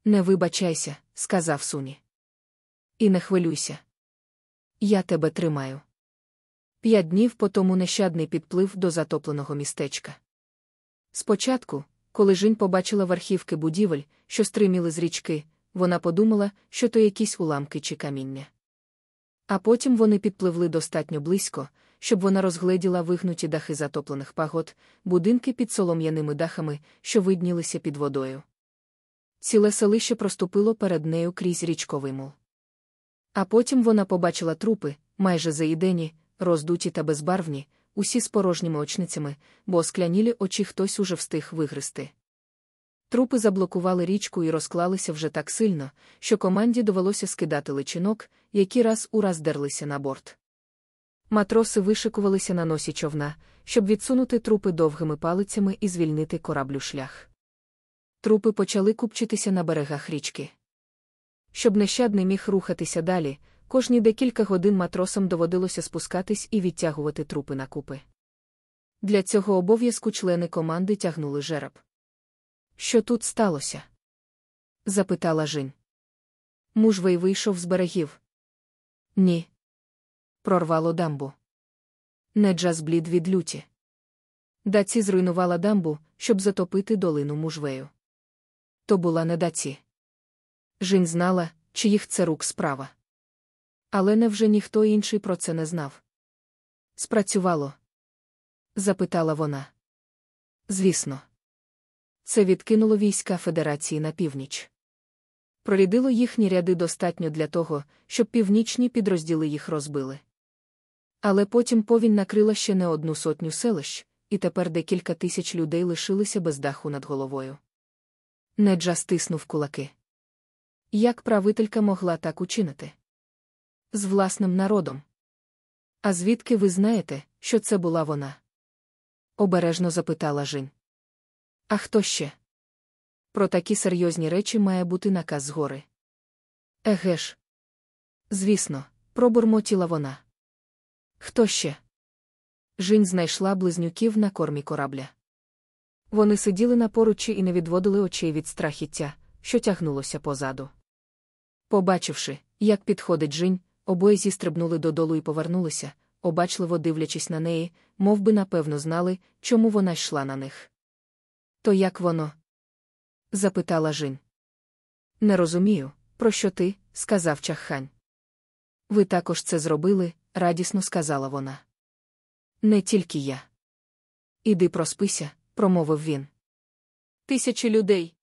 Не вибачайся, сказав Суні. І не хвилюйся. Я тебе тримаю. П'ять днів по тому нещадний підплив до затопленого містечка. Спочатку, коли Жінь побачила верхівки будівель, що стриміли з річки, вона подумала, що то якісь уламки чи каміння. А потім вони підпливли достатньо близько, щоб вона розгледіла вигнуті дахи затоплених пагод, будинки під солом'яними дахами, що виднілися під водою. Ціле селище проступило перед нею крізь річковий мул. А потім вона побачила трупи, майже заїдені, роздуті та безбарвні, усі з порожніми очницями, бо склянілі очі хтось уже встиг вигристи. Трупи заблокували річку і розклалися вже так сильно, що команді довелося скидати личинок, які раз у раз дерлися на борт. Матроси вишикувалися на носі човна, щоб відсунути трупи довгими палицями і звільнити кораблю шлях. Трупи почали купчитися на берегах річки. Щоб нещадний міг рухатися далі, кожні декілька годин матросам доводилося спускатись і відтягувати трупи на купи. Для цього обов'язку члени команди тягнули жереб. Що тут сталося? запитала Жінь. Мужвей вийшов з берегів. Ні. Прорвало дамбу. Неджа зблід від люті. Даці зруйнувала дамбу, щоб затопити долину мужвею. То була не даці. Жінь знала, чиїх це рук справа. Але невже ніхто інший про це не знав? Спрацювало? запитала вона. Звісно. Це відкинуло війська Федерації на північ. Прорідило їхні ряди достатньо для того, щоб північні підрозділи їх розбили. Але потім повінь накрила ще не одну сотню селищ, і тепер декілька тисяч людей лишилися без даху над головою. Неджа стиснув кулаки. Як правителька могла так учинити? З власним народом. А звідки ви знаєте, що це була вона? обережно запитала Жінь. А хто ще? Про такі серйозні речі має бути наказ згори. Еге ж. Звісно, пробурмотіла вона. Хто ще? Жінь знайшла близнюків на кормі корабля. Вони сиділи на поручі і не відводили очей від страхіття, що тягнулося позаду. Побачивши, як підходить Жінь, обоє зістрибнули додолу і повернулися, обачливо дивлячись на неї, мов би напевно знали, чому вона йшла на них. То як воно? Запитала Жін. Не розумію, про що ти, сказав чаххань. Ви також це зробили, радісно сказала вона. Не тільки я. Іди проспися, промовив він. Тисячі людей.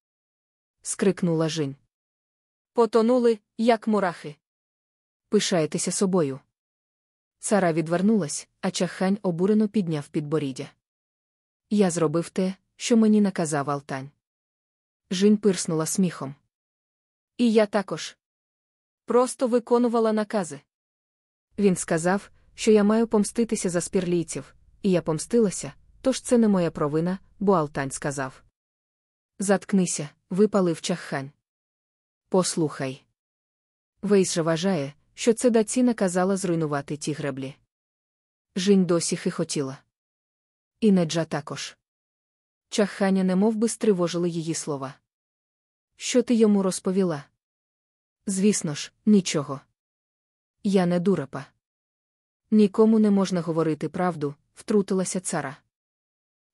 скрикнула Жінь. Потонули, як мурахи. Пишаєтеся собою. Цара відвернулась, а чаххань обурено підняв підборіддя. Я зробив те, що мені наказав Алтань. Жінь пирснула сміхом. І я також. Просто виконувала накази. Він сказав, що я маю помститися за спірлійців, і я помстилася, тож це не моя провина, бо Алтань сказав. Заткнися, випалив чаххань. Послухай. Вейс же вважає, що це даці наказала зруйнувати ті греблі. Жінь досі хихотіла. І Неджа також. Чахання немов би стривожили її слова. Що ти йому розповіла? Звісно ж, нічого. Я не дурепа. Нікому не можна говорити правду, втрутилася цара.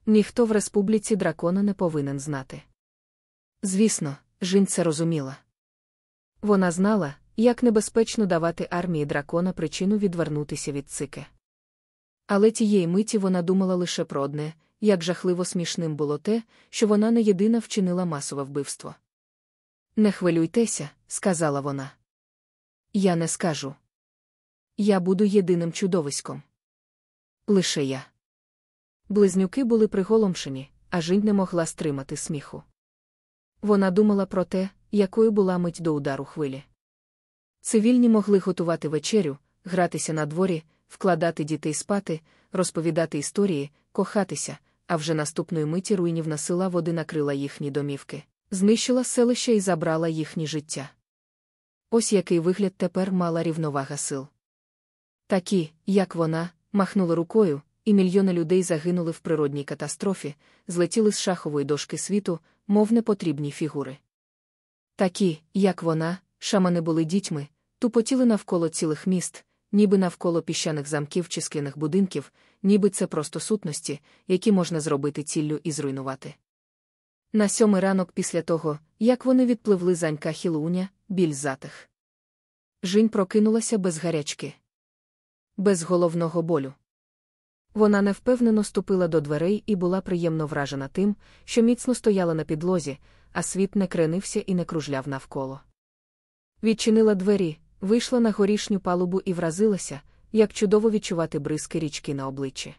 Ніхто в республіці дракона не повинен знати. Звісно, Жінь це розуміла. Вона знала, як небезпечно давати армії дракона причину відвернутися від цики. Але тієї миті вона думала лише про одне як жахливо смішним було те, що вона не єдина вчинила масове вбивство. Не хвилюйтеся, сказала вона. Я не скажу. Я буду єдиним чудовиськом. Лише я. Близнюки були приголомшені, а жінь не могла стримати сміху. Вона думала про те, якою була мить до удару хвилі. Цивільні могли готувати вечерю, гратися на дворі, вкладати дітей спати, розповідати історії, кохатися, а вже наступної миті руйнівна сила води накрила їхні домівки, знищила селище і забрала їхні життя. Ось який вигляд тепер мала рівновага сил. Такі, як вона, махнули рукою, і мільйони людей загинули в природній катастрофі, злетіли з шахової дошки світу, мов непотрібні фігури. Такі, як вона, шамани були дітьми, тупотіли навколо цілих міст, ніби навколо піщаних замків чи скляних будинків, ніби це просто сутності, які можна зробити ціллю і зруйнувати. На сьомий ранок після того, як вони відпливли занька Хілуня, біль затих. Жінь прокинулася без гарячки, без головного болю. Вона невпевнено ступила до дверей і була приємно вражена тим, що міцно стояла на підлозі, а світ не кренився і не кружляв навколо. Відчинила двері, вийшла на горішню палубу і вразилася, як чудово відчувати бризки річки на обличчі.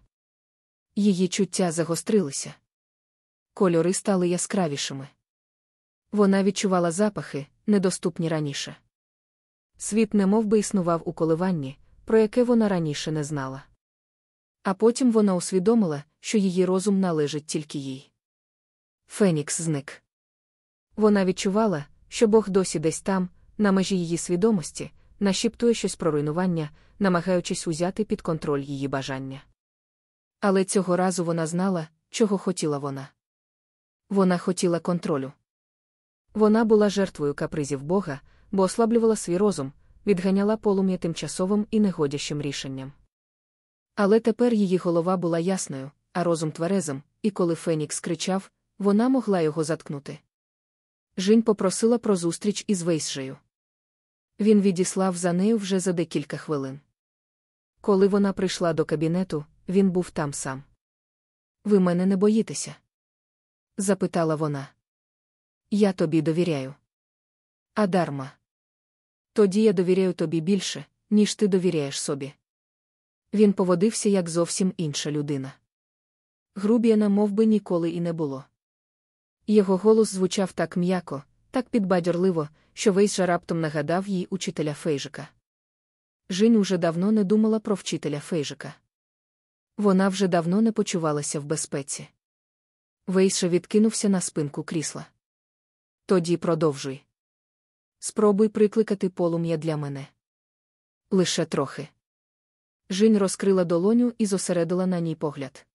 Її чуття загострилися. Кольори стали яскравішими. Вона відчувала запахи, недоступні раніше. Світ немов би існував у коливанні, про яке вона раніше не знала. А потім вона усвідомила, що її розум належить тільки їй. Фенікс зник. Вона відчувала, що Бог досі десь там, на межі її свідомості, нашіптує щось про руйнування, намагаючись узяти під контроль її бажання. Але цього разу вона знала, чого хотіла вона. Вона хотіла контролю. Вона була жертвою капризів Бога, бо ослаблювала свій розум, відганяла полум'я тимчасовим і негодящим рішенням. Але тепер її голова була ясною, а розум тверезим, і коли Фенікс кричав, вона могла його заткнути. Жінь попросила про зустріч із Вейсжею. Він відіслав за нею вже за декілька хвилин. Коли вона прийшла до кабінету, він був там сам. Ви мене не боїтеся? запитала вона. Я тобі довіряю. А дарма. Тоді я довіряю тобі більше, ніж ти довіряєш собі. Він поводився як зовсім інша людина. Грубіяна мов би, ніколи і не було. Його голос звучав так м'яко, так підбадьорливо, що Вейсжа раптом нагадав їй учителя Фейжика. Жінь уже давно не думала про вчителя Фейжика. Вона вже давно не почувалася в безпеці. Вейша відкинувся на спинку крісла. Тоді продовжуй. Спробуй прикликати полум'я для мене. Лише трохи. Жінь розкрила долоню і зосередила на ній погляд.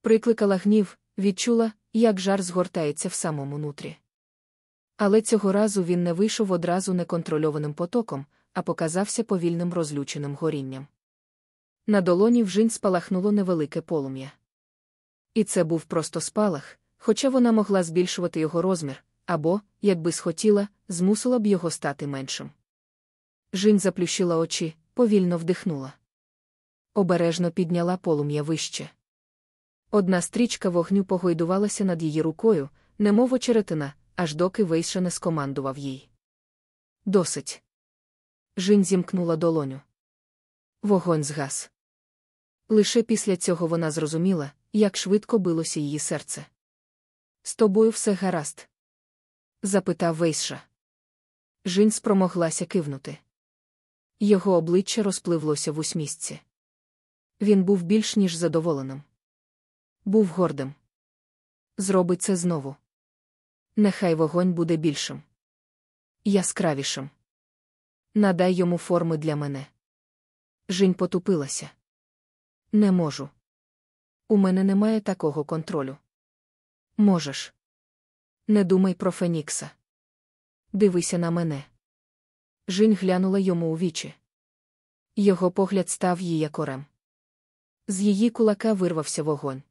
Прикликала гнів, відчула, як жар згортається в самому нутрі. Але цього разу він не вийшов одразу неконтрольованим потоком, а показався повільним розлюченим горінням. На долоні в жінь спалахнуло невелике полум'я. І це був просто спалах, хоча вона могла збільшувати його розмір, або, якби схотіла, змусила б його стати меншим. Жінь заплющила очі, повільно вдихнула. Обережно підняла полум'я вище. Одна стрічка вогню погойдувалася над її рукою, немов очеретина, аж доки Вейша не скомандував їй. Досить. Жінь зімкнула долоню. Вогонь згас. Лише після цього вона зрозуміла, як швидко билося її серце. З тобою все гаразд? запитав Вейша. Жінь спромоглася кивнути. Його обличчя розпливлося в усмісці. Він був більш ніж задоволеним. Був гордим. Зроби це знову. Нехай вогонь буде більшим. Яскравішим. Надай йому форми для мене. Жінь потупилася. Не можу. У мене немає такого контролю. Можеш. Не думай про Фенікса. Дивися на мене. Жінь глянула йому у вічі. Його погляд став їй якорем. З її кулака вирвався вогонь.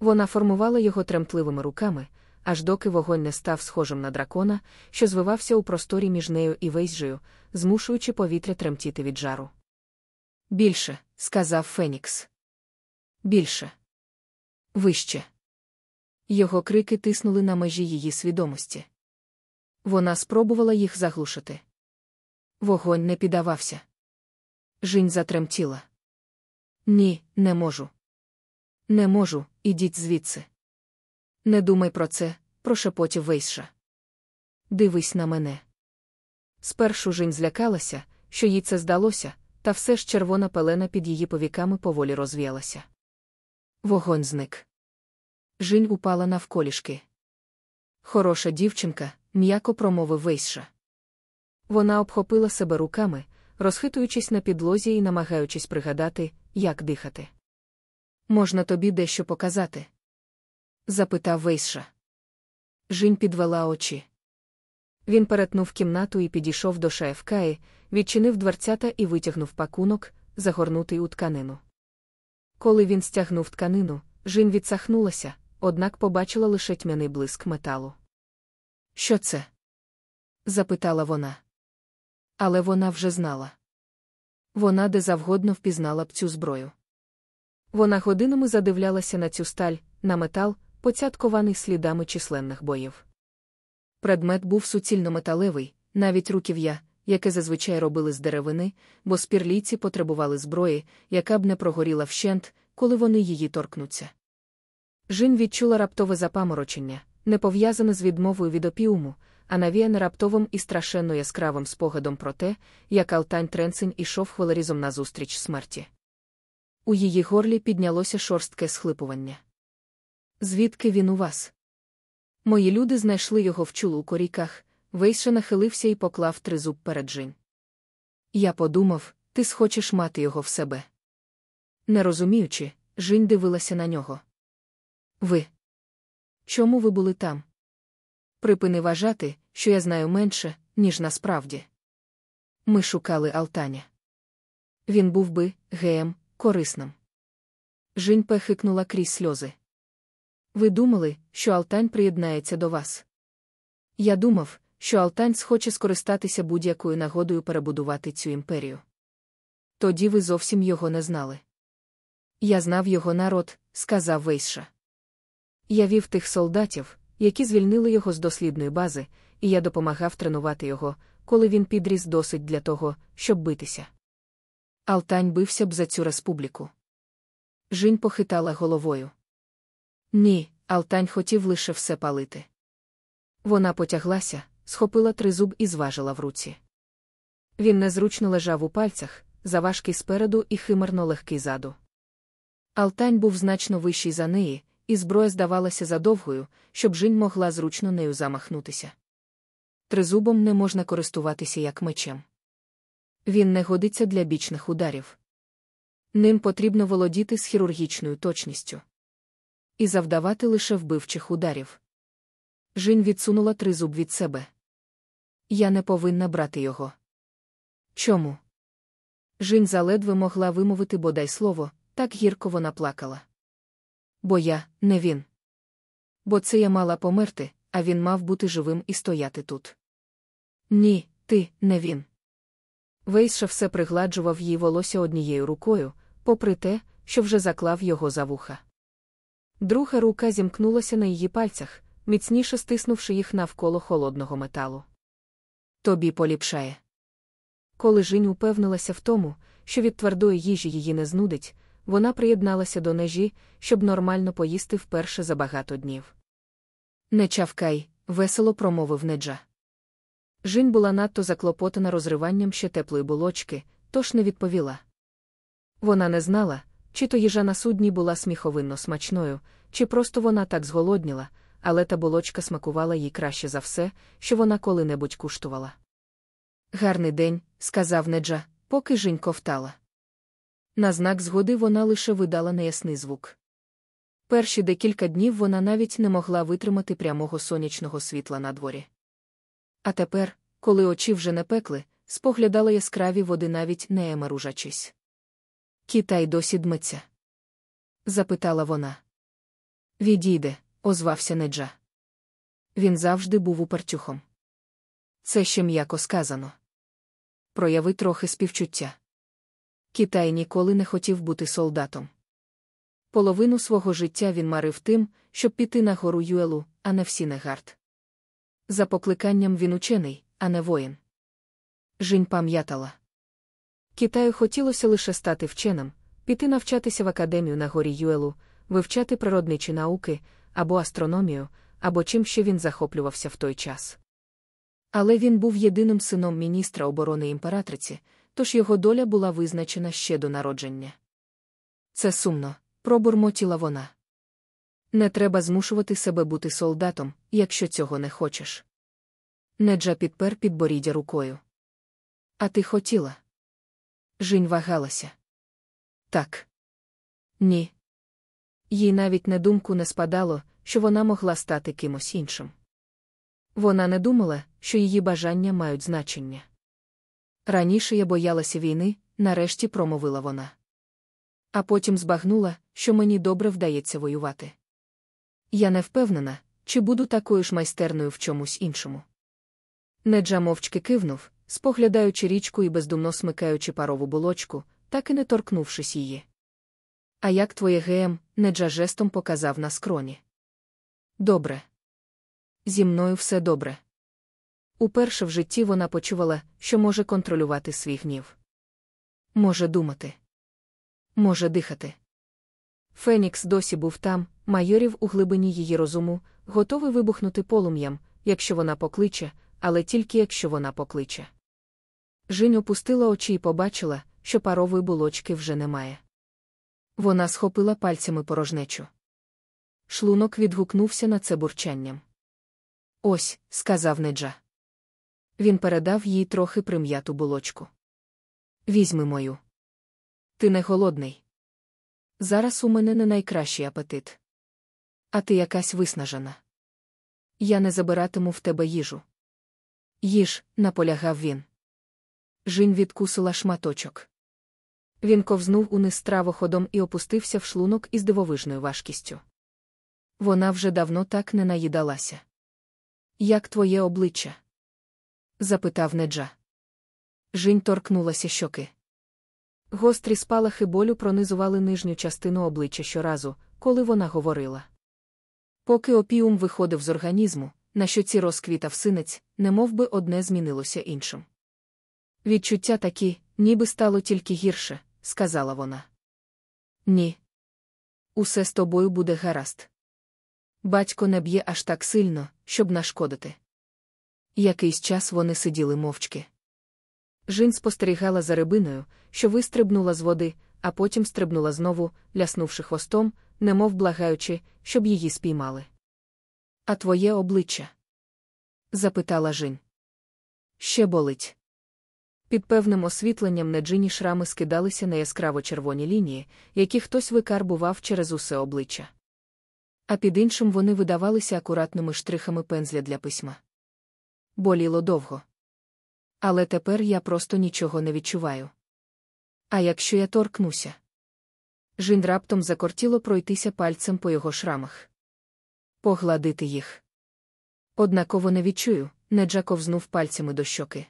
Вона формувала його тремтливими руками, аж доки вогонь не став схожим на дракона, що звивався у просторі між нею і вейзжею, змушуючи повітря тремтіти від жару. Більше, сказав Фенікс. Більше. Вище. Його крики тиснули на межі її свідомості. Вона спробувала їх заглушити. Вогонь не піддавався. Жінь затремтіла. Ні, не можу. Не можу, ідіть звідси. Не думай про це, прошепотів Вейша. Дивись на мене. Спершу Жінь злякалася, що їй це здалося, та все ж червона пелена під її повіками поволі розвіялася. Вогонь зник. Жінь упала навколішки. Хороша дівчинка, м'яко промовив Вейша. Вона обхопила себе руками, розхитуючись на підлозі і намагаючись пригадати, як дихати. Можна тобі дещо показати? Запитав Вейша. Жінь підвела очі. Він перетнув кімнату і підійшов до Шаєвкаї, відчинив дверцята і витягнув пакунок, загорнутий у тканину. Коли він стягнув тканину, Жін відсахнулася, однак побачила лише тьмяний блиск металу. Що це? запитала вона. Але вона вже знала. Вона де завгодно впізнала б цю зброю. Вона годинами задивлялася на цю сталь, на метал, поцяткований слідами численних боїв. Предмет був суцільно металевий, навіть руків'я, яке зазвичай робили з деревини, бо спірлійці потребували зброї, яка б не прогоріла вщент, коли вони її торкнуться. Жін відчула раптове запаморочення, не пов'язане з відмовою від опіуму, а навіяне раптовим і страшенно яскравим спогадом про те, як Алтань Тренцень ішов хвилерізом назустріч смерті. У її горлі піднялося шорстке схлипування. Звідки він у вас? Мої люди знайшли його в чулу у коріках, Вейша нахилився і поклав тризуб перед Жінь. Я подумав, ти схочеш мати його в себе. Не розуміючи, Жінь дивилася на нього. Ви. Чому ви були там? Припини вважати, що я знаю менше, ніж насправді. Ми шукали Алтаня. Він був би, геєм, корисним. Жінь пехикнула крізь сльози. Ви думали, що Алтань приєднається до вас? Я думав, що Алтань схоче скористатися будь-якою нагодою перебудувати цю імперію. Тоді ви зовсім його не знали. Я знав його народ, сказав Вейша. Я вів тих солдатів, які звільнили його з дослідної бази, і я допомагав тренувати його, коли він підріс досить для того, щоб битися. Алтань бився б за цю республіку. Жінь похитала головою. Ні, Алтань хотів лише все палити. Вона потяглася, схопила тризуб і зважила в руці. Він незручно лежав у пальцях, заважкий спереду і химерно легкий заду. Алтань був значно вищий за неї, і зброя здавалася задовгою, щоб Жінь могла зручно нею замахнутися. Тризубом не можна користуватися як мечем. Він не годиться для бічних ударів. Ним потрібно володіти з хірургічною точністю і завдавати лише вбивчих ударів. Жінь відсунула тризуб від себе. Я не повинна брати його. Чому? Жінь заледве могла вимовити бодай слово, так гірко вона плакала. Бо я, не він. Бо це я мала померти, а він мав бути живим і стояти тут. Ні, ти, не він. Вейша все пригладжував їй волосся однією рукою, попри те, що вже заклав його за вуха. Друга рука зімкнулася на її пальцях, міцніше стиснувши їх навколо холодного металу. Тобі поліпшає. Коли Жінь упевнилася в тому, що від твердої їжі її не знудить, вона приєдналася до нежі, щоб нормально поїсти вперше за багато днів. Не чавкай, весело промовив неджа. Жінь була надто заклопотана розриванням ще теплої булочки, тож не відповіла. Вона не знала, чи то їжа на судні була сміховинно смачною, чи просто вона так зголодніла, але та булочка смакувала їй краще за все, що вона коли-небудь куштувала. Гарний день, сказав неджа, поки Жінь ковтала. На знак згоди вона лише видала неясний звук. Перші декілька днів вона навіть не могла витримати прямого сонячного світла на дворі. А тепер, коли очі вже не пекли, споглядала яскраві води навіть не емеружачись. Китай досі дметься? запитала вона. Відійде, озвався Неджа. Він завжди був упертюхом. Це ще м'яко сказано. Прояви трохи співчуття. Китай ніколи не хотів бути солдатом. Половину свого життя він марив тим, щоб піти на гору Юелу, а не в Сінегард. За покликанням він учений, а не воїн. Жінь пам'ятала. Китаю хотілося лише стати вченим, піти навчатися в академію на горі Юелу, вивчати природничі науки або астрономію, або чим ще він захоплювався в той час. Але він був єдиним сином міністра оборони імператриці, тож його доля була визначена ще до народження. Це сумно, пробурмотіла вона. Не треба змушувати себе бути солдатом, якщо цього не хочеш. Неджа підпер підборіддя рукою. А ти хотіла? Жінь вагалася. Так. Ні. Їй навіть на думку не спадало, що вона могла стати кимось іншим. Вона не думала, що її бажання мають значення. Раніше я боялася війни, нарешті промовила вона. А потім збагнула, що мені добре вдається воювати. Я не впевнена, чи буду такою ж майстерною в чомусь іншому. Неджа мовчки кивнув, споглядаючи річку і бездумно смикаючи парову булочку, так і не торкнувшись її. А як твоє ГМ, Неджа жестом показав на скроні. Добре. Зі мною все добре. Уперше в житті вона почувала, що може контролювати свій гнів. Може думати. Може дихати. Фенікс досі був там, майорів у глибині її розуму, готовий вибухнути полум'ям, якщо вона покличе, але тільки якщо вона покличе. Жінь опустила очі і побачила, що парової булочки вже немає. Вона схопила пальцями порожнечу. Шлунок відгукнувся на це бурчанням. Ось, сказав Неджа. Він передав їй трохи прим'яту булочку. Візьми мою. Ти не голодний. Зараз у мене не найкращий апетит. А ти якась виснажена. Я не забиратиму в тебе їжу. Їж, наполягав він. Жінь відкусила шматочок. Він ковзнув униз стравоходом і опустився в шлунок із дивовижною важкістю. Вона вже давно так не наїдалася. Як твоє обличчя? запитав Неджа. Жінь торкнулася щоки. Гострі спалахи болю пронизували нижню частину обличчя щоразу, коли вона говорила. Поки опіум виходив з організму, на щоці розквітав синець, немов би одне змінилося іншим. Відчуття такі, ніби стало тільки гірше, сказала вона. Ні. Усе з тобою буде гаразд. Батько не б'є аж так сильно, щоб нашкодити. Якийсь час вони сиділи мовчки. Жін спостерігала за рибиною, що вистрибнула з води, а потім стрибнула знову, ляснувши хвостом, немов благаючи, щоб її спіймали. А твоє обличчя? запитала Жін. Ще болить. Під певним освітленням на джині шрами скидалися на яскраво червоні лінії, які хтось викарбував через усе обличчя. А під іншим вони видавалися акуратними штрихами пензля для письма. Боліло довго. Але тепер я просто нічого не відчуваю. А якщо я торкнуся? Жін раптом закортіло пройтися пальцем по його шрамах. Погладити їх. Однаково не відчую, Неджа ковзнув пальцями до щоки.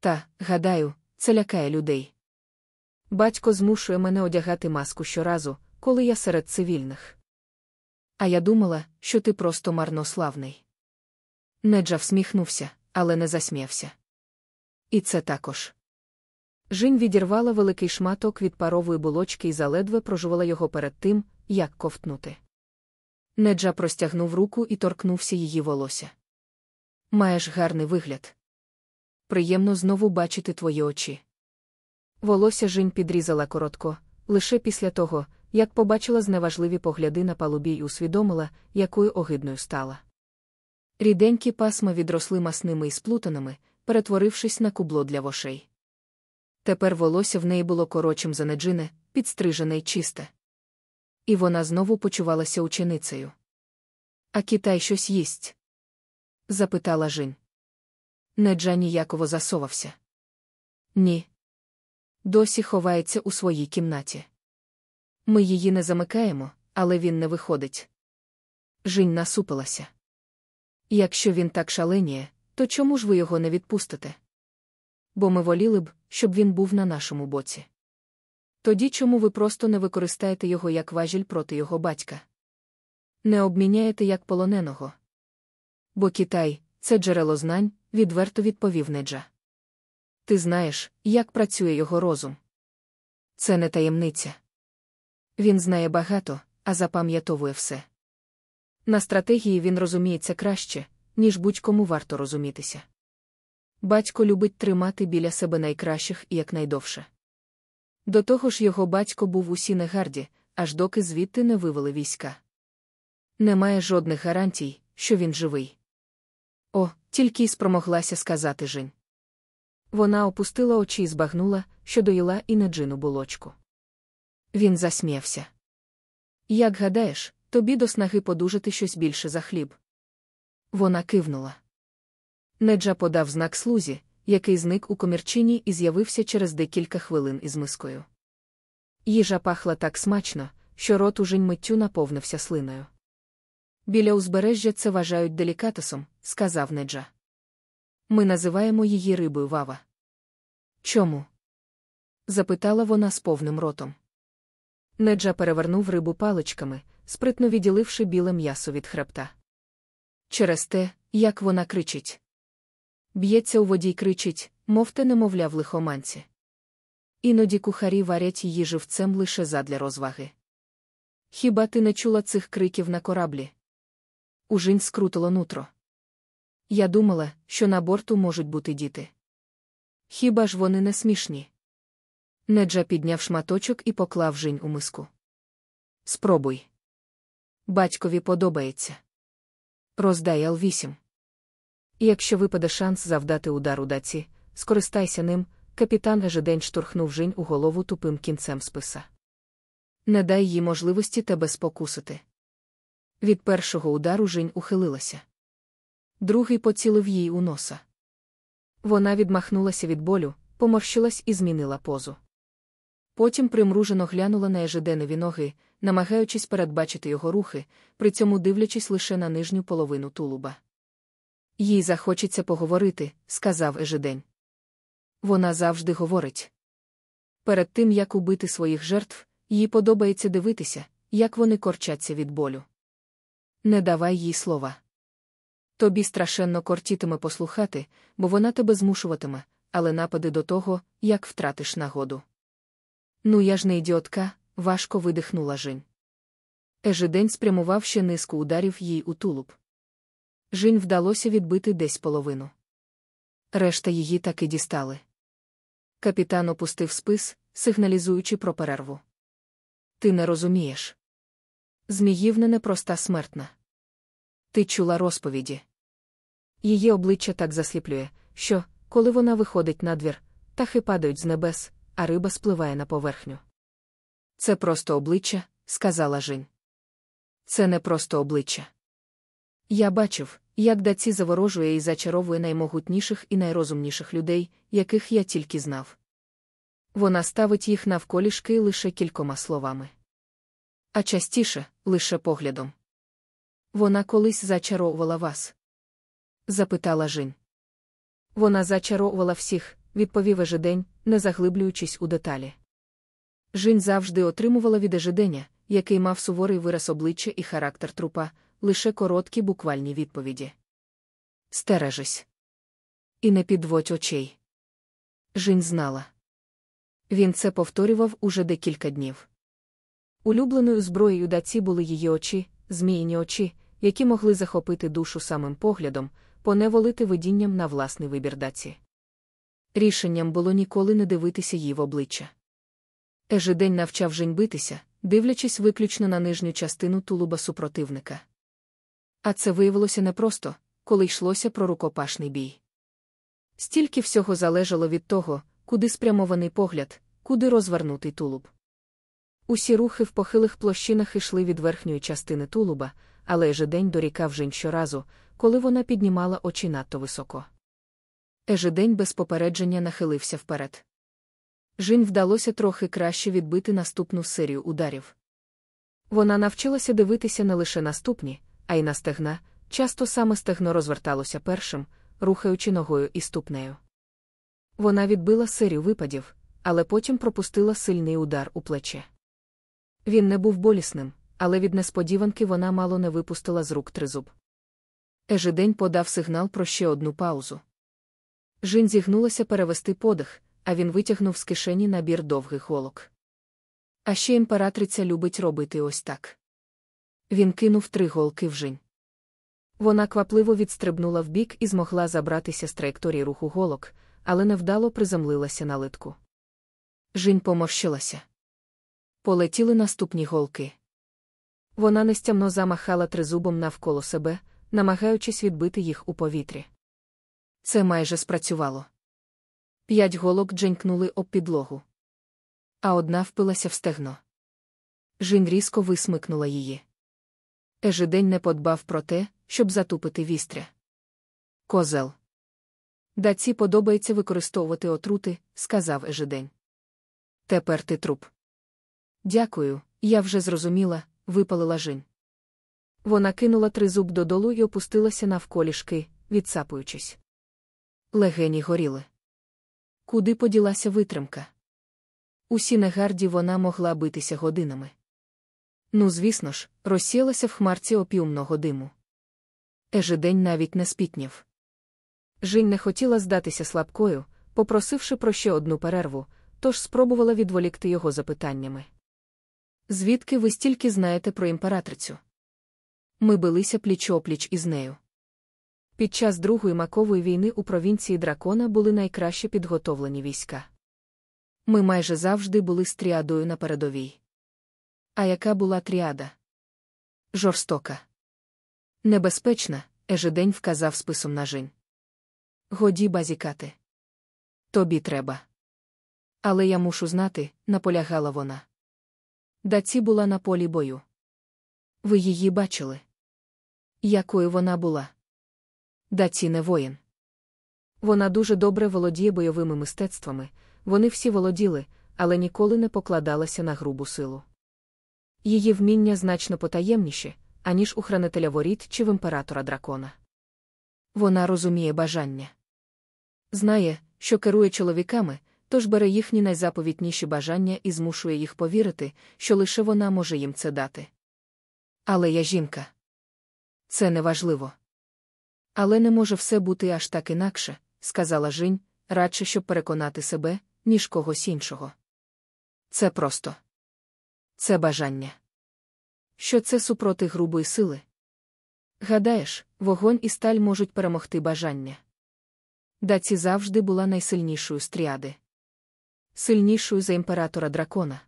Та, гадаю, це лякає людей. Батько змушує мене одягати маску щоразу, коли я серед цивільних. А я думала, що ти просто марнославний. Неджа всміхнувся, але не засміявся. І це також. Жінь відірвала великий шматок від парової булочки і заледве прожувала його перед тим, як ковтнути. Неджа простягнув руку і торкнувся її волосся. Маєш гарний вигляд. Приємно знову бачити твої очі. Волосся Жінь підрізала коротко, лише після того, як побачила зневажливі погляди на палубі й усвідомила, якою огидною стала. Ріденькі пасма відросли масними і сплутаними, перетворившись на кубло для вошей. Тепер волосся в неї було коротшим за неджине, підстрижене й чисте. І вона знову почувалася ученицею. А Китай щось їсть? запитала Жінь. Неджа ніяково засовався. Ні. Досі ховається у своїй кімнаті. Ми її не замикаємо, але він не виходить. Жінь насупилася. Якщо він так шаленіє, то чому ж ви його не відпустите? Бо ми воліли б, щоб він був на нашому боці. Тоді чому ви просто не використаєте його як важіль проти його батька? Не обміняєте як полоненого. Бо Китай це джерело знань, відверто відповів Неджа. Ти знаєш, як працює його розум. Це не таємниця. Він знає багато, а запам'ятовує все. На стратегії він розуміється краще, ніж будь-кому варто розумітися. Батько любить тримати біля себе найкращих і якнайдовше. До того ж, його батько був у Сінегарді, аж доки звідти не вивели війська. Немає жодних гарантій, що він живий. О, тільки й спромоглася сказати Жень. Вона опустила очі і збагнула, що доїла і не джину булочку. Він засміявся. Як гадаєш, тобі до снаги подужати щось більше за хліб? Вона кивнула. Неджа подав знак слузі, який зник у комірчині і з'явився через декілька хвилин із мискою. Їжа пахла так смачно, що рот ужень миттю наповнився слиною. Біля узбережжя це вважають делікатесом, сказав Неджа. Ми називаємо її рибою вава. Чому? запитала вона з повним ротом. Неджа перевернув рибу паличками, спритно відділивши біле м'ясо від хребта. Через те, як вона кричить. Б'ється у воді й кричить, мов те немовля в лихоманці. Іноді кухарі варять її живцем лише задля розваги. Хіба ти не чула цих криків на кораблі? Ужинь скрутило нутро. Я думала, що на борту можуть бути діти. Хіба ж вони не смішні? Неджа підняв шматочок і поклав жінь у миску. Спробуй. Батькові подобається. Роздай Ал-8. Якщо випаде шанс завдати удар у даці, скористайся ним, капітан Ежедень штурхнув жінь у голову тупим кінцем списа. Не дай їй можливості тебе спокусити. Від першого удару жінь ухилилася. Другий поцілив їй у носа. Вона відмахнулася від болю, поморщилась і змінила позу. Потім примружено глянула на ежеденові ноги, намагаючись передбачити його рухи, при цьому дивлячись лише на нижню половину тулуба. Їй захочеться поговорити, сказав Ежедень. Вона завжди говорить. Перед тим, як убити своїх жертв, їй подобається дивитися, як вони корчаться від болю. Не давай їй слова. Тобі страшенно кортітиме послухати, бо вона тебе змушуватиме, але напади до того, як втратиш нагоду. Ну, я ж не ідіотка, важко видихнула Жень. Ежедень спрямував ще низку ударів їй у тулуб. Жінь вдалося відбити десь половину. Решта її таки дістали. Капітан опустив спис, сигналізуючи про перерву. Ти не розумієш. Зміївна непроста смертна. Ти чула розповіді. Її обличчя так засліплює, що, коли вона виходить на двір, птахи падають з небес, а риба спливає на поверхню. Це просто обличчя, сказала Жінь. Це не просто обличчя. Я бачив, як даці заворожує і зачаровує наймогутніших і найрозумніших людей, яких я тільки знав. Вона ставить їх навколішки лише кількома словами. А частіше лише поглядом. Вона колись зачаровувала вас? запитала Жінь. Вона зачаровувала всіх, відповів Ежедень, не заглиблюючись у деталі. Жінь завжди отримувала від Ежеденя, який мав суворий вираз обличчя і характер трупа, лише короткі буквальні відповіді. Стережись. І не підводь очей. Жінь знала. Він це повторював уже декілька днів. Улюбленою зброєю даці були її очі, зміїні очі, які могли захопити душу самим поглядом, поневолити видінням на власний вибір даці. Рішенням було ніколи не дивитися їй в обличчя. Ежедень навчав Жень битися, дивлячись виключно на нижню частину тулуба супротивника. А це виявилося непросто, коли йшлося про рукопашний бій. Стільки всього залежало від того, куди спрямований погляд, куди розвернутий тулуб. Усі рухи в похилих площинах йшли від верхньої частини тулуба, але Ежедень дорікав Жень щоразу, коли вона піднімала очі надто високо. Ежедень без попередження нахилився вперед. Жінь вдалося трохи краще відбити наступну серію ударів. Вона навчилася дивитися не лише наступні, а й на стегна, часто саме стегно розверталося першим, рухаючи ногою і ступнею. Вона відбила серію випадів, але потім пропустила сильний удар у плече. Він не був болісним, але від несподіванки вона мало не випустила з рук тризуб. Ежедень подав сигнал про ще одну паузу. Жін зігнулася перевести подих, а він витягнув з кишені набір довгих голок. А ще імператриця любить робити ось так. Він кинув три голки в Жінь. Вона квапливо відстрибнула вбік і змогла забратися з траєкторії руху голок, але невдало приземлилася на литку. Жінь поморщилася. Полетіли наступні голки. Вона нестямно замахала тризубом навколо себе, намагаючись відбити їх у повітрі. Це майже спрацювало. П'ять голок дженькнули об підлогу. А одна впилася в стегно. Жін різко висмикнула її. Ежедень не подбав про те, щоб затупити вістря. Козел. Даці подобається використовувати отрути, сказав Ежедень. Тепер ти труп. Дякую, я вже зрозуміла, випалила Жінь. Вона кинула тризуб додолу і опустилася навколішки, відсапуючись. Легені горіли. Куди поділася витримка? Усі негарді вона могла битися годинами. Ну, звісно ж, розсілася в хмарці опіумного диму. Ежедень навіть не спітнів. Жінь не хотіла здатися слабкою, попросивши про ще одну перерву, тож спробувала відволікти його запитаннями. Звідки ви стільки знаєте про імператрицю? Ми билися пліч опліч із нею. Під час Другої макової війни у провінції дракона були найкраще підготовлені війська. Ми майже завжди були з тріадою на передовій. А яка була тріада? Жорстока. Небезпечна, ежедень вказав списом на жінь. Годі базікати. Тобі треба. Але я мушу знати, наполягала вона. Даці була на полі бою. Ви її бачили? Якою вона була? Даці не воїн. Вона дуже добре володіє бойовими мистецтвами, вони всі володіли, але ніколи не покладалася на грубу силу. Її вміння значно потаємніші, аніж у хранителя воріт чи в імператора дракона. Вона розуміє бажання. Знає, що керує чоловіками, тож бере їхні найзаповітніші бажання і змушує їх повірити, що лише вона може їм це дати. Але я жінка. Це неважливо. Але не може все бути аж так інакше, сказала Жінь, радше щоб переконати себе, ніж когось іншого. Це просто це бажання. Що це супроти грубої сили? Гадаєш, вогонь і сталь можуть перемогти бажання. Даці завжди була найсильнішою з тріади. Сильнішою за імператора дракона.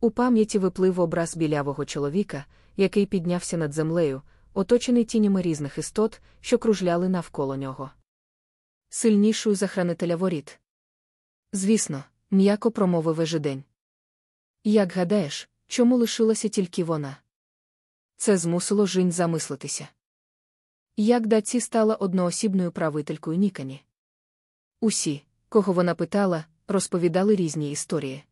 У пам'яті виплив образ білявого чоловіка, який піднявся над землею, оточений тінями різних істот, що кружляли навколо нього. Сильнішою за хранителя воріт. Звісно, м'яко промовив ежедень. Як гадаєш, чому лишилася тільки вона? Це змусило Жінь замислитися. Як даці стала одноосібною правителькою Нікані? Усі, кого вона питала, розповідали різні історії.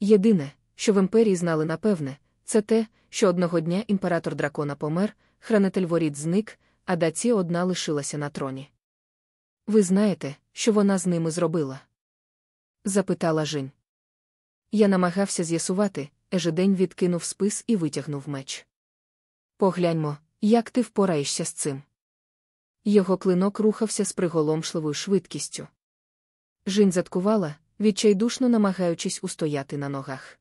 Єдине, що в імперії знали напевне, це те, що одного дня імператор дракона помер, хранитель воріт зник, а даці одна лишилася на троні. Ви знаєте, що вона з ними зробила? запитала Жінь. Я намагався з'ясувати, ежедень відкинув спис і витягнув меч. Погляньмо, як ти впораєшся з цим. Його клинок рухався з приголомшливою швидкістю. Жінь заткувала, відчайдушно намагаючись устояти на ногах.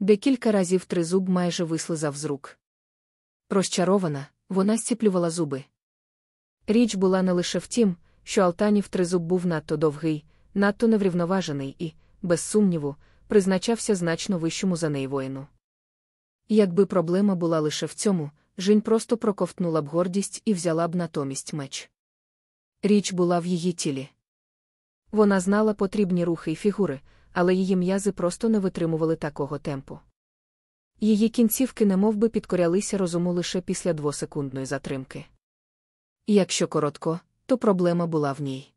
Декілька разів тризуб майже вислизав з рук. Розчарована, вона зціплювала зуби. Річ була не лише в тім, що Алтанів тризуб був надто довгий, надто неврівноважений і, без сумніву, призначався значно вищому за неї воїну. Якби проблема була лише в цьому, Жінь просто проковтнула б гордість і взяла б натомість меч. Річ була в її тілі. Вона знала потрібні рухи і фігури, але її м'язи просто не витримували такого темпу. Її кінцівки немовби підкорялися розуму лише після двосекундної затримки. І якщо коротко, то проблема була в ній.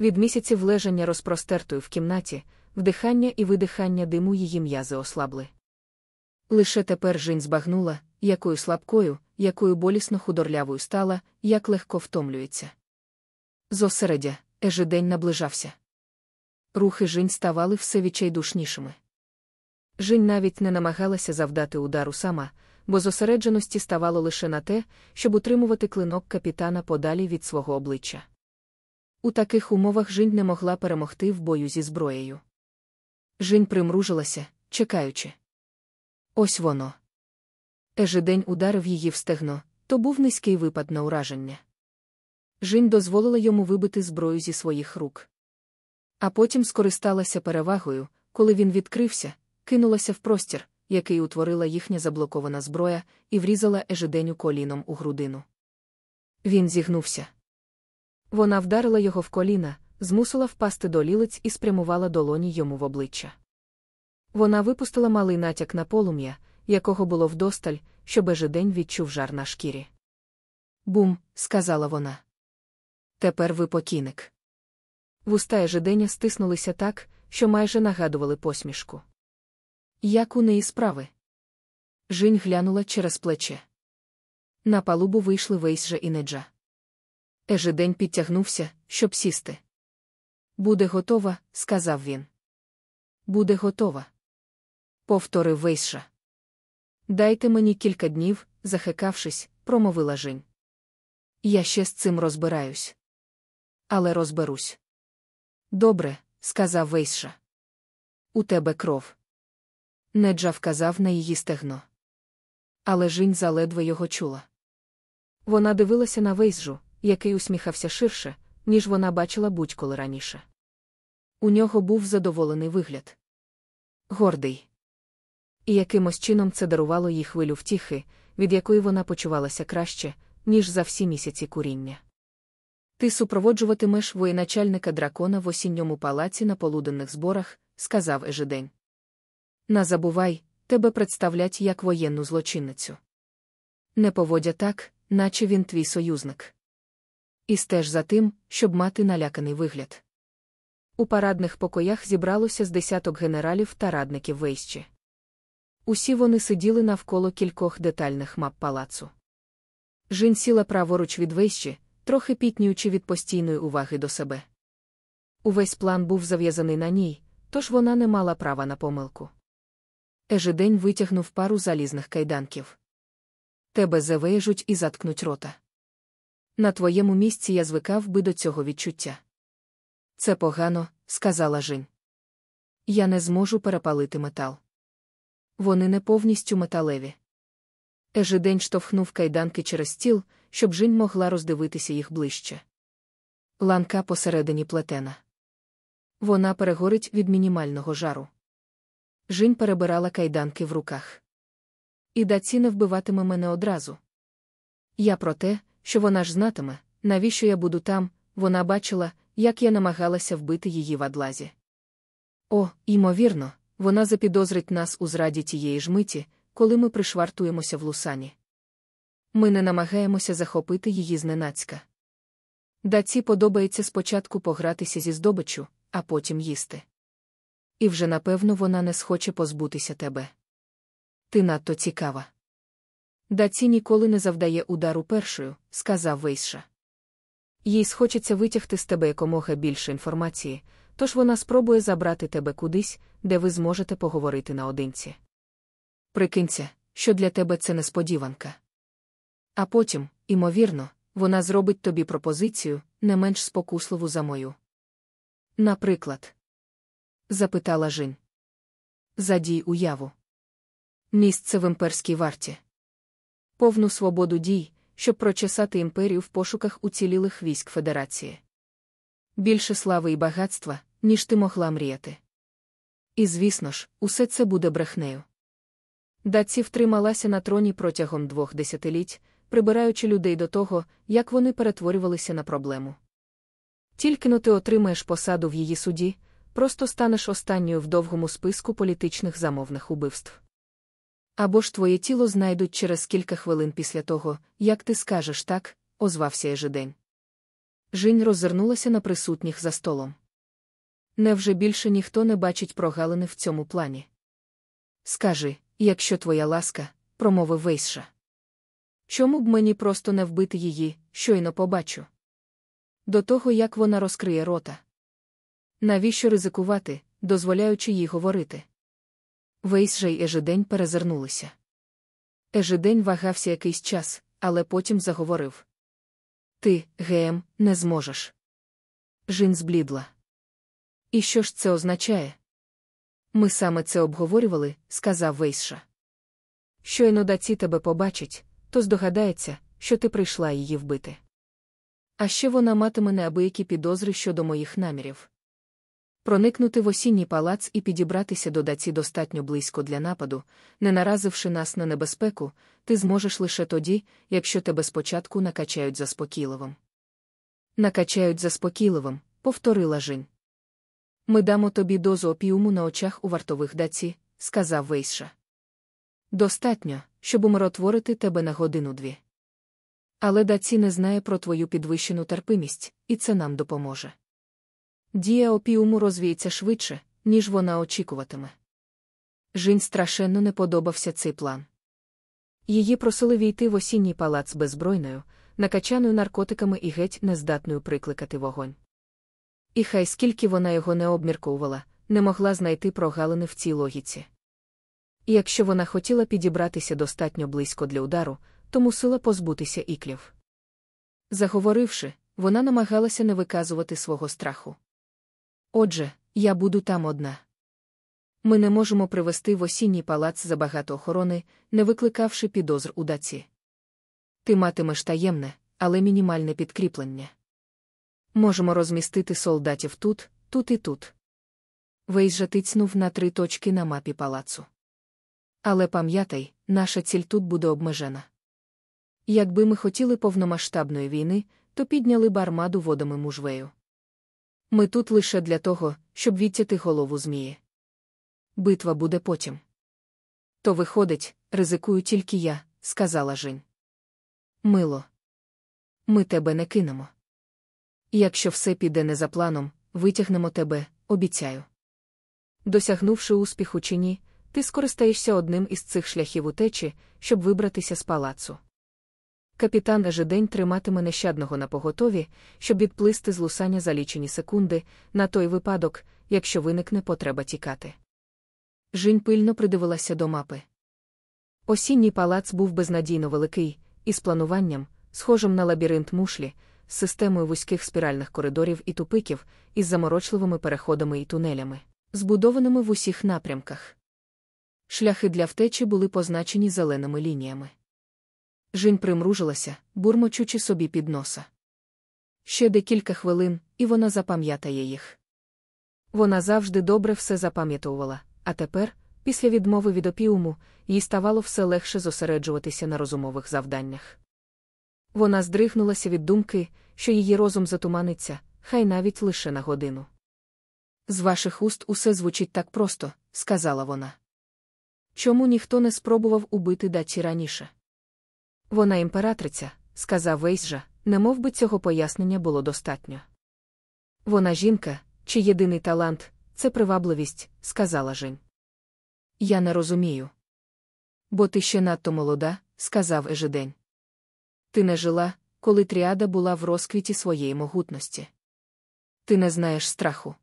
Від місяців лежання розпростертою в кімнаті, вдихання і видихання диму її м'язи ослабли. Лише тепер Жінь збагнула, якою слабкою, якою болісно худорлявою стала, як легко втомлюється. Зосередя, ежедень наближався. Рухи Жінь ставали все відчайдушнішими. Жінь навіть не намагалася завдати удару сама, бо зосередженості ставало лише на те, щоб утримувати клинок капітана подалі від свого обличчя. У таких умовах Жінь не могла перемогти в бою зі зброєю. Жінь примружилася, чекаючи. Ось воно. Ежедень ударив її в стегно, То був низький випад на ураження. Жінь дозволила йому вибити зброю зі своїх рук. А потім скористалася перевагою, коли він відкрився, кинулася в простір, який утворила їхня заблокована зброя, і врізала ежеденю коліном у грудину. Він зігнувся. Вона вдарила його в коліна, змусила впасти до лілиць і спрямувала долоні йому в обличчя. Вона випустила малий натяк на полум'я, якого було вдосталь, щоб ежедень відчув жар на шкірі. Бум, сказала вона. Тепер ви покійник. Вуста ежеденя стиснулися так, що майже нагадували посмішку. Як у неї справи? Жінь глянула через плече. На палубу вийшли Вейсжа і Неджа. Ежедень підтягнувся, щоб сісти. Буде готова, сказав він. Буде готова. Повторив Вейсша. Дайте мені кілька днів, захекавшись, промовила Жінь. Я ще з цим розбираюсь. Але розберусь. Добре, сказав Вейсша. У тебе кров. Неджа вказав на її стегно. Але Жінь заледве його чула. Вона дивилася на Вейсжу, який усміхався ширше, ніж вона бачила будь-коли раніше. У нього був задоволений вигляд. Гордий. І якимось чином це дарувало їй хвилю втіхи, від якої вона почувалася краще, ніж за всі місяці куріння. Ти супроводжуватимеш воєначальника дракона в осінньому палаці на полуденних зборах, сказав Ежедень. Не забувай, тебе представлять як воєнну злочинницю. Не поводя так, наче він твій союзник. І стеж за тим, щоб мати наляканий вигляд. У парадних покоях зібралося з десяток генералів та радників вейщі. Усі вони сиділи навколо кількох детальних мап палацу. Жін сіла праворуч від вейщі, трохи пітнюючи від постійної уваги до себе. Увесь план був зав'язаний на ній, тож вона не мала права на помилку. Ежедень витягнув пару залізних кайданків. Тебе завежуть і заткнуть рота. На твоєму місці я звикав би до цього відчуття. Це погано, сказала Жінь. Я не зможу перепалити метал. Вони не повністю металеві. Ежедень штовхнув кайданки через стіл, щоб Жінь могла роздивитися їх ближче. Ланка посередині плетена. Вона перегорить від мінімального жару. Жінь перебирала кайданки в руках. І даці не вбиватиме мене одразу. Я про те, що вона ж знатиме, навіщо я буду там, вона бачила, як я намагалася вбити її в адлазі. О, ймовірно, вона запідозрить нас у зраді тієї ж миті, коли ми пришвартуємося в лусані. Ми не намагаємося захопити її зненацька. Даці подобається спочатку погратися зі здобичу, а потім їсти. І вже напевно вона не схоче позбутися тебе. Ти надто цікава. Даці ніколи не завдає удару першою, сказав Вейша. Їй схочеться витягти з тебе якомога більше інформації, тож вона спробує забрати тебе кудись, де ви зможете поговорити наодинці. Прикинься, що для тебе це несподіванка. А потім, імовірно, вона зробить тобі пропозицію, не менш спокусливу за мою. Наприклад, запитала Жін. Задій уяву. Місце в імперській варті. Повну свободу дій, щоб прочесати імперію в пошуках уцілілих військ Федерації. Більше слави і багатства, ніж ти могла мріяти. І, звісно ж, усе це буде брехнею. Даці втрималася на троні протягом двох десятиліть, прибираючи людей до того, як вони перетворювалися на проблему. Тільки но ти отримаєш посаду в її суді, просто станеш останньою в довгому списку політичних замовних убивств. Або ж твоє тіло знайдуть через кілька хвилин після того, як ти скажеш так, озвався ежедень. Жінь роззирнулася на присутніх за столом. Невже більше ніхто не бачить прогалини в цьому плані? Скажи, якщо твоя ласка, промовив Вейша. Чому б мені просто не вбити її, щойно побачу? До того, як вона розкриє рота. Навіщо ризикувати, дозволяючи їй говорити? Вейсжа й Ежедень перезирнулися. Ежедень вагався якийсь час, але потім заговорив. Ти, Гем, не зможеш. Жін зблідла. І що ж це означає? Ми саме це обговорювали, сказав Вейсша. Щойно даці тебе побачить, то здогадається, що ти прийшла її вбити. А ще вона матиме неабиякі підозри щодо моїх намірів. Проникнути в осінній палац і підібратися до даці достатньо близько для нападу, не наразивши нас на небезпеку, ти зможеш лише тоді, якщо тебе спочатку накачають заспокійливим. Накачають заспокійливим, повторила Жінь. Ми дамо тобі дозу опіуму на очах у вартових даці, сказав Вейша. Достатньо, щоб умиротворити тебе на годину-дві. Але даці не знає про твою підвищену терпимість, і це нам допоможе. Дія опіуму розвіється швидше, ніж вона очікуватиме. Жінь страшенно не подобався цей план. Її просили війти в осінній палац беззбройною, накачаною наркотиками і геть нездатною прикликати вогонь. І хай скільки вона його не обмірковувала, не могла знайти прогалини в цій логіці. І якщо вона хотіла підібратися достатньо близько для удару, то мусила позбутися іклів. Заговоривши, вона намагалася не виказувати свого страху. Отже, я буду там одна. Ми не можемо привести в осінній палац забагато охорони, не викликавши підозр у даці. Ти матимеш таємне, але мінімальне підкріплення. Можемо розмістити солдатів тут, тут і тут. Вейс же на три точки на мапі палацу. Але пам'ятай, наша ціль тут буде обмежена. Якби ми хотіли повномасштабної війни, то підняли б армаду водами мужвею. Ми тут лише для того, щоб відтяти голову змії. Битва буде потім. То виходить, ризикую тільки я, сказала Жень. Мило. Ми тебе не кинемо. Якщо все піде не за планом, витягнемо тебе, обіцяю. Досягнувши успіху чи ні, ти скористаєшся одним із цих шляхів утечі, щоб вибратися з палацу. Капітан Ежедень триматиме нещадного на поготові, щоб відплисти з лусання за лічені секунди, на той випадок, якщо виникне потреба тікати. Жінь пильно придивилася до мапи. Осінній палац був безнадійно великий, із плануванням, схожим на лабіринт мушлі, з системою вузьких спіральних коридорів і тупиків, із заморочливими переходами і тунелями, збудованими в усіх напрямках. Шляхи для втечі були позначені зеленими лініями. Жінь примружилася, бурмочучи собі під носа. Ще декілька хвилин, і вона запам'ятає їх. Вона завжди добре все запам'ятовувала, а тепер, після відмови від опіуму, їй ставало все легше зосереджуватися на розумових завданнях. Вона здригнулася від думки, що її розум затуманиться, хай навіть лише на годину. З ваших уст усе звучить так просто, сказала вона. Чому ніхто не спробував убити даті раніше? Вона імператриця, сказав Вейсжа, не мов би цього пояснення було достатньо. Вона жінка, чи єдиний талант, це привабливість, сказала Жень. Я не розумію. Бо ти ще надто молода, сказав Ежедень. Ти не жила, коли тріада була в розквіті своєї могутності. Ти не знаєш страху.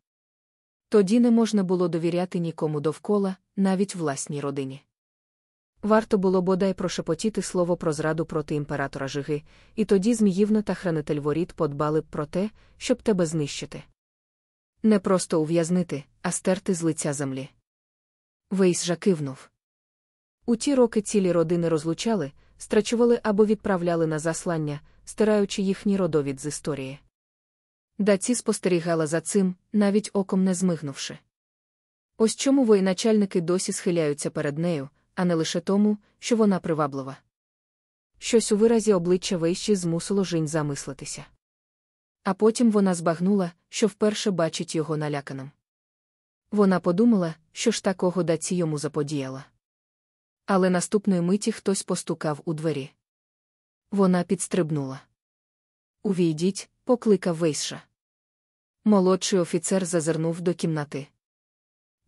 Тоді не можна було довіряти нікому довкола, навіть власній родині. Варто було бодай прошепотіти слово про зраду проти імператора Жиги, і тоді Зміївна та хранитель воріт подбали б про те, щоб тебе знищити. Не просто ув'язнити, а стерти з лиця землі. Вейс жа кивнув. У ті роки цілі родини розлучали, страчували або відправляли на заслання, стираючи їхній родовід з історії. Даці спостерігала за цим, навіть оком не змигнувши. Ось чому воєначальники досі схиляються перед нею, а не лише тому, що вона приваблива. Щось у виразі обличчя вищі змусило Жінь замислитися. А потім вона збагнула, що вперше бачить його наляканим. Вона подумала, що ж такого даці йому заподіяла. Але наступної миті хтось постукав у двері. Вона підстрибнула. Увійдіть, покликав Вейша. Молодший офіцер зазирнув до кімнати.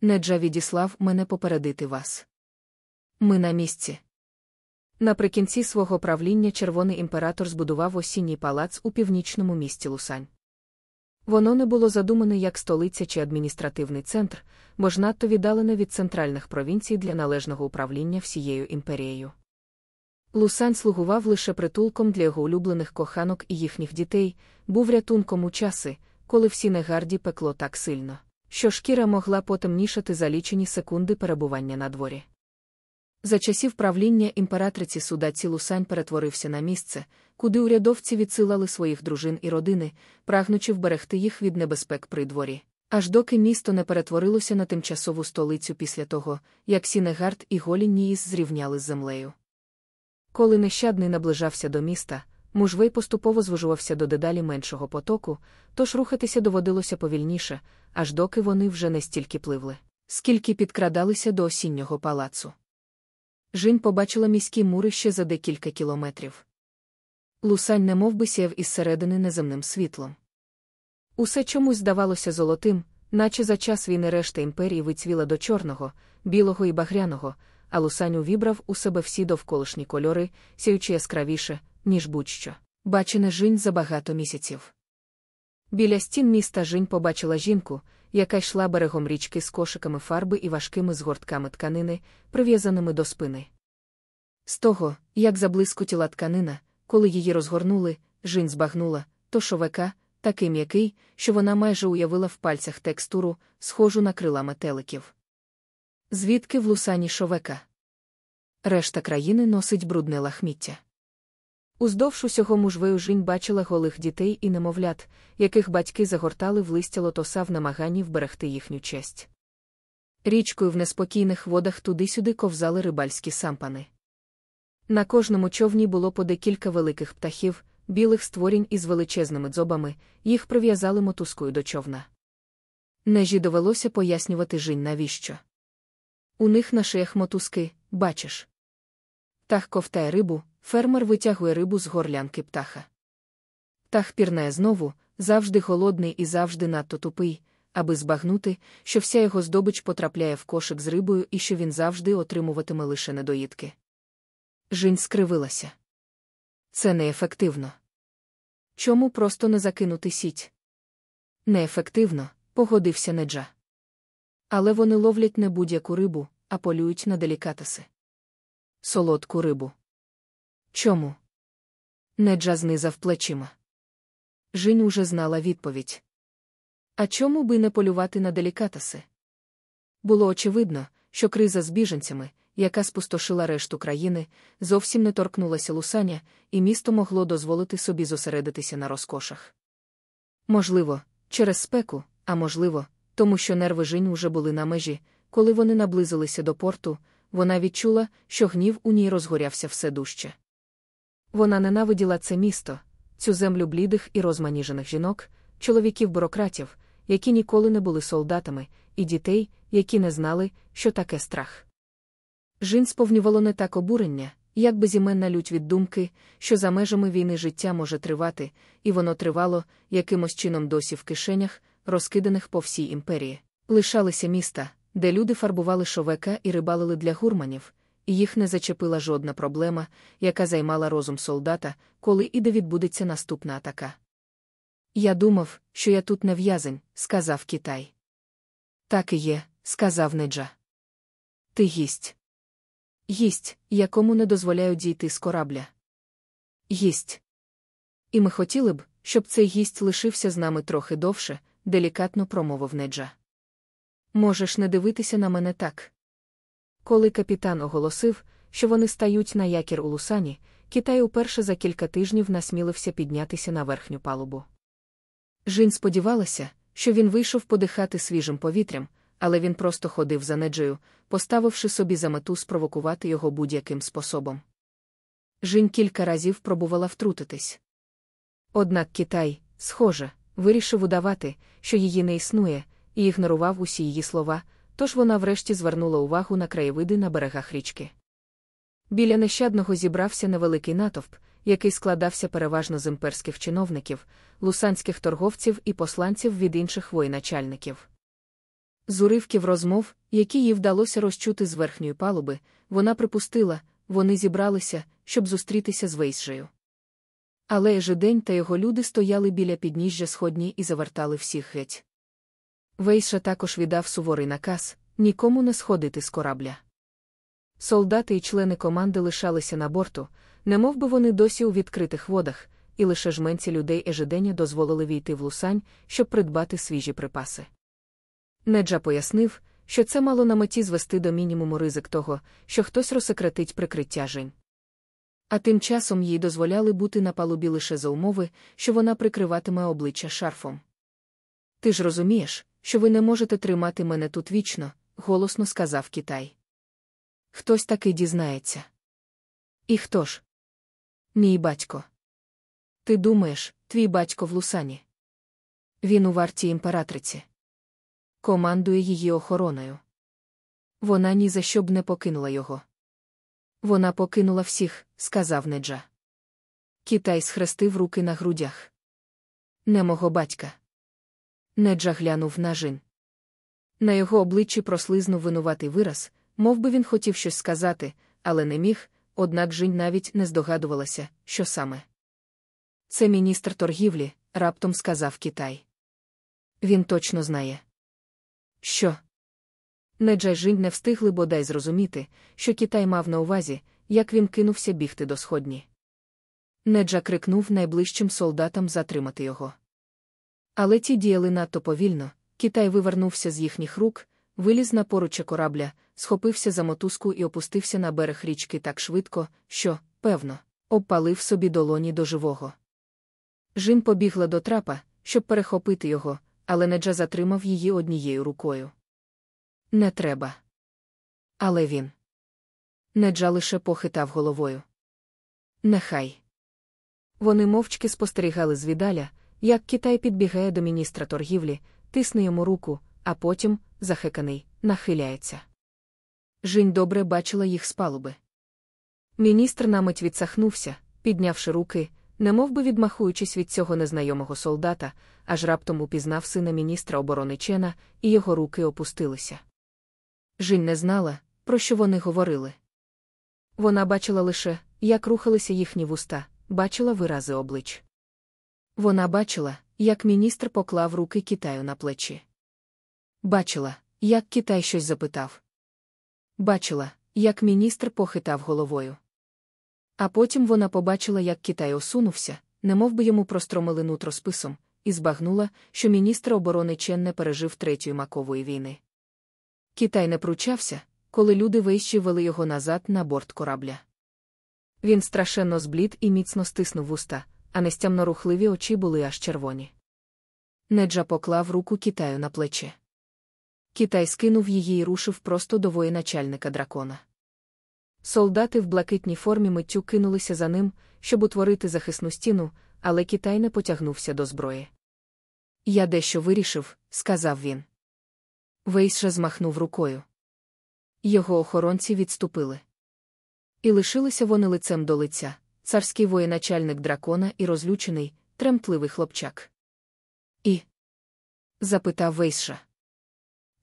Неджа відіслав мене попередити вас. Ми на місці. Наприкінці свого правління червоний імператор збудував осінній палац у північному місті Лусань. Воно не було задумане як столиця чи адміністративний центр, бо ж надто віддалене від центральних провінцій для належного управління всією імперією. Лусань слугував лише притулком для його улюблених коханок і їхніх дітей, був рятунком у часи, коли всі негарді пекло так сильно, що шкіра могла потемнішати за лічені секунди перебування на дворі. За часів правління імператриці Су Дацзі Лусань перетворився на місце, куди урядовці відсилали своїх дружин і родини, прагнучи вберегти їх від небезпек при дворі. Аж доки місто не перетворилося на тимчасову столицю після того, як Сінегард і Голін-Ніїс зрівняли з землею. Коли нещадний наближався до міста, мужвей поступово звужувався до дедалі меншого потоку, тож рухатися доводилося повільніше, аж доки вони вже не стільки пливли, скільки підкрадалися до осіннього палацу. Жінь побачила міські мури ще за декілька кілометрів. Лусань немов би сяв із середини неземним світлом. Усе чомусь здавалося золотим, наче за час війни решта імперії вицвіла до чорного, білого і багряного, а Лусань увібрав у себе всі довколишні кольори, сяючи яскравіше, ніж будь-що. Бачене жінь за багато місяців. Біля стін міста Жінь побачила жінку, яка йшла берегом річки з кошиками фарби і важкими згортками тканини, прив'язаними до спини. З того, як заблискотіла тканина, коли її розгорнули, Жінь збагнула, то шовека, такий м'який, що вона майже уявила в пальцях текстуру, схожу на крила метеликів. Звідки в лусані шовека? Решта країни носить брудне лахміття. Уздовж усього мужвею жінь бачила голих дітей і немовлят, яких батьки загортали в листя лотоса в намаганні вберегти їхню честь. Річкою в неспокійних водах туди-сюди ковзали рибальські сампани. На кожному човні було по декілька великих птахів, білих створінь із величезними дзобами, їх прив'язали мотузкою до човна. Нежі довелося пояснювати жінь навіщо. У них на шиях мотузки, бачиш. Птах ковтає рибу, фермер витягує рибу з горлянки птаха. Птах пірнає знову, завжди голодний і завжди надто тупий, аби збагнути, що вся його здобич потрапляє в кошик з рибою і що він завжди отримуватиме лише недоїдки. Жінь скривилася. Це неефективно. Чому просто не закинути сіть? Неефективно, погодився Неджа. Але вони ловлять не будь-яку рибу, а полюють на делікатеси. Солодку рибу. Чому? Неджа знизав плечима. Жінь уже знала відповідь. А чому би не полювати на делікатеси? Було очевидно, що криза з біженцями, яка спустошила решту країни, зовсім не торкнулася лусаня, і місто могло дозволити собі зосередитися на розкошах. Можливо, через спеку, а можливо, тому що нерви Жінь уже були на межі, коли вони наблизилися до порту, вона відчула, що гнів у ній розгорявся все дужче. Вона ненавиділа це місто, цю землю блідих і розманіжених жінок, чоловіків-бюрократів, які ніколи не були солдатами, і дітей, які не знали, що таке страх. Жін сповнювало не так обурення, як безіменна лють від думки, що за межами війни життя може тривати, і воно тривало, якимось чином досі в кишенях, розкиданих по всій імперії. Лишалися міста, де люди фарбували шовека і рибалили для гурманів, їх не зачепила жодна проблема, яка займала розум солдата, коли і де відбудеться наступна атака. Я думав, що я тут не в'язень, сказав Китай. Так і є, сказав Неджа. Ти гість. Гість, якому не дозволяють дійти з корабля. Гість. І ми хотіли б, щоб цей гість лишився з нами трохи довше, делікатно промовив Неджа. Можеш не дивитися на мене так. Коли капітан оголосив, що вони стають на якір у Лусані, Китай уперше за кілька тижнів насмілився піднятися на верхню палубу. Жінь сподівалася, що він вийшов подихати свіжим повітрям, але він просто ходив за неджею, поставивши собі за мету спровокувати його будь-яким способом. Жінь кілька разів пробувала втрутитись. Однак Китай, схоже, вирішив удавати, що її не існує, і ігнорував усі її слова, тож вона врешті звернула увагу на краєвиди на берегах річки. Біля нещадного зібрався невеликий натовп, який складався переважно з імперських чиновників, лусанських торговців і посланців від інших воєначальників. З уривків розмов, які їй вдалося розчути з верхньої палуби, вона припустила, вони зібралися, щоб зустрітися з Вейсжею. Але Ежедень та його люди стояли біля підніжжя сходні і завертали всіх геть. Вейша також віддав суворий наказ нікому не сходити з корабля. Солдати і члени команди лишалися на борту, немов би вони досі у відкритих водах, і лише жменці людей ежедення дозволили війти в лусань, щоб придбати свіжі припаси. Неджа пояснив, що це мало на меті звести до мінімуму ризик того, що хтось розсекретить прикриття Жень. А тим часом їй дозволяли бути на палубі лише за умови, що вона прикриватиме обличчя шарфом. Ти ж розумієш, що ви не можете тримати мене тут вічно, голосно сказав Китай. Хтось таки дізнається. І хто ж? Мій батько. Ти думаєш, твій батько в Лусані? Він у варті імператриці. Командує її охороною. Вона ні за що б не покинула його. Вона покинула всіх, сказав Неджа. Китай схрестив руки на грудях. Не мого батька. Неджа глянув на жін. На його обличчі прослизнув винуватий вираз, мов би він хотів щось сказати, але не міг, однак Жінь навіть не здогадувалася, що саме. Це міністр торгівлі, раптом сказав Китай. Він точно знає. Що? Неджа Жінь не встигли бодай зрозуміти, що Китай мав на увазі, як він кинувся бігти до сходні. Неджа крикнув найближчим солдатам затримати його. Але ті діяли надто повільно, Китай вивернувся з їхніх рук, виліз на поруччя корабля, схопився за мотузку і опустився на берег річки так швидко, що, певно, обпалив собі долоні до живого. Жін побігла до трапа, щоб перехопити його, але Неджа затримав її однією рукою. Не треба. Але він. Неджа лише похитав головою. Нехай. Вони мовчки спостерігали звідаля, як Китай підбігає до міністра торгівлі, тисне йому руку, а потім, захеканий, нахиляється. Жінь добре бачила їх з палуби. Міністр намить відсахнувся, піднявши руки, немов би відмахуючись від цього незнайомого солдата, аж раптом упізнав сина міністра оборони Чена, і його руки опустилися. Жінь не знала, про що вони говорили. Вона бачила лише, як рухалися їхні вуста, бачила вирази облич. Вона бачила, як міністр поклав руки Китаю на плечі. Бачила, як Китай щось запитав. Бачила, як міністр похитав головою. А потім вона побачила, як Китай осунувся, немов би йому простромили нутро списом, і збагнула, що міністр оборони Чен не пережив третьої макової війни. Китай не пручався, коли люди вищі вели його назад на борт корабля. Він страшенно зблід і міцно стиснув вуста, а нестямно рухливі очі були аж червоні. Неджа поклав руку Китаю на плече. Китай скинув її і рушив просто до воєначальника дракона. Солдати в блакитній формі миттю кинулися за ним, щоб утворити захисну стіну, але Китай не потягнувся до зброї. Я дещо вирішив, сказав він. Вейша змахнув рукою. Його охоронці відступили. І лишилися вони лицем до лиця, царський воєначальник дракона і розлючений, тремтливий хлопчак. І? запитав Вейша.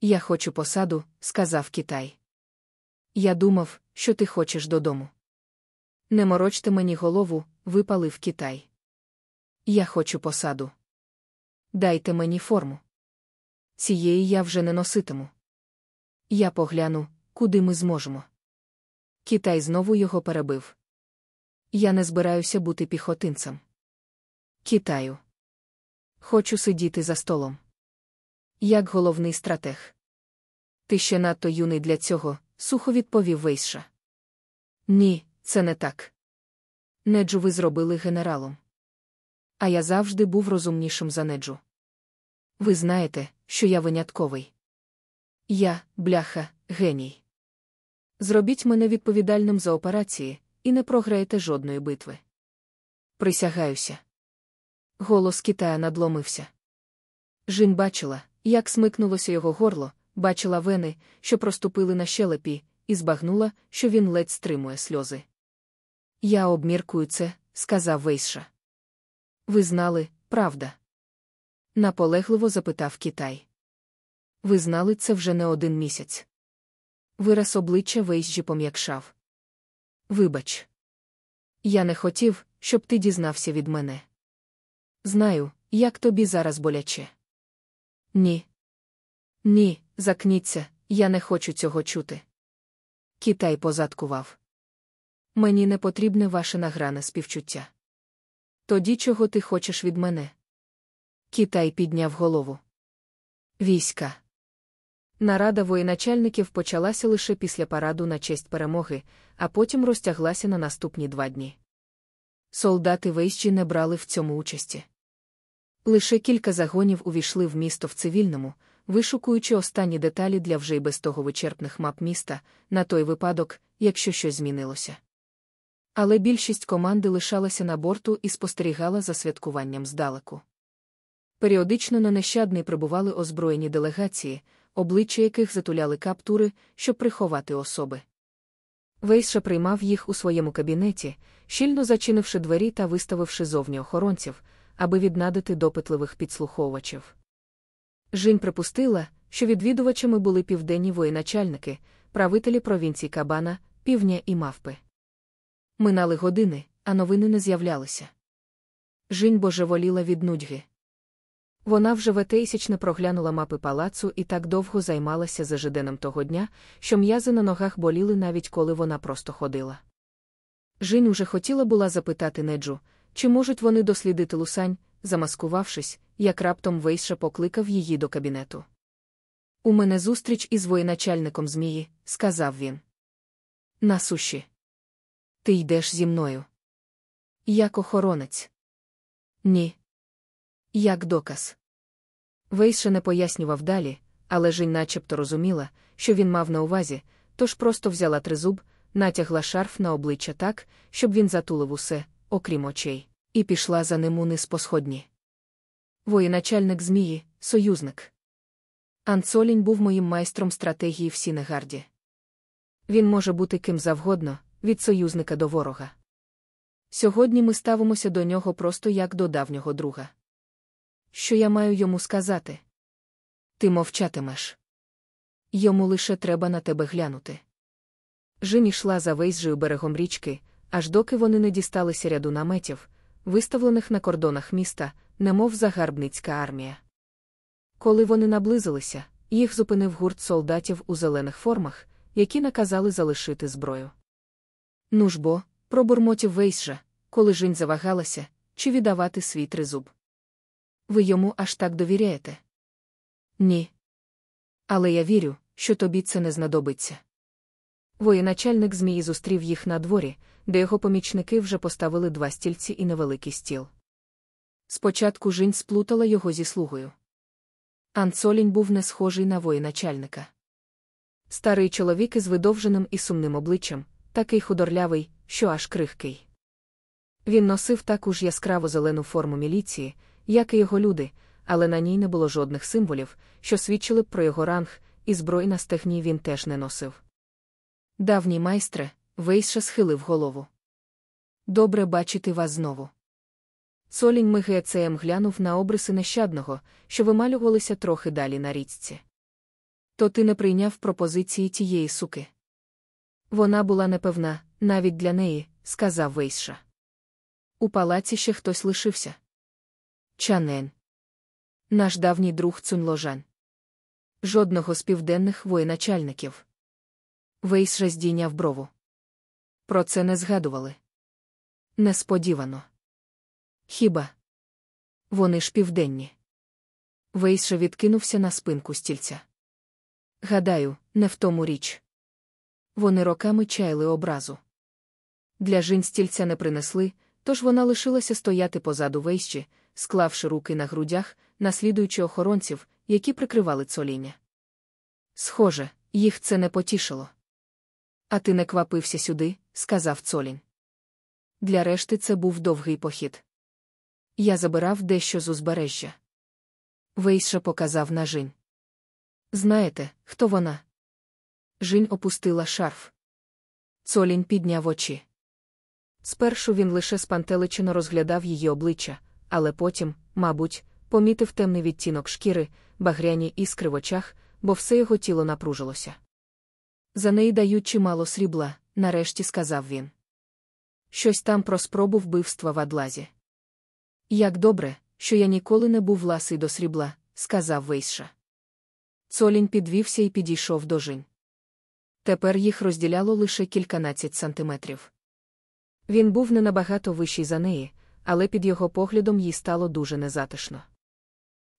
Я хочу посаду, сказав Китай. Я думав, що ти хочеш додому. Не морочте мені голову, випалив Китай. Я хочу посаду. Дайте мені форму. Цієї я вже не носитиму. Я погляну, куди ми зможемо. Китай знову його перебив. Я не збираюся бути піхотинцем. Китаю. Хочу сидіти за столом. Як головний стратег. Ти ще надто юний для цього, сухо відповів Вейша. Ні, це не так. Неджу ви зробили генералом. А я завжди був розумнішим за неджу. Ви знаєте, що я винятковий. Я, бляха, геній. Зробіть мене відповідальним за операції, і не програєте жодної битви. Присягаюся. Голос Китая надломився. Жін бачила, як смикнулося його горло, бачила вени, що проступили на щелепі, і збагнула, що він ледь стримує сльози. Я обміркую це, сказав Вейша. Ви знали, правда? Наполегливо запитав Китай. Ви знали це вже не один місяць. Вираз обличчя Вейсджі пом'якшав. Вибач. Я не хотів, щоб ти дізнався від мене. Знаю, як тобі зараз боляче. Ні. Ні, закніться, я не хочу цього чути. Китай позадкував. Мені не потрібне ваше награне співчуття. Тоді чого ти хочеш від мене? Китай підняв голову. Війська. Нарада воєначальників почалася лише після параду на честь перемоги, а потім розтяглася на наступні два дні. Солдати вейщі не брали в цьому участі. Лише кілька загонів увійшли в місто в цивільному, вишукуючи останні деталі для вже й без того вичерпних мап міста, на той випадок, якщо щось змінилося. Але більшість команди лишалася на борту і спостерігала за святкуванням здалеку. Періодично на нещадний прибували озброєні делегації, обличчя яких затуляли каптури, щоб приховати особи. Вейша приймав їх у своєму кабінеті, щільно зачинивши двері та виставивши зовні охоронців, аби віднадити допитливих підслуховувачів. Жінь припустила, що відвідувачами були південні воєначальники, правителі провінцій Кабана, Півня і Мавпи. Минали години, а новини не з'являлися. Жінь божеволіла від нудьги. Вона вже ветеїсячне проглянула мапи палацу і так довго займалася зажиденом того дня, що м'язи на ногах боліли навіть коли вона просто ходила. Жінь уже хотіла була запитати Неджу, чи можуть вони дослідити лусань, замаскувавшись, як раптом Вейша покликав її до кабінету. У мене зустріч із воєначальником Змії, сказав він. На суші. Ти йдеш зі мною. Як охоронець? Ні. Як доказ. Вейша не пояснював далі, але Жінь начебто розуміла, що він мав на увазі, тож просто взяла тризуб, натягла шарф на обличчя так, щоб він затулив усе, окрім очей, і пішла за ним униз по сходні. Воєначальник Змії, союзник. Анцолінь був моїм майстром стратегії в Сінегарді. Він може бути ким завгодно, від союзника до ворога. Сьогодні ми ставимося до нього просто як до давнього друга. Що я маю йому сказати? Ти мовчатимеш. Йому лише треба на тебе глянути. Жін йшла за вейзжею берегом річки, аж доки вони не дісталися ряду наметів, виставлених на кордонах міста, немов загарбницька армія. Коли вони наблизилися, їх зупинив гурт солдатів у зелених формах, які наказали залишити зброю. Ну ж бо, пробурмотів Вейсжа, коли Жінь завагалася, чи віддавати свій тризуб. Ви йому аж так довіряєте? Ні. Але я вірю, що тобі це не знадобиться. Воєначальник Змії зустрів їх на дворі, де його помічники вже поставили два стільці і невеликий стіл. Спочатку Жінь сплутала його зі слугою. Анцолінь був не схожий на воєначальника. Старий чоловік із видовженим і сумним обличчям, такий худорлявий, що аж крихкий. Він носив таку ж яскраво зелену форму міліції, як і його люди, але на ній не було жодних символів, що свідчили б про його ранг, і зброї на стегні він теж не носив. Давній майстре, Вейша схилив голову. Добре бачити вас знову. Солінь Мигецеєм глянув на обриси нещадного, що вималювалися трохи далі на річці. То ти не прийняв пропозиції тієї суки. Вона була непевна, навіть для неї, сказав Вейша. У палаці ще хтось лишився. Чанен. Наш давній друг Цунложан. Жодного з південних воєначальників. Вейша здійняв брову. Про це не згадували. Несподівано. Хіба? Вони ж південні. Вейша відкинувся на спинку стільця. Гадаю, не в тому річ. Вони роками чаяли образу. Для жін стільця не принесли, тож вона лишилася стояти позаду вейщі, склавши руки на грудях, наслідуючи охоронців, які прикривали цоління. Схоже, їх це не потішило. А ти не квапився сюди, сказав Цолінь. Для решти це був довгий похід. Я забирав дещо з узбережжя. Вейша показав на Жінь. Знаєте, хто вона? Жінь опустила шарф. Цолінь підняв очі. Спершу він лише спантеличено розглядав її обличчя, але потім, мабуть, помітив темний відтінок шкіри, багряні іскри в очах, бо все його тіло напружилося. За неї дають чимало срібла, нарешті сказав він. Щось там про спробу вбивства в адлазі. Як добре, що я ніколи не був ласий до срібла, сказав Вейша. Цолінь підвівся і підійшов до жінь. Тепер їх розділяло лише кільканадцять сантиметрів. Він був не набагато вищий за неї, але під його поглядом їй стало дуже незатишно.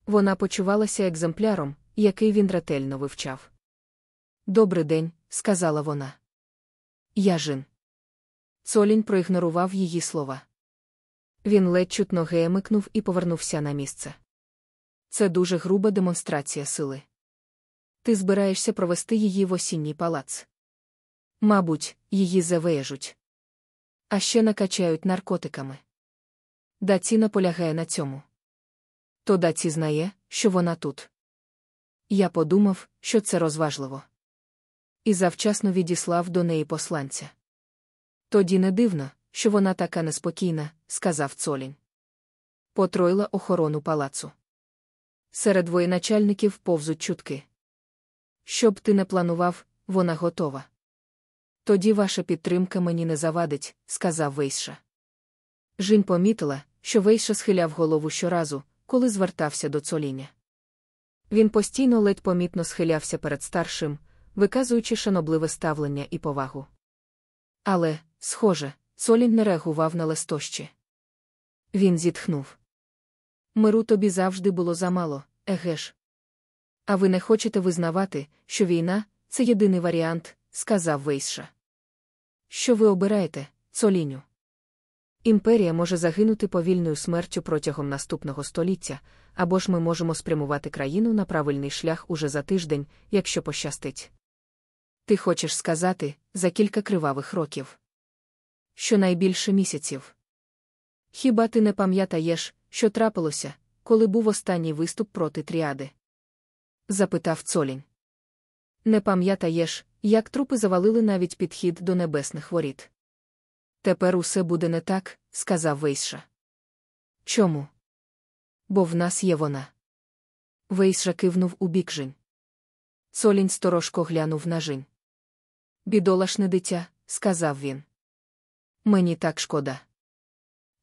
Вона почувалася екземпляром, який він ретельно вивчав. Добрий день, сказала вона. Я жин. Цолінь проігнорував її слова. Він ледь чутно гемикнув і повернувся на місце. Це дуже груба демонстрація сили. Ти збираєшся провести її в осінній палац. Мабуть, її завежуть. А ще накачають наркотиками. Даці наполягає на цьому. То даці знає, що вона тут. Я подумав, що це розважливо. І завчасно відіслав до неї посланця. Тоді не дивно, що вона така неспокійна, сказав Цолінь. Потроїла охорону палацу. Серед воєначальників повзуть чутки. Щоб ти не планував, вона готова. Тоді ваша підтримка мені не завадить, сказав Вейша. Жінь помітила, що Вейша схиляв голову щоразу, коли звертався до цоління. Він постійно ледь помітно схилявся перед старшим, виказуючи шанобливе ставлення і повагу. Але, схоже, цолінь не реагував на листощі. Він зітхнув. Миру тобі завжди було замало, еге ж. А ви не хочете визнавати, що війна це єдиний варіант, сказав Вейша. Що ви обираєте, цоліню? Імперія може загинути повільною смертю протягом наступного століття, або ж ми можемо спрямувати країну на правильний шлях уже за тиждень, якщо пощастить. Ти хочеш сказати за кілька кривавих років. Щонайбільше місяців. Хіба ти не пам'ятаєш, що трапилося, коли був останній виступ проти тріади? запитав Цолінь. Не пам'ятаєш, як трупи завалили навіть підхід до небесних воріт. Тепер усе буде не так, сказав Вейша. Чому? Бо в нас є вона. Вейша кивнув у бік Жінь. Цолінь сторожко глянув на Жінь. Бідолашне дитя, сказав він. Мені так шкода.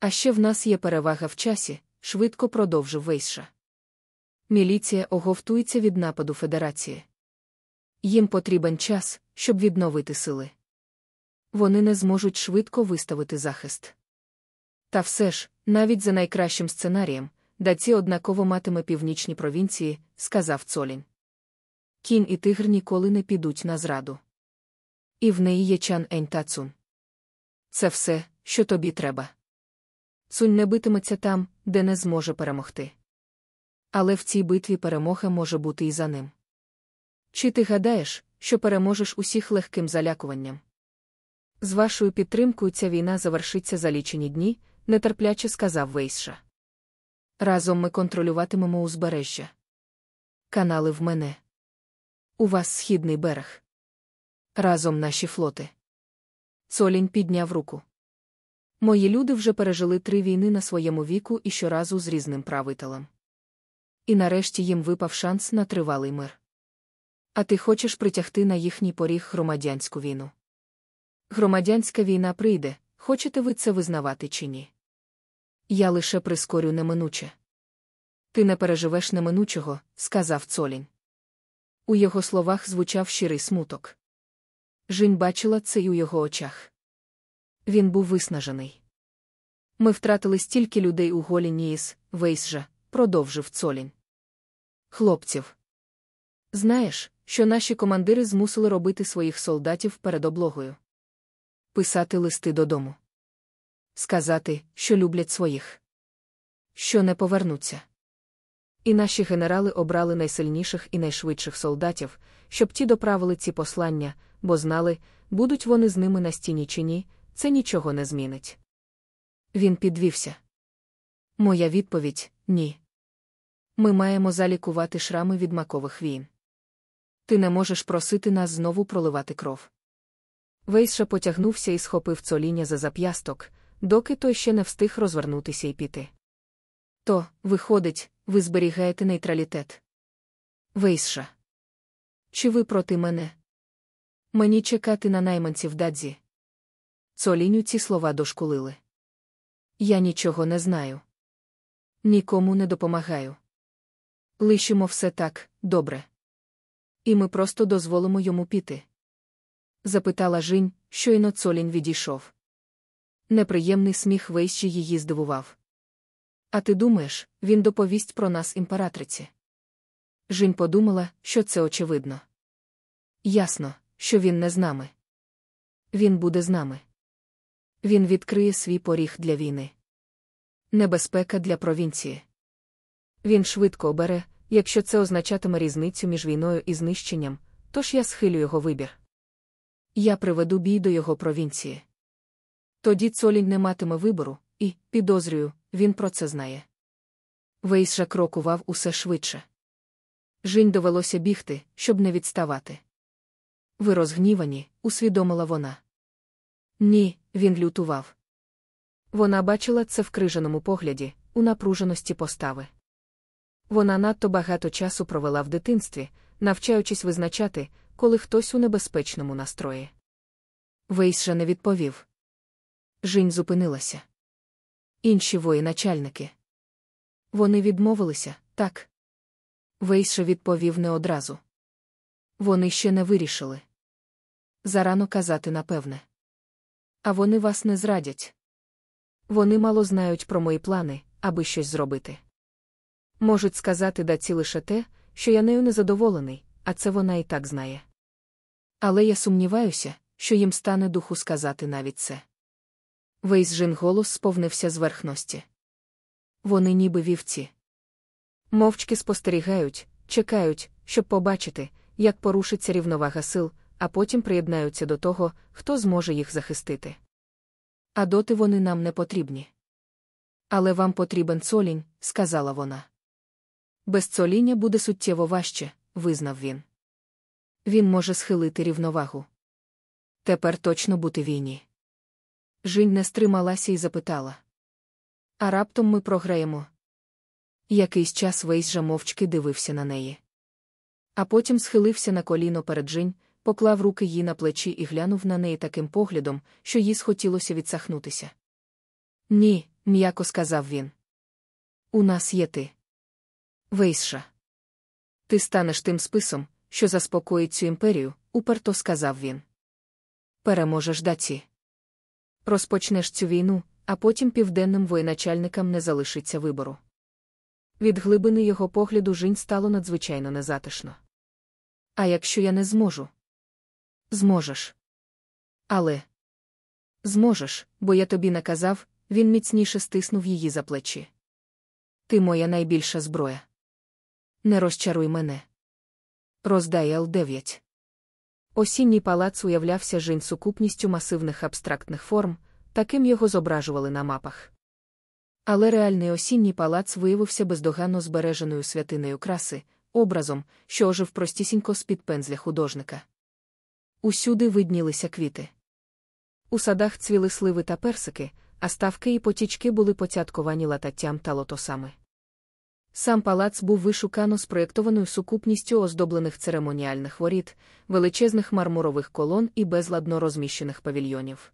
А ще в нас є перевага в часі, швидко продовжив Вейша. Міліція оговтується від нападу Федерації. Їм потрібен час, щоб відновити сили. Вони не зможуть швидко виставити захист. Та все ж, навіть за найкращим сценарієм, даці однаково матиме північні провінції, сказав Цолінь. Кінь і тигр ніколи не підуть на зраду. І в неї є чан Ень та Цун. Це все, що тобі треба. Цунь не битиметься там, де не зможе перемогти. Але в цій битві перемога може бути і за ним. Чи ти гадаєш, що переможеш усіх легким залякуванням? З вашою підтримкою ця війна завершиться за лічені дні, нетерпляче сказав Вейша. Разом ми контролюватимемо узбережжя. Канали в мене. У вас східний берег. Разом наші флоти. Цолінь підняв руку. Мої люди вже пережили три війни на своєму віку і щоразу з різним правителем. І нарешті їм випав шанс на тривалий мир. А ти хочеш притягти на їхній поріг громадянську війну. Громадянська війна прийде, хочете ви це визнавати чи ні? Я лише прискорю неминуче. Ти не переживеш неминучого, сказав Цолінь. У його словах звучав щирий смуток. Жінь бачила це й у його очах. Він був виснажений. Ми втратили стільки людей у голі Ніїс, Вейсжа, продовжив Цолінь. Хлопців. Знаєш, що наші командири змусили робити своїх солдатів перед облогою. Писати листи додому. Сказати, що люблять своїх. Що не повернуться. І наші генерали обрали найсильніших і найшвидших солдатів, щоб ті доправили ці послання, бо знали, будуть вони з ними на стіні чи ні, це нічого не змінить. Він підвівся. Моя відповідь ні. Ми маємо залікувати шрами від макових війн. Ти не можеш просити нас знову проливати кров. Вейша потягнувся і схопив цоління за зап'ясток, доки той ще не встиг розвернутися і піти. То, виходить, ви зберігаєте нейтралітет. Вейша. Чи ви проти мене? Мені чекати на найманців дадзі. Цоліню ці слова дошкулили. Я нічого не знаю. Нікому не допомагаю. Лишимо все так, добре. І ми просто дозволимо йому піти. Запитала Жінь, щойно цолінь відійшов. Неприємний сміх вейщі її здивував. А ти думаєш, він доповість про нас імператриці? Жінь подумала, що це очевидно. Ясно, що він не з нами. Він буде з нами. Він відкриє свій поріг для війни. Небезпека для провінції. Він швидко обере, якщо це означатиме різницю між війною і знищенням, тож я схилю його вибір. Я приведу бій до його провінції. Тоді Цолінь не матиме вибору, і, підозрюю, він про це знає. Вейс же крокував усе швидше. Жінь довелося бігти, щоб не відставати. Ви розгнівані, усвідомила вона. Ні, він лютував. Вона бачила це в крижаному погляді, у напруженості постави. Вона надто багато часу провела в дитинстві, навчаючись визначати, коли хтось у небезпечному настрої. Вейс же не відповів. Жінь зупинилася. Інші воєначальники. Вони відмовилися, так. Вейше відповів не одразу. Вони ще не вирішили. Зарано казати напевне. А вони вас не зрадять. Вони мало знають про мої плани, аби щось зробити. Можуть сказати даці лише те, що я нею незадоволений, а це вона і так знає. Але я сумніваюся, що їм стане духу сказати навіть це. Вейс жін голос сповнився зверхності. Вони ніби вівці. Мовчки спостерігають, чекають, щоб побачити, як порушиться рівновага сил, а потім приєднаються до того, хто зможе їх захистити. А доти вони нам не потрібні. Але вам потрібен цолінь, сказала вона. Без цоління буде суттєво важче, визнав він. Він може схилити рівновагу. Тепер точно бути війні. Жінь не стрималася і запитала. А раптом ми програємо. Якийсь час Вейс же мовчки дивився на неї. А потім схилився на коліно перед Жінь, поклав руки їй на плечі і глянув на неї таким поглядом, що їй схотілося відсахнутися. Ні, м'яко сказав він. У нас є ти. Вейсша. Ти станеш тим списом, що заспокоїть цю імперію, уперто сказав він. Переможеш даці. Розпочнеш цю війну, а потім південним воєначальникам не залишиться вибору. Від глибини його погляду жінь стало надзвичайно незатишно. А якщо я не зможу? Зможеш. Але зможеш, бо я тобі наказав, він міцніше стиснув її за плечі. Ти моя найбільша зброя. Не розчаруй мене. Роздай Л9. Осінній палац уявлявся жінь сукупністю масивних абстрактних форм, таким його зображували на мапах. Але реальний осінній палац виявився бездоганно збереженою святиною краси, образом, що ожив простісінько з-під пензля художника. Усюди виднілися квіти. У садах цвіли сливи та персики, а ставки і потічки були поцятковані лататтям та лотосами. Сам палац був вишукано спроєктованою сукупністю оздоблених церемоніальних воріт, величезних мармурових колон і безладно розміщених павільйонів.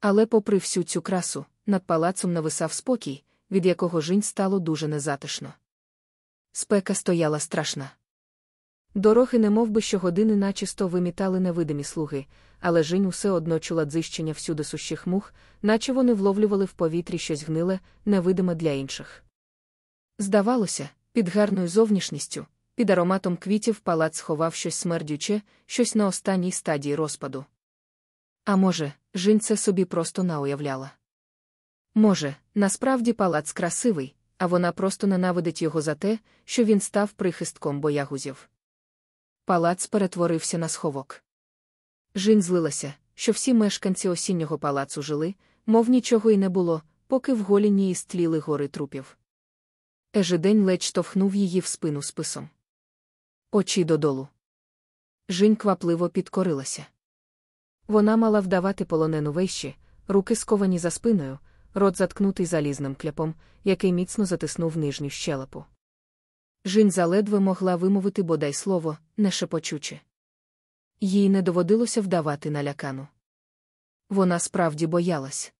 Але, попри всю цю красу, над палацом нависав спокій, від якого жінь стало дуже незатишно. Спека стояла страшна. Дороги, немов би щогодини начисто вимітали невидимі слуги, але жінь усе одно чула дзищення всюди сущих мух, наче вони вловлювали в повітрі щось гниле, невидиме для інших. Здавалося, під гарною зовнішністю, під ароматом квітів палац сховав щось смердюче, щось на останній стадії розпаду. А може, жінь це собі просто науявляла. Може, насправді палац красивий, а вона просто ненавидить його за те, що він став прихистком боягузів. Палац перетворився на сховок. Жінь злилася, що всі мешканці осіннього палацу жили, мов нічого й не було, поки в голіні істліли гори трупів. Ежедень ледь штовхнув її в спину списом. Очі додолу. Жінь квапливо підкорилася. Вона мала вдавати полонену вещі, руки сковані за спиною, рот заткнутий залізним кляпом, який міцно затиснув нижню щелепу. Жінь заледве могла вимовити бодай слово, не шепочуче. Їй не доводилося вдавати налякану. Вона справді боялась.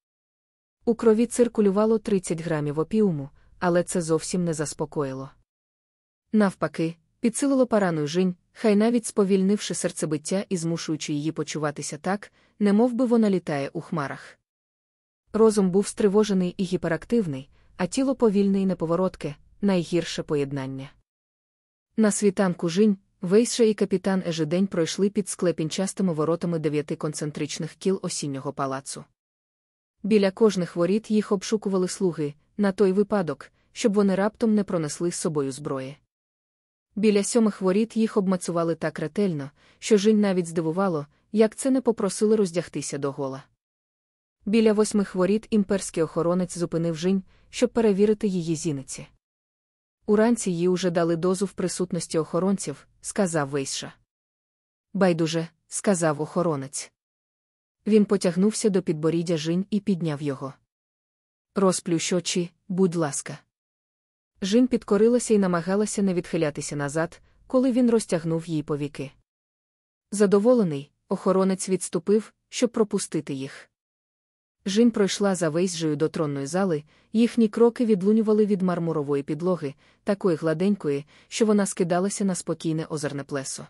У крові циркулювало 30 грамів опіуму, але це зовсім не заспокоїло. Навпаки, підсилило парану жінь, хай навіть сповільнивши серцебиття і змушуючи її почуватися так, немов би вона літає у хмарах. Розум був стривожений і гіперактивний, а тіло повільне і неповоротке, найгірше поєднання. На світанку жінь, Вейша і капітан Ежедень пройшли під склепінчастими воротами дев'яти концентричних кіл осіннього палацу. Біля кожних воріт їх обшукували слуги, на той випадок, щоб вони раптом не пронесли з собою зброї. Біля сьомих воріт їх обмацували так ретельно, що Жінь навіть здивувало, як це не попросили роздягтися до гола. Біля восьмих воріт імперський охоронець зупинив Жінь, щоб перевірити її зіниці. Уранці їй уже дали дозу в присутності охоронців, сказав Вейша. Байдуже, сказав охоронець. Він потягнувся до підборіддя Жінь і підняв його. Розплющ очі, будь ласка. Жін підкорилася і намагалася не відхилятися назад, коли він розтягнув їй повіки. Задоволений, охоронець відступив, щоб пропустити їх. Жін пройшла за вейсжею до тронної зали, їхні кроки відлунювали від мармурової підлоги, такої гладенької, що вона скидалася на спокійне озерне плесо.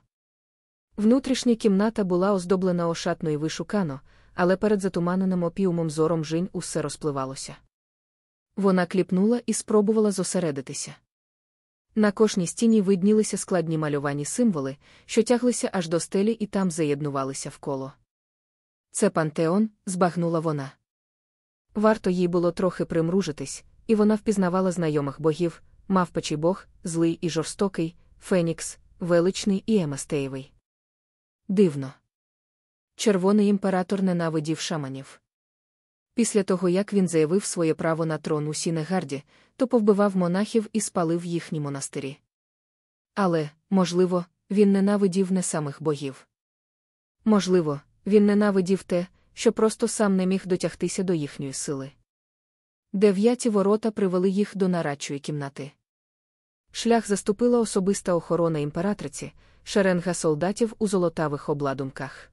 Внутрішня кімната була оздоблена ошатно і вишукано, але перед затуманеним опіумом зором Жінь усе розпливалося. Вона кліпнула і спробувала зосередитися. На кожній стіні виднілися складні мальовані символи, що тяглися аж до стелі і там з'єднувалися в коло. Це пантеон, збагнула вона. Варто їй було трохи примружитись, і вона впізнавала знайомих богів мавпачий бог, злий і жорстокий, Фенікс, величний і мстивий. Дивно. Червоний імператор ненавидів шаманів. Після того, як він заявив своє право на трон у Сінегарді, то повбивав монахів і спалив їхні монастирі. Але, можливо, він ненавидів не самих богів. Можливо, він ненавидів те, що просто сам не міг дотягтися до їхньої сили. Дев'яті ворота привели їх до нарадчої кімнати. Шлях заступила особиста охорона імператриці, шеренга солдатів у золотавих обладунках.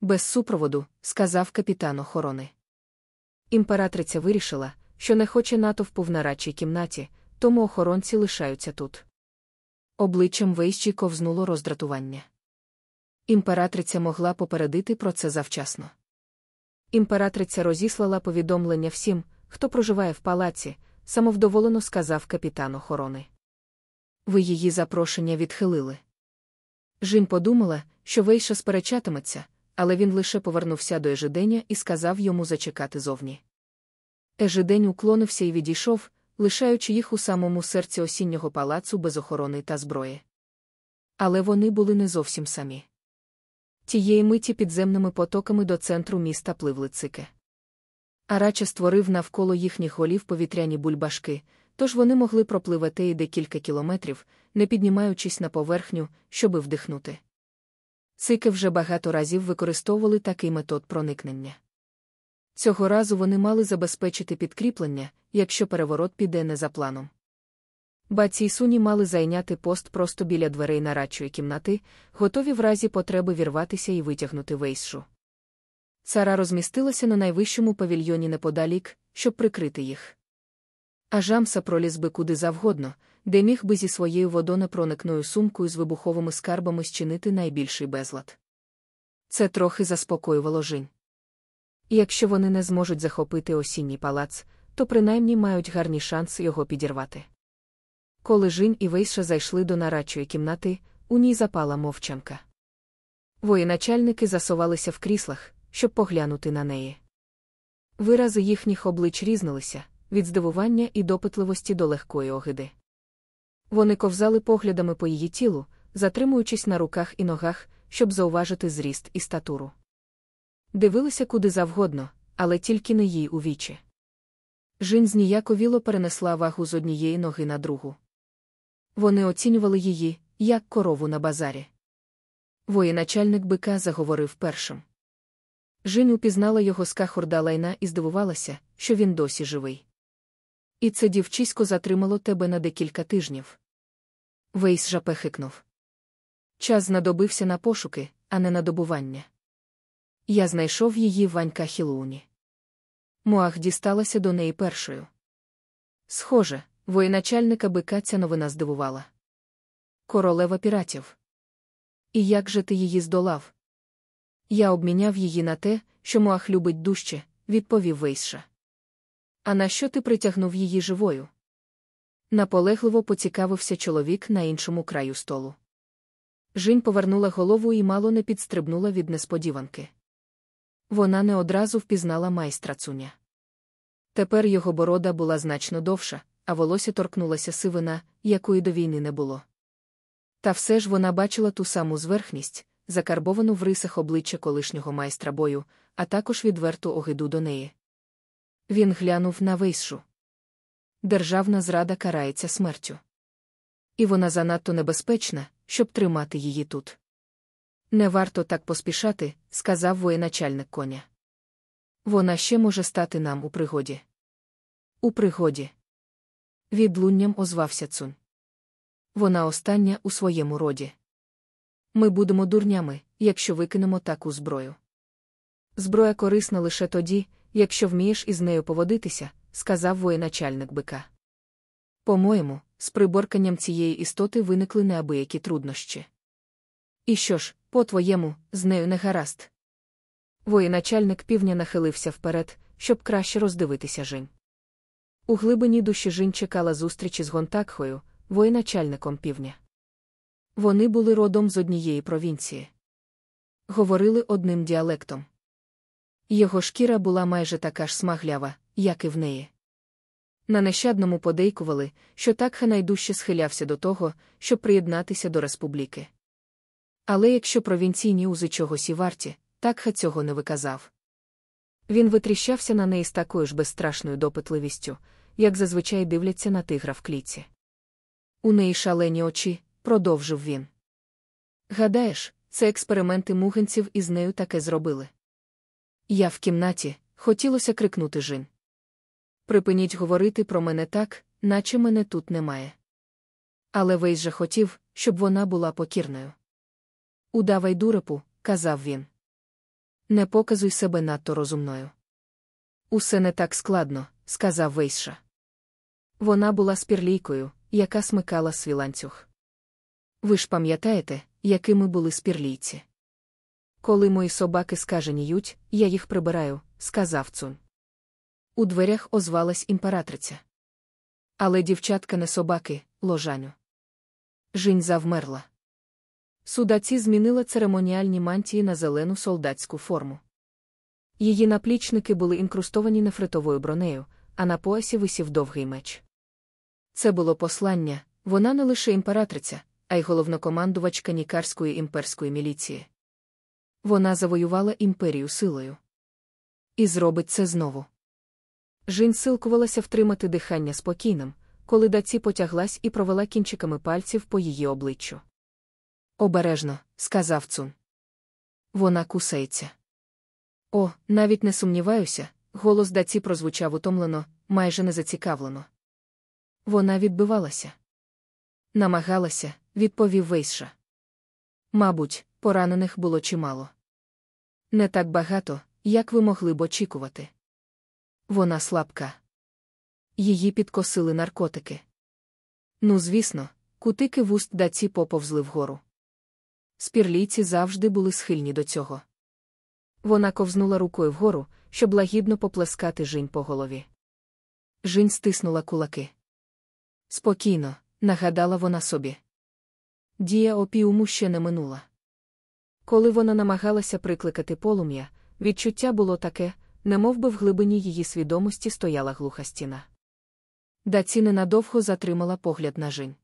Без супроводу, сказав капітан охорони. Імператриця вирішила, що не хоче натовпу в нарадчій кімнаті, тому охоронці лишаються тут. Обличчям вейщі ковзнуло роздратування. Імператриця могла попередити про це завчасно. Імператриця розіслала повідомлення всім, хто проживає в палаці, самовдоволено сказав капітан охорони. Ви її запрошення відхилили. Жін подумала, що Вейша сперечатиметься, але він лише повернувся до Ежиденя і сказав йому зачекати зовні. Ежидень уклонився і відійшов, лишаючи їх у самому серці осіннього палацу без охорони та зброї. Але вони були не зовсім самі. Тієї миті підземними потоками до центру міста пливли цики. Арача створив навколо їхніх голів повітряні бульбашки, тож вони могли пропливати і декілька кілометрів, не піднімаючись на поверхню, щоби вдихнути. Цики вже багато разів використовували такий метод проникнення. Цього разу вони мали забезпечити підкріплення, якщо переворот піде не за планом. Баці й суні мали зайняти пост просто біля дверей нарадчої кімнати, готові в разі потреби вірватися і витягнути вейсшу. Цара розмістилася на найвищому павільйоні неподалік, щоб прикрити їх. А Жамса проліз би куди завгодно, де міг би зі своєю водонепроникною сумкою з вибуховими скарбами зчинити найбільший безлад. Це трохи заспокоювало Жінь. Якщо вони не зможуть захопити осінній палац, то принаймні мають гарні шанси його підірвати. Коли Жінь і Вейша зайшли до нарадчої кімнати, у ній запала мовчанка. Воєначальники засувалися в кріслах, щоб поглянути на неї. Вирази їхніх облич різнилися від здивування і допитливості до легкої огиди. Вони ковзали поглядами по її тілу, затримуючись на руках і ногах, щоб зауважити зріст і статуру. Дивилися куди завгодно, але тільки не їй у вічі. Жін зніяковіло перенесла вагу з однієї ноги на другу. Вони оцінювали її, як корову на базарі. Воєначальник бика заговорив першим. Жінь упізнала його з кахурда лайна і здивувалася, що він досі живий. І це дівчисько затримало тебе на декілька тижнів. Вейс жапе хикнув. Час знадобився на пошуки, а не на добування. Я знайшов її в Ванька Хілуні. Муах дісталася до неї першою. Схоже, воєначальника бика ця новина здивувала. Королева піратів. І як же ти її здолав? Я обміняв її на те, що Муах любить дужче, відповів Вейша. А на що ти притягнув її живою? Наполегливо поцікавився чоловік на іншому краю столу. Жінь повернула голову і мало не підстрибнула від несподіванки. Вона не одразу впізнала майстра цуня. Тепер його борода була значно довша, а волосся торкнулася сивина, якої до війни не було. Та все ж вона бачила ту саму зверхність, закарбовану в рисах обличчя колишнього майстра бою, а також відверту огиду до неї. Він глянув на вейшу. Державна зрада карається смертю. І вона занадто небезпечна, щоб тримати її тут. Не варто так поспішати, сказав воєначальник коня. Вона ще може стати нам у пригоді. У пригоді. Відлунням озвався цун. Вона остання у своєму роді. Ми будемо дурнями, якщо викинемо таку зброю. Зброя корисна лише тоді, якщо вмієш із нею поводитися, сказав воєначальник бика. По-моєму, з приборканням цієї істоти виникли неабиякі труднощі. І що ж, по-твоєму, з нею не гаразд. Воєначальник півня нахилився вперед, щоб краще роздивитися Жінь. У глибині душі Жінь чекала зустрічі з Гонтакхою, воєначальником півня. Вони були родом з однієї провінції. Говорили одним діалектом. Його шкіра була майже така ж смаглява, як і в неї. На нещадному подейкували, що Такха найдужче схилявся до того, щоб приєднатися до республіки. Але якщо провінційні узи чогось і варті, Такха цього не виказав. Він витріщався на неї з такою ж безстрашною допитливістю, як зазвичай дивляться на тигра в кліці. У неї шалені очі, продовжив він. Гадаєш, це експерименти мугенців із нею таке зробили. Я в кімнаті, хотілося крикнути Жін. Припиніть говорити про мене так, наче мене тут немає. Але Вейс же хотів, щоб вона була покірною. Удавай дурепу, казав він. Не показуй себе надто розумною. Усе не так складно, сказав Вейша. Вона була спірлійкою, яка смикала свій ланцюг. Ви ж пам'ятаєте, якими були спірлійці? Коли мої собаки скаженіють, я їх прибираю, сказав цун. У дверях озвалась імператриця. Але дівчатка не собаки, ложаню. Жінь завмерла. Судаці змінила церемоніальні мантії на зелену солдатську форму. Її наплічники були інкрустовані нефритовою бронею, а на поясі висів довгий меч. Це було послання вона не лише імператриця, а й головнокомандувачка Нікарської імперської міліції. Вона завоювала імперію силою. І зробить це знову. Жінь силкувалася втримати дихання спокійним, коли даці потяглась і провела кінчиками пальців по її обличчю. Обережно, сказав цун. Вона кусається. О, навіть не сумніваюся, голос даці прозвучав утомлено, майже незацікавлено. Вона відбивалася. Намагалася, відповів Вейша. Мабуть, поранених було чимало. Не так багато, як ви могли б очікувати. Вона слабка. Її підкосили наркотики. Ну, звісно, кутики вуст даці поповзли вгору. Спірлійці завжди були схильні до цього. Вона ковзнула рукою вгору, щоб лагідно поплескати жінь по голові. Жінь стиснула кулаки. Спокійно, нагадала вона собі. Дія опіуму ще не минула. Коли вона намагалася прикликати полум'я, відчуття було таке, немов би в глибині її свідомості стояла глуха стіна. Даці ненадовго затримала погляд на Жінь.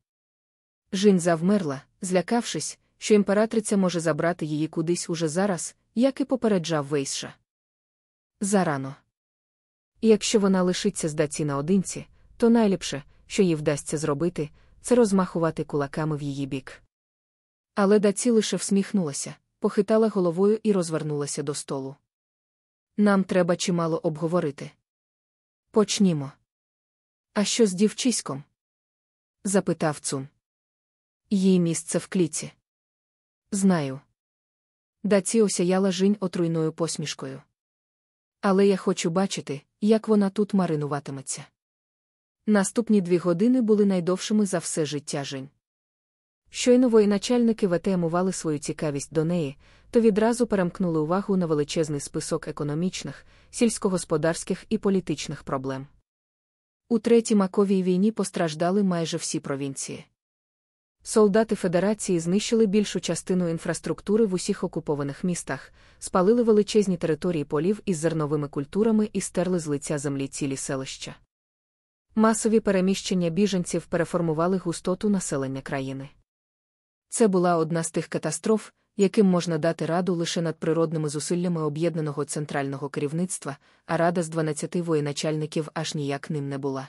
Жінь завмерла, злякавшись, що імператриця може забрати її кудись уже зараз, як і попереджав Вейша. Зарано. Якщо вона лишиться з даці наодинці, то найліпше, що їй вдасться зробити, це розмахувати кулаками в її бік. Але даці лише всміхнулася, похитала головою і розвернулася до столу. Нам треба чимало обговорити. Почнімо. А що з дівчиськом? запитав цун. Її місце в кліці. Знаю. Даці осяяла жінь отруйною посмішкою. Але я хочу бачити, як вона тут маринуватиметься. Наступні дві години були найдовшими за все життя Жень. Щойно воєначальники витемували свою цікавість до неї, то відразу перемкнули увагу на величезний список економічних, сільськогосподарських і політичних проблем. У третій маковій війні постраждали майже всі провінції. Солдати Федерації знищили більшу частину інфраструктури в усіх окупованих містах, спалили величезні території полів із зерновими культурами і стерли з лиця землі цілі селища. Масові переміщення біженців переформували густоту населення країни. Це була одна з тих катастроф, яким можна дати раду лише над природними зусиллями об'єднаного центрального керівництва, а рада з 12 воєначальників аж ніяк ним не була.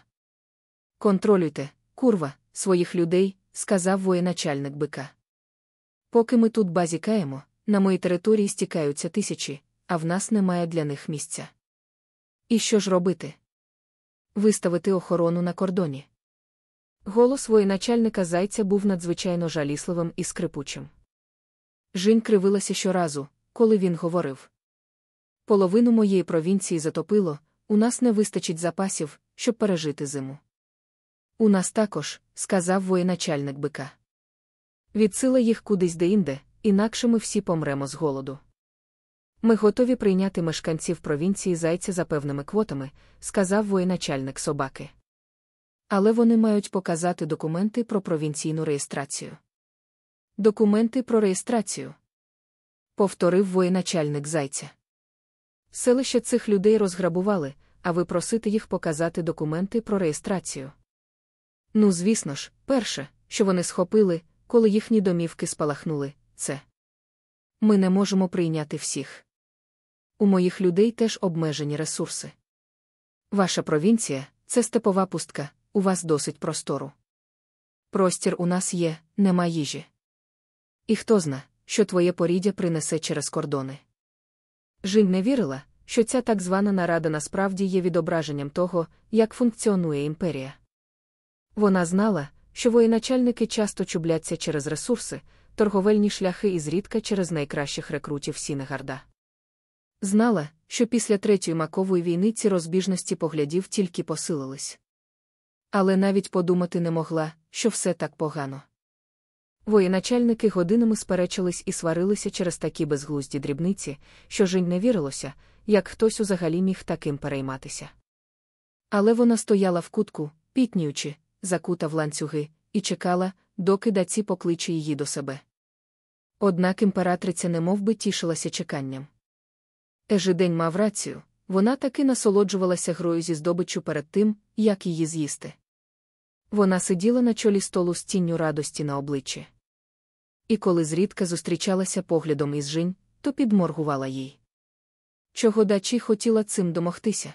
Контролюйте, курва, своїх людей, сказав воєначальник бика. Поки ми тут базікаємо, на моїй території стікаються тисячі, а в нас немає для них місця. І що ж робити? Виставити охорону на кордоні. Голос воєначальника зайця був надзвичайно жалісливим і скрипучим. Жінь кривилася щоразу, коли він говорив. Половину моєї провінції затопило, у нас не вистачить запасів, щоб пережити зиму. У нас також, сказав воєначальник бика. Відсила їх кудись деінде, інакше ми всі помремо з голоду. Ми готові прийняти мешканців провінції зайця за певними квотами, сказав воєначальник собаки. Але вони мають показати документи про провінційну реєстрацію. Документи про реєстрацію. Повторив воєначальник зайця. Селище цих людей розграбували, а ви просите їх показати документи про реєстрацію. Ну, звісно ж, перше, що вони схопили, коли їхні домівки спалахнули, це. Ми не можемо прийняти всіх. У моїх людей теж обмежені ресурси. Ваша провінція це степова пустка, у вас досить простору. Простір у нас є, нема їжі. І хто зна, що твоє поріддя принесе через кордони. Жінь не вірила, що ця так звана нарада насправді є відображенням того, як функціонує імперія. Вона знала, що воєначальники часто чубляться через ресурси, торговельні шляхи і зрідка через найкращих рекрутів Сінегарда. Знала, що після третьої макової війни ці розбіжності поглядів тільки посилились. Але навіть подумати не могла, що все так погано. Воєначальники годинами сперечились і сварилися через такі безглузді дрібниці, що Жінь не вірилося, як хтось узагалі міг таким перейматися. Але вона стояла в кутку, пітніючи, закута в ланцюги, і чекала, доки даці покличе її до себе. Однак імператриця немов би тішилася чеканням. Ежидень мав рацію, вона таки насолоджувалася грою зі здобиччю перед тим, як її з'їсти. Вона сиділа на чолі столу з тінню радості на обличчі. І коли зрідка зустрічалася поглядом із Жінь, то підморгувала їй. Чого дачі хотіла цим домогтися?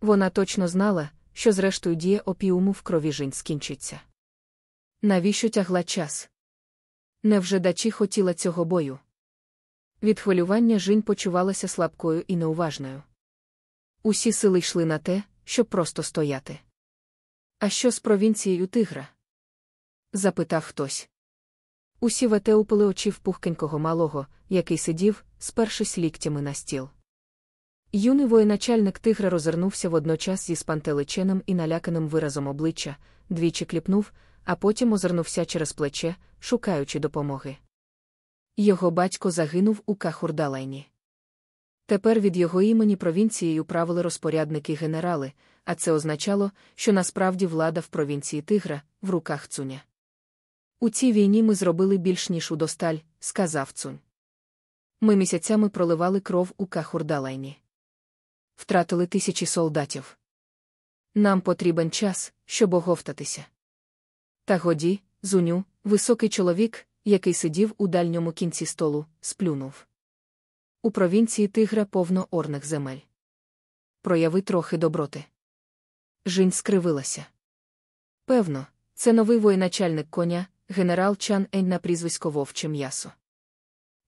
Вона точно знала, що зрештою дія опіуму в крові Жінь скінчиться. Навіщо тягла час? Невже дачі хотіла цього бою? Від хвилювання Жінь почувалася слабкою і неуважною. Усі сили йшли на те, щоб просто стояти. А що з провінцією тигра? запитав хтось. Усі ветеупили очі в пухкенького малого, який сидів, спершись ліктями на стіл. Юний воєначальник тигра розвернувся водночас зі спантеличеним і наляканим виразом обличчя, двічі кліпнув, а потім озирнувся через плече, шукаючи допомоги. Його батько загинув у Кахурдалайні. Тепер від його імені провінцією правили розпорядники генерали, а це означало, що насправді влада в провінції Тигра в руках Цуня. У цій війні ми зробили більш ніж удосталь, сказав Цунь. Ми місяцями проливали кров у Кахурдалайні. Втратили тисячі солдатів. Нам потрібен час, щоб оговтатися. Та годі, зуню, високий чоловік, який сидів у дальньому кінці столу, сплюнув. У провінції тигра повно орних земель. Прояви трохи доброти. Жінь скривилася. Певно, це новий воєначальник коня, генерал Чан Ень на прізвисько вовче м'ясо.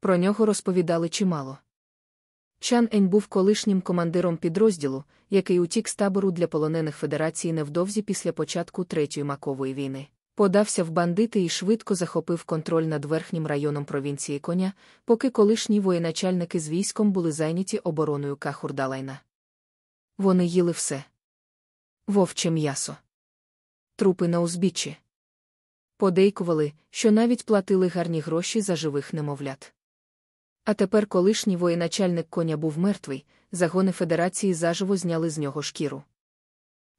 Про нього розповідали чимало. Чан Ень був колишнім командиром підрозділу, який утік з табору для полонених федерації невдовзі після початку Третьої макової війни. Подався в бандити і швидко захопив контроль над верхнім районом провінції коня, поки колишні воєначальники з військом були зайняті обороною Кахурдалайна. Вони їли все вовче м'ясо, трупи на узбіччі. Подейкували, що навіть платили гарні гроші за живих немовлят. А тепер колишній воєначальник коня був мертвий, загони Федерації заживо зняли з нього шкіру.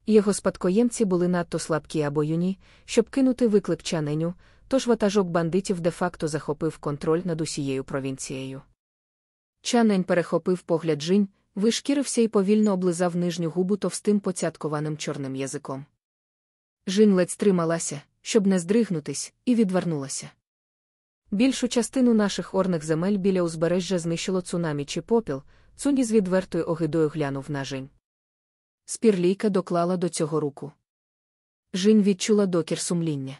Його спадкоємці були надто слабкі або юні, щоб кинути виклик чаненю, тож ватажок бандитів де-факто захопив контроль над усією провінцією. Чанень перехопив погляд Жінь, вишкірився і повільно облизав нижню губу товстим поцяткованим чорним язиком. Жінь ледь стрималася, щоб не здригнутись, і відвернулася. Більшу частину наших орних земель біля узбережжя знищило цунамі чи попіл, цуні з відвертою огидою глянув на Жінь. Спірлійка доклала до цього руку. Жінь відчула докір сумління.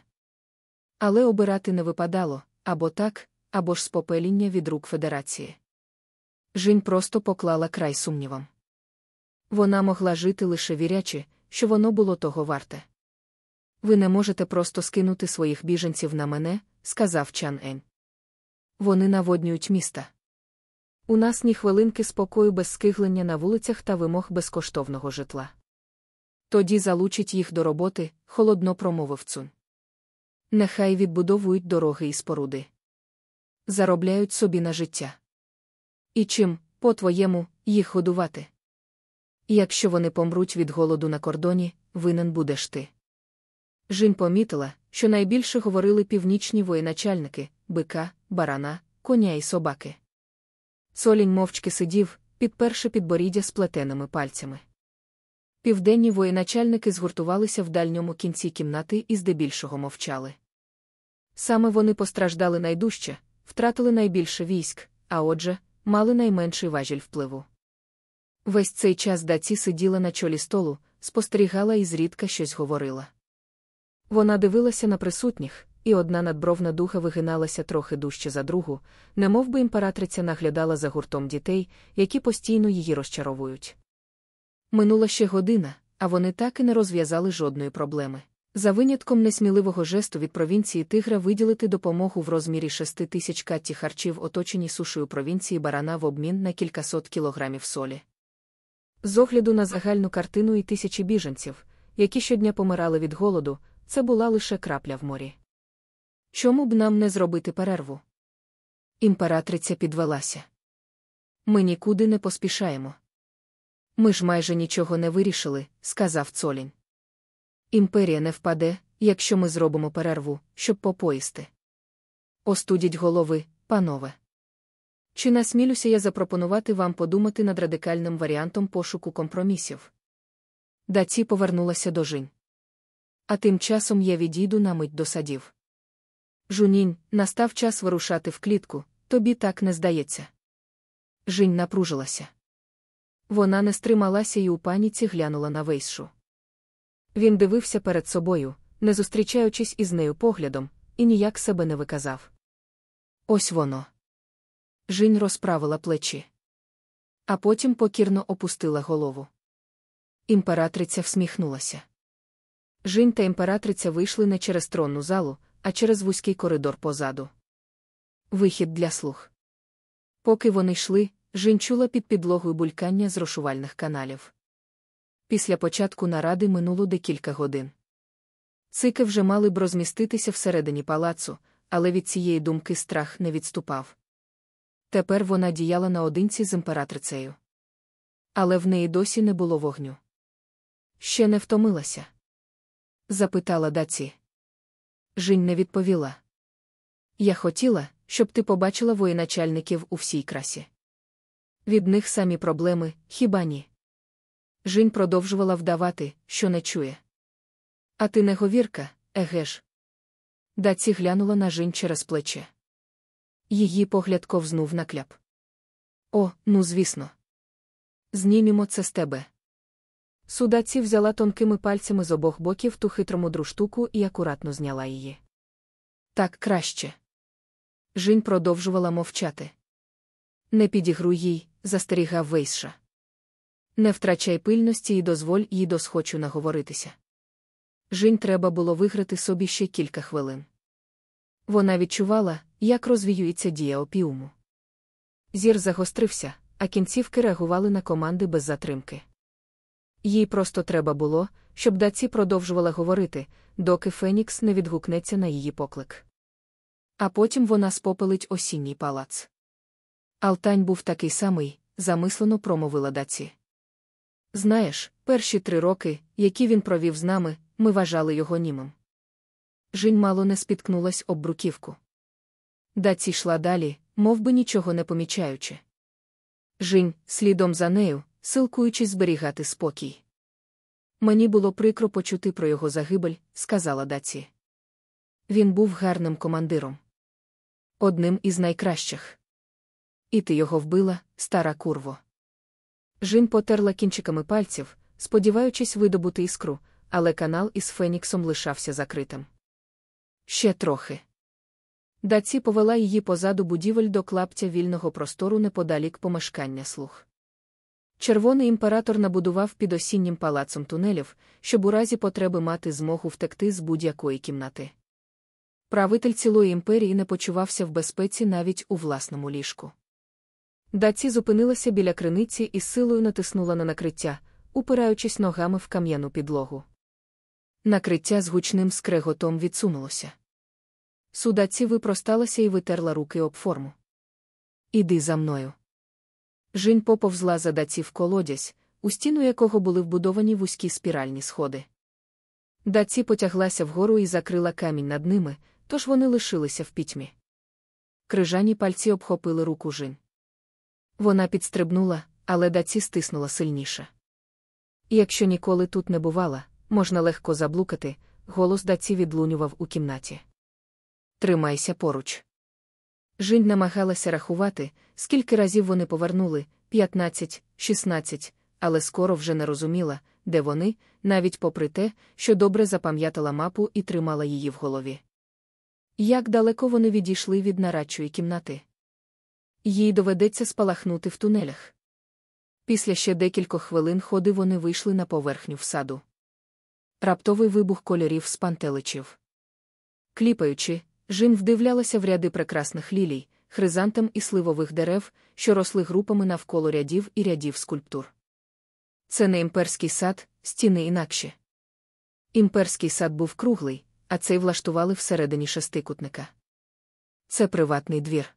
Але обирати не випадало або так, або ж спопеління від рук Федерації. Жінь просто поклала край сумнівам. Вона могла жити лише вірячи, що воно було того варте. Ви не можете просто скинути своїх біженців на мене, сказав Чан Ень. Вони наводнюють міста. У нас ні хвилинки спокою без скиглення на вулицях та вимог безкоштовного житла. Тоді залучить їх до роботи, холодно промовив Цун. Нехай відбудовують дороги і споруди. Заробляють собі на життя. І чим, по-твоєму, їх годувати? Якщо вони помруть від голоду на кордоні, винен будеш ти. Жінь помітила, що найбільше говорили північні воєначальники бика, барана, коня і собаки. Солінь мовчки сидів, підперши підборіддя сплетеними пальцями. Південні воєначальники згуртувалися в дальньому кінці кімнати і здебільшого мовчали. Саме вони постраждали найдужче, втратили найбільше військ, а отже, мали найменший важіль впливу. Весь цей час даці сиділа на чолі столу, спостерігала і зрідка щось говорила. Вона дивилася на присутніх, і одна надбровна духа вигиналася трохи дужче за другу, немов би імператриця наглядала за гуртом дітей, які постійно її розчаровують. Минула ще година, а вони так і не розв'язали жодної проблеми. За винятком несміливого жесту від провінції Тигра виділити допомогу в розмірі 6 тисяч катті харчів оточеній сушею провінції барана в обмін на кількасот кілограмів солі. З огляду на загальну картину і тисячі біженців, які щодня помирали від голоду, це була лише крапля в морі. Чому б нам не зробити перерву? Імператриця підвелася. Ми нікуди не поспішаємо. Ми ж майже нічого не вирішили, сказав Цолінь. Імперія не впаде, якщо ми зробимо перерву, щоб попоїсти. Остудіть голови, панове. Чи насмілюся я запропонувати вам подумати над радикальним варіантом пошуку компромісів? Даці повернулася до Жінь. А тим часом я відійду на мить до садів. Жунінь, настав час вирушати в клітку, тобі так не здається. Жінь напружилася. Вона не стрималася і у паніці глянула на вейшу. Він дивився перед собою, не зустрічаючись із нею поглядом, і ніяк себе не виказав. Ось воно. Жінь розправила плечі. А потім покірно опустила голову. Імператриця всміхнулася. Жінь та імператриця вийшли не через тронну залу, а через вузький коридор позаду. Вихід для слух. Поки вони йшли, Жінь чула під підлогою булькання з рошувальних каналів. Після початку наради минуло декілька годин. Цики вже мали б розміститися всередині палацу, але від цієї думки страх не відступав. Тепер вона діяла наодинці з імператрицею. Але в неї досі не було вогню. Ще не втомилася? запитала даці. Жінь не відповіла. Я хотіла, щоб ти побачила воєначальників у всій красі. Від них самі проблеми, хіба ні? Жінь продовжувала вдавати, що не чує. А ти не говірка, еге ж. Даці глянула на Жінь через плече. Її погляд ковзнув на кляп. О, ну звісно. Знімімо це з тебе. Судаці взяла тонкими пальцями з обох боків ту хитромудру штуку і акуратно зняла її. Так краще. Жінь продовжувала мовчати. Не підігруй їй, застерігав Вейша. Не втрачай пильності і дозволь їй досхочу наговоритися. Жінь треба було виграти собі ще кілька хвилин. Вона відчувала, як розвіюється дія опіуму. Зір загострився, а кінцівки реагували на команди без затримки. Їй просто треба було, щоб даці продовжувала говорити, доки Фенікс не відгукнеться на її поклик. А потім вона спопелить осінній палац. Алтань був такий самий, замислено промовила даці. Знаєш, перші три роки, які він провів з нами, ми вважали його німим. Жінь мало не спіткнулась об бруківку. Даці йшла далі, мов би нічого не помічаючи. Жінь, слідом за нею, силкуючись зберігати спокій. Мені було прикро почути про його загибель, сказала Даці. Він був гарним командиром. Одним із найкращих. І ти його вбила, стара курво. Жін потерла кінчиками пальців, сподіваючись видобути іскру, але канал із Феніксом лишався закритим. Ще трохи. Даці повела її позаду будівель до клаптя вільного простору неподалік помешкання слух. Червоний імператор набудував під осіннім палацом тунелів, щоб у разі потреби мати змогу втекти з будь-якої кімнати. Правитель цілої імперії не почувався в безпеці навіть у власному ліжку. Даці зупинилася біля криниці і силою натиснула на накриття, упираючись ногами в кам'яну підлогу. Накриття з гучним скреготом відсунулося. Судаці випросталася і витерла руки об форму. Іди за мною. Жінь поповзла за даці в колодязь, у стіну якого були вбудовані вузькі спіральні сходи. Даці потяглася вгору і закрила камінь над ними, тож вони лишилися в пітьмі. Крижані пальці обхопили руку жін. Вона підстрибнула, але даці стиснула сильніше. Якщо ніколи тут не бувала, можна легко заблукати, голос даці відлунював у кімнаті. Тримайся поруч. Жінь намагалася рахувати, скільки разів вони повернули 15, 16, але скоро вже не розуміла, де вони, навіть попри те, що добре запам'ятала мапу і тримала її в голові. Як далеко вони відійшли від нарадчої кімнати? Їй доведеться спалахнути в тунелях. Після ще декількох хвилин ходи вони вийшли на поверхню в саду. Раптовий вибух кольорів спантеличів. Кліпаючи, Жін вдивлялася в ряди прекрасних лілій, хризантем і сливових дерев, що росли групами навколо рядів і рядів скульптур. Це не імперський сад, стіни інакші. Імперський сад був круглий, а цей влаштували всередині шестикутника. Це приватний двір.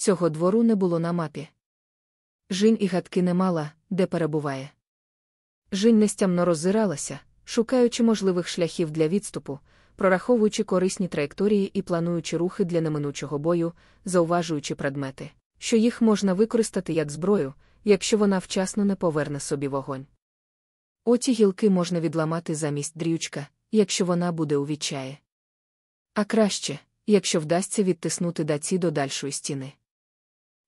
Цього двору не було на мапі. Жінь і гадки не мала, де перебуває. Жінь нестямно роззиралася, шукаючи можливих шляхів для відступу, прораховуючи корисні траєкторії і плануючи рухи для неминучого бою, зауважуючи предмети, що їх можна використати як зброю, якщо вона вчасно не поверне собі вогонь. Оті гілки можна відламати замість дрючка, якщо вона буде у відчаї. А краще, якщо вдасться відтиснути даці до дальшої стіни.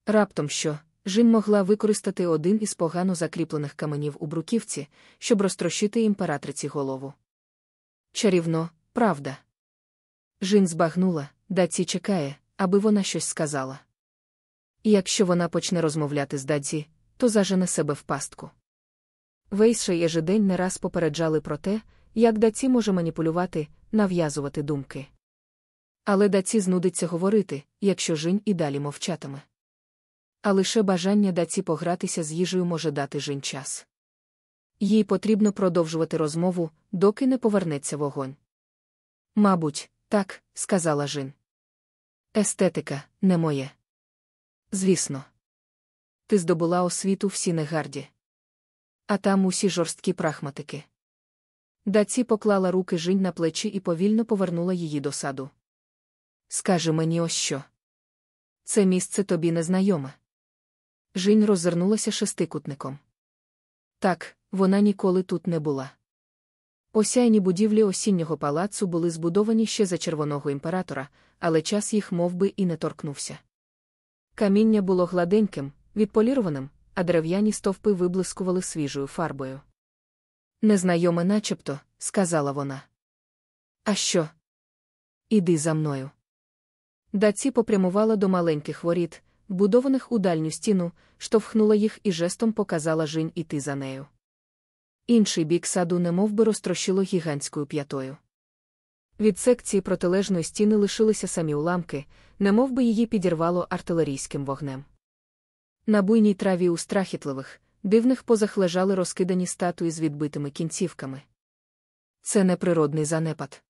Раптом що, Жін могла використати один із погано закріплених каменів у бруківці, щоб розтрощити імператриці голову. Чарівно, правда. Жін збагнула, даці чекає, аби вона щось сказала. І якщо вона почне розмовляти з Дадзі, то зажене себе в пастку. Вейша і ежедень не раз попереджали про те, як Дацзі може маніпулювати, нав'язувати думки. Але Дацзі знудиться говорити, якщо Жінь і далі мовчатиме. А лише бажання Дацзі погратися з їжею може дати Жінь час. Їй потрібно продовжувати розмову, доки не повернеться вогонь. Мабуть, так, сказала Жінь. Естетика не моє. Звісно. Ти здобула освіту в Сінегарді. А там усі жорсткі прахматики. Даці поклала руки Жінь на плечі і повільно повернула її до саду. Скажи мені ось що. Це місце тобі незнайоме. Жінь роззирнулася шестикутником. Так, вона ніколи тут не була. Осяйні будівлі осіннього палацу були збудовані ще за червоного імператора, але час їх мов би, і не торкнувся. Каміння було гладеньким, відполірованим, а дерев'яні стовпи виблискували свіжою фарбою. Незнайоме начебто, сказала вона. А що? Іди за мною. Даці попрямувала до маленьких воріт, вбудованих у дальню стіну, штовхнула їх і жестом показала Жінь іти за нею. Інший бік саду немов би розтрощило гігантською п'ятою. Від секції протилежної стіни лишилися самі уламки, немов би її підірвало артилерійським вогнем. На буйній траві у страхітливих, дивних позах лежали розкидані статуї з відбитими кінцівками. Це не природний занепад.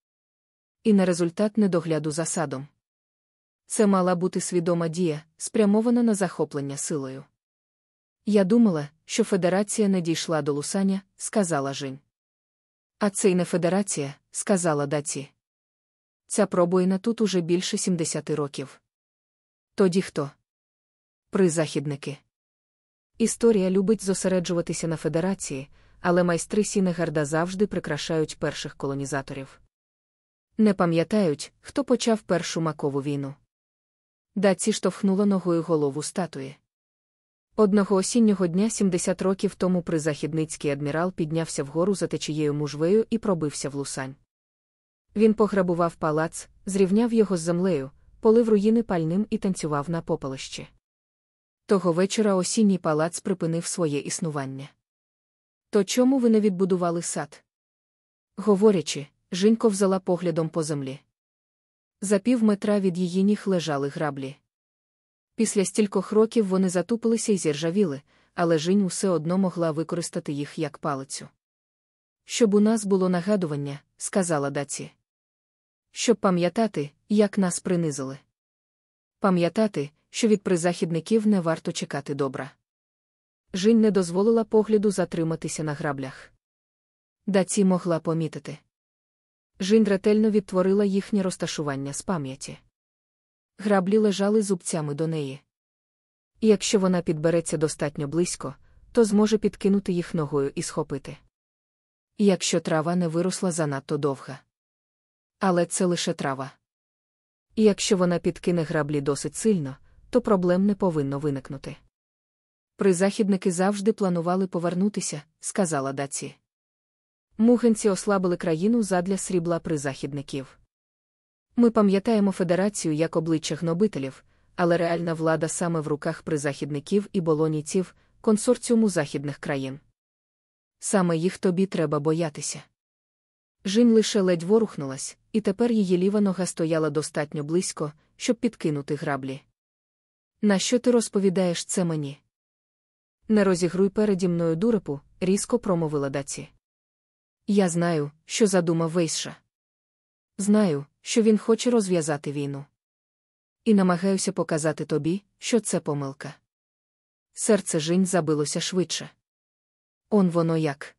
І не результат недогляду за садом. Це мала бути свідома дія, спрямована на захоплення силою. Я думала, що федерація не дійшла до лусання, сказала Жінь. А це й не федерація, сказала Даці. Ця пробоїна тут уже більше 70 років. Тоді хто? При західники. Історія любить зосереджуватися на федерації, але майстри Сінегарда завжди прикрашають перших колонізаторів. Не пам'ятають, хто почав першу макову війну. Даці штовхнула ногою голову статуї. Одного осіннього дня 70 років тому призахідницький адмірал піднявся вгору за течією Мужвею і пробився в лусань. Він пограбував палац, зрівняв його з землею, полив руїни пальним і танцював на попелищі. Того вечора осінній палац припинив своє існування. То чому ви не відбудували сад? Говорячи, Жінько взяла поглядом по землі. За пів метра від її ніг лежали граблі. Після стількох років вони затупилися і зіржавіли, але Жінь усе одно могла використати їх як палицю. Щоб у нас було нагадування, сказала Даці. Щоб пам'ятати, як нас принизили. Пам'ятати, що від призахідників не варто чекати добра. Жінь не дозволила погляду затриматися на граблях. Даці могла помітити. Жінь ретельно відтворила їхнє розташування з пам'яті. Граблі лежали зубцями до неї. І якщо вона підбереться достатньо близько, то зможе підкинути їх ногою і схопити. І якщо трава не виросла занадто довга. Але це лише трава. І якщо вона підкине граблі досить сильно, то проблем не повинно виникнути. Призахідники завжди планували повернутися, сказала Даці. Мухенці ослабили країну задля срібла призахідників. Ми пам'ятаємо федерацію як обличчя гнобителів, але реальна влада саме в руках призахідників і болонійців, консорціуму західних країн. Саме їх тобі треба боятися. Жінь лише ледь ворухнулась, і тепер її ліва нога стояла достатньо близько, щоб підкинути граблі. На що ти розповідаєш це мені? Не розігруй переді мною дурепу, різко промовила даці. Я знаю, що задумав Вейша. Знаю, що він хоче розв'язати війну. І намагаюся показати тобі, що це помилка. Серце Жінь забилося швидше. Он воно як.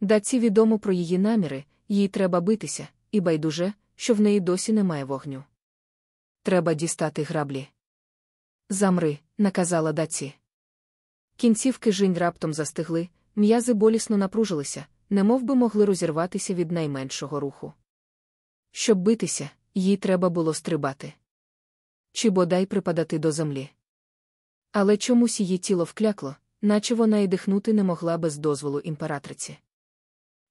Даці відомо про її наміри, їй треба битися, і байдуже, що в неї досі немає вогню. Треба дістати граблі. Замри, наказала даці. Кінцівки Жінь раптом застигли, м'язи болісно напружилися, немов би могли розірватися від найменшого руху. Щоб битися, їй треба було стрибати. Чи бодай припадати до землі. Але чомусь її тіло вклякло, наче вона й дихнути не могла без дозволу імператриці.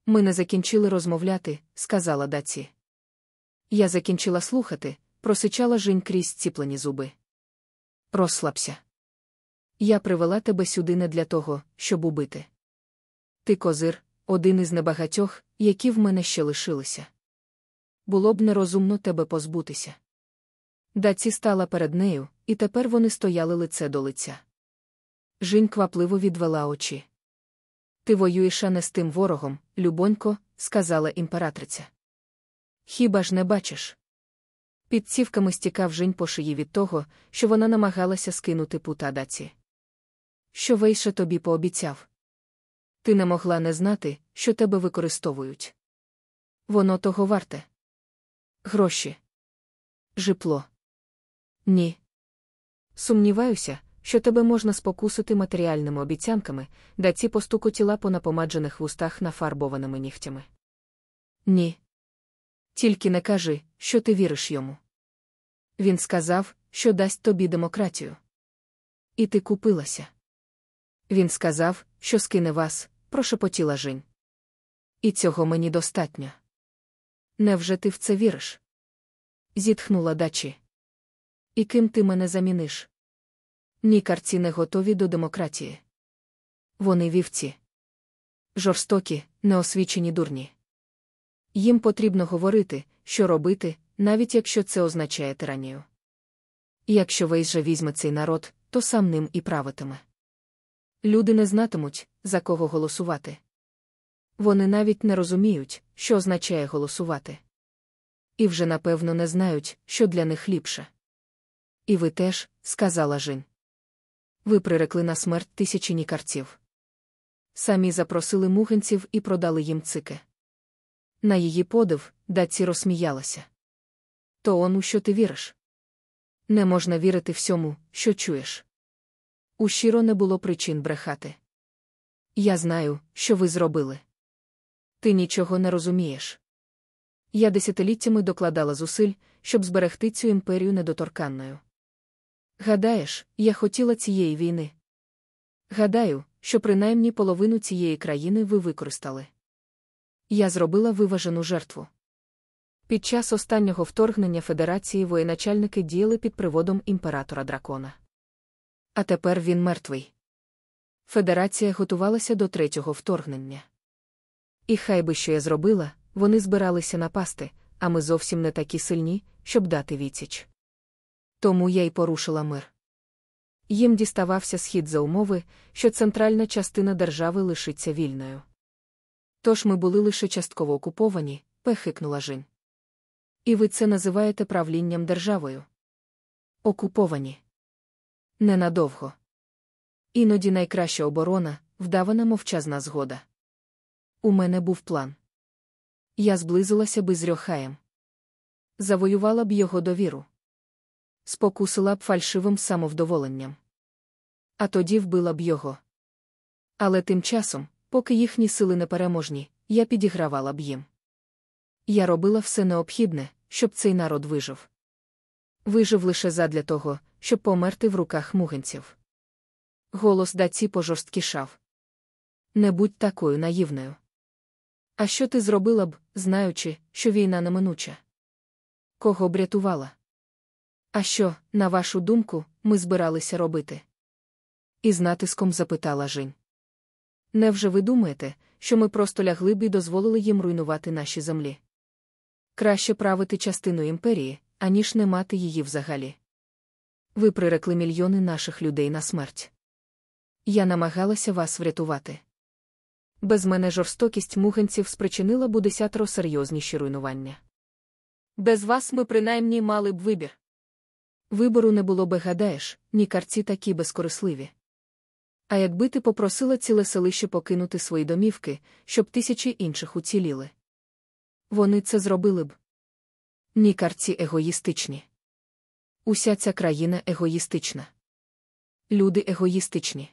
Ми не закінчили розмовляти, сказала даці. Я закінчила слухати, просичала Жінь крізь ціплені зуби. Розслабся. Я привела тебе сюди не для того, щоб убити. Ти козир, один із небагатьох, які в мене ще лишилися. Було б нерозумно тебе позбутися. Даці стала перед нею, і тепер вони стояли лице до лиця. Жінь квапливо відвела очі. Ти воюєш а не з тим ворогом, любонько, сказала імператриця. Хіба ж не бачиш? Під цівками стікав Жінь по шиї від того, що вона намагалася скинути пута даці. Що Вейша тобі пообіцяв? Ти не могла не знати, що тебе використовують. Воно того варте. Гроші. Жипло. Ні. Сумніваюся, що тебе можна спокусити матеріальними обіцянками, да ці постукотіла по напомаджених вустах нафарбованими нігтями. Ні. Тільки не кажи, що ти віриш йому. Він сказав, що дасть тобі демократію. І ти купилася. Він сказав, що скине вас, прошепотіла Жень. І цього мені достатньо. Невже ти в це віриш? Зітхнула дачі. І ким ти мене заміниш? Нікарці не готові до демократії. Вони вівці. Жорстокі, неосвічені дурні. Їм потрібно говорити, що робити, навіть якщо це означає тиранію. Якщо Вейс візьме цей народ, то сам ним і правитиме. Люди не знатимуть, за кого голосувати. Вони навіть не розуміють, що означає голосувати. І вже напевно не знають, що для них ліпше. І ви теж, сказала Жін. Ви прирекли на смерть тисячі нікарців. Самі запросили мугенців і продали їм цики. На її подив, даці розсміялася. То он у що ти віриш? Не можна вірити всьому, що чуєш. У щиро не було причин брехати. Я знаю, що ви зробили. Ти нічого не розумієш. Я десятиліттями докладала зусиль, щоб зберегти цю імперію недоторканною. Гадаєш, я хотіла цієї війни. Гадаю, що принаймні половину цієї країни ви використали. Я зробила виважену жертву. Під час останнього вторгнення Федерації воєначальники діяли під приводом імператора дракона. А тепер він мертвий. Федерація готувалася до третього вторгнення. І хай би що я зробила, вони збиралися напасти, а ми зовсім не такі сильні, щоб дати відсіч. Тому я й порушила мир. Їм діставався схід за умови, що центральна частина держави лишиться вільною. Тож ми були лише частково окуповані, пехикнула Жінь. І ви це називаєте правлінням державою? Окуповані. Ненадовго. Іноді найкраща оборона вдавана мовчазна згода. У мене був план. Я зблизилася би з Рьохаєм. Завоювала б його довіру. Спокусила б фальшивим самовдоволенням. А тоді вбила б його. Але тим часом, поки їхні сили непереможні, я підігравала б їм. Я робила все необхідне, щоб цей народ вижив. Вижив лише задля того, щоб померти в руках мугенців. Голос даці пожорсткішав. Не будь такою наївною. А що ти зробила б, знаючи, що війна неминуча? Кого б рятувала? А що, на вашу думку, ми збиралися робити? І з натиском запитала Жінь. Невже ви думаєте, що ми просто лягли б і дозволили їм руйнувати наші землі? Краще правити частину імперії, аніж не мати її взагалі. Ви прирекли мільйони наших людей на смерть. Я намагалася вас врятувати. Без мене жорстокість мугенців спричинила б десятеро серйозніші руйнування. Без вас ми принаймні мали б вибір. Вибору не було би, гадаєш, ні карці такі безкорисливі. А якби ти попросила ціле селище покинути свої домівки, щоб тисячі інших уціліли. Вони це зробили б. Ні карці егоїстичні. Уся ця країна егоїстична. Люди егоїстичні.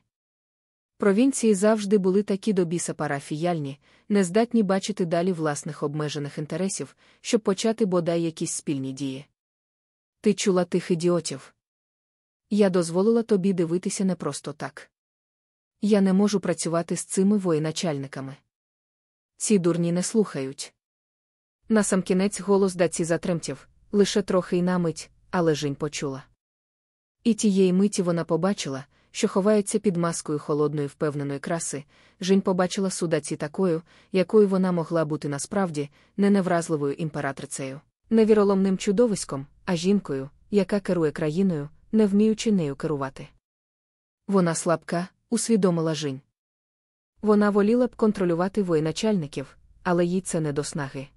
Провінції завжди були такі до біса парафіяльні, нездатні бачити далі власних обмежених інтересів, щоб почати бодай якісь спільні дії. Ти чула тих ідіотів. Я дозволила тобі дивитися не просто так. Я не можу працювати з цими воєначальниками. Ці дурні не слухають. Насамкінець голос даці затремтів, лише трохи й на мить, але Жінь почула. І тієї миті вона побачила, що ховається під маскою холодної впевненої краси, Жінь побачила судаці такою, якою вона могла бути насправді, не невразливою імператрицею, не віроломним чудовиськом, а жінкою, яка керує країною, не вміючи нею керувати. Вона слабка, усвідомила Жінь. Вона воліла б контролювати воєначальників, але їй це не до снаги.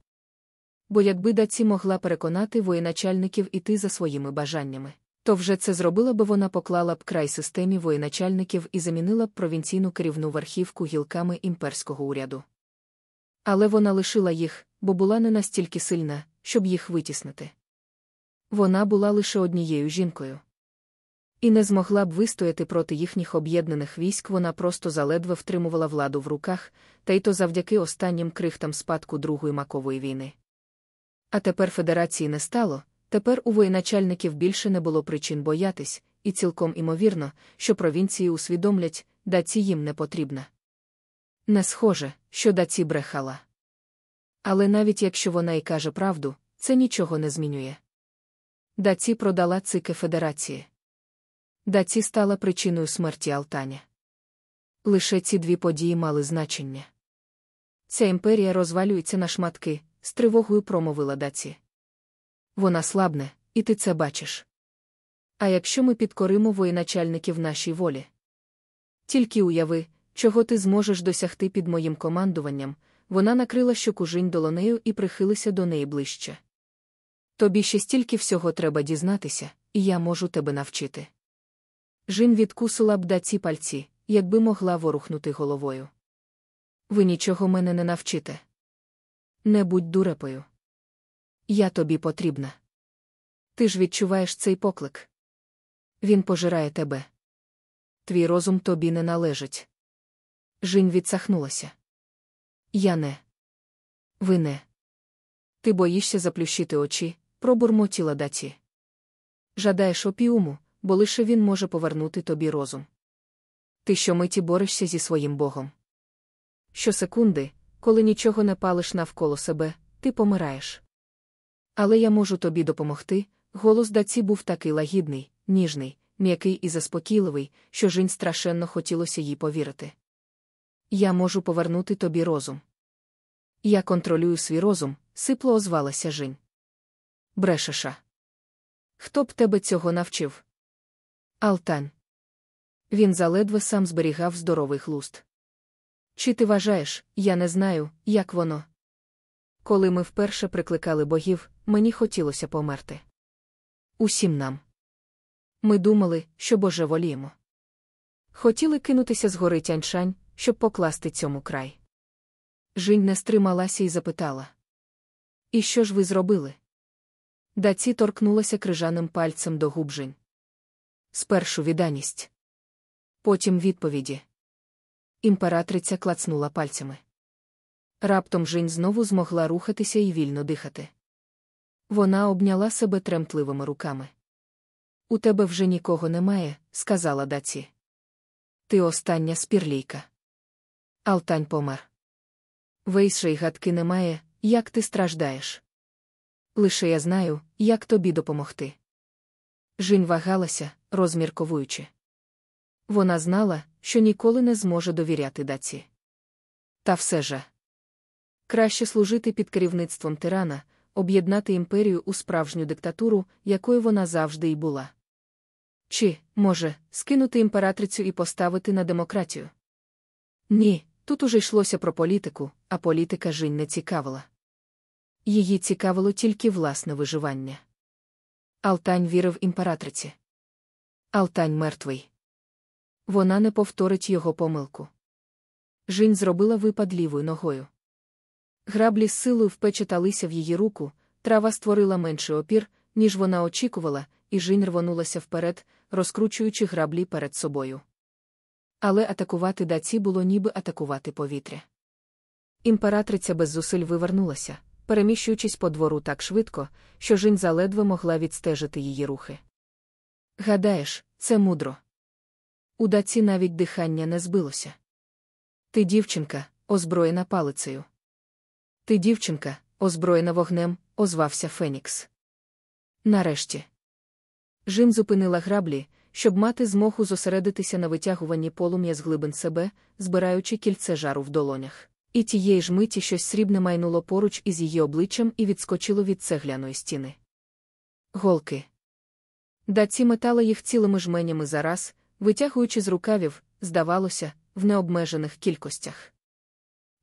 Бо якби даці могла переконати воєначальників іти за своїми бажаннями, то вже це зробила б вона поклала б край системі воєначальників і замінила б провінційну керівну верхівку гілками імперського уряду. Але вона лишила їх, бо була не настільки сильна, щоб їх витіснити. Вона була лише однією жінкою. І не змогла б вистояти проти їхніх об'єднаних військ, вона просто заледве втримувала владу в руках, та й то завдяки останнім крихтам спадку Другої макової війни. А тепер федерації не стало, тепер у воєначальників більше не було причин боятись, і цілком імовірно, що провінції усвідомлять, даці їм не потрібна. Не схоже, що даці брехала. Але навіть якщо вона й каже правду, це нічого не змінює. Даці продала цики федерації. Даці стала причиною смерті Алтаня. Лише ці дві події мали значення. Ця імперія розвалюється на шматки, з тривогою промовила даці. Вона слабне, і ти це бачиш. А якщо ми підкоримо воєначальників нашій волі? Тільки уяви, чого ти зможеш досягти під моїм командуванням, вона накрила щокужинь долонею і прихилися до неї ближче. Тобі ще стільки всього треба дізнатися, і я можу тебе навчити. Жін відкусила б даці пальці, якби могла ворухнути головою. Ви нічого мене не навчите. Не будь дурепою. Я тобі потрібна. Ти ж відчуваєш цей поклик. Він пожирає тебе. Твій розум тобі не належить. Жінь відсахнулася. Я не. Ви не. Ти боїшся заплющити очі, пробурмотіла даті. Жадаєш опіуму, бо лише він може повернути тобі розум. Ти щомиті борешся зі своїм Богом. Щосекунди, коли нічого не палиш навколо себе, ти помираєш. Але я можу тобі допомогти. Голос даці був такий лагідний, ніжний, м'який і заспокійливий, що Жінь страшенно хотілося їй повірити. Я можу повернути тобі розум. Я контролюю свій розум, сипло озвалася Жінь. Брешеша. Хто б тебе цього навчив? Алтань. Він заледве сам зберігав здоровий глуст. Чи ти вважаєш, я не знаю, як воно? Коли ми вперше прикликали богів, мені хотілося померти. Усім нам. Ми думали, що божеволіємо. Хотіли кинутися з гори тяньшань, щоб покласти цьому край. Жінь не стрималася і запитала. І що ж ви зробили? Даці торкнулася крижаним пальцем до губ Жінь. Спершу відданість. Потім відповіді. Імператриця клацнула пальцями. Раптом Жінь знову змогла рухатися і вільно дихати. Вона обняла себе тремтливими руками. У тебе вже нікого немає, сказала даці. Ти остання спірлійка. Алтань помер. Вейше й гадки немає, як ти страждаєш. Лише я знаю, як тобі допомогти. Жінь вагалася, розмірковуючи. Вона знала, що ніколи не зможе довіряти даці. Та все же. Краще служити під керівництвом тирана, об'єднати імперію у справжню диктатуру, якою вона завжди й була. Чи, може, скинути імператрицю і поставити на демократію? Ні, тут уже йшлося про політику, а політика Жінь не цікавила. Її цікавило тільки власне виживання. Алтань вірив імператриці. Алтань мертвий. Вона не повторить його помилку. Жінь зробила випад лівою ногою. Граблі з силою впечаталися в її руку, трава створила менший опір, ніж вона очікувала, і Жінь рвонулася вперед, розкручуючи граблі перед собою. Але атакувати даці було ніби атакувати повітря. Імператриця без зусиль вивернулася, переміщуючись по двору так швидко, що Жінь заледве могла відстежити її рухи. Гадаєш, це мудро. У даці навіть дихання не збилося. Ти дівчинка, озброєна палицею. Ти дівчинка, озброєна вогнем, озвався Фенікс. Нарешті. Жін зупинила граблі, щоб мати змогу зосередитися на витягуванні полум'я з глибин себе, збираючи кільце жару в долонях. І тієї ж миті щось срібне майнуло поруч із її обличчям і відскочило від цегляної стіни. Голки. Даці метала їх цілими жменями зараз, витягуючи з рукавів, здавалося, в необмежених кількостях.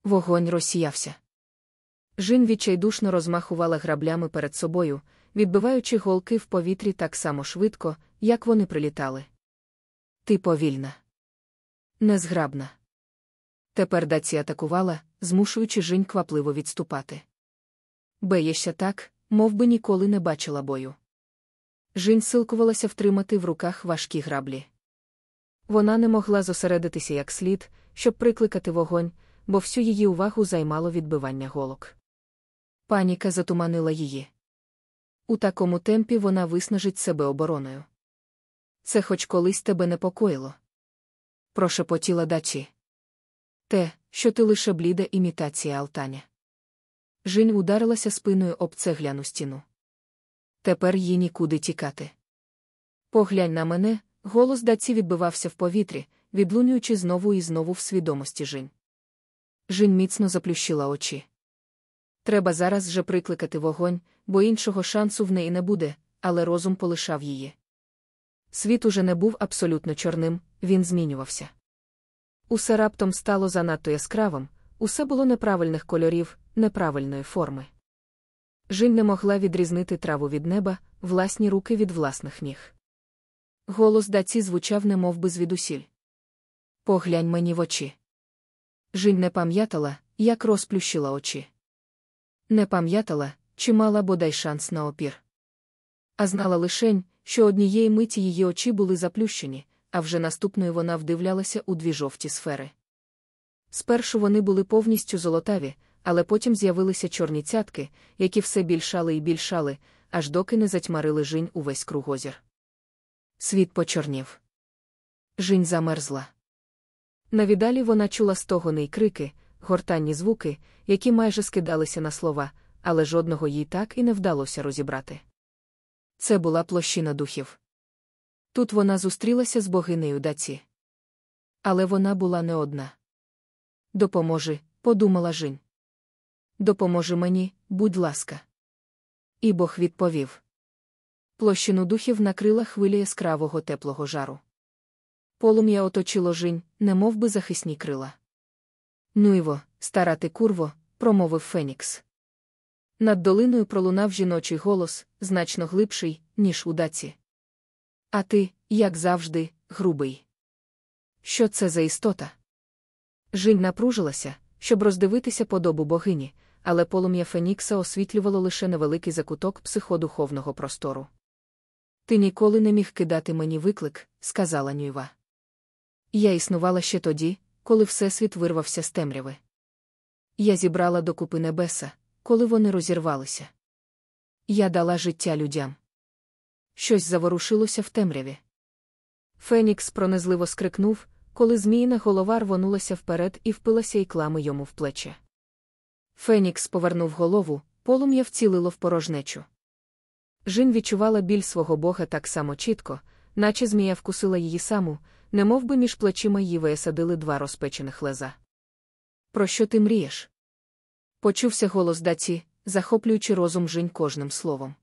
Вогонь розсіявся. Жін відчайдушно розмахувала граблями перед собою, відбиваючи голки в повітрі так само швидко, як вони прилітали. Ти повільна. Незграбна. Тепер даці атакувала, змушуючи Жінь квапливо відступати. Беєшся так, мов би ніколи не бачила бою. Жінь силкувалася втримати в руках важкі граблі. Вона не могла зосередитися як слід, щоб прикликати вогонь, бо всю її увагу займало відбивання голок. Паніка затуманила її. У такому темпі вона виснажить себе обороною. Це хоч колись тебе непокоїло. Прошепотіла дачі. Те, що ти лише бліда імітація Алтаня. Жінь ударилася спиною об цегляну стіну. Тепер їй нікуди тікати. Поглянь на мене, голос даці відбивався в повітрі, відлунюючи знову і знову в свідомості Жінь. Жінь міцно заплющила очі. Треба зараз же прикликати вогонь, бо іншого шансу в неї не буде, але розум полишав її. Світ уже не був абсолютно чорним, він змінювався. Усе раптом стало занадто яскравим, усе було неправильних кольорів, неправильної форми. Жінь не могла відрізнити траву від неба, власні руки від власних ніг. Голос даці звучав немов би звідусіль. Поглянь мені в очі. Жінь не пам'ятала, як розплющила очі. Не пам'ятала, чи мала бодай шанс на опір. А знала лишень, що однієї миті її очі були заплющені, а вже наступної вона вдивлялася у дві жовті сфери. Спершу вони були повністю золотаві, але потім з'явилися чорні цятки, які все більшали і більшали, аж доки не затьмарили жінь увесь кругозір. Світ почорнів. Жінь замерзла. Навідалі вона чула стогони й крики, гортанні звуки, які майже скидалися на слова, але жодного їй так і не вдалося розібрати. Це була площина духів. Тут вона зустрілася з богинею даці. Але вона була не одна. Допоможи, подумала Жінь. Допоможи мені, будь ласка. І Бог відповів. Площину духів накрила хвиля яскравого теплого жару. Полум'я оточило жінь, немов би захисні крила. Нуйво, стара ти курво, промовив Фенікс. Над долиною пролунав жіночий голос, значно глибший, ніж у даці. А ти, як завжди, грубий. Що це за істота? Жінь напружилася, щоб роздивитися подобу богині, але полум'я Фенікса освітлювало лише невеликий закуток психодуховного простору. Ти ніколи не міг кидати мені виклик, сказала Нюйва. Я існувала ще тоді, коли Всесвіт вирвався з темряви. Я зібрала докупи небеса, коли вони розірвалися. Я дала життя людям. Щось заворушилося в темряві. Фенікс пронизливо скрикнув, коли зміїна голова рвонулася вперед і впилася іклами йому в плече. Фенікс повернув голову, полум'я вцілило в порожнечу. Жін відчувала біль свого бога так само чітко, наче змія вкусила її саму, немов би між плечима її висадили два розпечених леза. Про що ти мрієш? Почувся голос даці, захоплюючи розум Жінь кожним словом.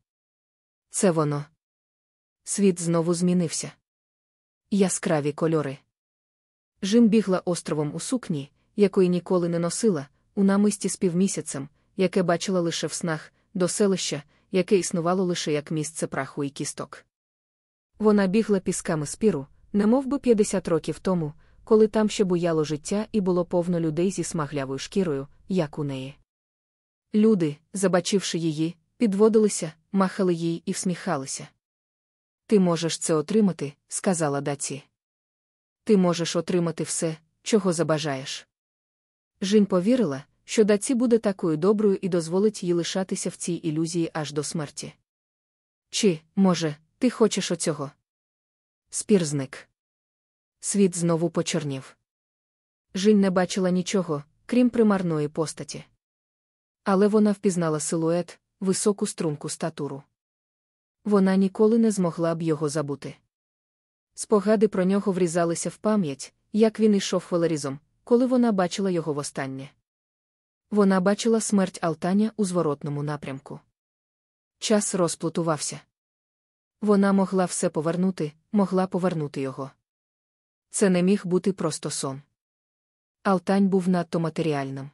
Це воно. Світ знову змінився. Яскраві кольори. Жін бігла островом у сукні, якої ніколи не носила, у намисті з півмісяцем, яке бачила лише в снах, до селища, яке існувало лише як місце праху і кісток. Вона бігла пісками спіру, немов би 50 років тому, коли там ще буяло життя і було повно людей зі смаглявою шкірою, як у неї. Люди, забачивши її, підводилися, махали їй і всміхалися. Ти можеш це отримати, сказала даці. Ти можеш отримати все, чого забажаєш. Жінь повірила, що даці буде такою доброю і дозволить їй лишатися в цій ілюзії аж до смерті. Чи, може, ти хочеш оцього? Спір зник. Світ знову почорнів. Жінь не бачила нічого, крім примарної постаті. Але вона впізнала силует, високу струнку статуру. Вона ніколи не змогла б його забути. Спогади про нього врізалися в пам'ять, як він ішов хвилерізом, коли вона бачила його востаннє. Вона бачила смерть Алтаня у зворотному напрямку. Час розплутувався. Вона могла все повернути, могла повернути його. Це не міг бути просто сон. Алтань був надто матеріальним.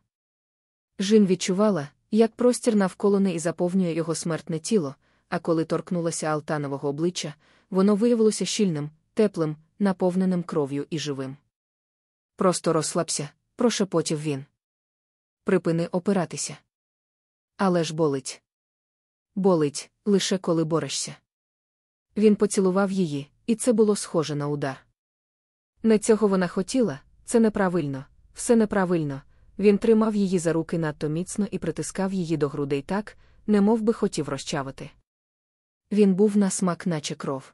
Жін відчувала, як простір навколо неї заповнює його смертне тіло, а коли торкнулася Алтанового обличчя, воно виявилося щільним, теплим, наповненим кров'ю і живим. Просто розслабся, прошепотів він. Припини опиратися. Але ж болить. Болить, лише коли борешся. Він поцілував її, і це було схоже на удар. Не цього вона хотіла, це неправильно, все неправильно. Він тримав її за руки надто міцно і притискав її до грудей так, немов би хотів розчавити. Він був на смак, наче кров.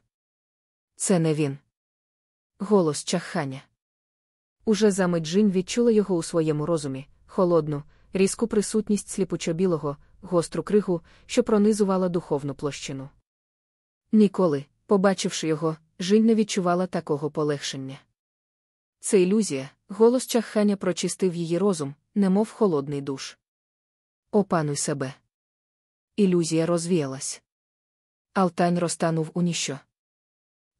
Це не він. Голос чахання. Уже за мить відчула його у своєму розумі, холодну, різку присутність сліпучо-білого, гостру кригу, що пронизувала духовну площину. Ніколи, побачивши його, Жінь не відчувала такого полегшення. Це ілюзія, голос чахання прочистив її розум, немов холодний душ. Опануй себе. Ілюзія розвіялась. Алтань розтанув у ніщо.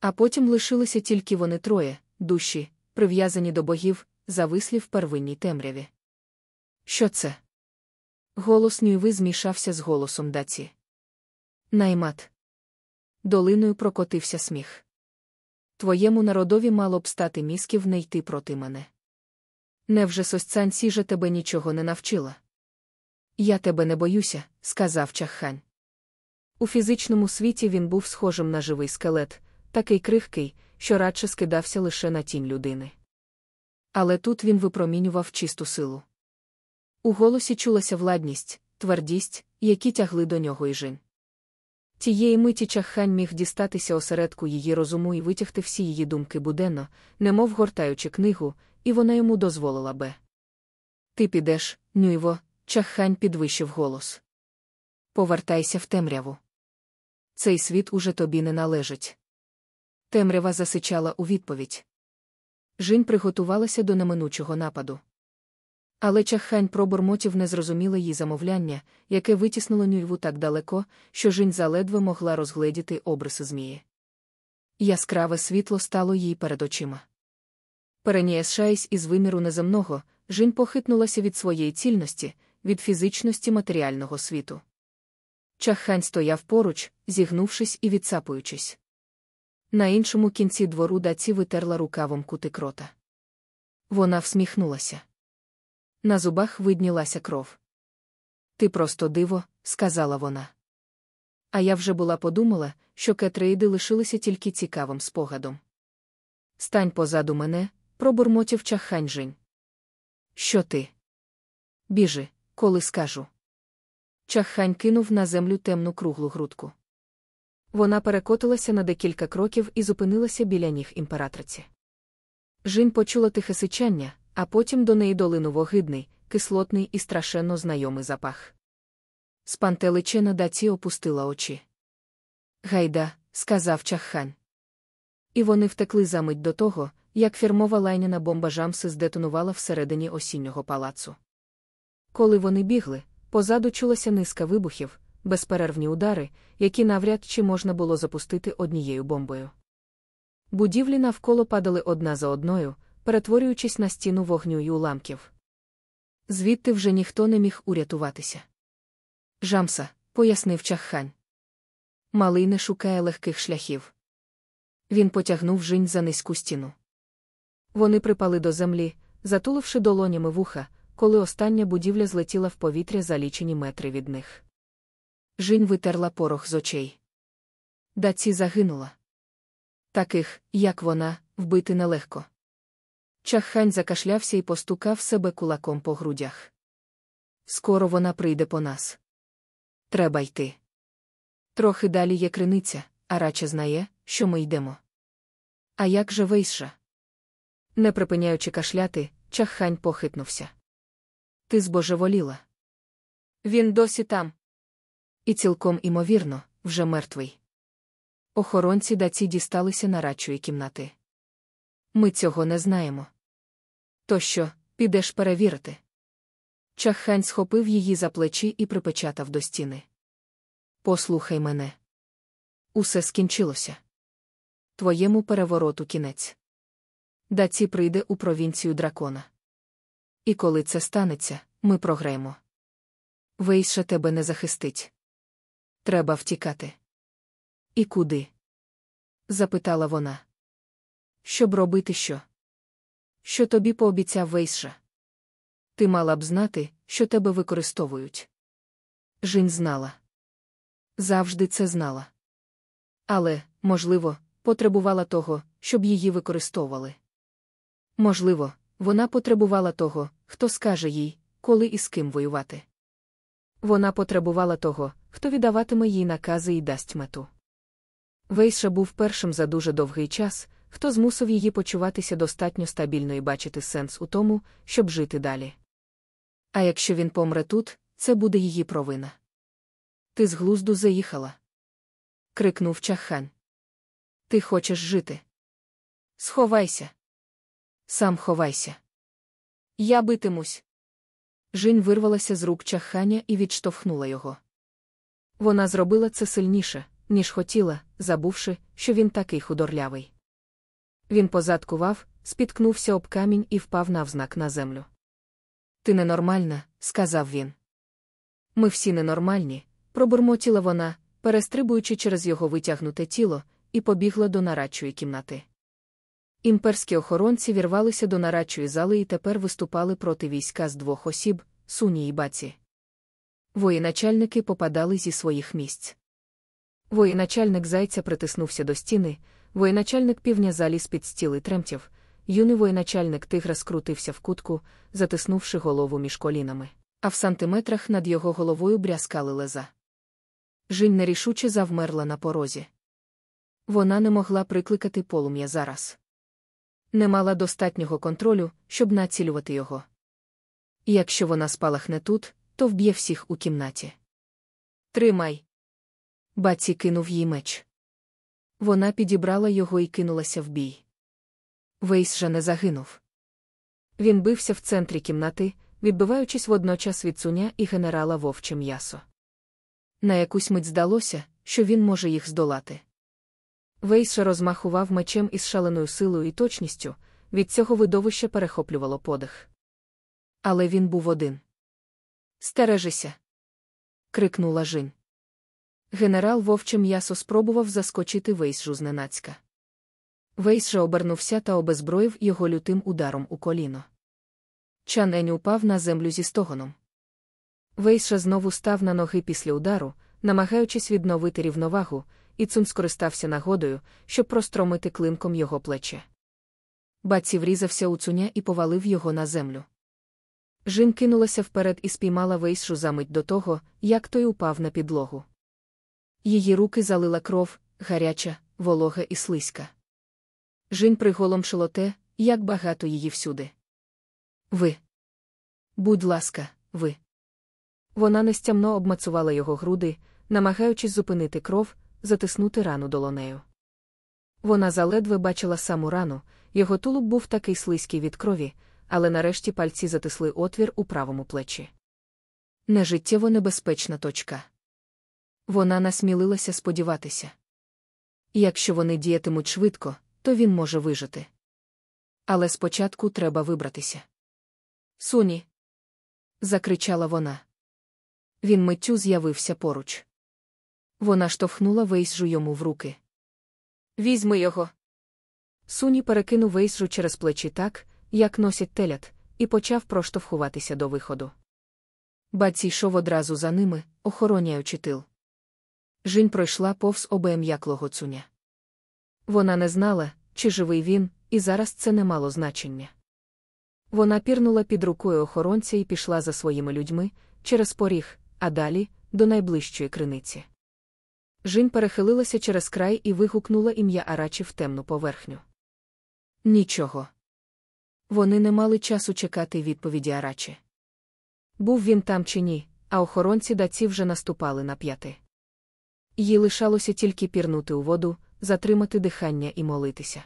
А потім лишилися тільки вони троє, душі, прив'язані до богів, завислі в первинній темряві. Що це? Голос Нюйви змішався з голосом даці. Наймат. Долиною прокотився сміх. Твоєму народові мало б стати мізків не йти проти мене. Невже сосцань сіжа тебе нічого не навчила? Я тебе не боюся, сказав чаххань. У фізичному світі він був схожим на живий скелет, такий крихкий, що радше скидався лише на тінь людини. Але тут він випромінював чисту силу. У голосі чулася владність, твердість, які тягли до нього і жін. Тієї миті чаххань міг дістатися осередку її розуму і витягти всі її думки буденно, немов гортаючи книгу, і вона йому дозволила би. Ти підеш, нюйво, чаххань підвищив голос. Повертайся в темряву. Цей світ уже тобі не належить. Темрява засичала у відповідь. Жінь приготувалася до неминучого нападу. Але чаххань пробурмотів не зрозуміла їй замовляння, яке витіснило нюйву так далеко, що жінь заледве могла розгледіти обриси змії. Яскраве світло стало їй перед очима. Перенієшаясь із виміру неземного, жінь похитнулася від своєї цільності, від фізичності матеріального світу. Чаххань стояв поруч, зігнувшись і відсапуючись. На іншому кінці двору даці витерла рукавом кутик рота. Вона всміхнулася. На зубах виднілася кров. Ти просто диво, сказала вона. А я вже була подумала, що кетрейди лишилися тільки цікавим спогадом. Стань позаду мене, пробурмотів Чахханьжень. Що ти? Біжи, коли скажу. Чаххань кинув на землю темну круглу грудку. Вона перекотилася на декілька кроків і зупинилася біля ніг імператриці. Жінь почула тихе сичання, а потім до неї долинув огидний, кислотний і страшенно знайомий запах. Спантеличена даці опустила очі. Гайда, сказав чаххань. І вони втекли за мить до того, як фірмова лайняна бомба Жамси здетонувала всередині осіннього палацу. Коли вони бігли, позаду чулася низка вибухів, безперервні удари, які навряд чи можна було запустити однією бомбою. Будівлі навколо падали одна за одною, перетворюючись на стіну вогню й уламків. Звідти вже ніхто не міг урятуватися. Жамса, пояснив чаххань. Малий не шукає легких шляхів. Він потягнув жінь за низьку стіну. Вони припали до землі, затуливши долонями вуха, коли остання будівля злетіла в повітря за лічені метри від них. Жінь витерла порох з очей. Даці загинула. Таких, як вона, вбити нелегко. Чаххань закашлявся і постукав себе кулаком по грудях. Скоро вона прийде по нас. Треба йти. Трохи далі є криниця, а радше знає, що ми йдемо. А як же вийша? Не припиняючи кашляти, чаххань похитнувся. Ти збожеволіла. Він досі там. І цілком імовірно, вже мертвий. Охоронці даці дісталися нарадчої кімнати. Ми цього не знаємо. То що, підеш перевірити? Чаххань схопив її за плечі і припечатав до стіни. Послухай мене. Усе скінчилося. Твоєму перевороту кінець. Даці прийде у провінцію дракона. І коли це станеться, ми програємо. Вейша тебе не захистить. Треба втікати. І куди? запитала вона. Щоб робити що? Що тобі пообіцяв Вейша? Ти мала б знати, що тебе використовують. Жінь знала. Завжди це знала. Але, можливо, потребувала того, щоб її використовували. Можливо, вона потребувала того, хто скаже їй, коли і з ким воювати. Вона потребувала того, хто віддаватиме їй накази і дасть мету. Вейша був першим за дуже довгий час, хто змусив її почуватися достатньо стабільно і бачити сенс у тому, щоб жити далі. А якщо він помре тут, це буде її провина. Ти з глузду заїхала. крикнув чахан. Ти хочеш жити? Сховайся. Сам ховайся. Я битимусь. Жінь вирвалася з рук чаханя і відштовхнула його. Вона зробила це сильніше, ніж хотіла, забувши, що він такий худорлявий. Він позадкував, спіткнувся об камінь і впав навзнак на землю. Ти ненормальна, сказав він. Ми всі ненормальні, пробурмотіла вона, перестрибуючи через його витягнуте тіло, і побігла до нарадчої кімнати. Імперські охоронці вірвалися до нарадчої зали і тепер виступали проти війська з двох осіб суні і баці. Воєначальники попадали зі своїх місць. Воєначальник зайця притиснувся до стіни, воєначальник півня заліз під стіл тремтів, юний воєначальник тигра скрутився в кутку, затиснувши голову між колінами, а в сантиметрах над його головою брязкали леза. Жінь нерішуче завмерла на порозі. Вона не могла прикликати полум'я зараз. Не мала достатнього контролю, щоб націлювати його. Якщо вона спалахне тут, то вб'є всіх у кімнаті. Тримай. Баці кинув їй меч. Вона підібрала його і кинулася в бій. Вейс же не загинув. Він бився в центрі кімнати, відбиваючись водночас від цуня і генерала вовче м'ясо. На якусь мить здалося, що він може їх здолати. Вейша розмахував мечем із шаленою силою і точністю, від цього видовище перехоплювало подих. Але він був один. Стережися. крикнула Жінь. Генерал вовче м'ясо спробував заскочити Вейсжу зненацька. Вейс же обернувся та обезброїв його лютим ударом у коліно. Чан упав на землю зі стогоном. Вейша знову став на ноги після удару, намагаючись відновити рівновагу, і Цун скористався нагодою, щоб простромити клинком його плече. Баці врізався у цуня і повалив його на землю. Жін кинулася вперед і спіймала Вейшу за мить до того, як той упав на підлогу. Її руки залила кров, гаряча, волога і слизька. Жінь приголомшило те, як багато її всюди. Ви. Будь ласка, ви. Вона нестямно обмацувала його груди, намагаючись зупинити кров, затиснути рану долонею. Вона заледве бачила саму рану, його тулуб був такий слизький від крові, але нарешті пальці затисли отвір у правому плечі. Нежиттєво небезпечна точка. Вона насмілилася сподіватися. Якщо вони діятимуть швидко, то він може вижити. Але спочатку треба вибратися. Суні. закричала вона. Він миттю з'явився поруч. Вона штовхнула Вейсжу йому в руки. Візьми його. Суні перекинув Вейсжу через плечі так, як носять телят, і почав проштовхуватися до виходу. Баці йшов одразу за ними, охороняючи тил. Жінь пройшла повз обеєм'яклого цуня. Вона не знала, чи живий він, і зараз це не мало значення. Вона пірнула під рукою охоронця і пішла за своїми людьми через поріг, а далі до найближчої криниці. Жінь перехилилася через край і вигукнула ім'я Арачі в темну поверхню. Нічого. Вони не мали часу чекати відповіді Арачі. Був він там чи ні, а охоронці даці вже наступали на п'яти. Їй лишалося тільки пірнути у воду, затримати дихання і молитися.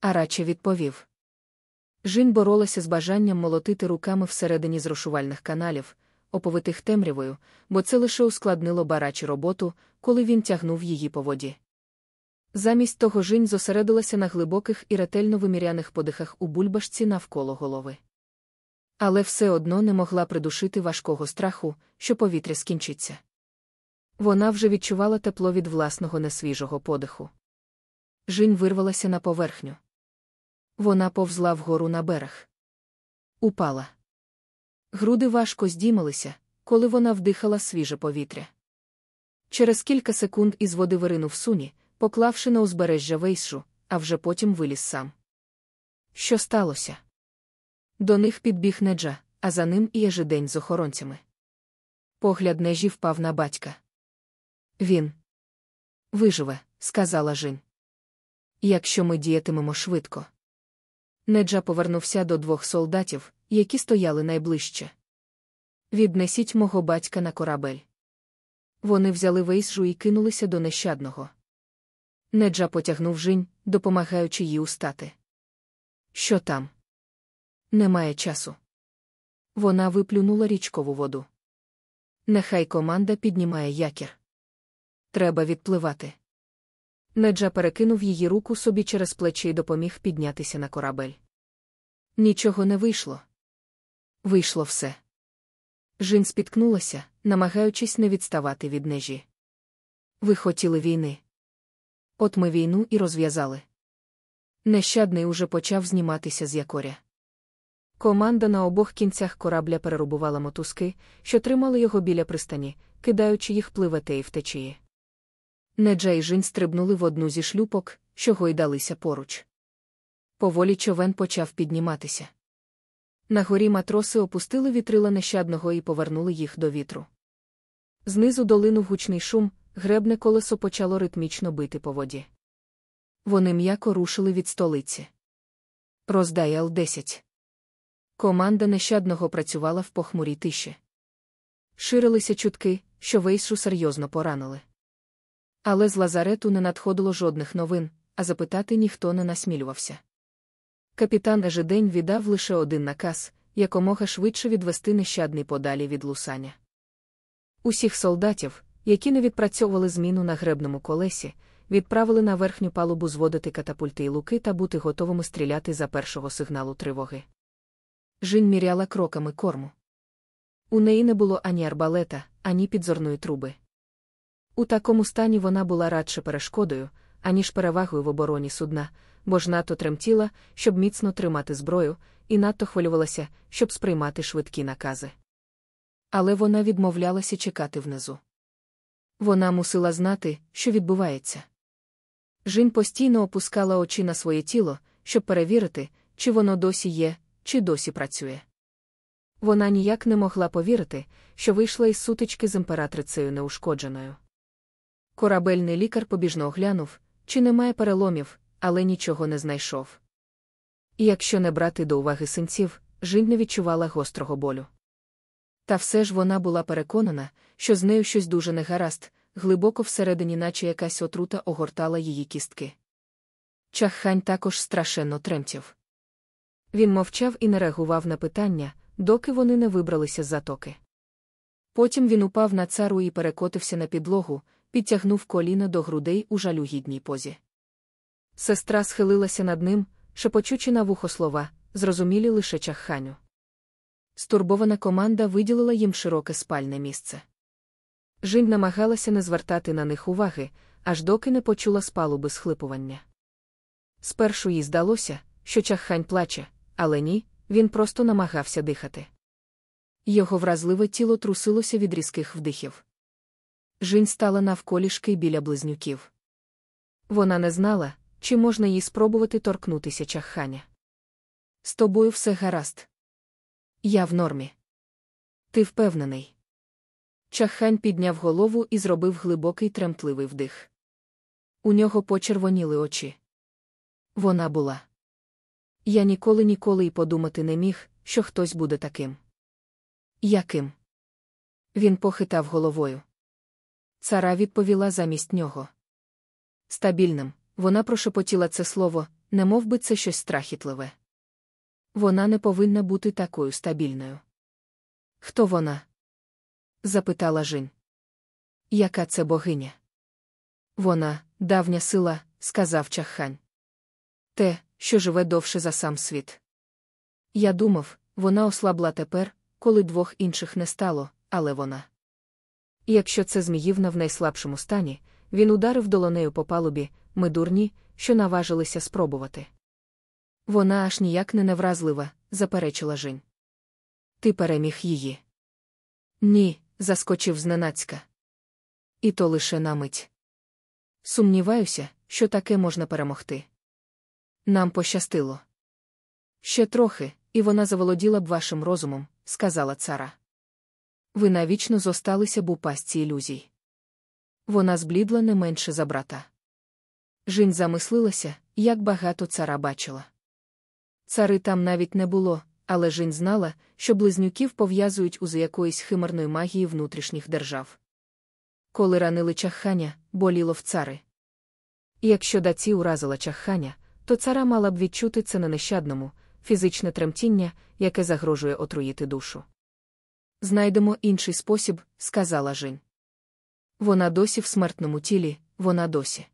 Араче відповів. Жін боролася з бажанням молотити руками всередині зрошувальних каналів, оповитих темрявою, бо це лише ускладнило барачі роботу, коли він тягнув її по воді. Замість того Жінь зосередилася на глибоких і ретельно виміряних подихах у бульбашці навколо голови. Але все одно не могла придушити важкого страху, що повітря скінчиться. Вона вже відчувала тепло від власного несвіжого подиху. Жінь вирвалася на поверхню. Вона повзла вгору на берег. Упала. Груди важко здіймалися, коли вона вдихала свіже повітря. Через кілька секунд із води виринув суні, поклавши на узбережжя вейшу, а вже потім виліз сам. Що сталося? До них підбіг неджа, а за ним і ежедень з охоронцями. Погляд нежі впав на батька. Він виживе, сказала Жін. Якщо ми діятимемо швидко. Неджа повернувся до двох солдатів, які стояли найближче. Віднесіть мого батька на корабель. Вони взяли вейсжу і кинулися до нещадного. Неджа потягнув жінь, допомагаючи їй устати. Що там? Немає часу. Вона виплюнула річкову воду. Нехай команда піднімає якір. Треба відпливати. Неджа перекинув її руку собі через плечі і допоміг піднятися на корабель. Нічого не вийшло. Вийшло все. Жін спіткнулася, намагаючись не відставати від нежі. Ви хотіли війни. От ми війну і розв'язали. Нещадний уже почав зніматися з якоря. Команда на обох кінцях корабля перерубувала мотузки, що тримали його біля пристані, кидаючи їх пливати і в. Неджа і Жінь стрибнули в одну зі шлюпок, що гойдалися поруч. Поволі човен почав підніматися. На горі матроси опустили вітрила нещадного і повернули їх до вітру. Знизу долинув гучний шум, гребне колесо почало ритмічно бити по воді. Вони м'яко рушили від столиці. Роздай Л-10. Команда нещадного працювала в похмурій тиші. Ширилися чутки, що Вейшу серйозно поранили. Але з лазарету не надходило жодних новин, а запитати ніхто не насмілювався. Капітан Ежедень віддав лише один наказ якомога швидше відвести нещадний подалі від лусаня. Усіх солдатів, які не відпрацьовували зміну на гребному колесі, відправили на верхню палубу зводити катапульти і луки та бути готовими стріляти за першого сигналу тривоги. Жінь міряла кроками корму. У неї не було ані арбалета, ані підзорної труби. У такому стані вона була радше перешкодою, аніж перевагою в обороні судна, бо ж надто тремтіла, щоб міцно тримати зброю, і надто хвилювалася, щоб сприймати швидкі накази. Але вона відмовлялася чекати внизу. Вона мусила знати, що відбувається. Жінь постійно опускала очі на своє тіло, щоб перевірити, чи воно досі є, чи досі працює. Вона ніяк не могла повірити, що вийшла із сутички з імператрицею неушкодженою. Корабельний лікар побіжно оглянув, чи немає переломів, але нічого не знайшов. І якщо не брати до уваги синців, Жінь не відчувала гострого болю. Та все ж вона була переконана, що з нею щось дуже негаразд, глибоко всередині, наче якась отрута огортала її кістки. Чаххань також страшенно тремтів. Він мовчав і не реагував на питання, доки вони не вибралися з затоки. Потім він упав на цару і перекотився на підлогу, підтягнув коліна до грудей у жалюгідній позі. Сестра схилилася над ним, шепочучи на вухо слова, зрозумілі лише чахханю. Стурбована команда виділила їм широке спальне місце. Жінь намагалася не звертати на них уваги, аж доки не почула з палуби схлипування. Спершу їй здалося, що чаххань плаче, але ні, він просто намагався дихати. Його вразливе тіло трусилося від різких вдихів. Жінь стала навколішки біля близнюків. Вона не знала, чи можна їй спробувати торкнутися чахханя. З тобою все гаразд. Я в нормі. Ти впевнений. Чаххань підняв голову і зробив глибокий тремтливий вдих. У нього почервоніли очі. Вона була. Я ніколи ніколи й подумати не міг, що хтось буде таким. Яким? Він похитав головою. Цара відповіла замість нього. Стабільним, вона прошепотіла це слово, не мов би це щось страхітливе. Вона не повинна бути такою стабільною. Хто вона? запитала Жінь. Яка це богиня? Вона, давня сила, сказав чаххань. Те, що живе довше за сам світ. Я думав, вона ослабла тепер, коли двох інших не стало, але вона. І якщо це Зміївна в найслабшому стані, він ударив долонею по палубі, ми дурні, що наважилися спробувати. Вона аж ніяк не невразлива, заперечила Жень. Ти переміг її. Ні, заскочив зненацька. І то лише на мить. Сумніваюся, що таке можна перемогти. Нам пощастило. Ще трохи, і вона заволоділа б вашим розумом, сказала цара. Ви навічно зосталися б у пастці ілюзій. Вона зблідла не менше за брата. Жінь замислилася, як багато цара бачила. Цари там навіть не було, але Жінь знала, що близнюків пов'язують уз якоїсь химерної магії внутрішніх держав. Коли ранили чахханя, боліло в цари. Якщо даці уразила чахханя, то цара мала б відчути це на нещадному, фізичне тремтіння, яке загрожує отруїти душу. Знайдемо інший спосіб, сказала Жінь. Вона досі в смертному тілі, вона досі.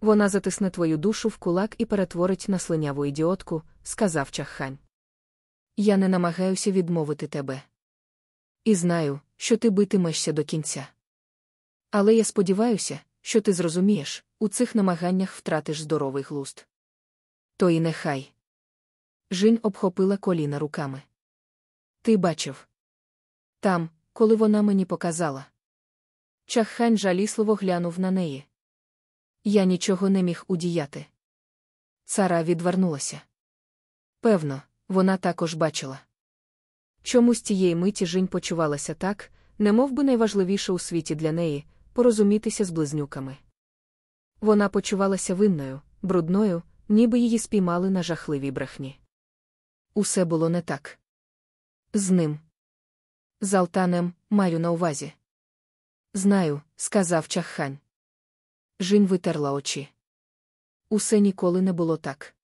Вона затисне твою душу в кулак і перетворить на слиняву ідіотку, сказав чаххань. Я не намагаюся відмовити тебе. І знаю, що ти битимешся до кінця. Але я сподіваюся, що ти зрозумієш, у цих намаганнях втратиш здоровий глузд. То і нехай. Жінь обхопила коліна руками. Ти бачив. Там, коли вона мені показала. Чаххань жалісливо глянув на неї. Я нічого не міг удіяти. Цара відвернулася. Певно, вона також бачила. Чому з тієї миті Жінь почувалася так, немов би найважливіше у світі для неї порозумітися з близнюками. Вона почувалася винною, брудною, ніби її спіймали на жахливій брехні. Усе було не так. З ним. З Алтанем маю на увазі. Знаю, сказав чаххань. Жінь витерла очі. Усе ніколи не було так.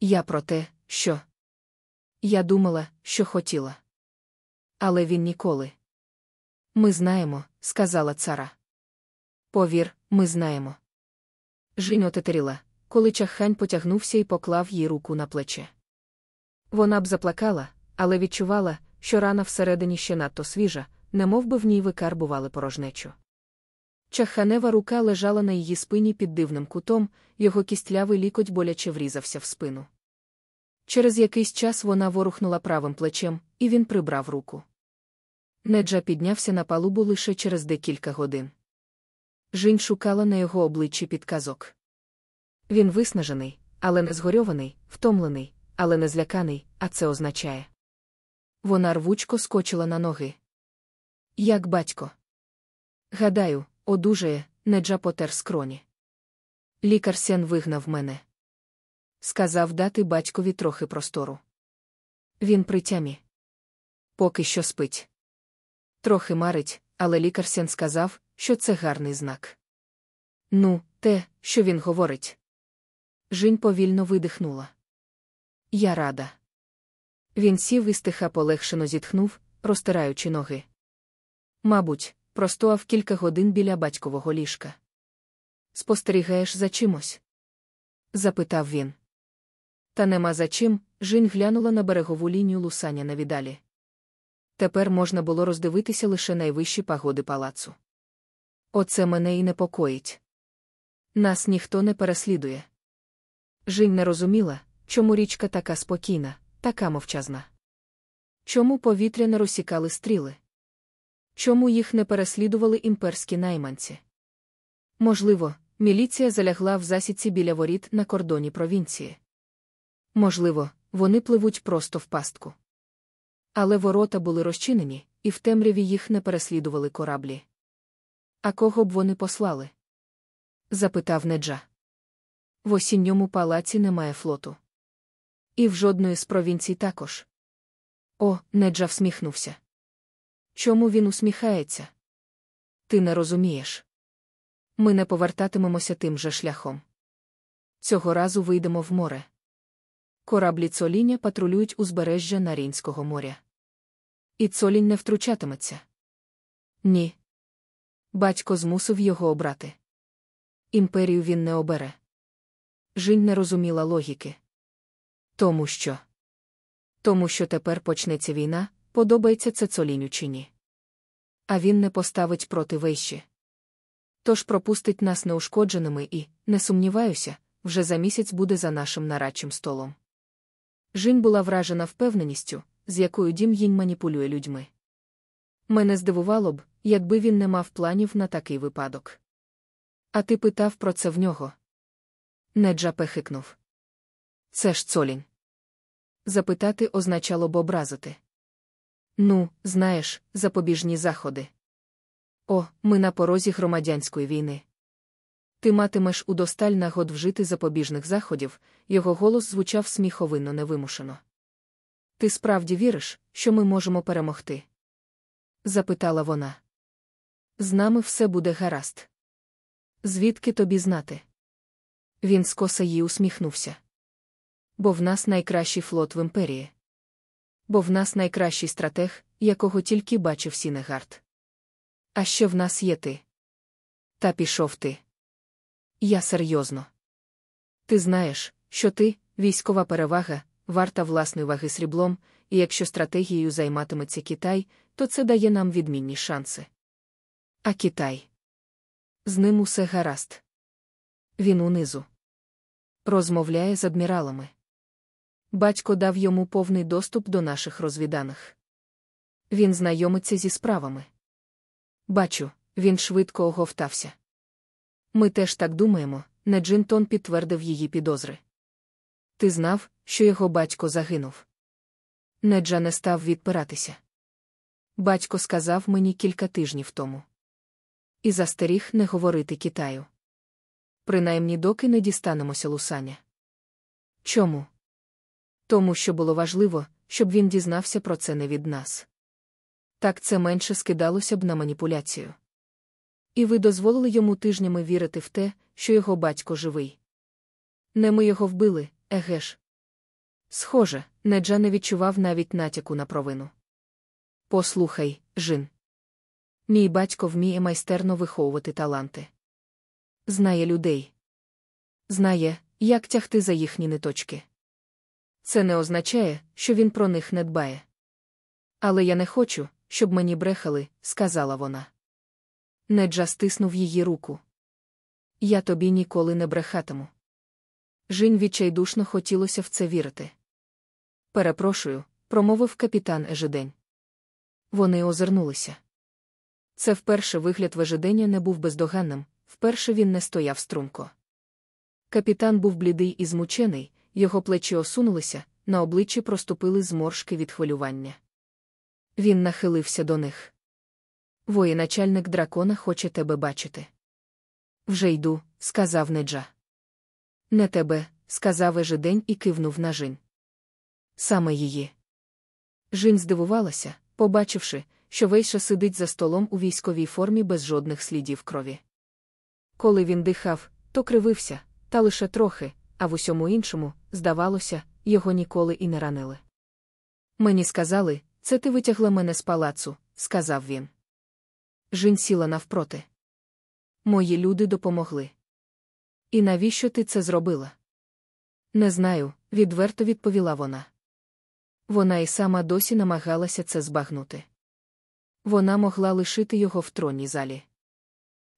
Я про те, що. Я думала, що хотіла. Але він ніколи. Ми знаємо, сказала цара. Повір, ми знаємо. Жінь отетеріла, коли чаххань потягнувся і поклав їй руку на плече. Вона б заплакала, але відчувала, що рана всередині ще надто свіжа, немов би в ній викарбували порожнечу. Чаханева рука лежала на її спині під дивним кутом, його кістлявий лікоть боляче врізався в спину. Через якийсь час вона ворухнула правим плечем, і він прибрав руку. Неджа піднявся на палубу лише через декілька годин. Жінь шукала на його обличчі підказок. Він виснажений, але не згорьований, втомлений, але не зляканий, а це означає. Вона рвучко скочила на ноги. Як батько. Гадаю, одужає, неджа потер скроні. Лікар Сен вигнав мене. Сказав дати батькові трохи простору. Він при тямі. Поки що спить. Трохи марить, але лікар Сен сказав, що це гарний знак. Ну, те, що він говорить. Жінь повільно видихнула. Я рада. Він сів і стиха полегшено зітхнув, розтираючи ноги. Мабуть, простояв кілька годин біля батькового ліжка. Спостерігаєш за чимось? запитав він. Та нема за чим, Жінь глянула на берегову лінію лусання на віддалі. Тепер можна було роздивитися лише найвищі пагоди палацу. Оце мене і непокоїть. Нас ніхто не переслідує. Жінь не розуміла, чому річка така спокійна, така мовчазна. Чому повітря не розсікали стріли? Чому їх не переслідували імперські найманці? Можливо, міліція залягла в засідці біля воріт на кордоні провінції. Можливо, вони пливуть просто в пастку. Але ворота були розчинені, і в темряві їх не переслідували кораблі. А кого б вони послали? запитав Неджа. В осінньому палаці немає флоту. І в жодної з провінцій також. О, Неджа всміхнувся. Чому він усміхається? Ти не розумієш. Ми не повертатимемося тим же шляхом. Цього разу вийдемо в море. Кораблі цоління патрулюють узбережжя Нарінського моря. І цолінь не втручатиметься. Ні. Батько змусив його обрати. Імперію він не обере. Жінь не розуміла логіки. Тому що. Тому що тепер почнеться війна, подобається це цоліню чи ні. А він не поставить проти вещі. Тож пропустить нас неушкодженими і, не сумніваюся, вже за місяць буде за нашим нарадчим столом. Жінь була вражена впевненістю, з якою дім їнь маніпулює людьми. Мене здивувало б, якби він не мав планів на такий випадок. А ти питав про це в нього? Неджа пехикнув. Це ж цолінь. Запитати означало б образити. Ну, знаєш, запобіжні заходи. О, ми на порозі громадянської війни. Ти матимеш удосталь нагод вжити запобіжних заходів, його голос звучав сміховинно невимушено. Ти справді віриш, що ми можемо перемогти? запитала вона. З нами все буде гаразд. Звідки тобі знати? Він скоса їй усміхнувся. Бо в нас найкращий флот в імперії. Бо в нас найкращий стратег, якого тільки бачив Сінегард. А ще в нас є ти. Та пішов ти. Я серйозно. Ти знаєш, що ти, військова перевага, варта власної ваги сріблом, і якщо стратегією займатиметься Китай, то це дає нам відмінні шанси. А Китай. З ним усе гаразд. Він унизу. Розмовляє з адміралами. Батько дав йому повний доступ до наших розвіданих. Він знайомиться зі справами. Бачу, Він швидко оговтався. Ми теж так думаємо, не Джинтон підтвердив її підозри. Ти знав, що його батько загинув. Неджа не став відпиратися. Батько сказав мені кілька тижнів тому. І застеріг не говорити Китаю. Принаймні, доки не дістанемося лусаня. Чому? Тому що було важливо, щоб він дізнався про це не від нас. Так це менше скидалося б на маніпуляцію. І ви дозволили йому тижнями вірити в те, що його батько живий. Не ми його вбили, еге ж. Схоже, Неджа не відчував навіть натяку на провину. Послухай, Жин. Мій батько вміє майстерно виховувати таланти. Знає людей. Знає, як тягти за їхні ниточки. Це не означає, що він про них не дбає. Але я не хочу, щоб мені брехали, сказала вона. Неджа стиснув її руку. Я тобі ніколи не брехатиму. Жінь відчайдушно хотілося в це вірити. Перепрошую, промовив капітан Ежедень. Вони озирнулися. Це вперше вигляд вежедення не був бездоганним, вперше він не стояв струнко. Капітан був блідий і змучений, його плечі осунулися, на обличчі проступили зморшки від хвилювання. Він нахилився до них. Воєначальник дракона хоче тебе бачити. Вже йду, сказав Неджа. Не тебе, сказав Ежедень і кивнув на Жінь. Саме її. Жінь здивувалася, побачивши, що Вейша сидить за столом у військовій формі без жодних слідів крові. Коли він дихав, то кривився, та лише трохи, а в усьому іншому, здавалося, його ніколи і не ранили. Мені сказали, це ти витягла мене з палацу, сказав він. Жінь сіла навпроти. Мої люди допомогли. І навіщо ти це зробила? Не знаю, відверто відповіла вона. Вона і сама досі намагалася це збагнути. Вона могла лишити його в тронній залі.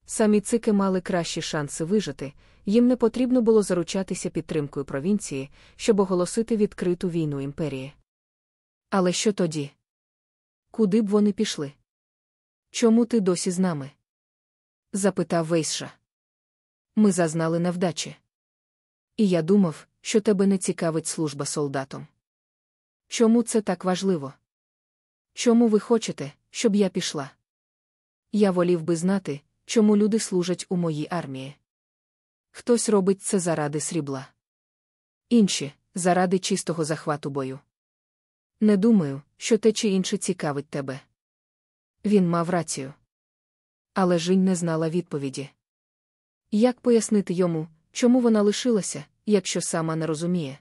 Самі цики мали кращі шанси вижити, їм не потрібно було заручатися підтримкою провінції, щоб оголосити відкриту війну імперії. Але що тоді? Куди б вони пішли? Чому ти досі з нами? запитав Вейсша. Ми зазнали невдачі. І я думав, що тебе не цікавить служба солдатом. Чому це так важливо? Чому ви хочете, щоб я пішла? Я волів би знати, чому люди служать у моїй армії. Хтось робить це заради срібла. Інші заради чистого захвату бою. Не думаю, що те чи інше цікавить тебе. Він мав рацію. Але Жінь не знала відповіді. Як пояснити йому, чому вона лишилася, якщо сама не розуміє?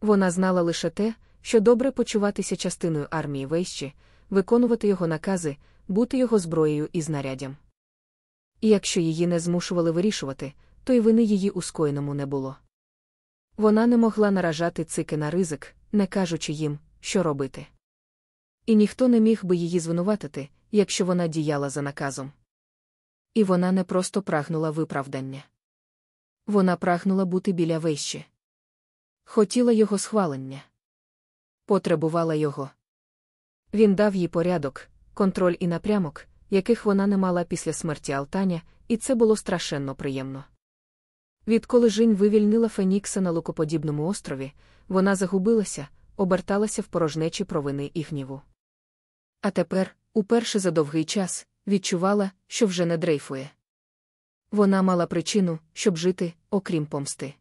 Вона знала лише те, що добре почуватися частиною армії Вейщі, виконувати його накази, бути його зброєю і знаряддям. І якщо її не змушували вирішувати, то й вини її у скоєному не було. Вона не могла наражати цики на ризик, не кажучи їм, що робити. І ніхто не міг би її звинуватити, якщо вона діяла за наказом. І вона не просто прагнула виправдання. Вона прагнула бути біля вещі. Хотіла його схвалення. Потребувала його. Він дав їй порядок, контроль і напрямок, яких вона не мала після смерті Алтаня, і це було страшенно приємно. Відколи Жінь вивільнила Фенікса на лукоподібному острові, вона загубилася, оберталася в порожнечі провини і гніву. А тепер, уперше за довгий час, відчувала, що вже не дрейфує. Вона мала причину, щоб жити, окрім помсти.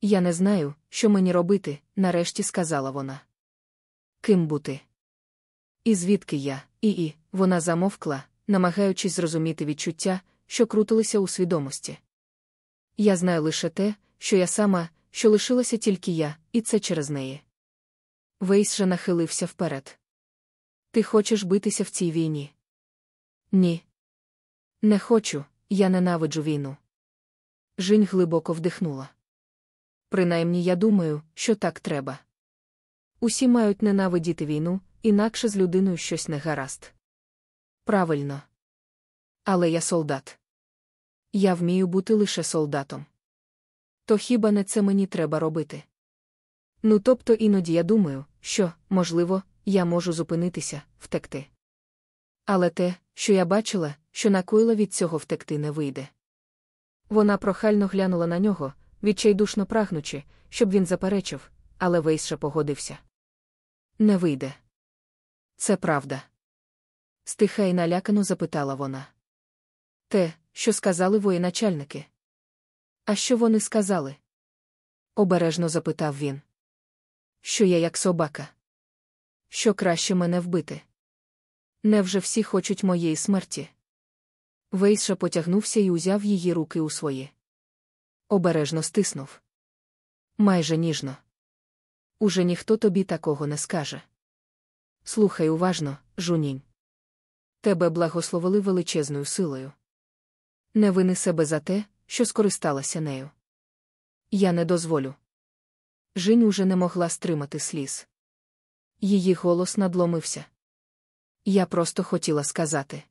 Я не знаю, що мені робити, нарешті сказала вона. Ким бути? І звідки я, і і, вона замовкла, намагаючись зрозуміти відчуття, що крутилися у свідомості. Я знаю лише те, що я сама, що лишилася тільки я, і це через неї. Вейс же нахилився вперед. Ти хочеш битися в цій війні? Ні. Не хочу, я ненавиджу війну. Жінь глибоко вдихнула. Принаймні я думаю, що так треба. Усі мають ненавидіти війну, інакше з людиною щось не гаразд. Правильно. Але я солдат. Я вмію бути лише солдатом. То хіба не це мені треба робити? Ну тобто іноді я думаю, що, можливо, я можу зупинитися, втекти. Але те, що я бачила, що накоїла від цього втекти не вийде. Вона прохально глянула на нього, відчайдушно прагнучи, щоб він заперечив, але Вейша погодився. Не вийде. Це правда. Стиха й налякано запитала вона. Те, що сказали воєначальники. А що вони сказали? обережно запитав він. Що я як собака? Що краще мене вбити? Невже всі хочуть моєї смерті? Вейша потягнувся і узяв її руки у свої. Обережно стиснув. Майже ніжно. Уже ніхто тобі такого не скаже. Слухай уважно, жунінь. Тебе благословили величезною силою. Не вини себе за те, що скористалася нею. Я не дозволю. Жінь уже не могла стримати сліз. Її голос надломився. Я просто хотіла сказати.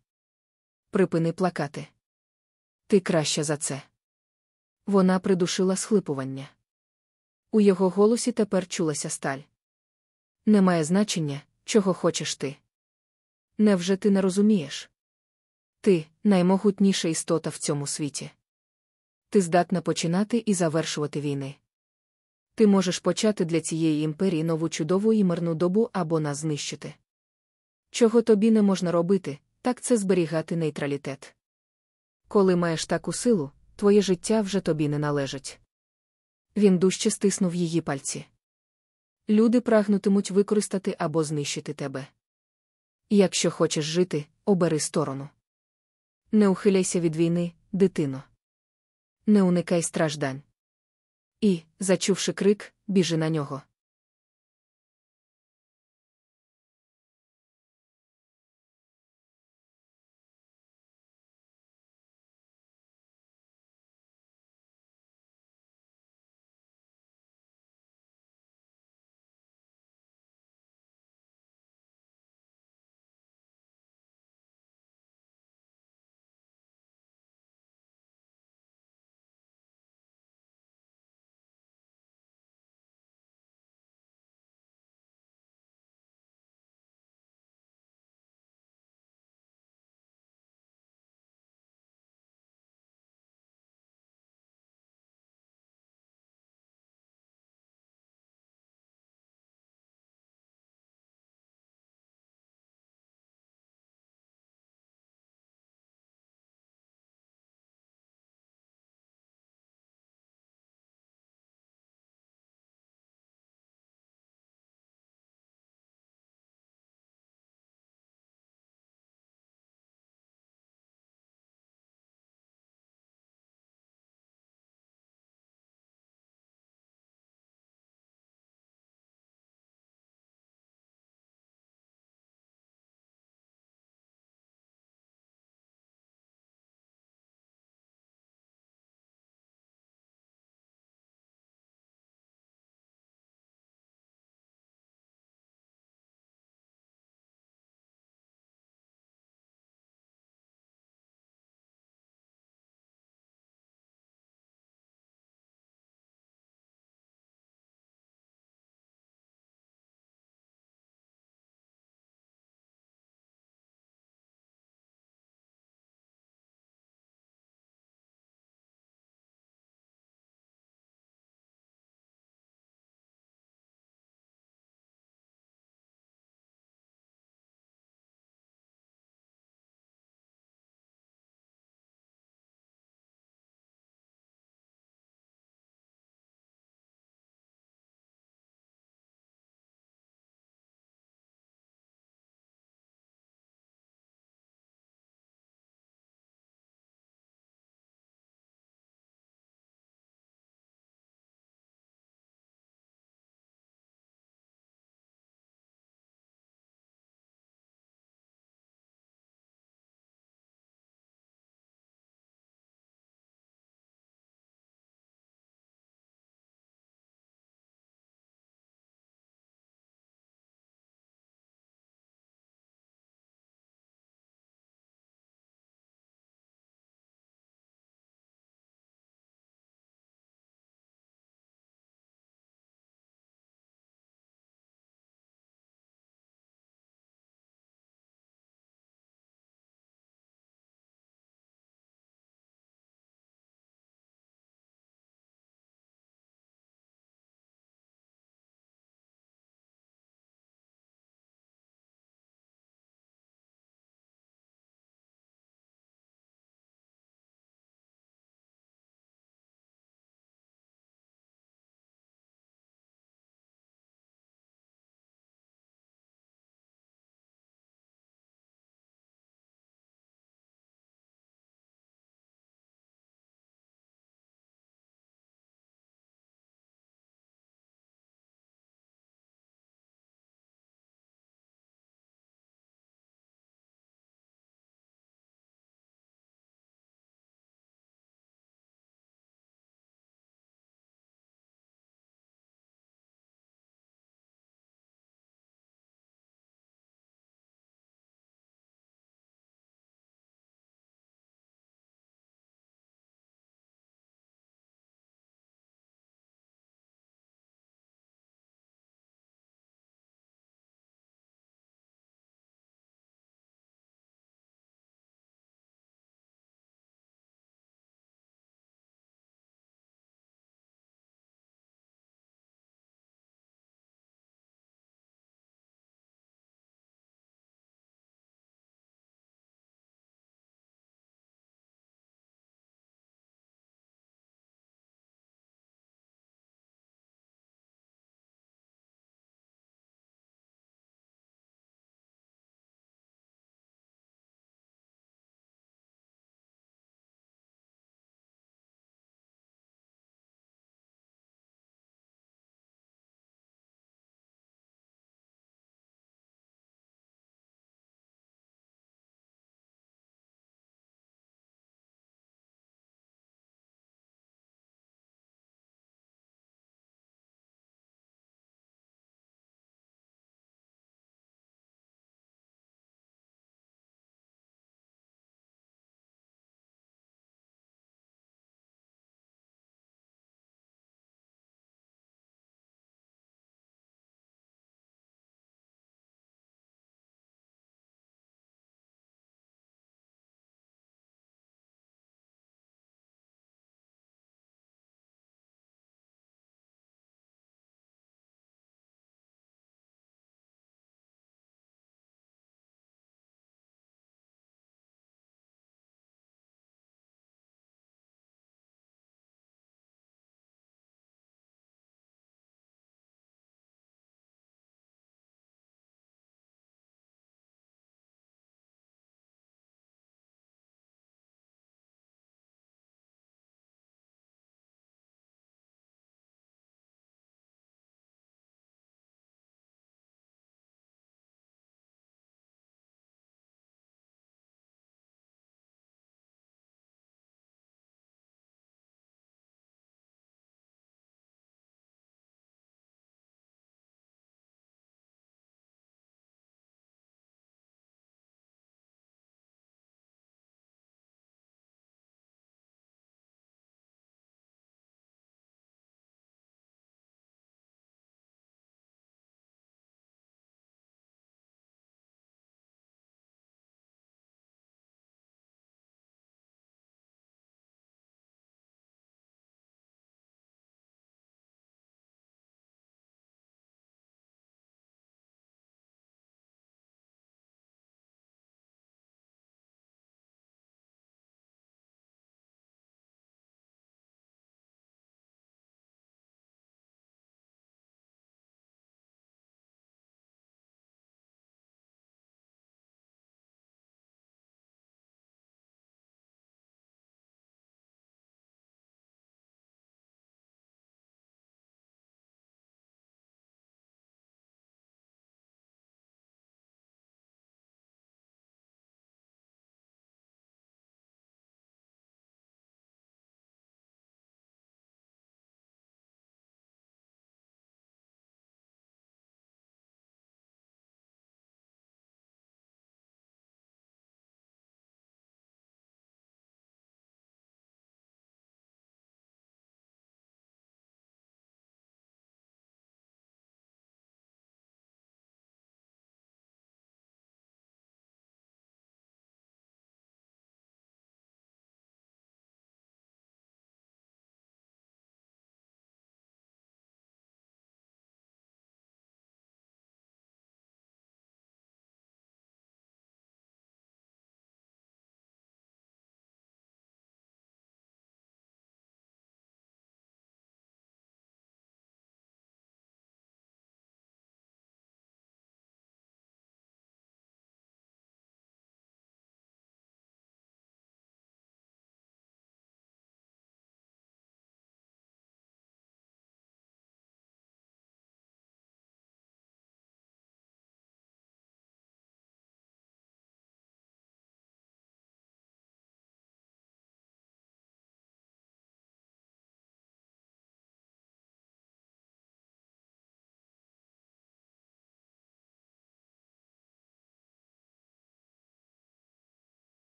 Припини плакати. Ти краща за це. Вона придушила схлипування. У його голосі тепер чулася сталь. Немає значення, чого хочеш ти. Невже ти не розумієш? Ти наймогутніша істота в цьому світі. Ти здатна починати і завершувати війни. Ти можеш почати для цієї імперії нову чудову і мирну добу або нас знищити. Чого тобі не можна робити, так це зберігати нейтралітет. Коли маєш таку силу, твоє життя вже тобі не належить. Він дужче стиснув її пальці. Люди прагнутимуть використати або знищити тебе. Якщо хочеш жити, обери сторону. Не ухиляйся від війни, дитино. Не уникай страждань. І, зачувши крик, біжи на нього.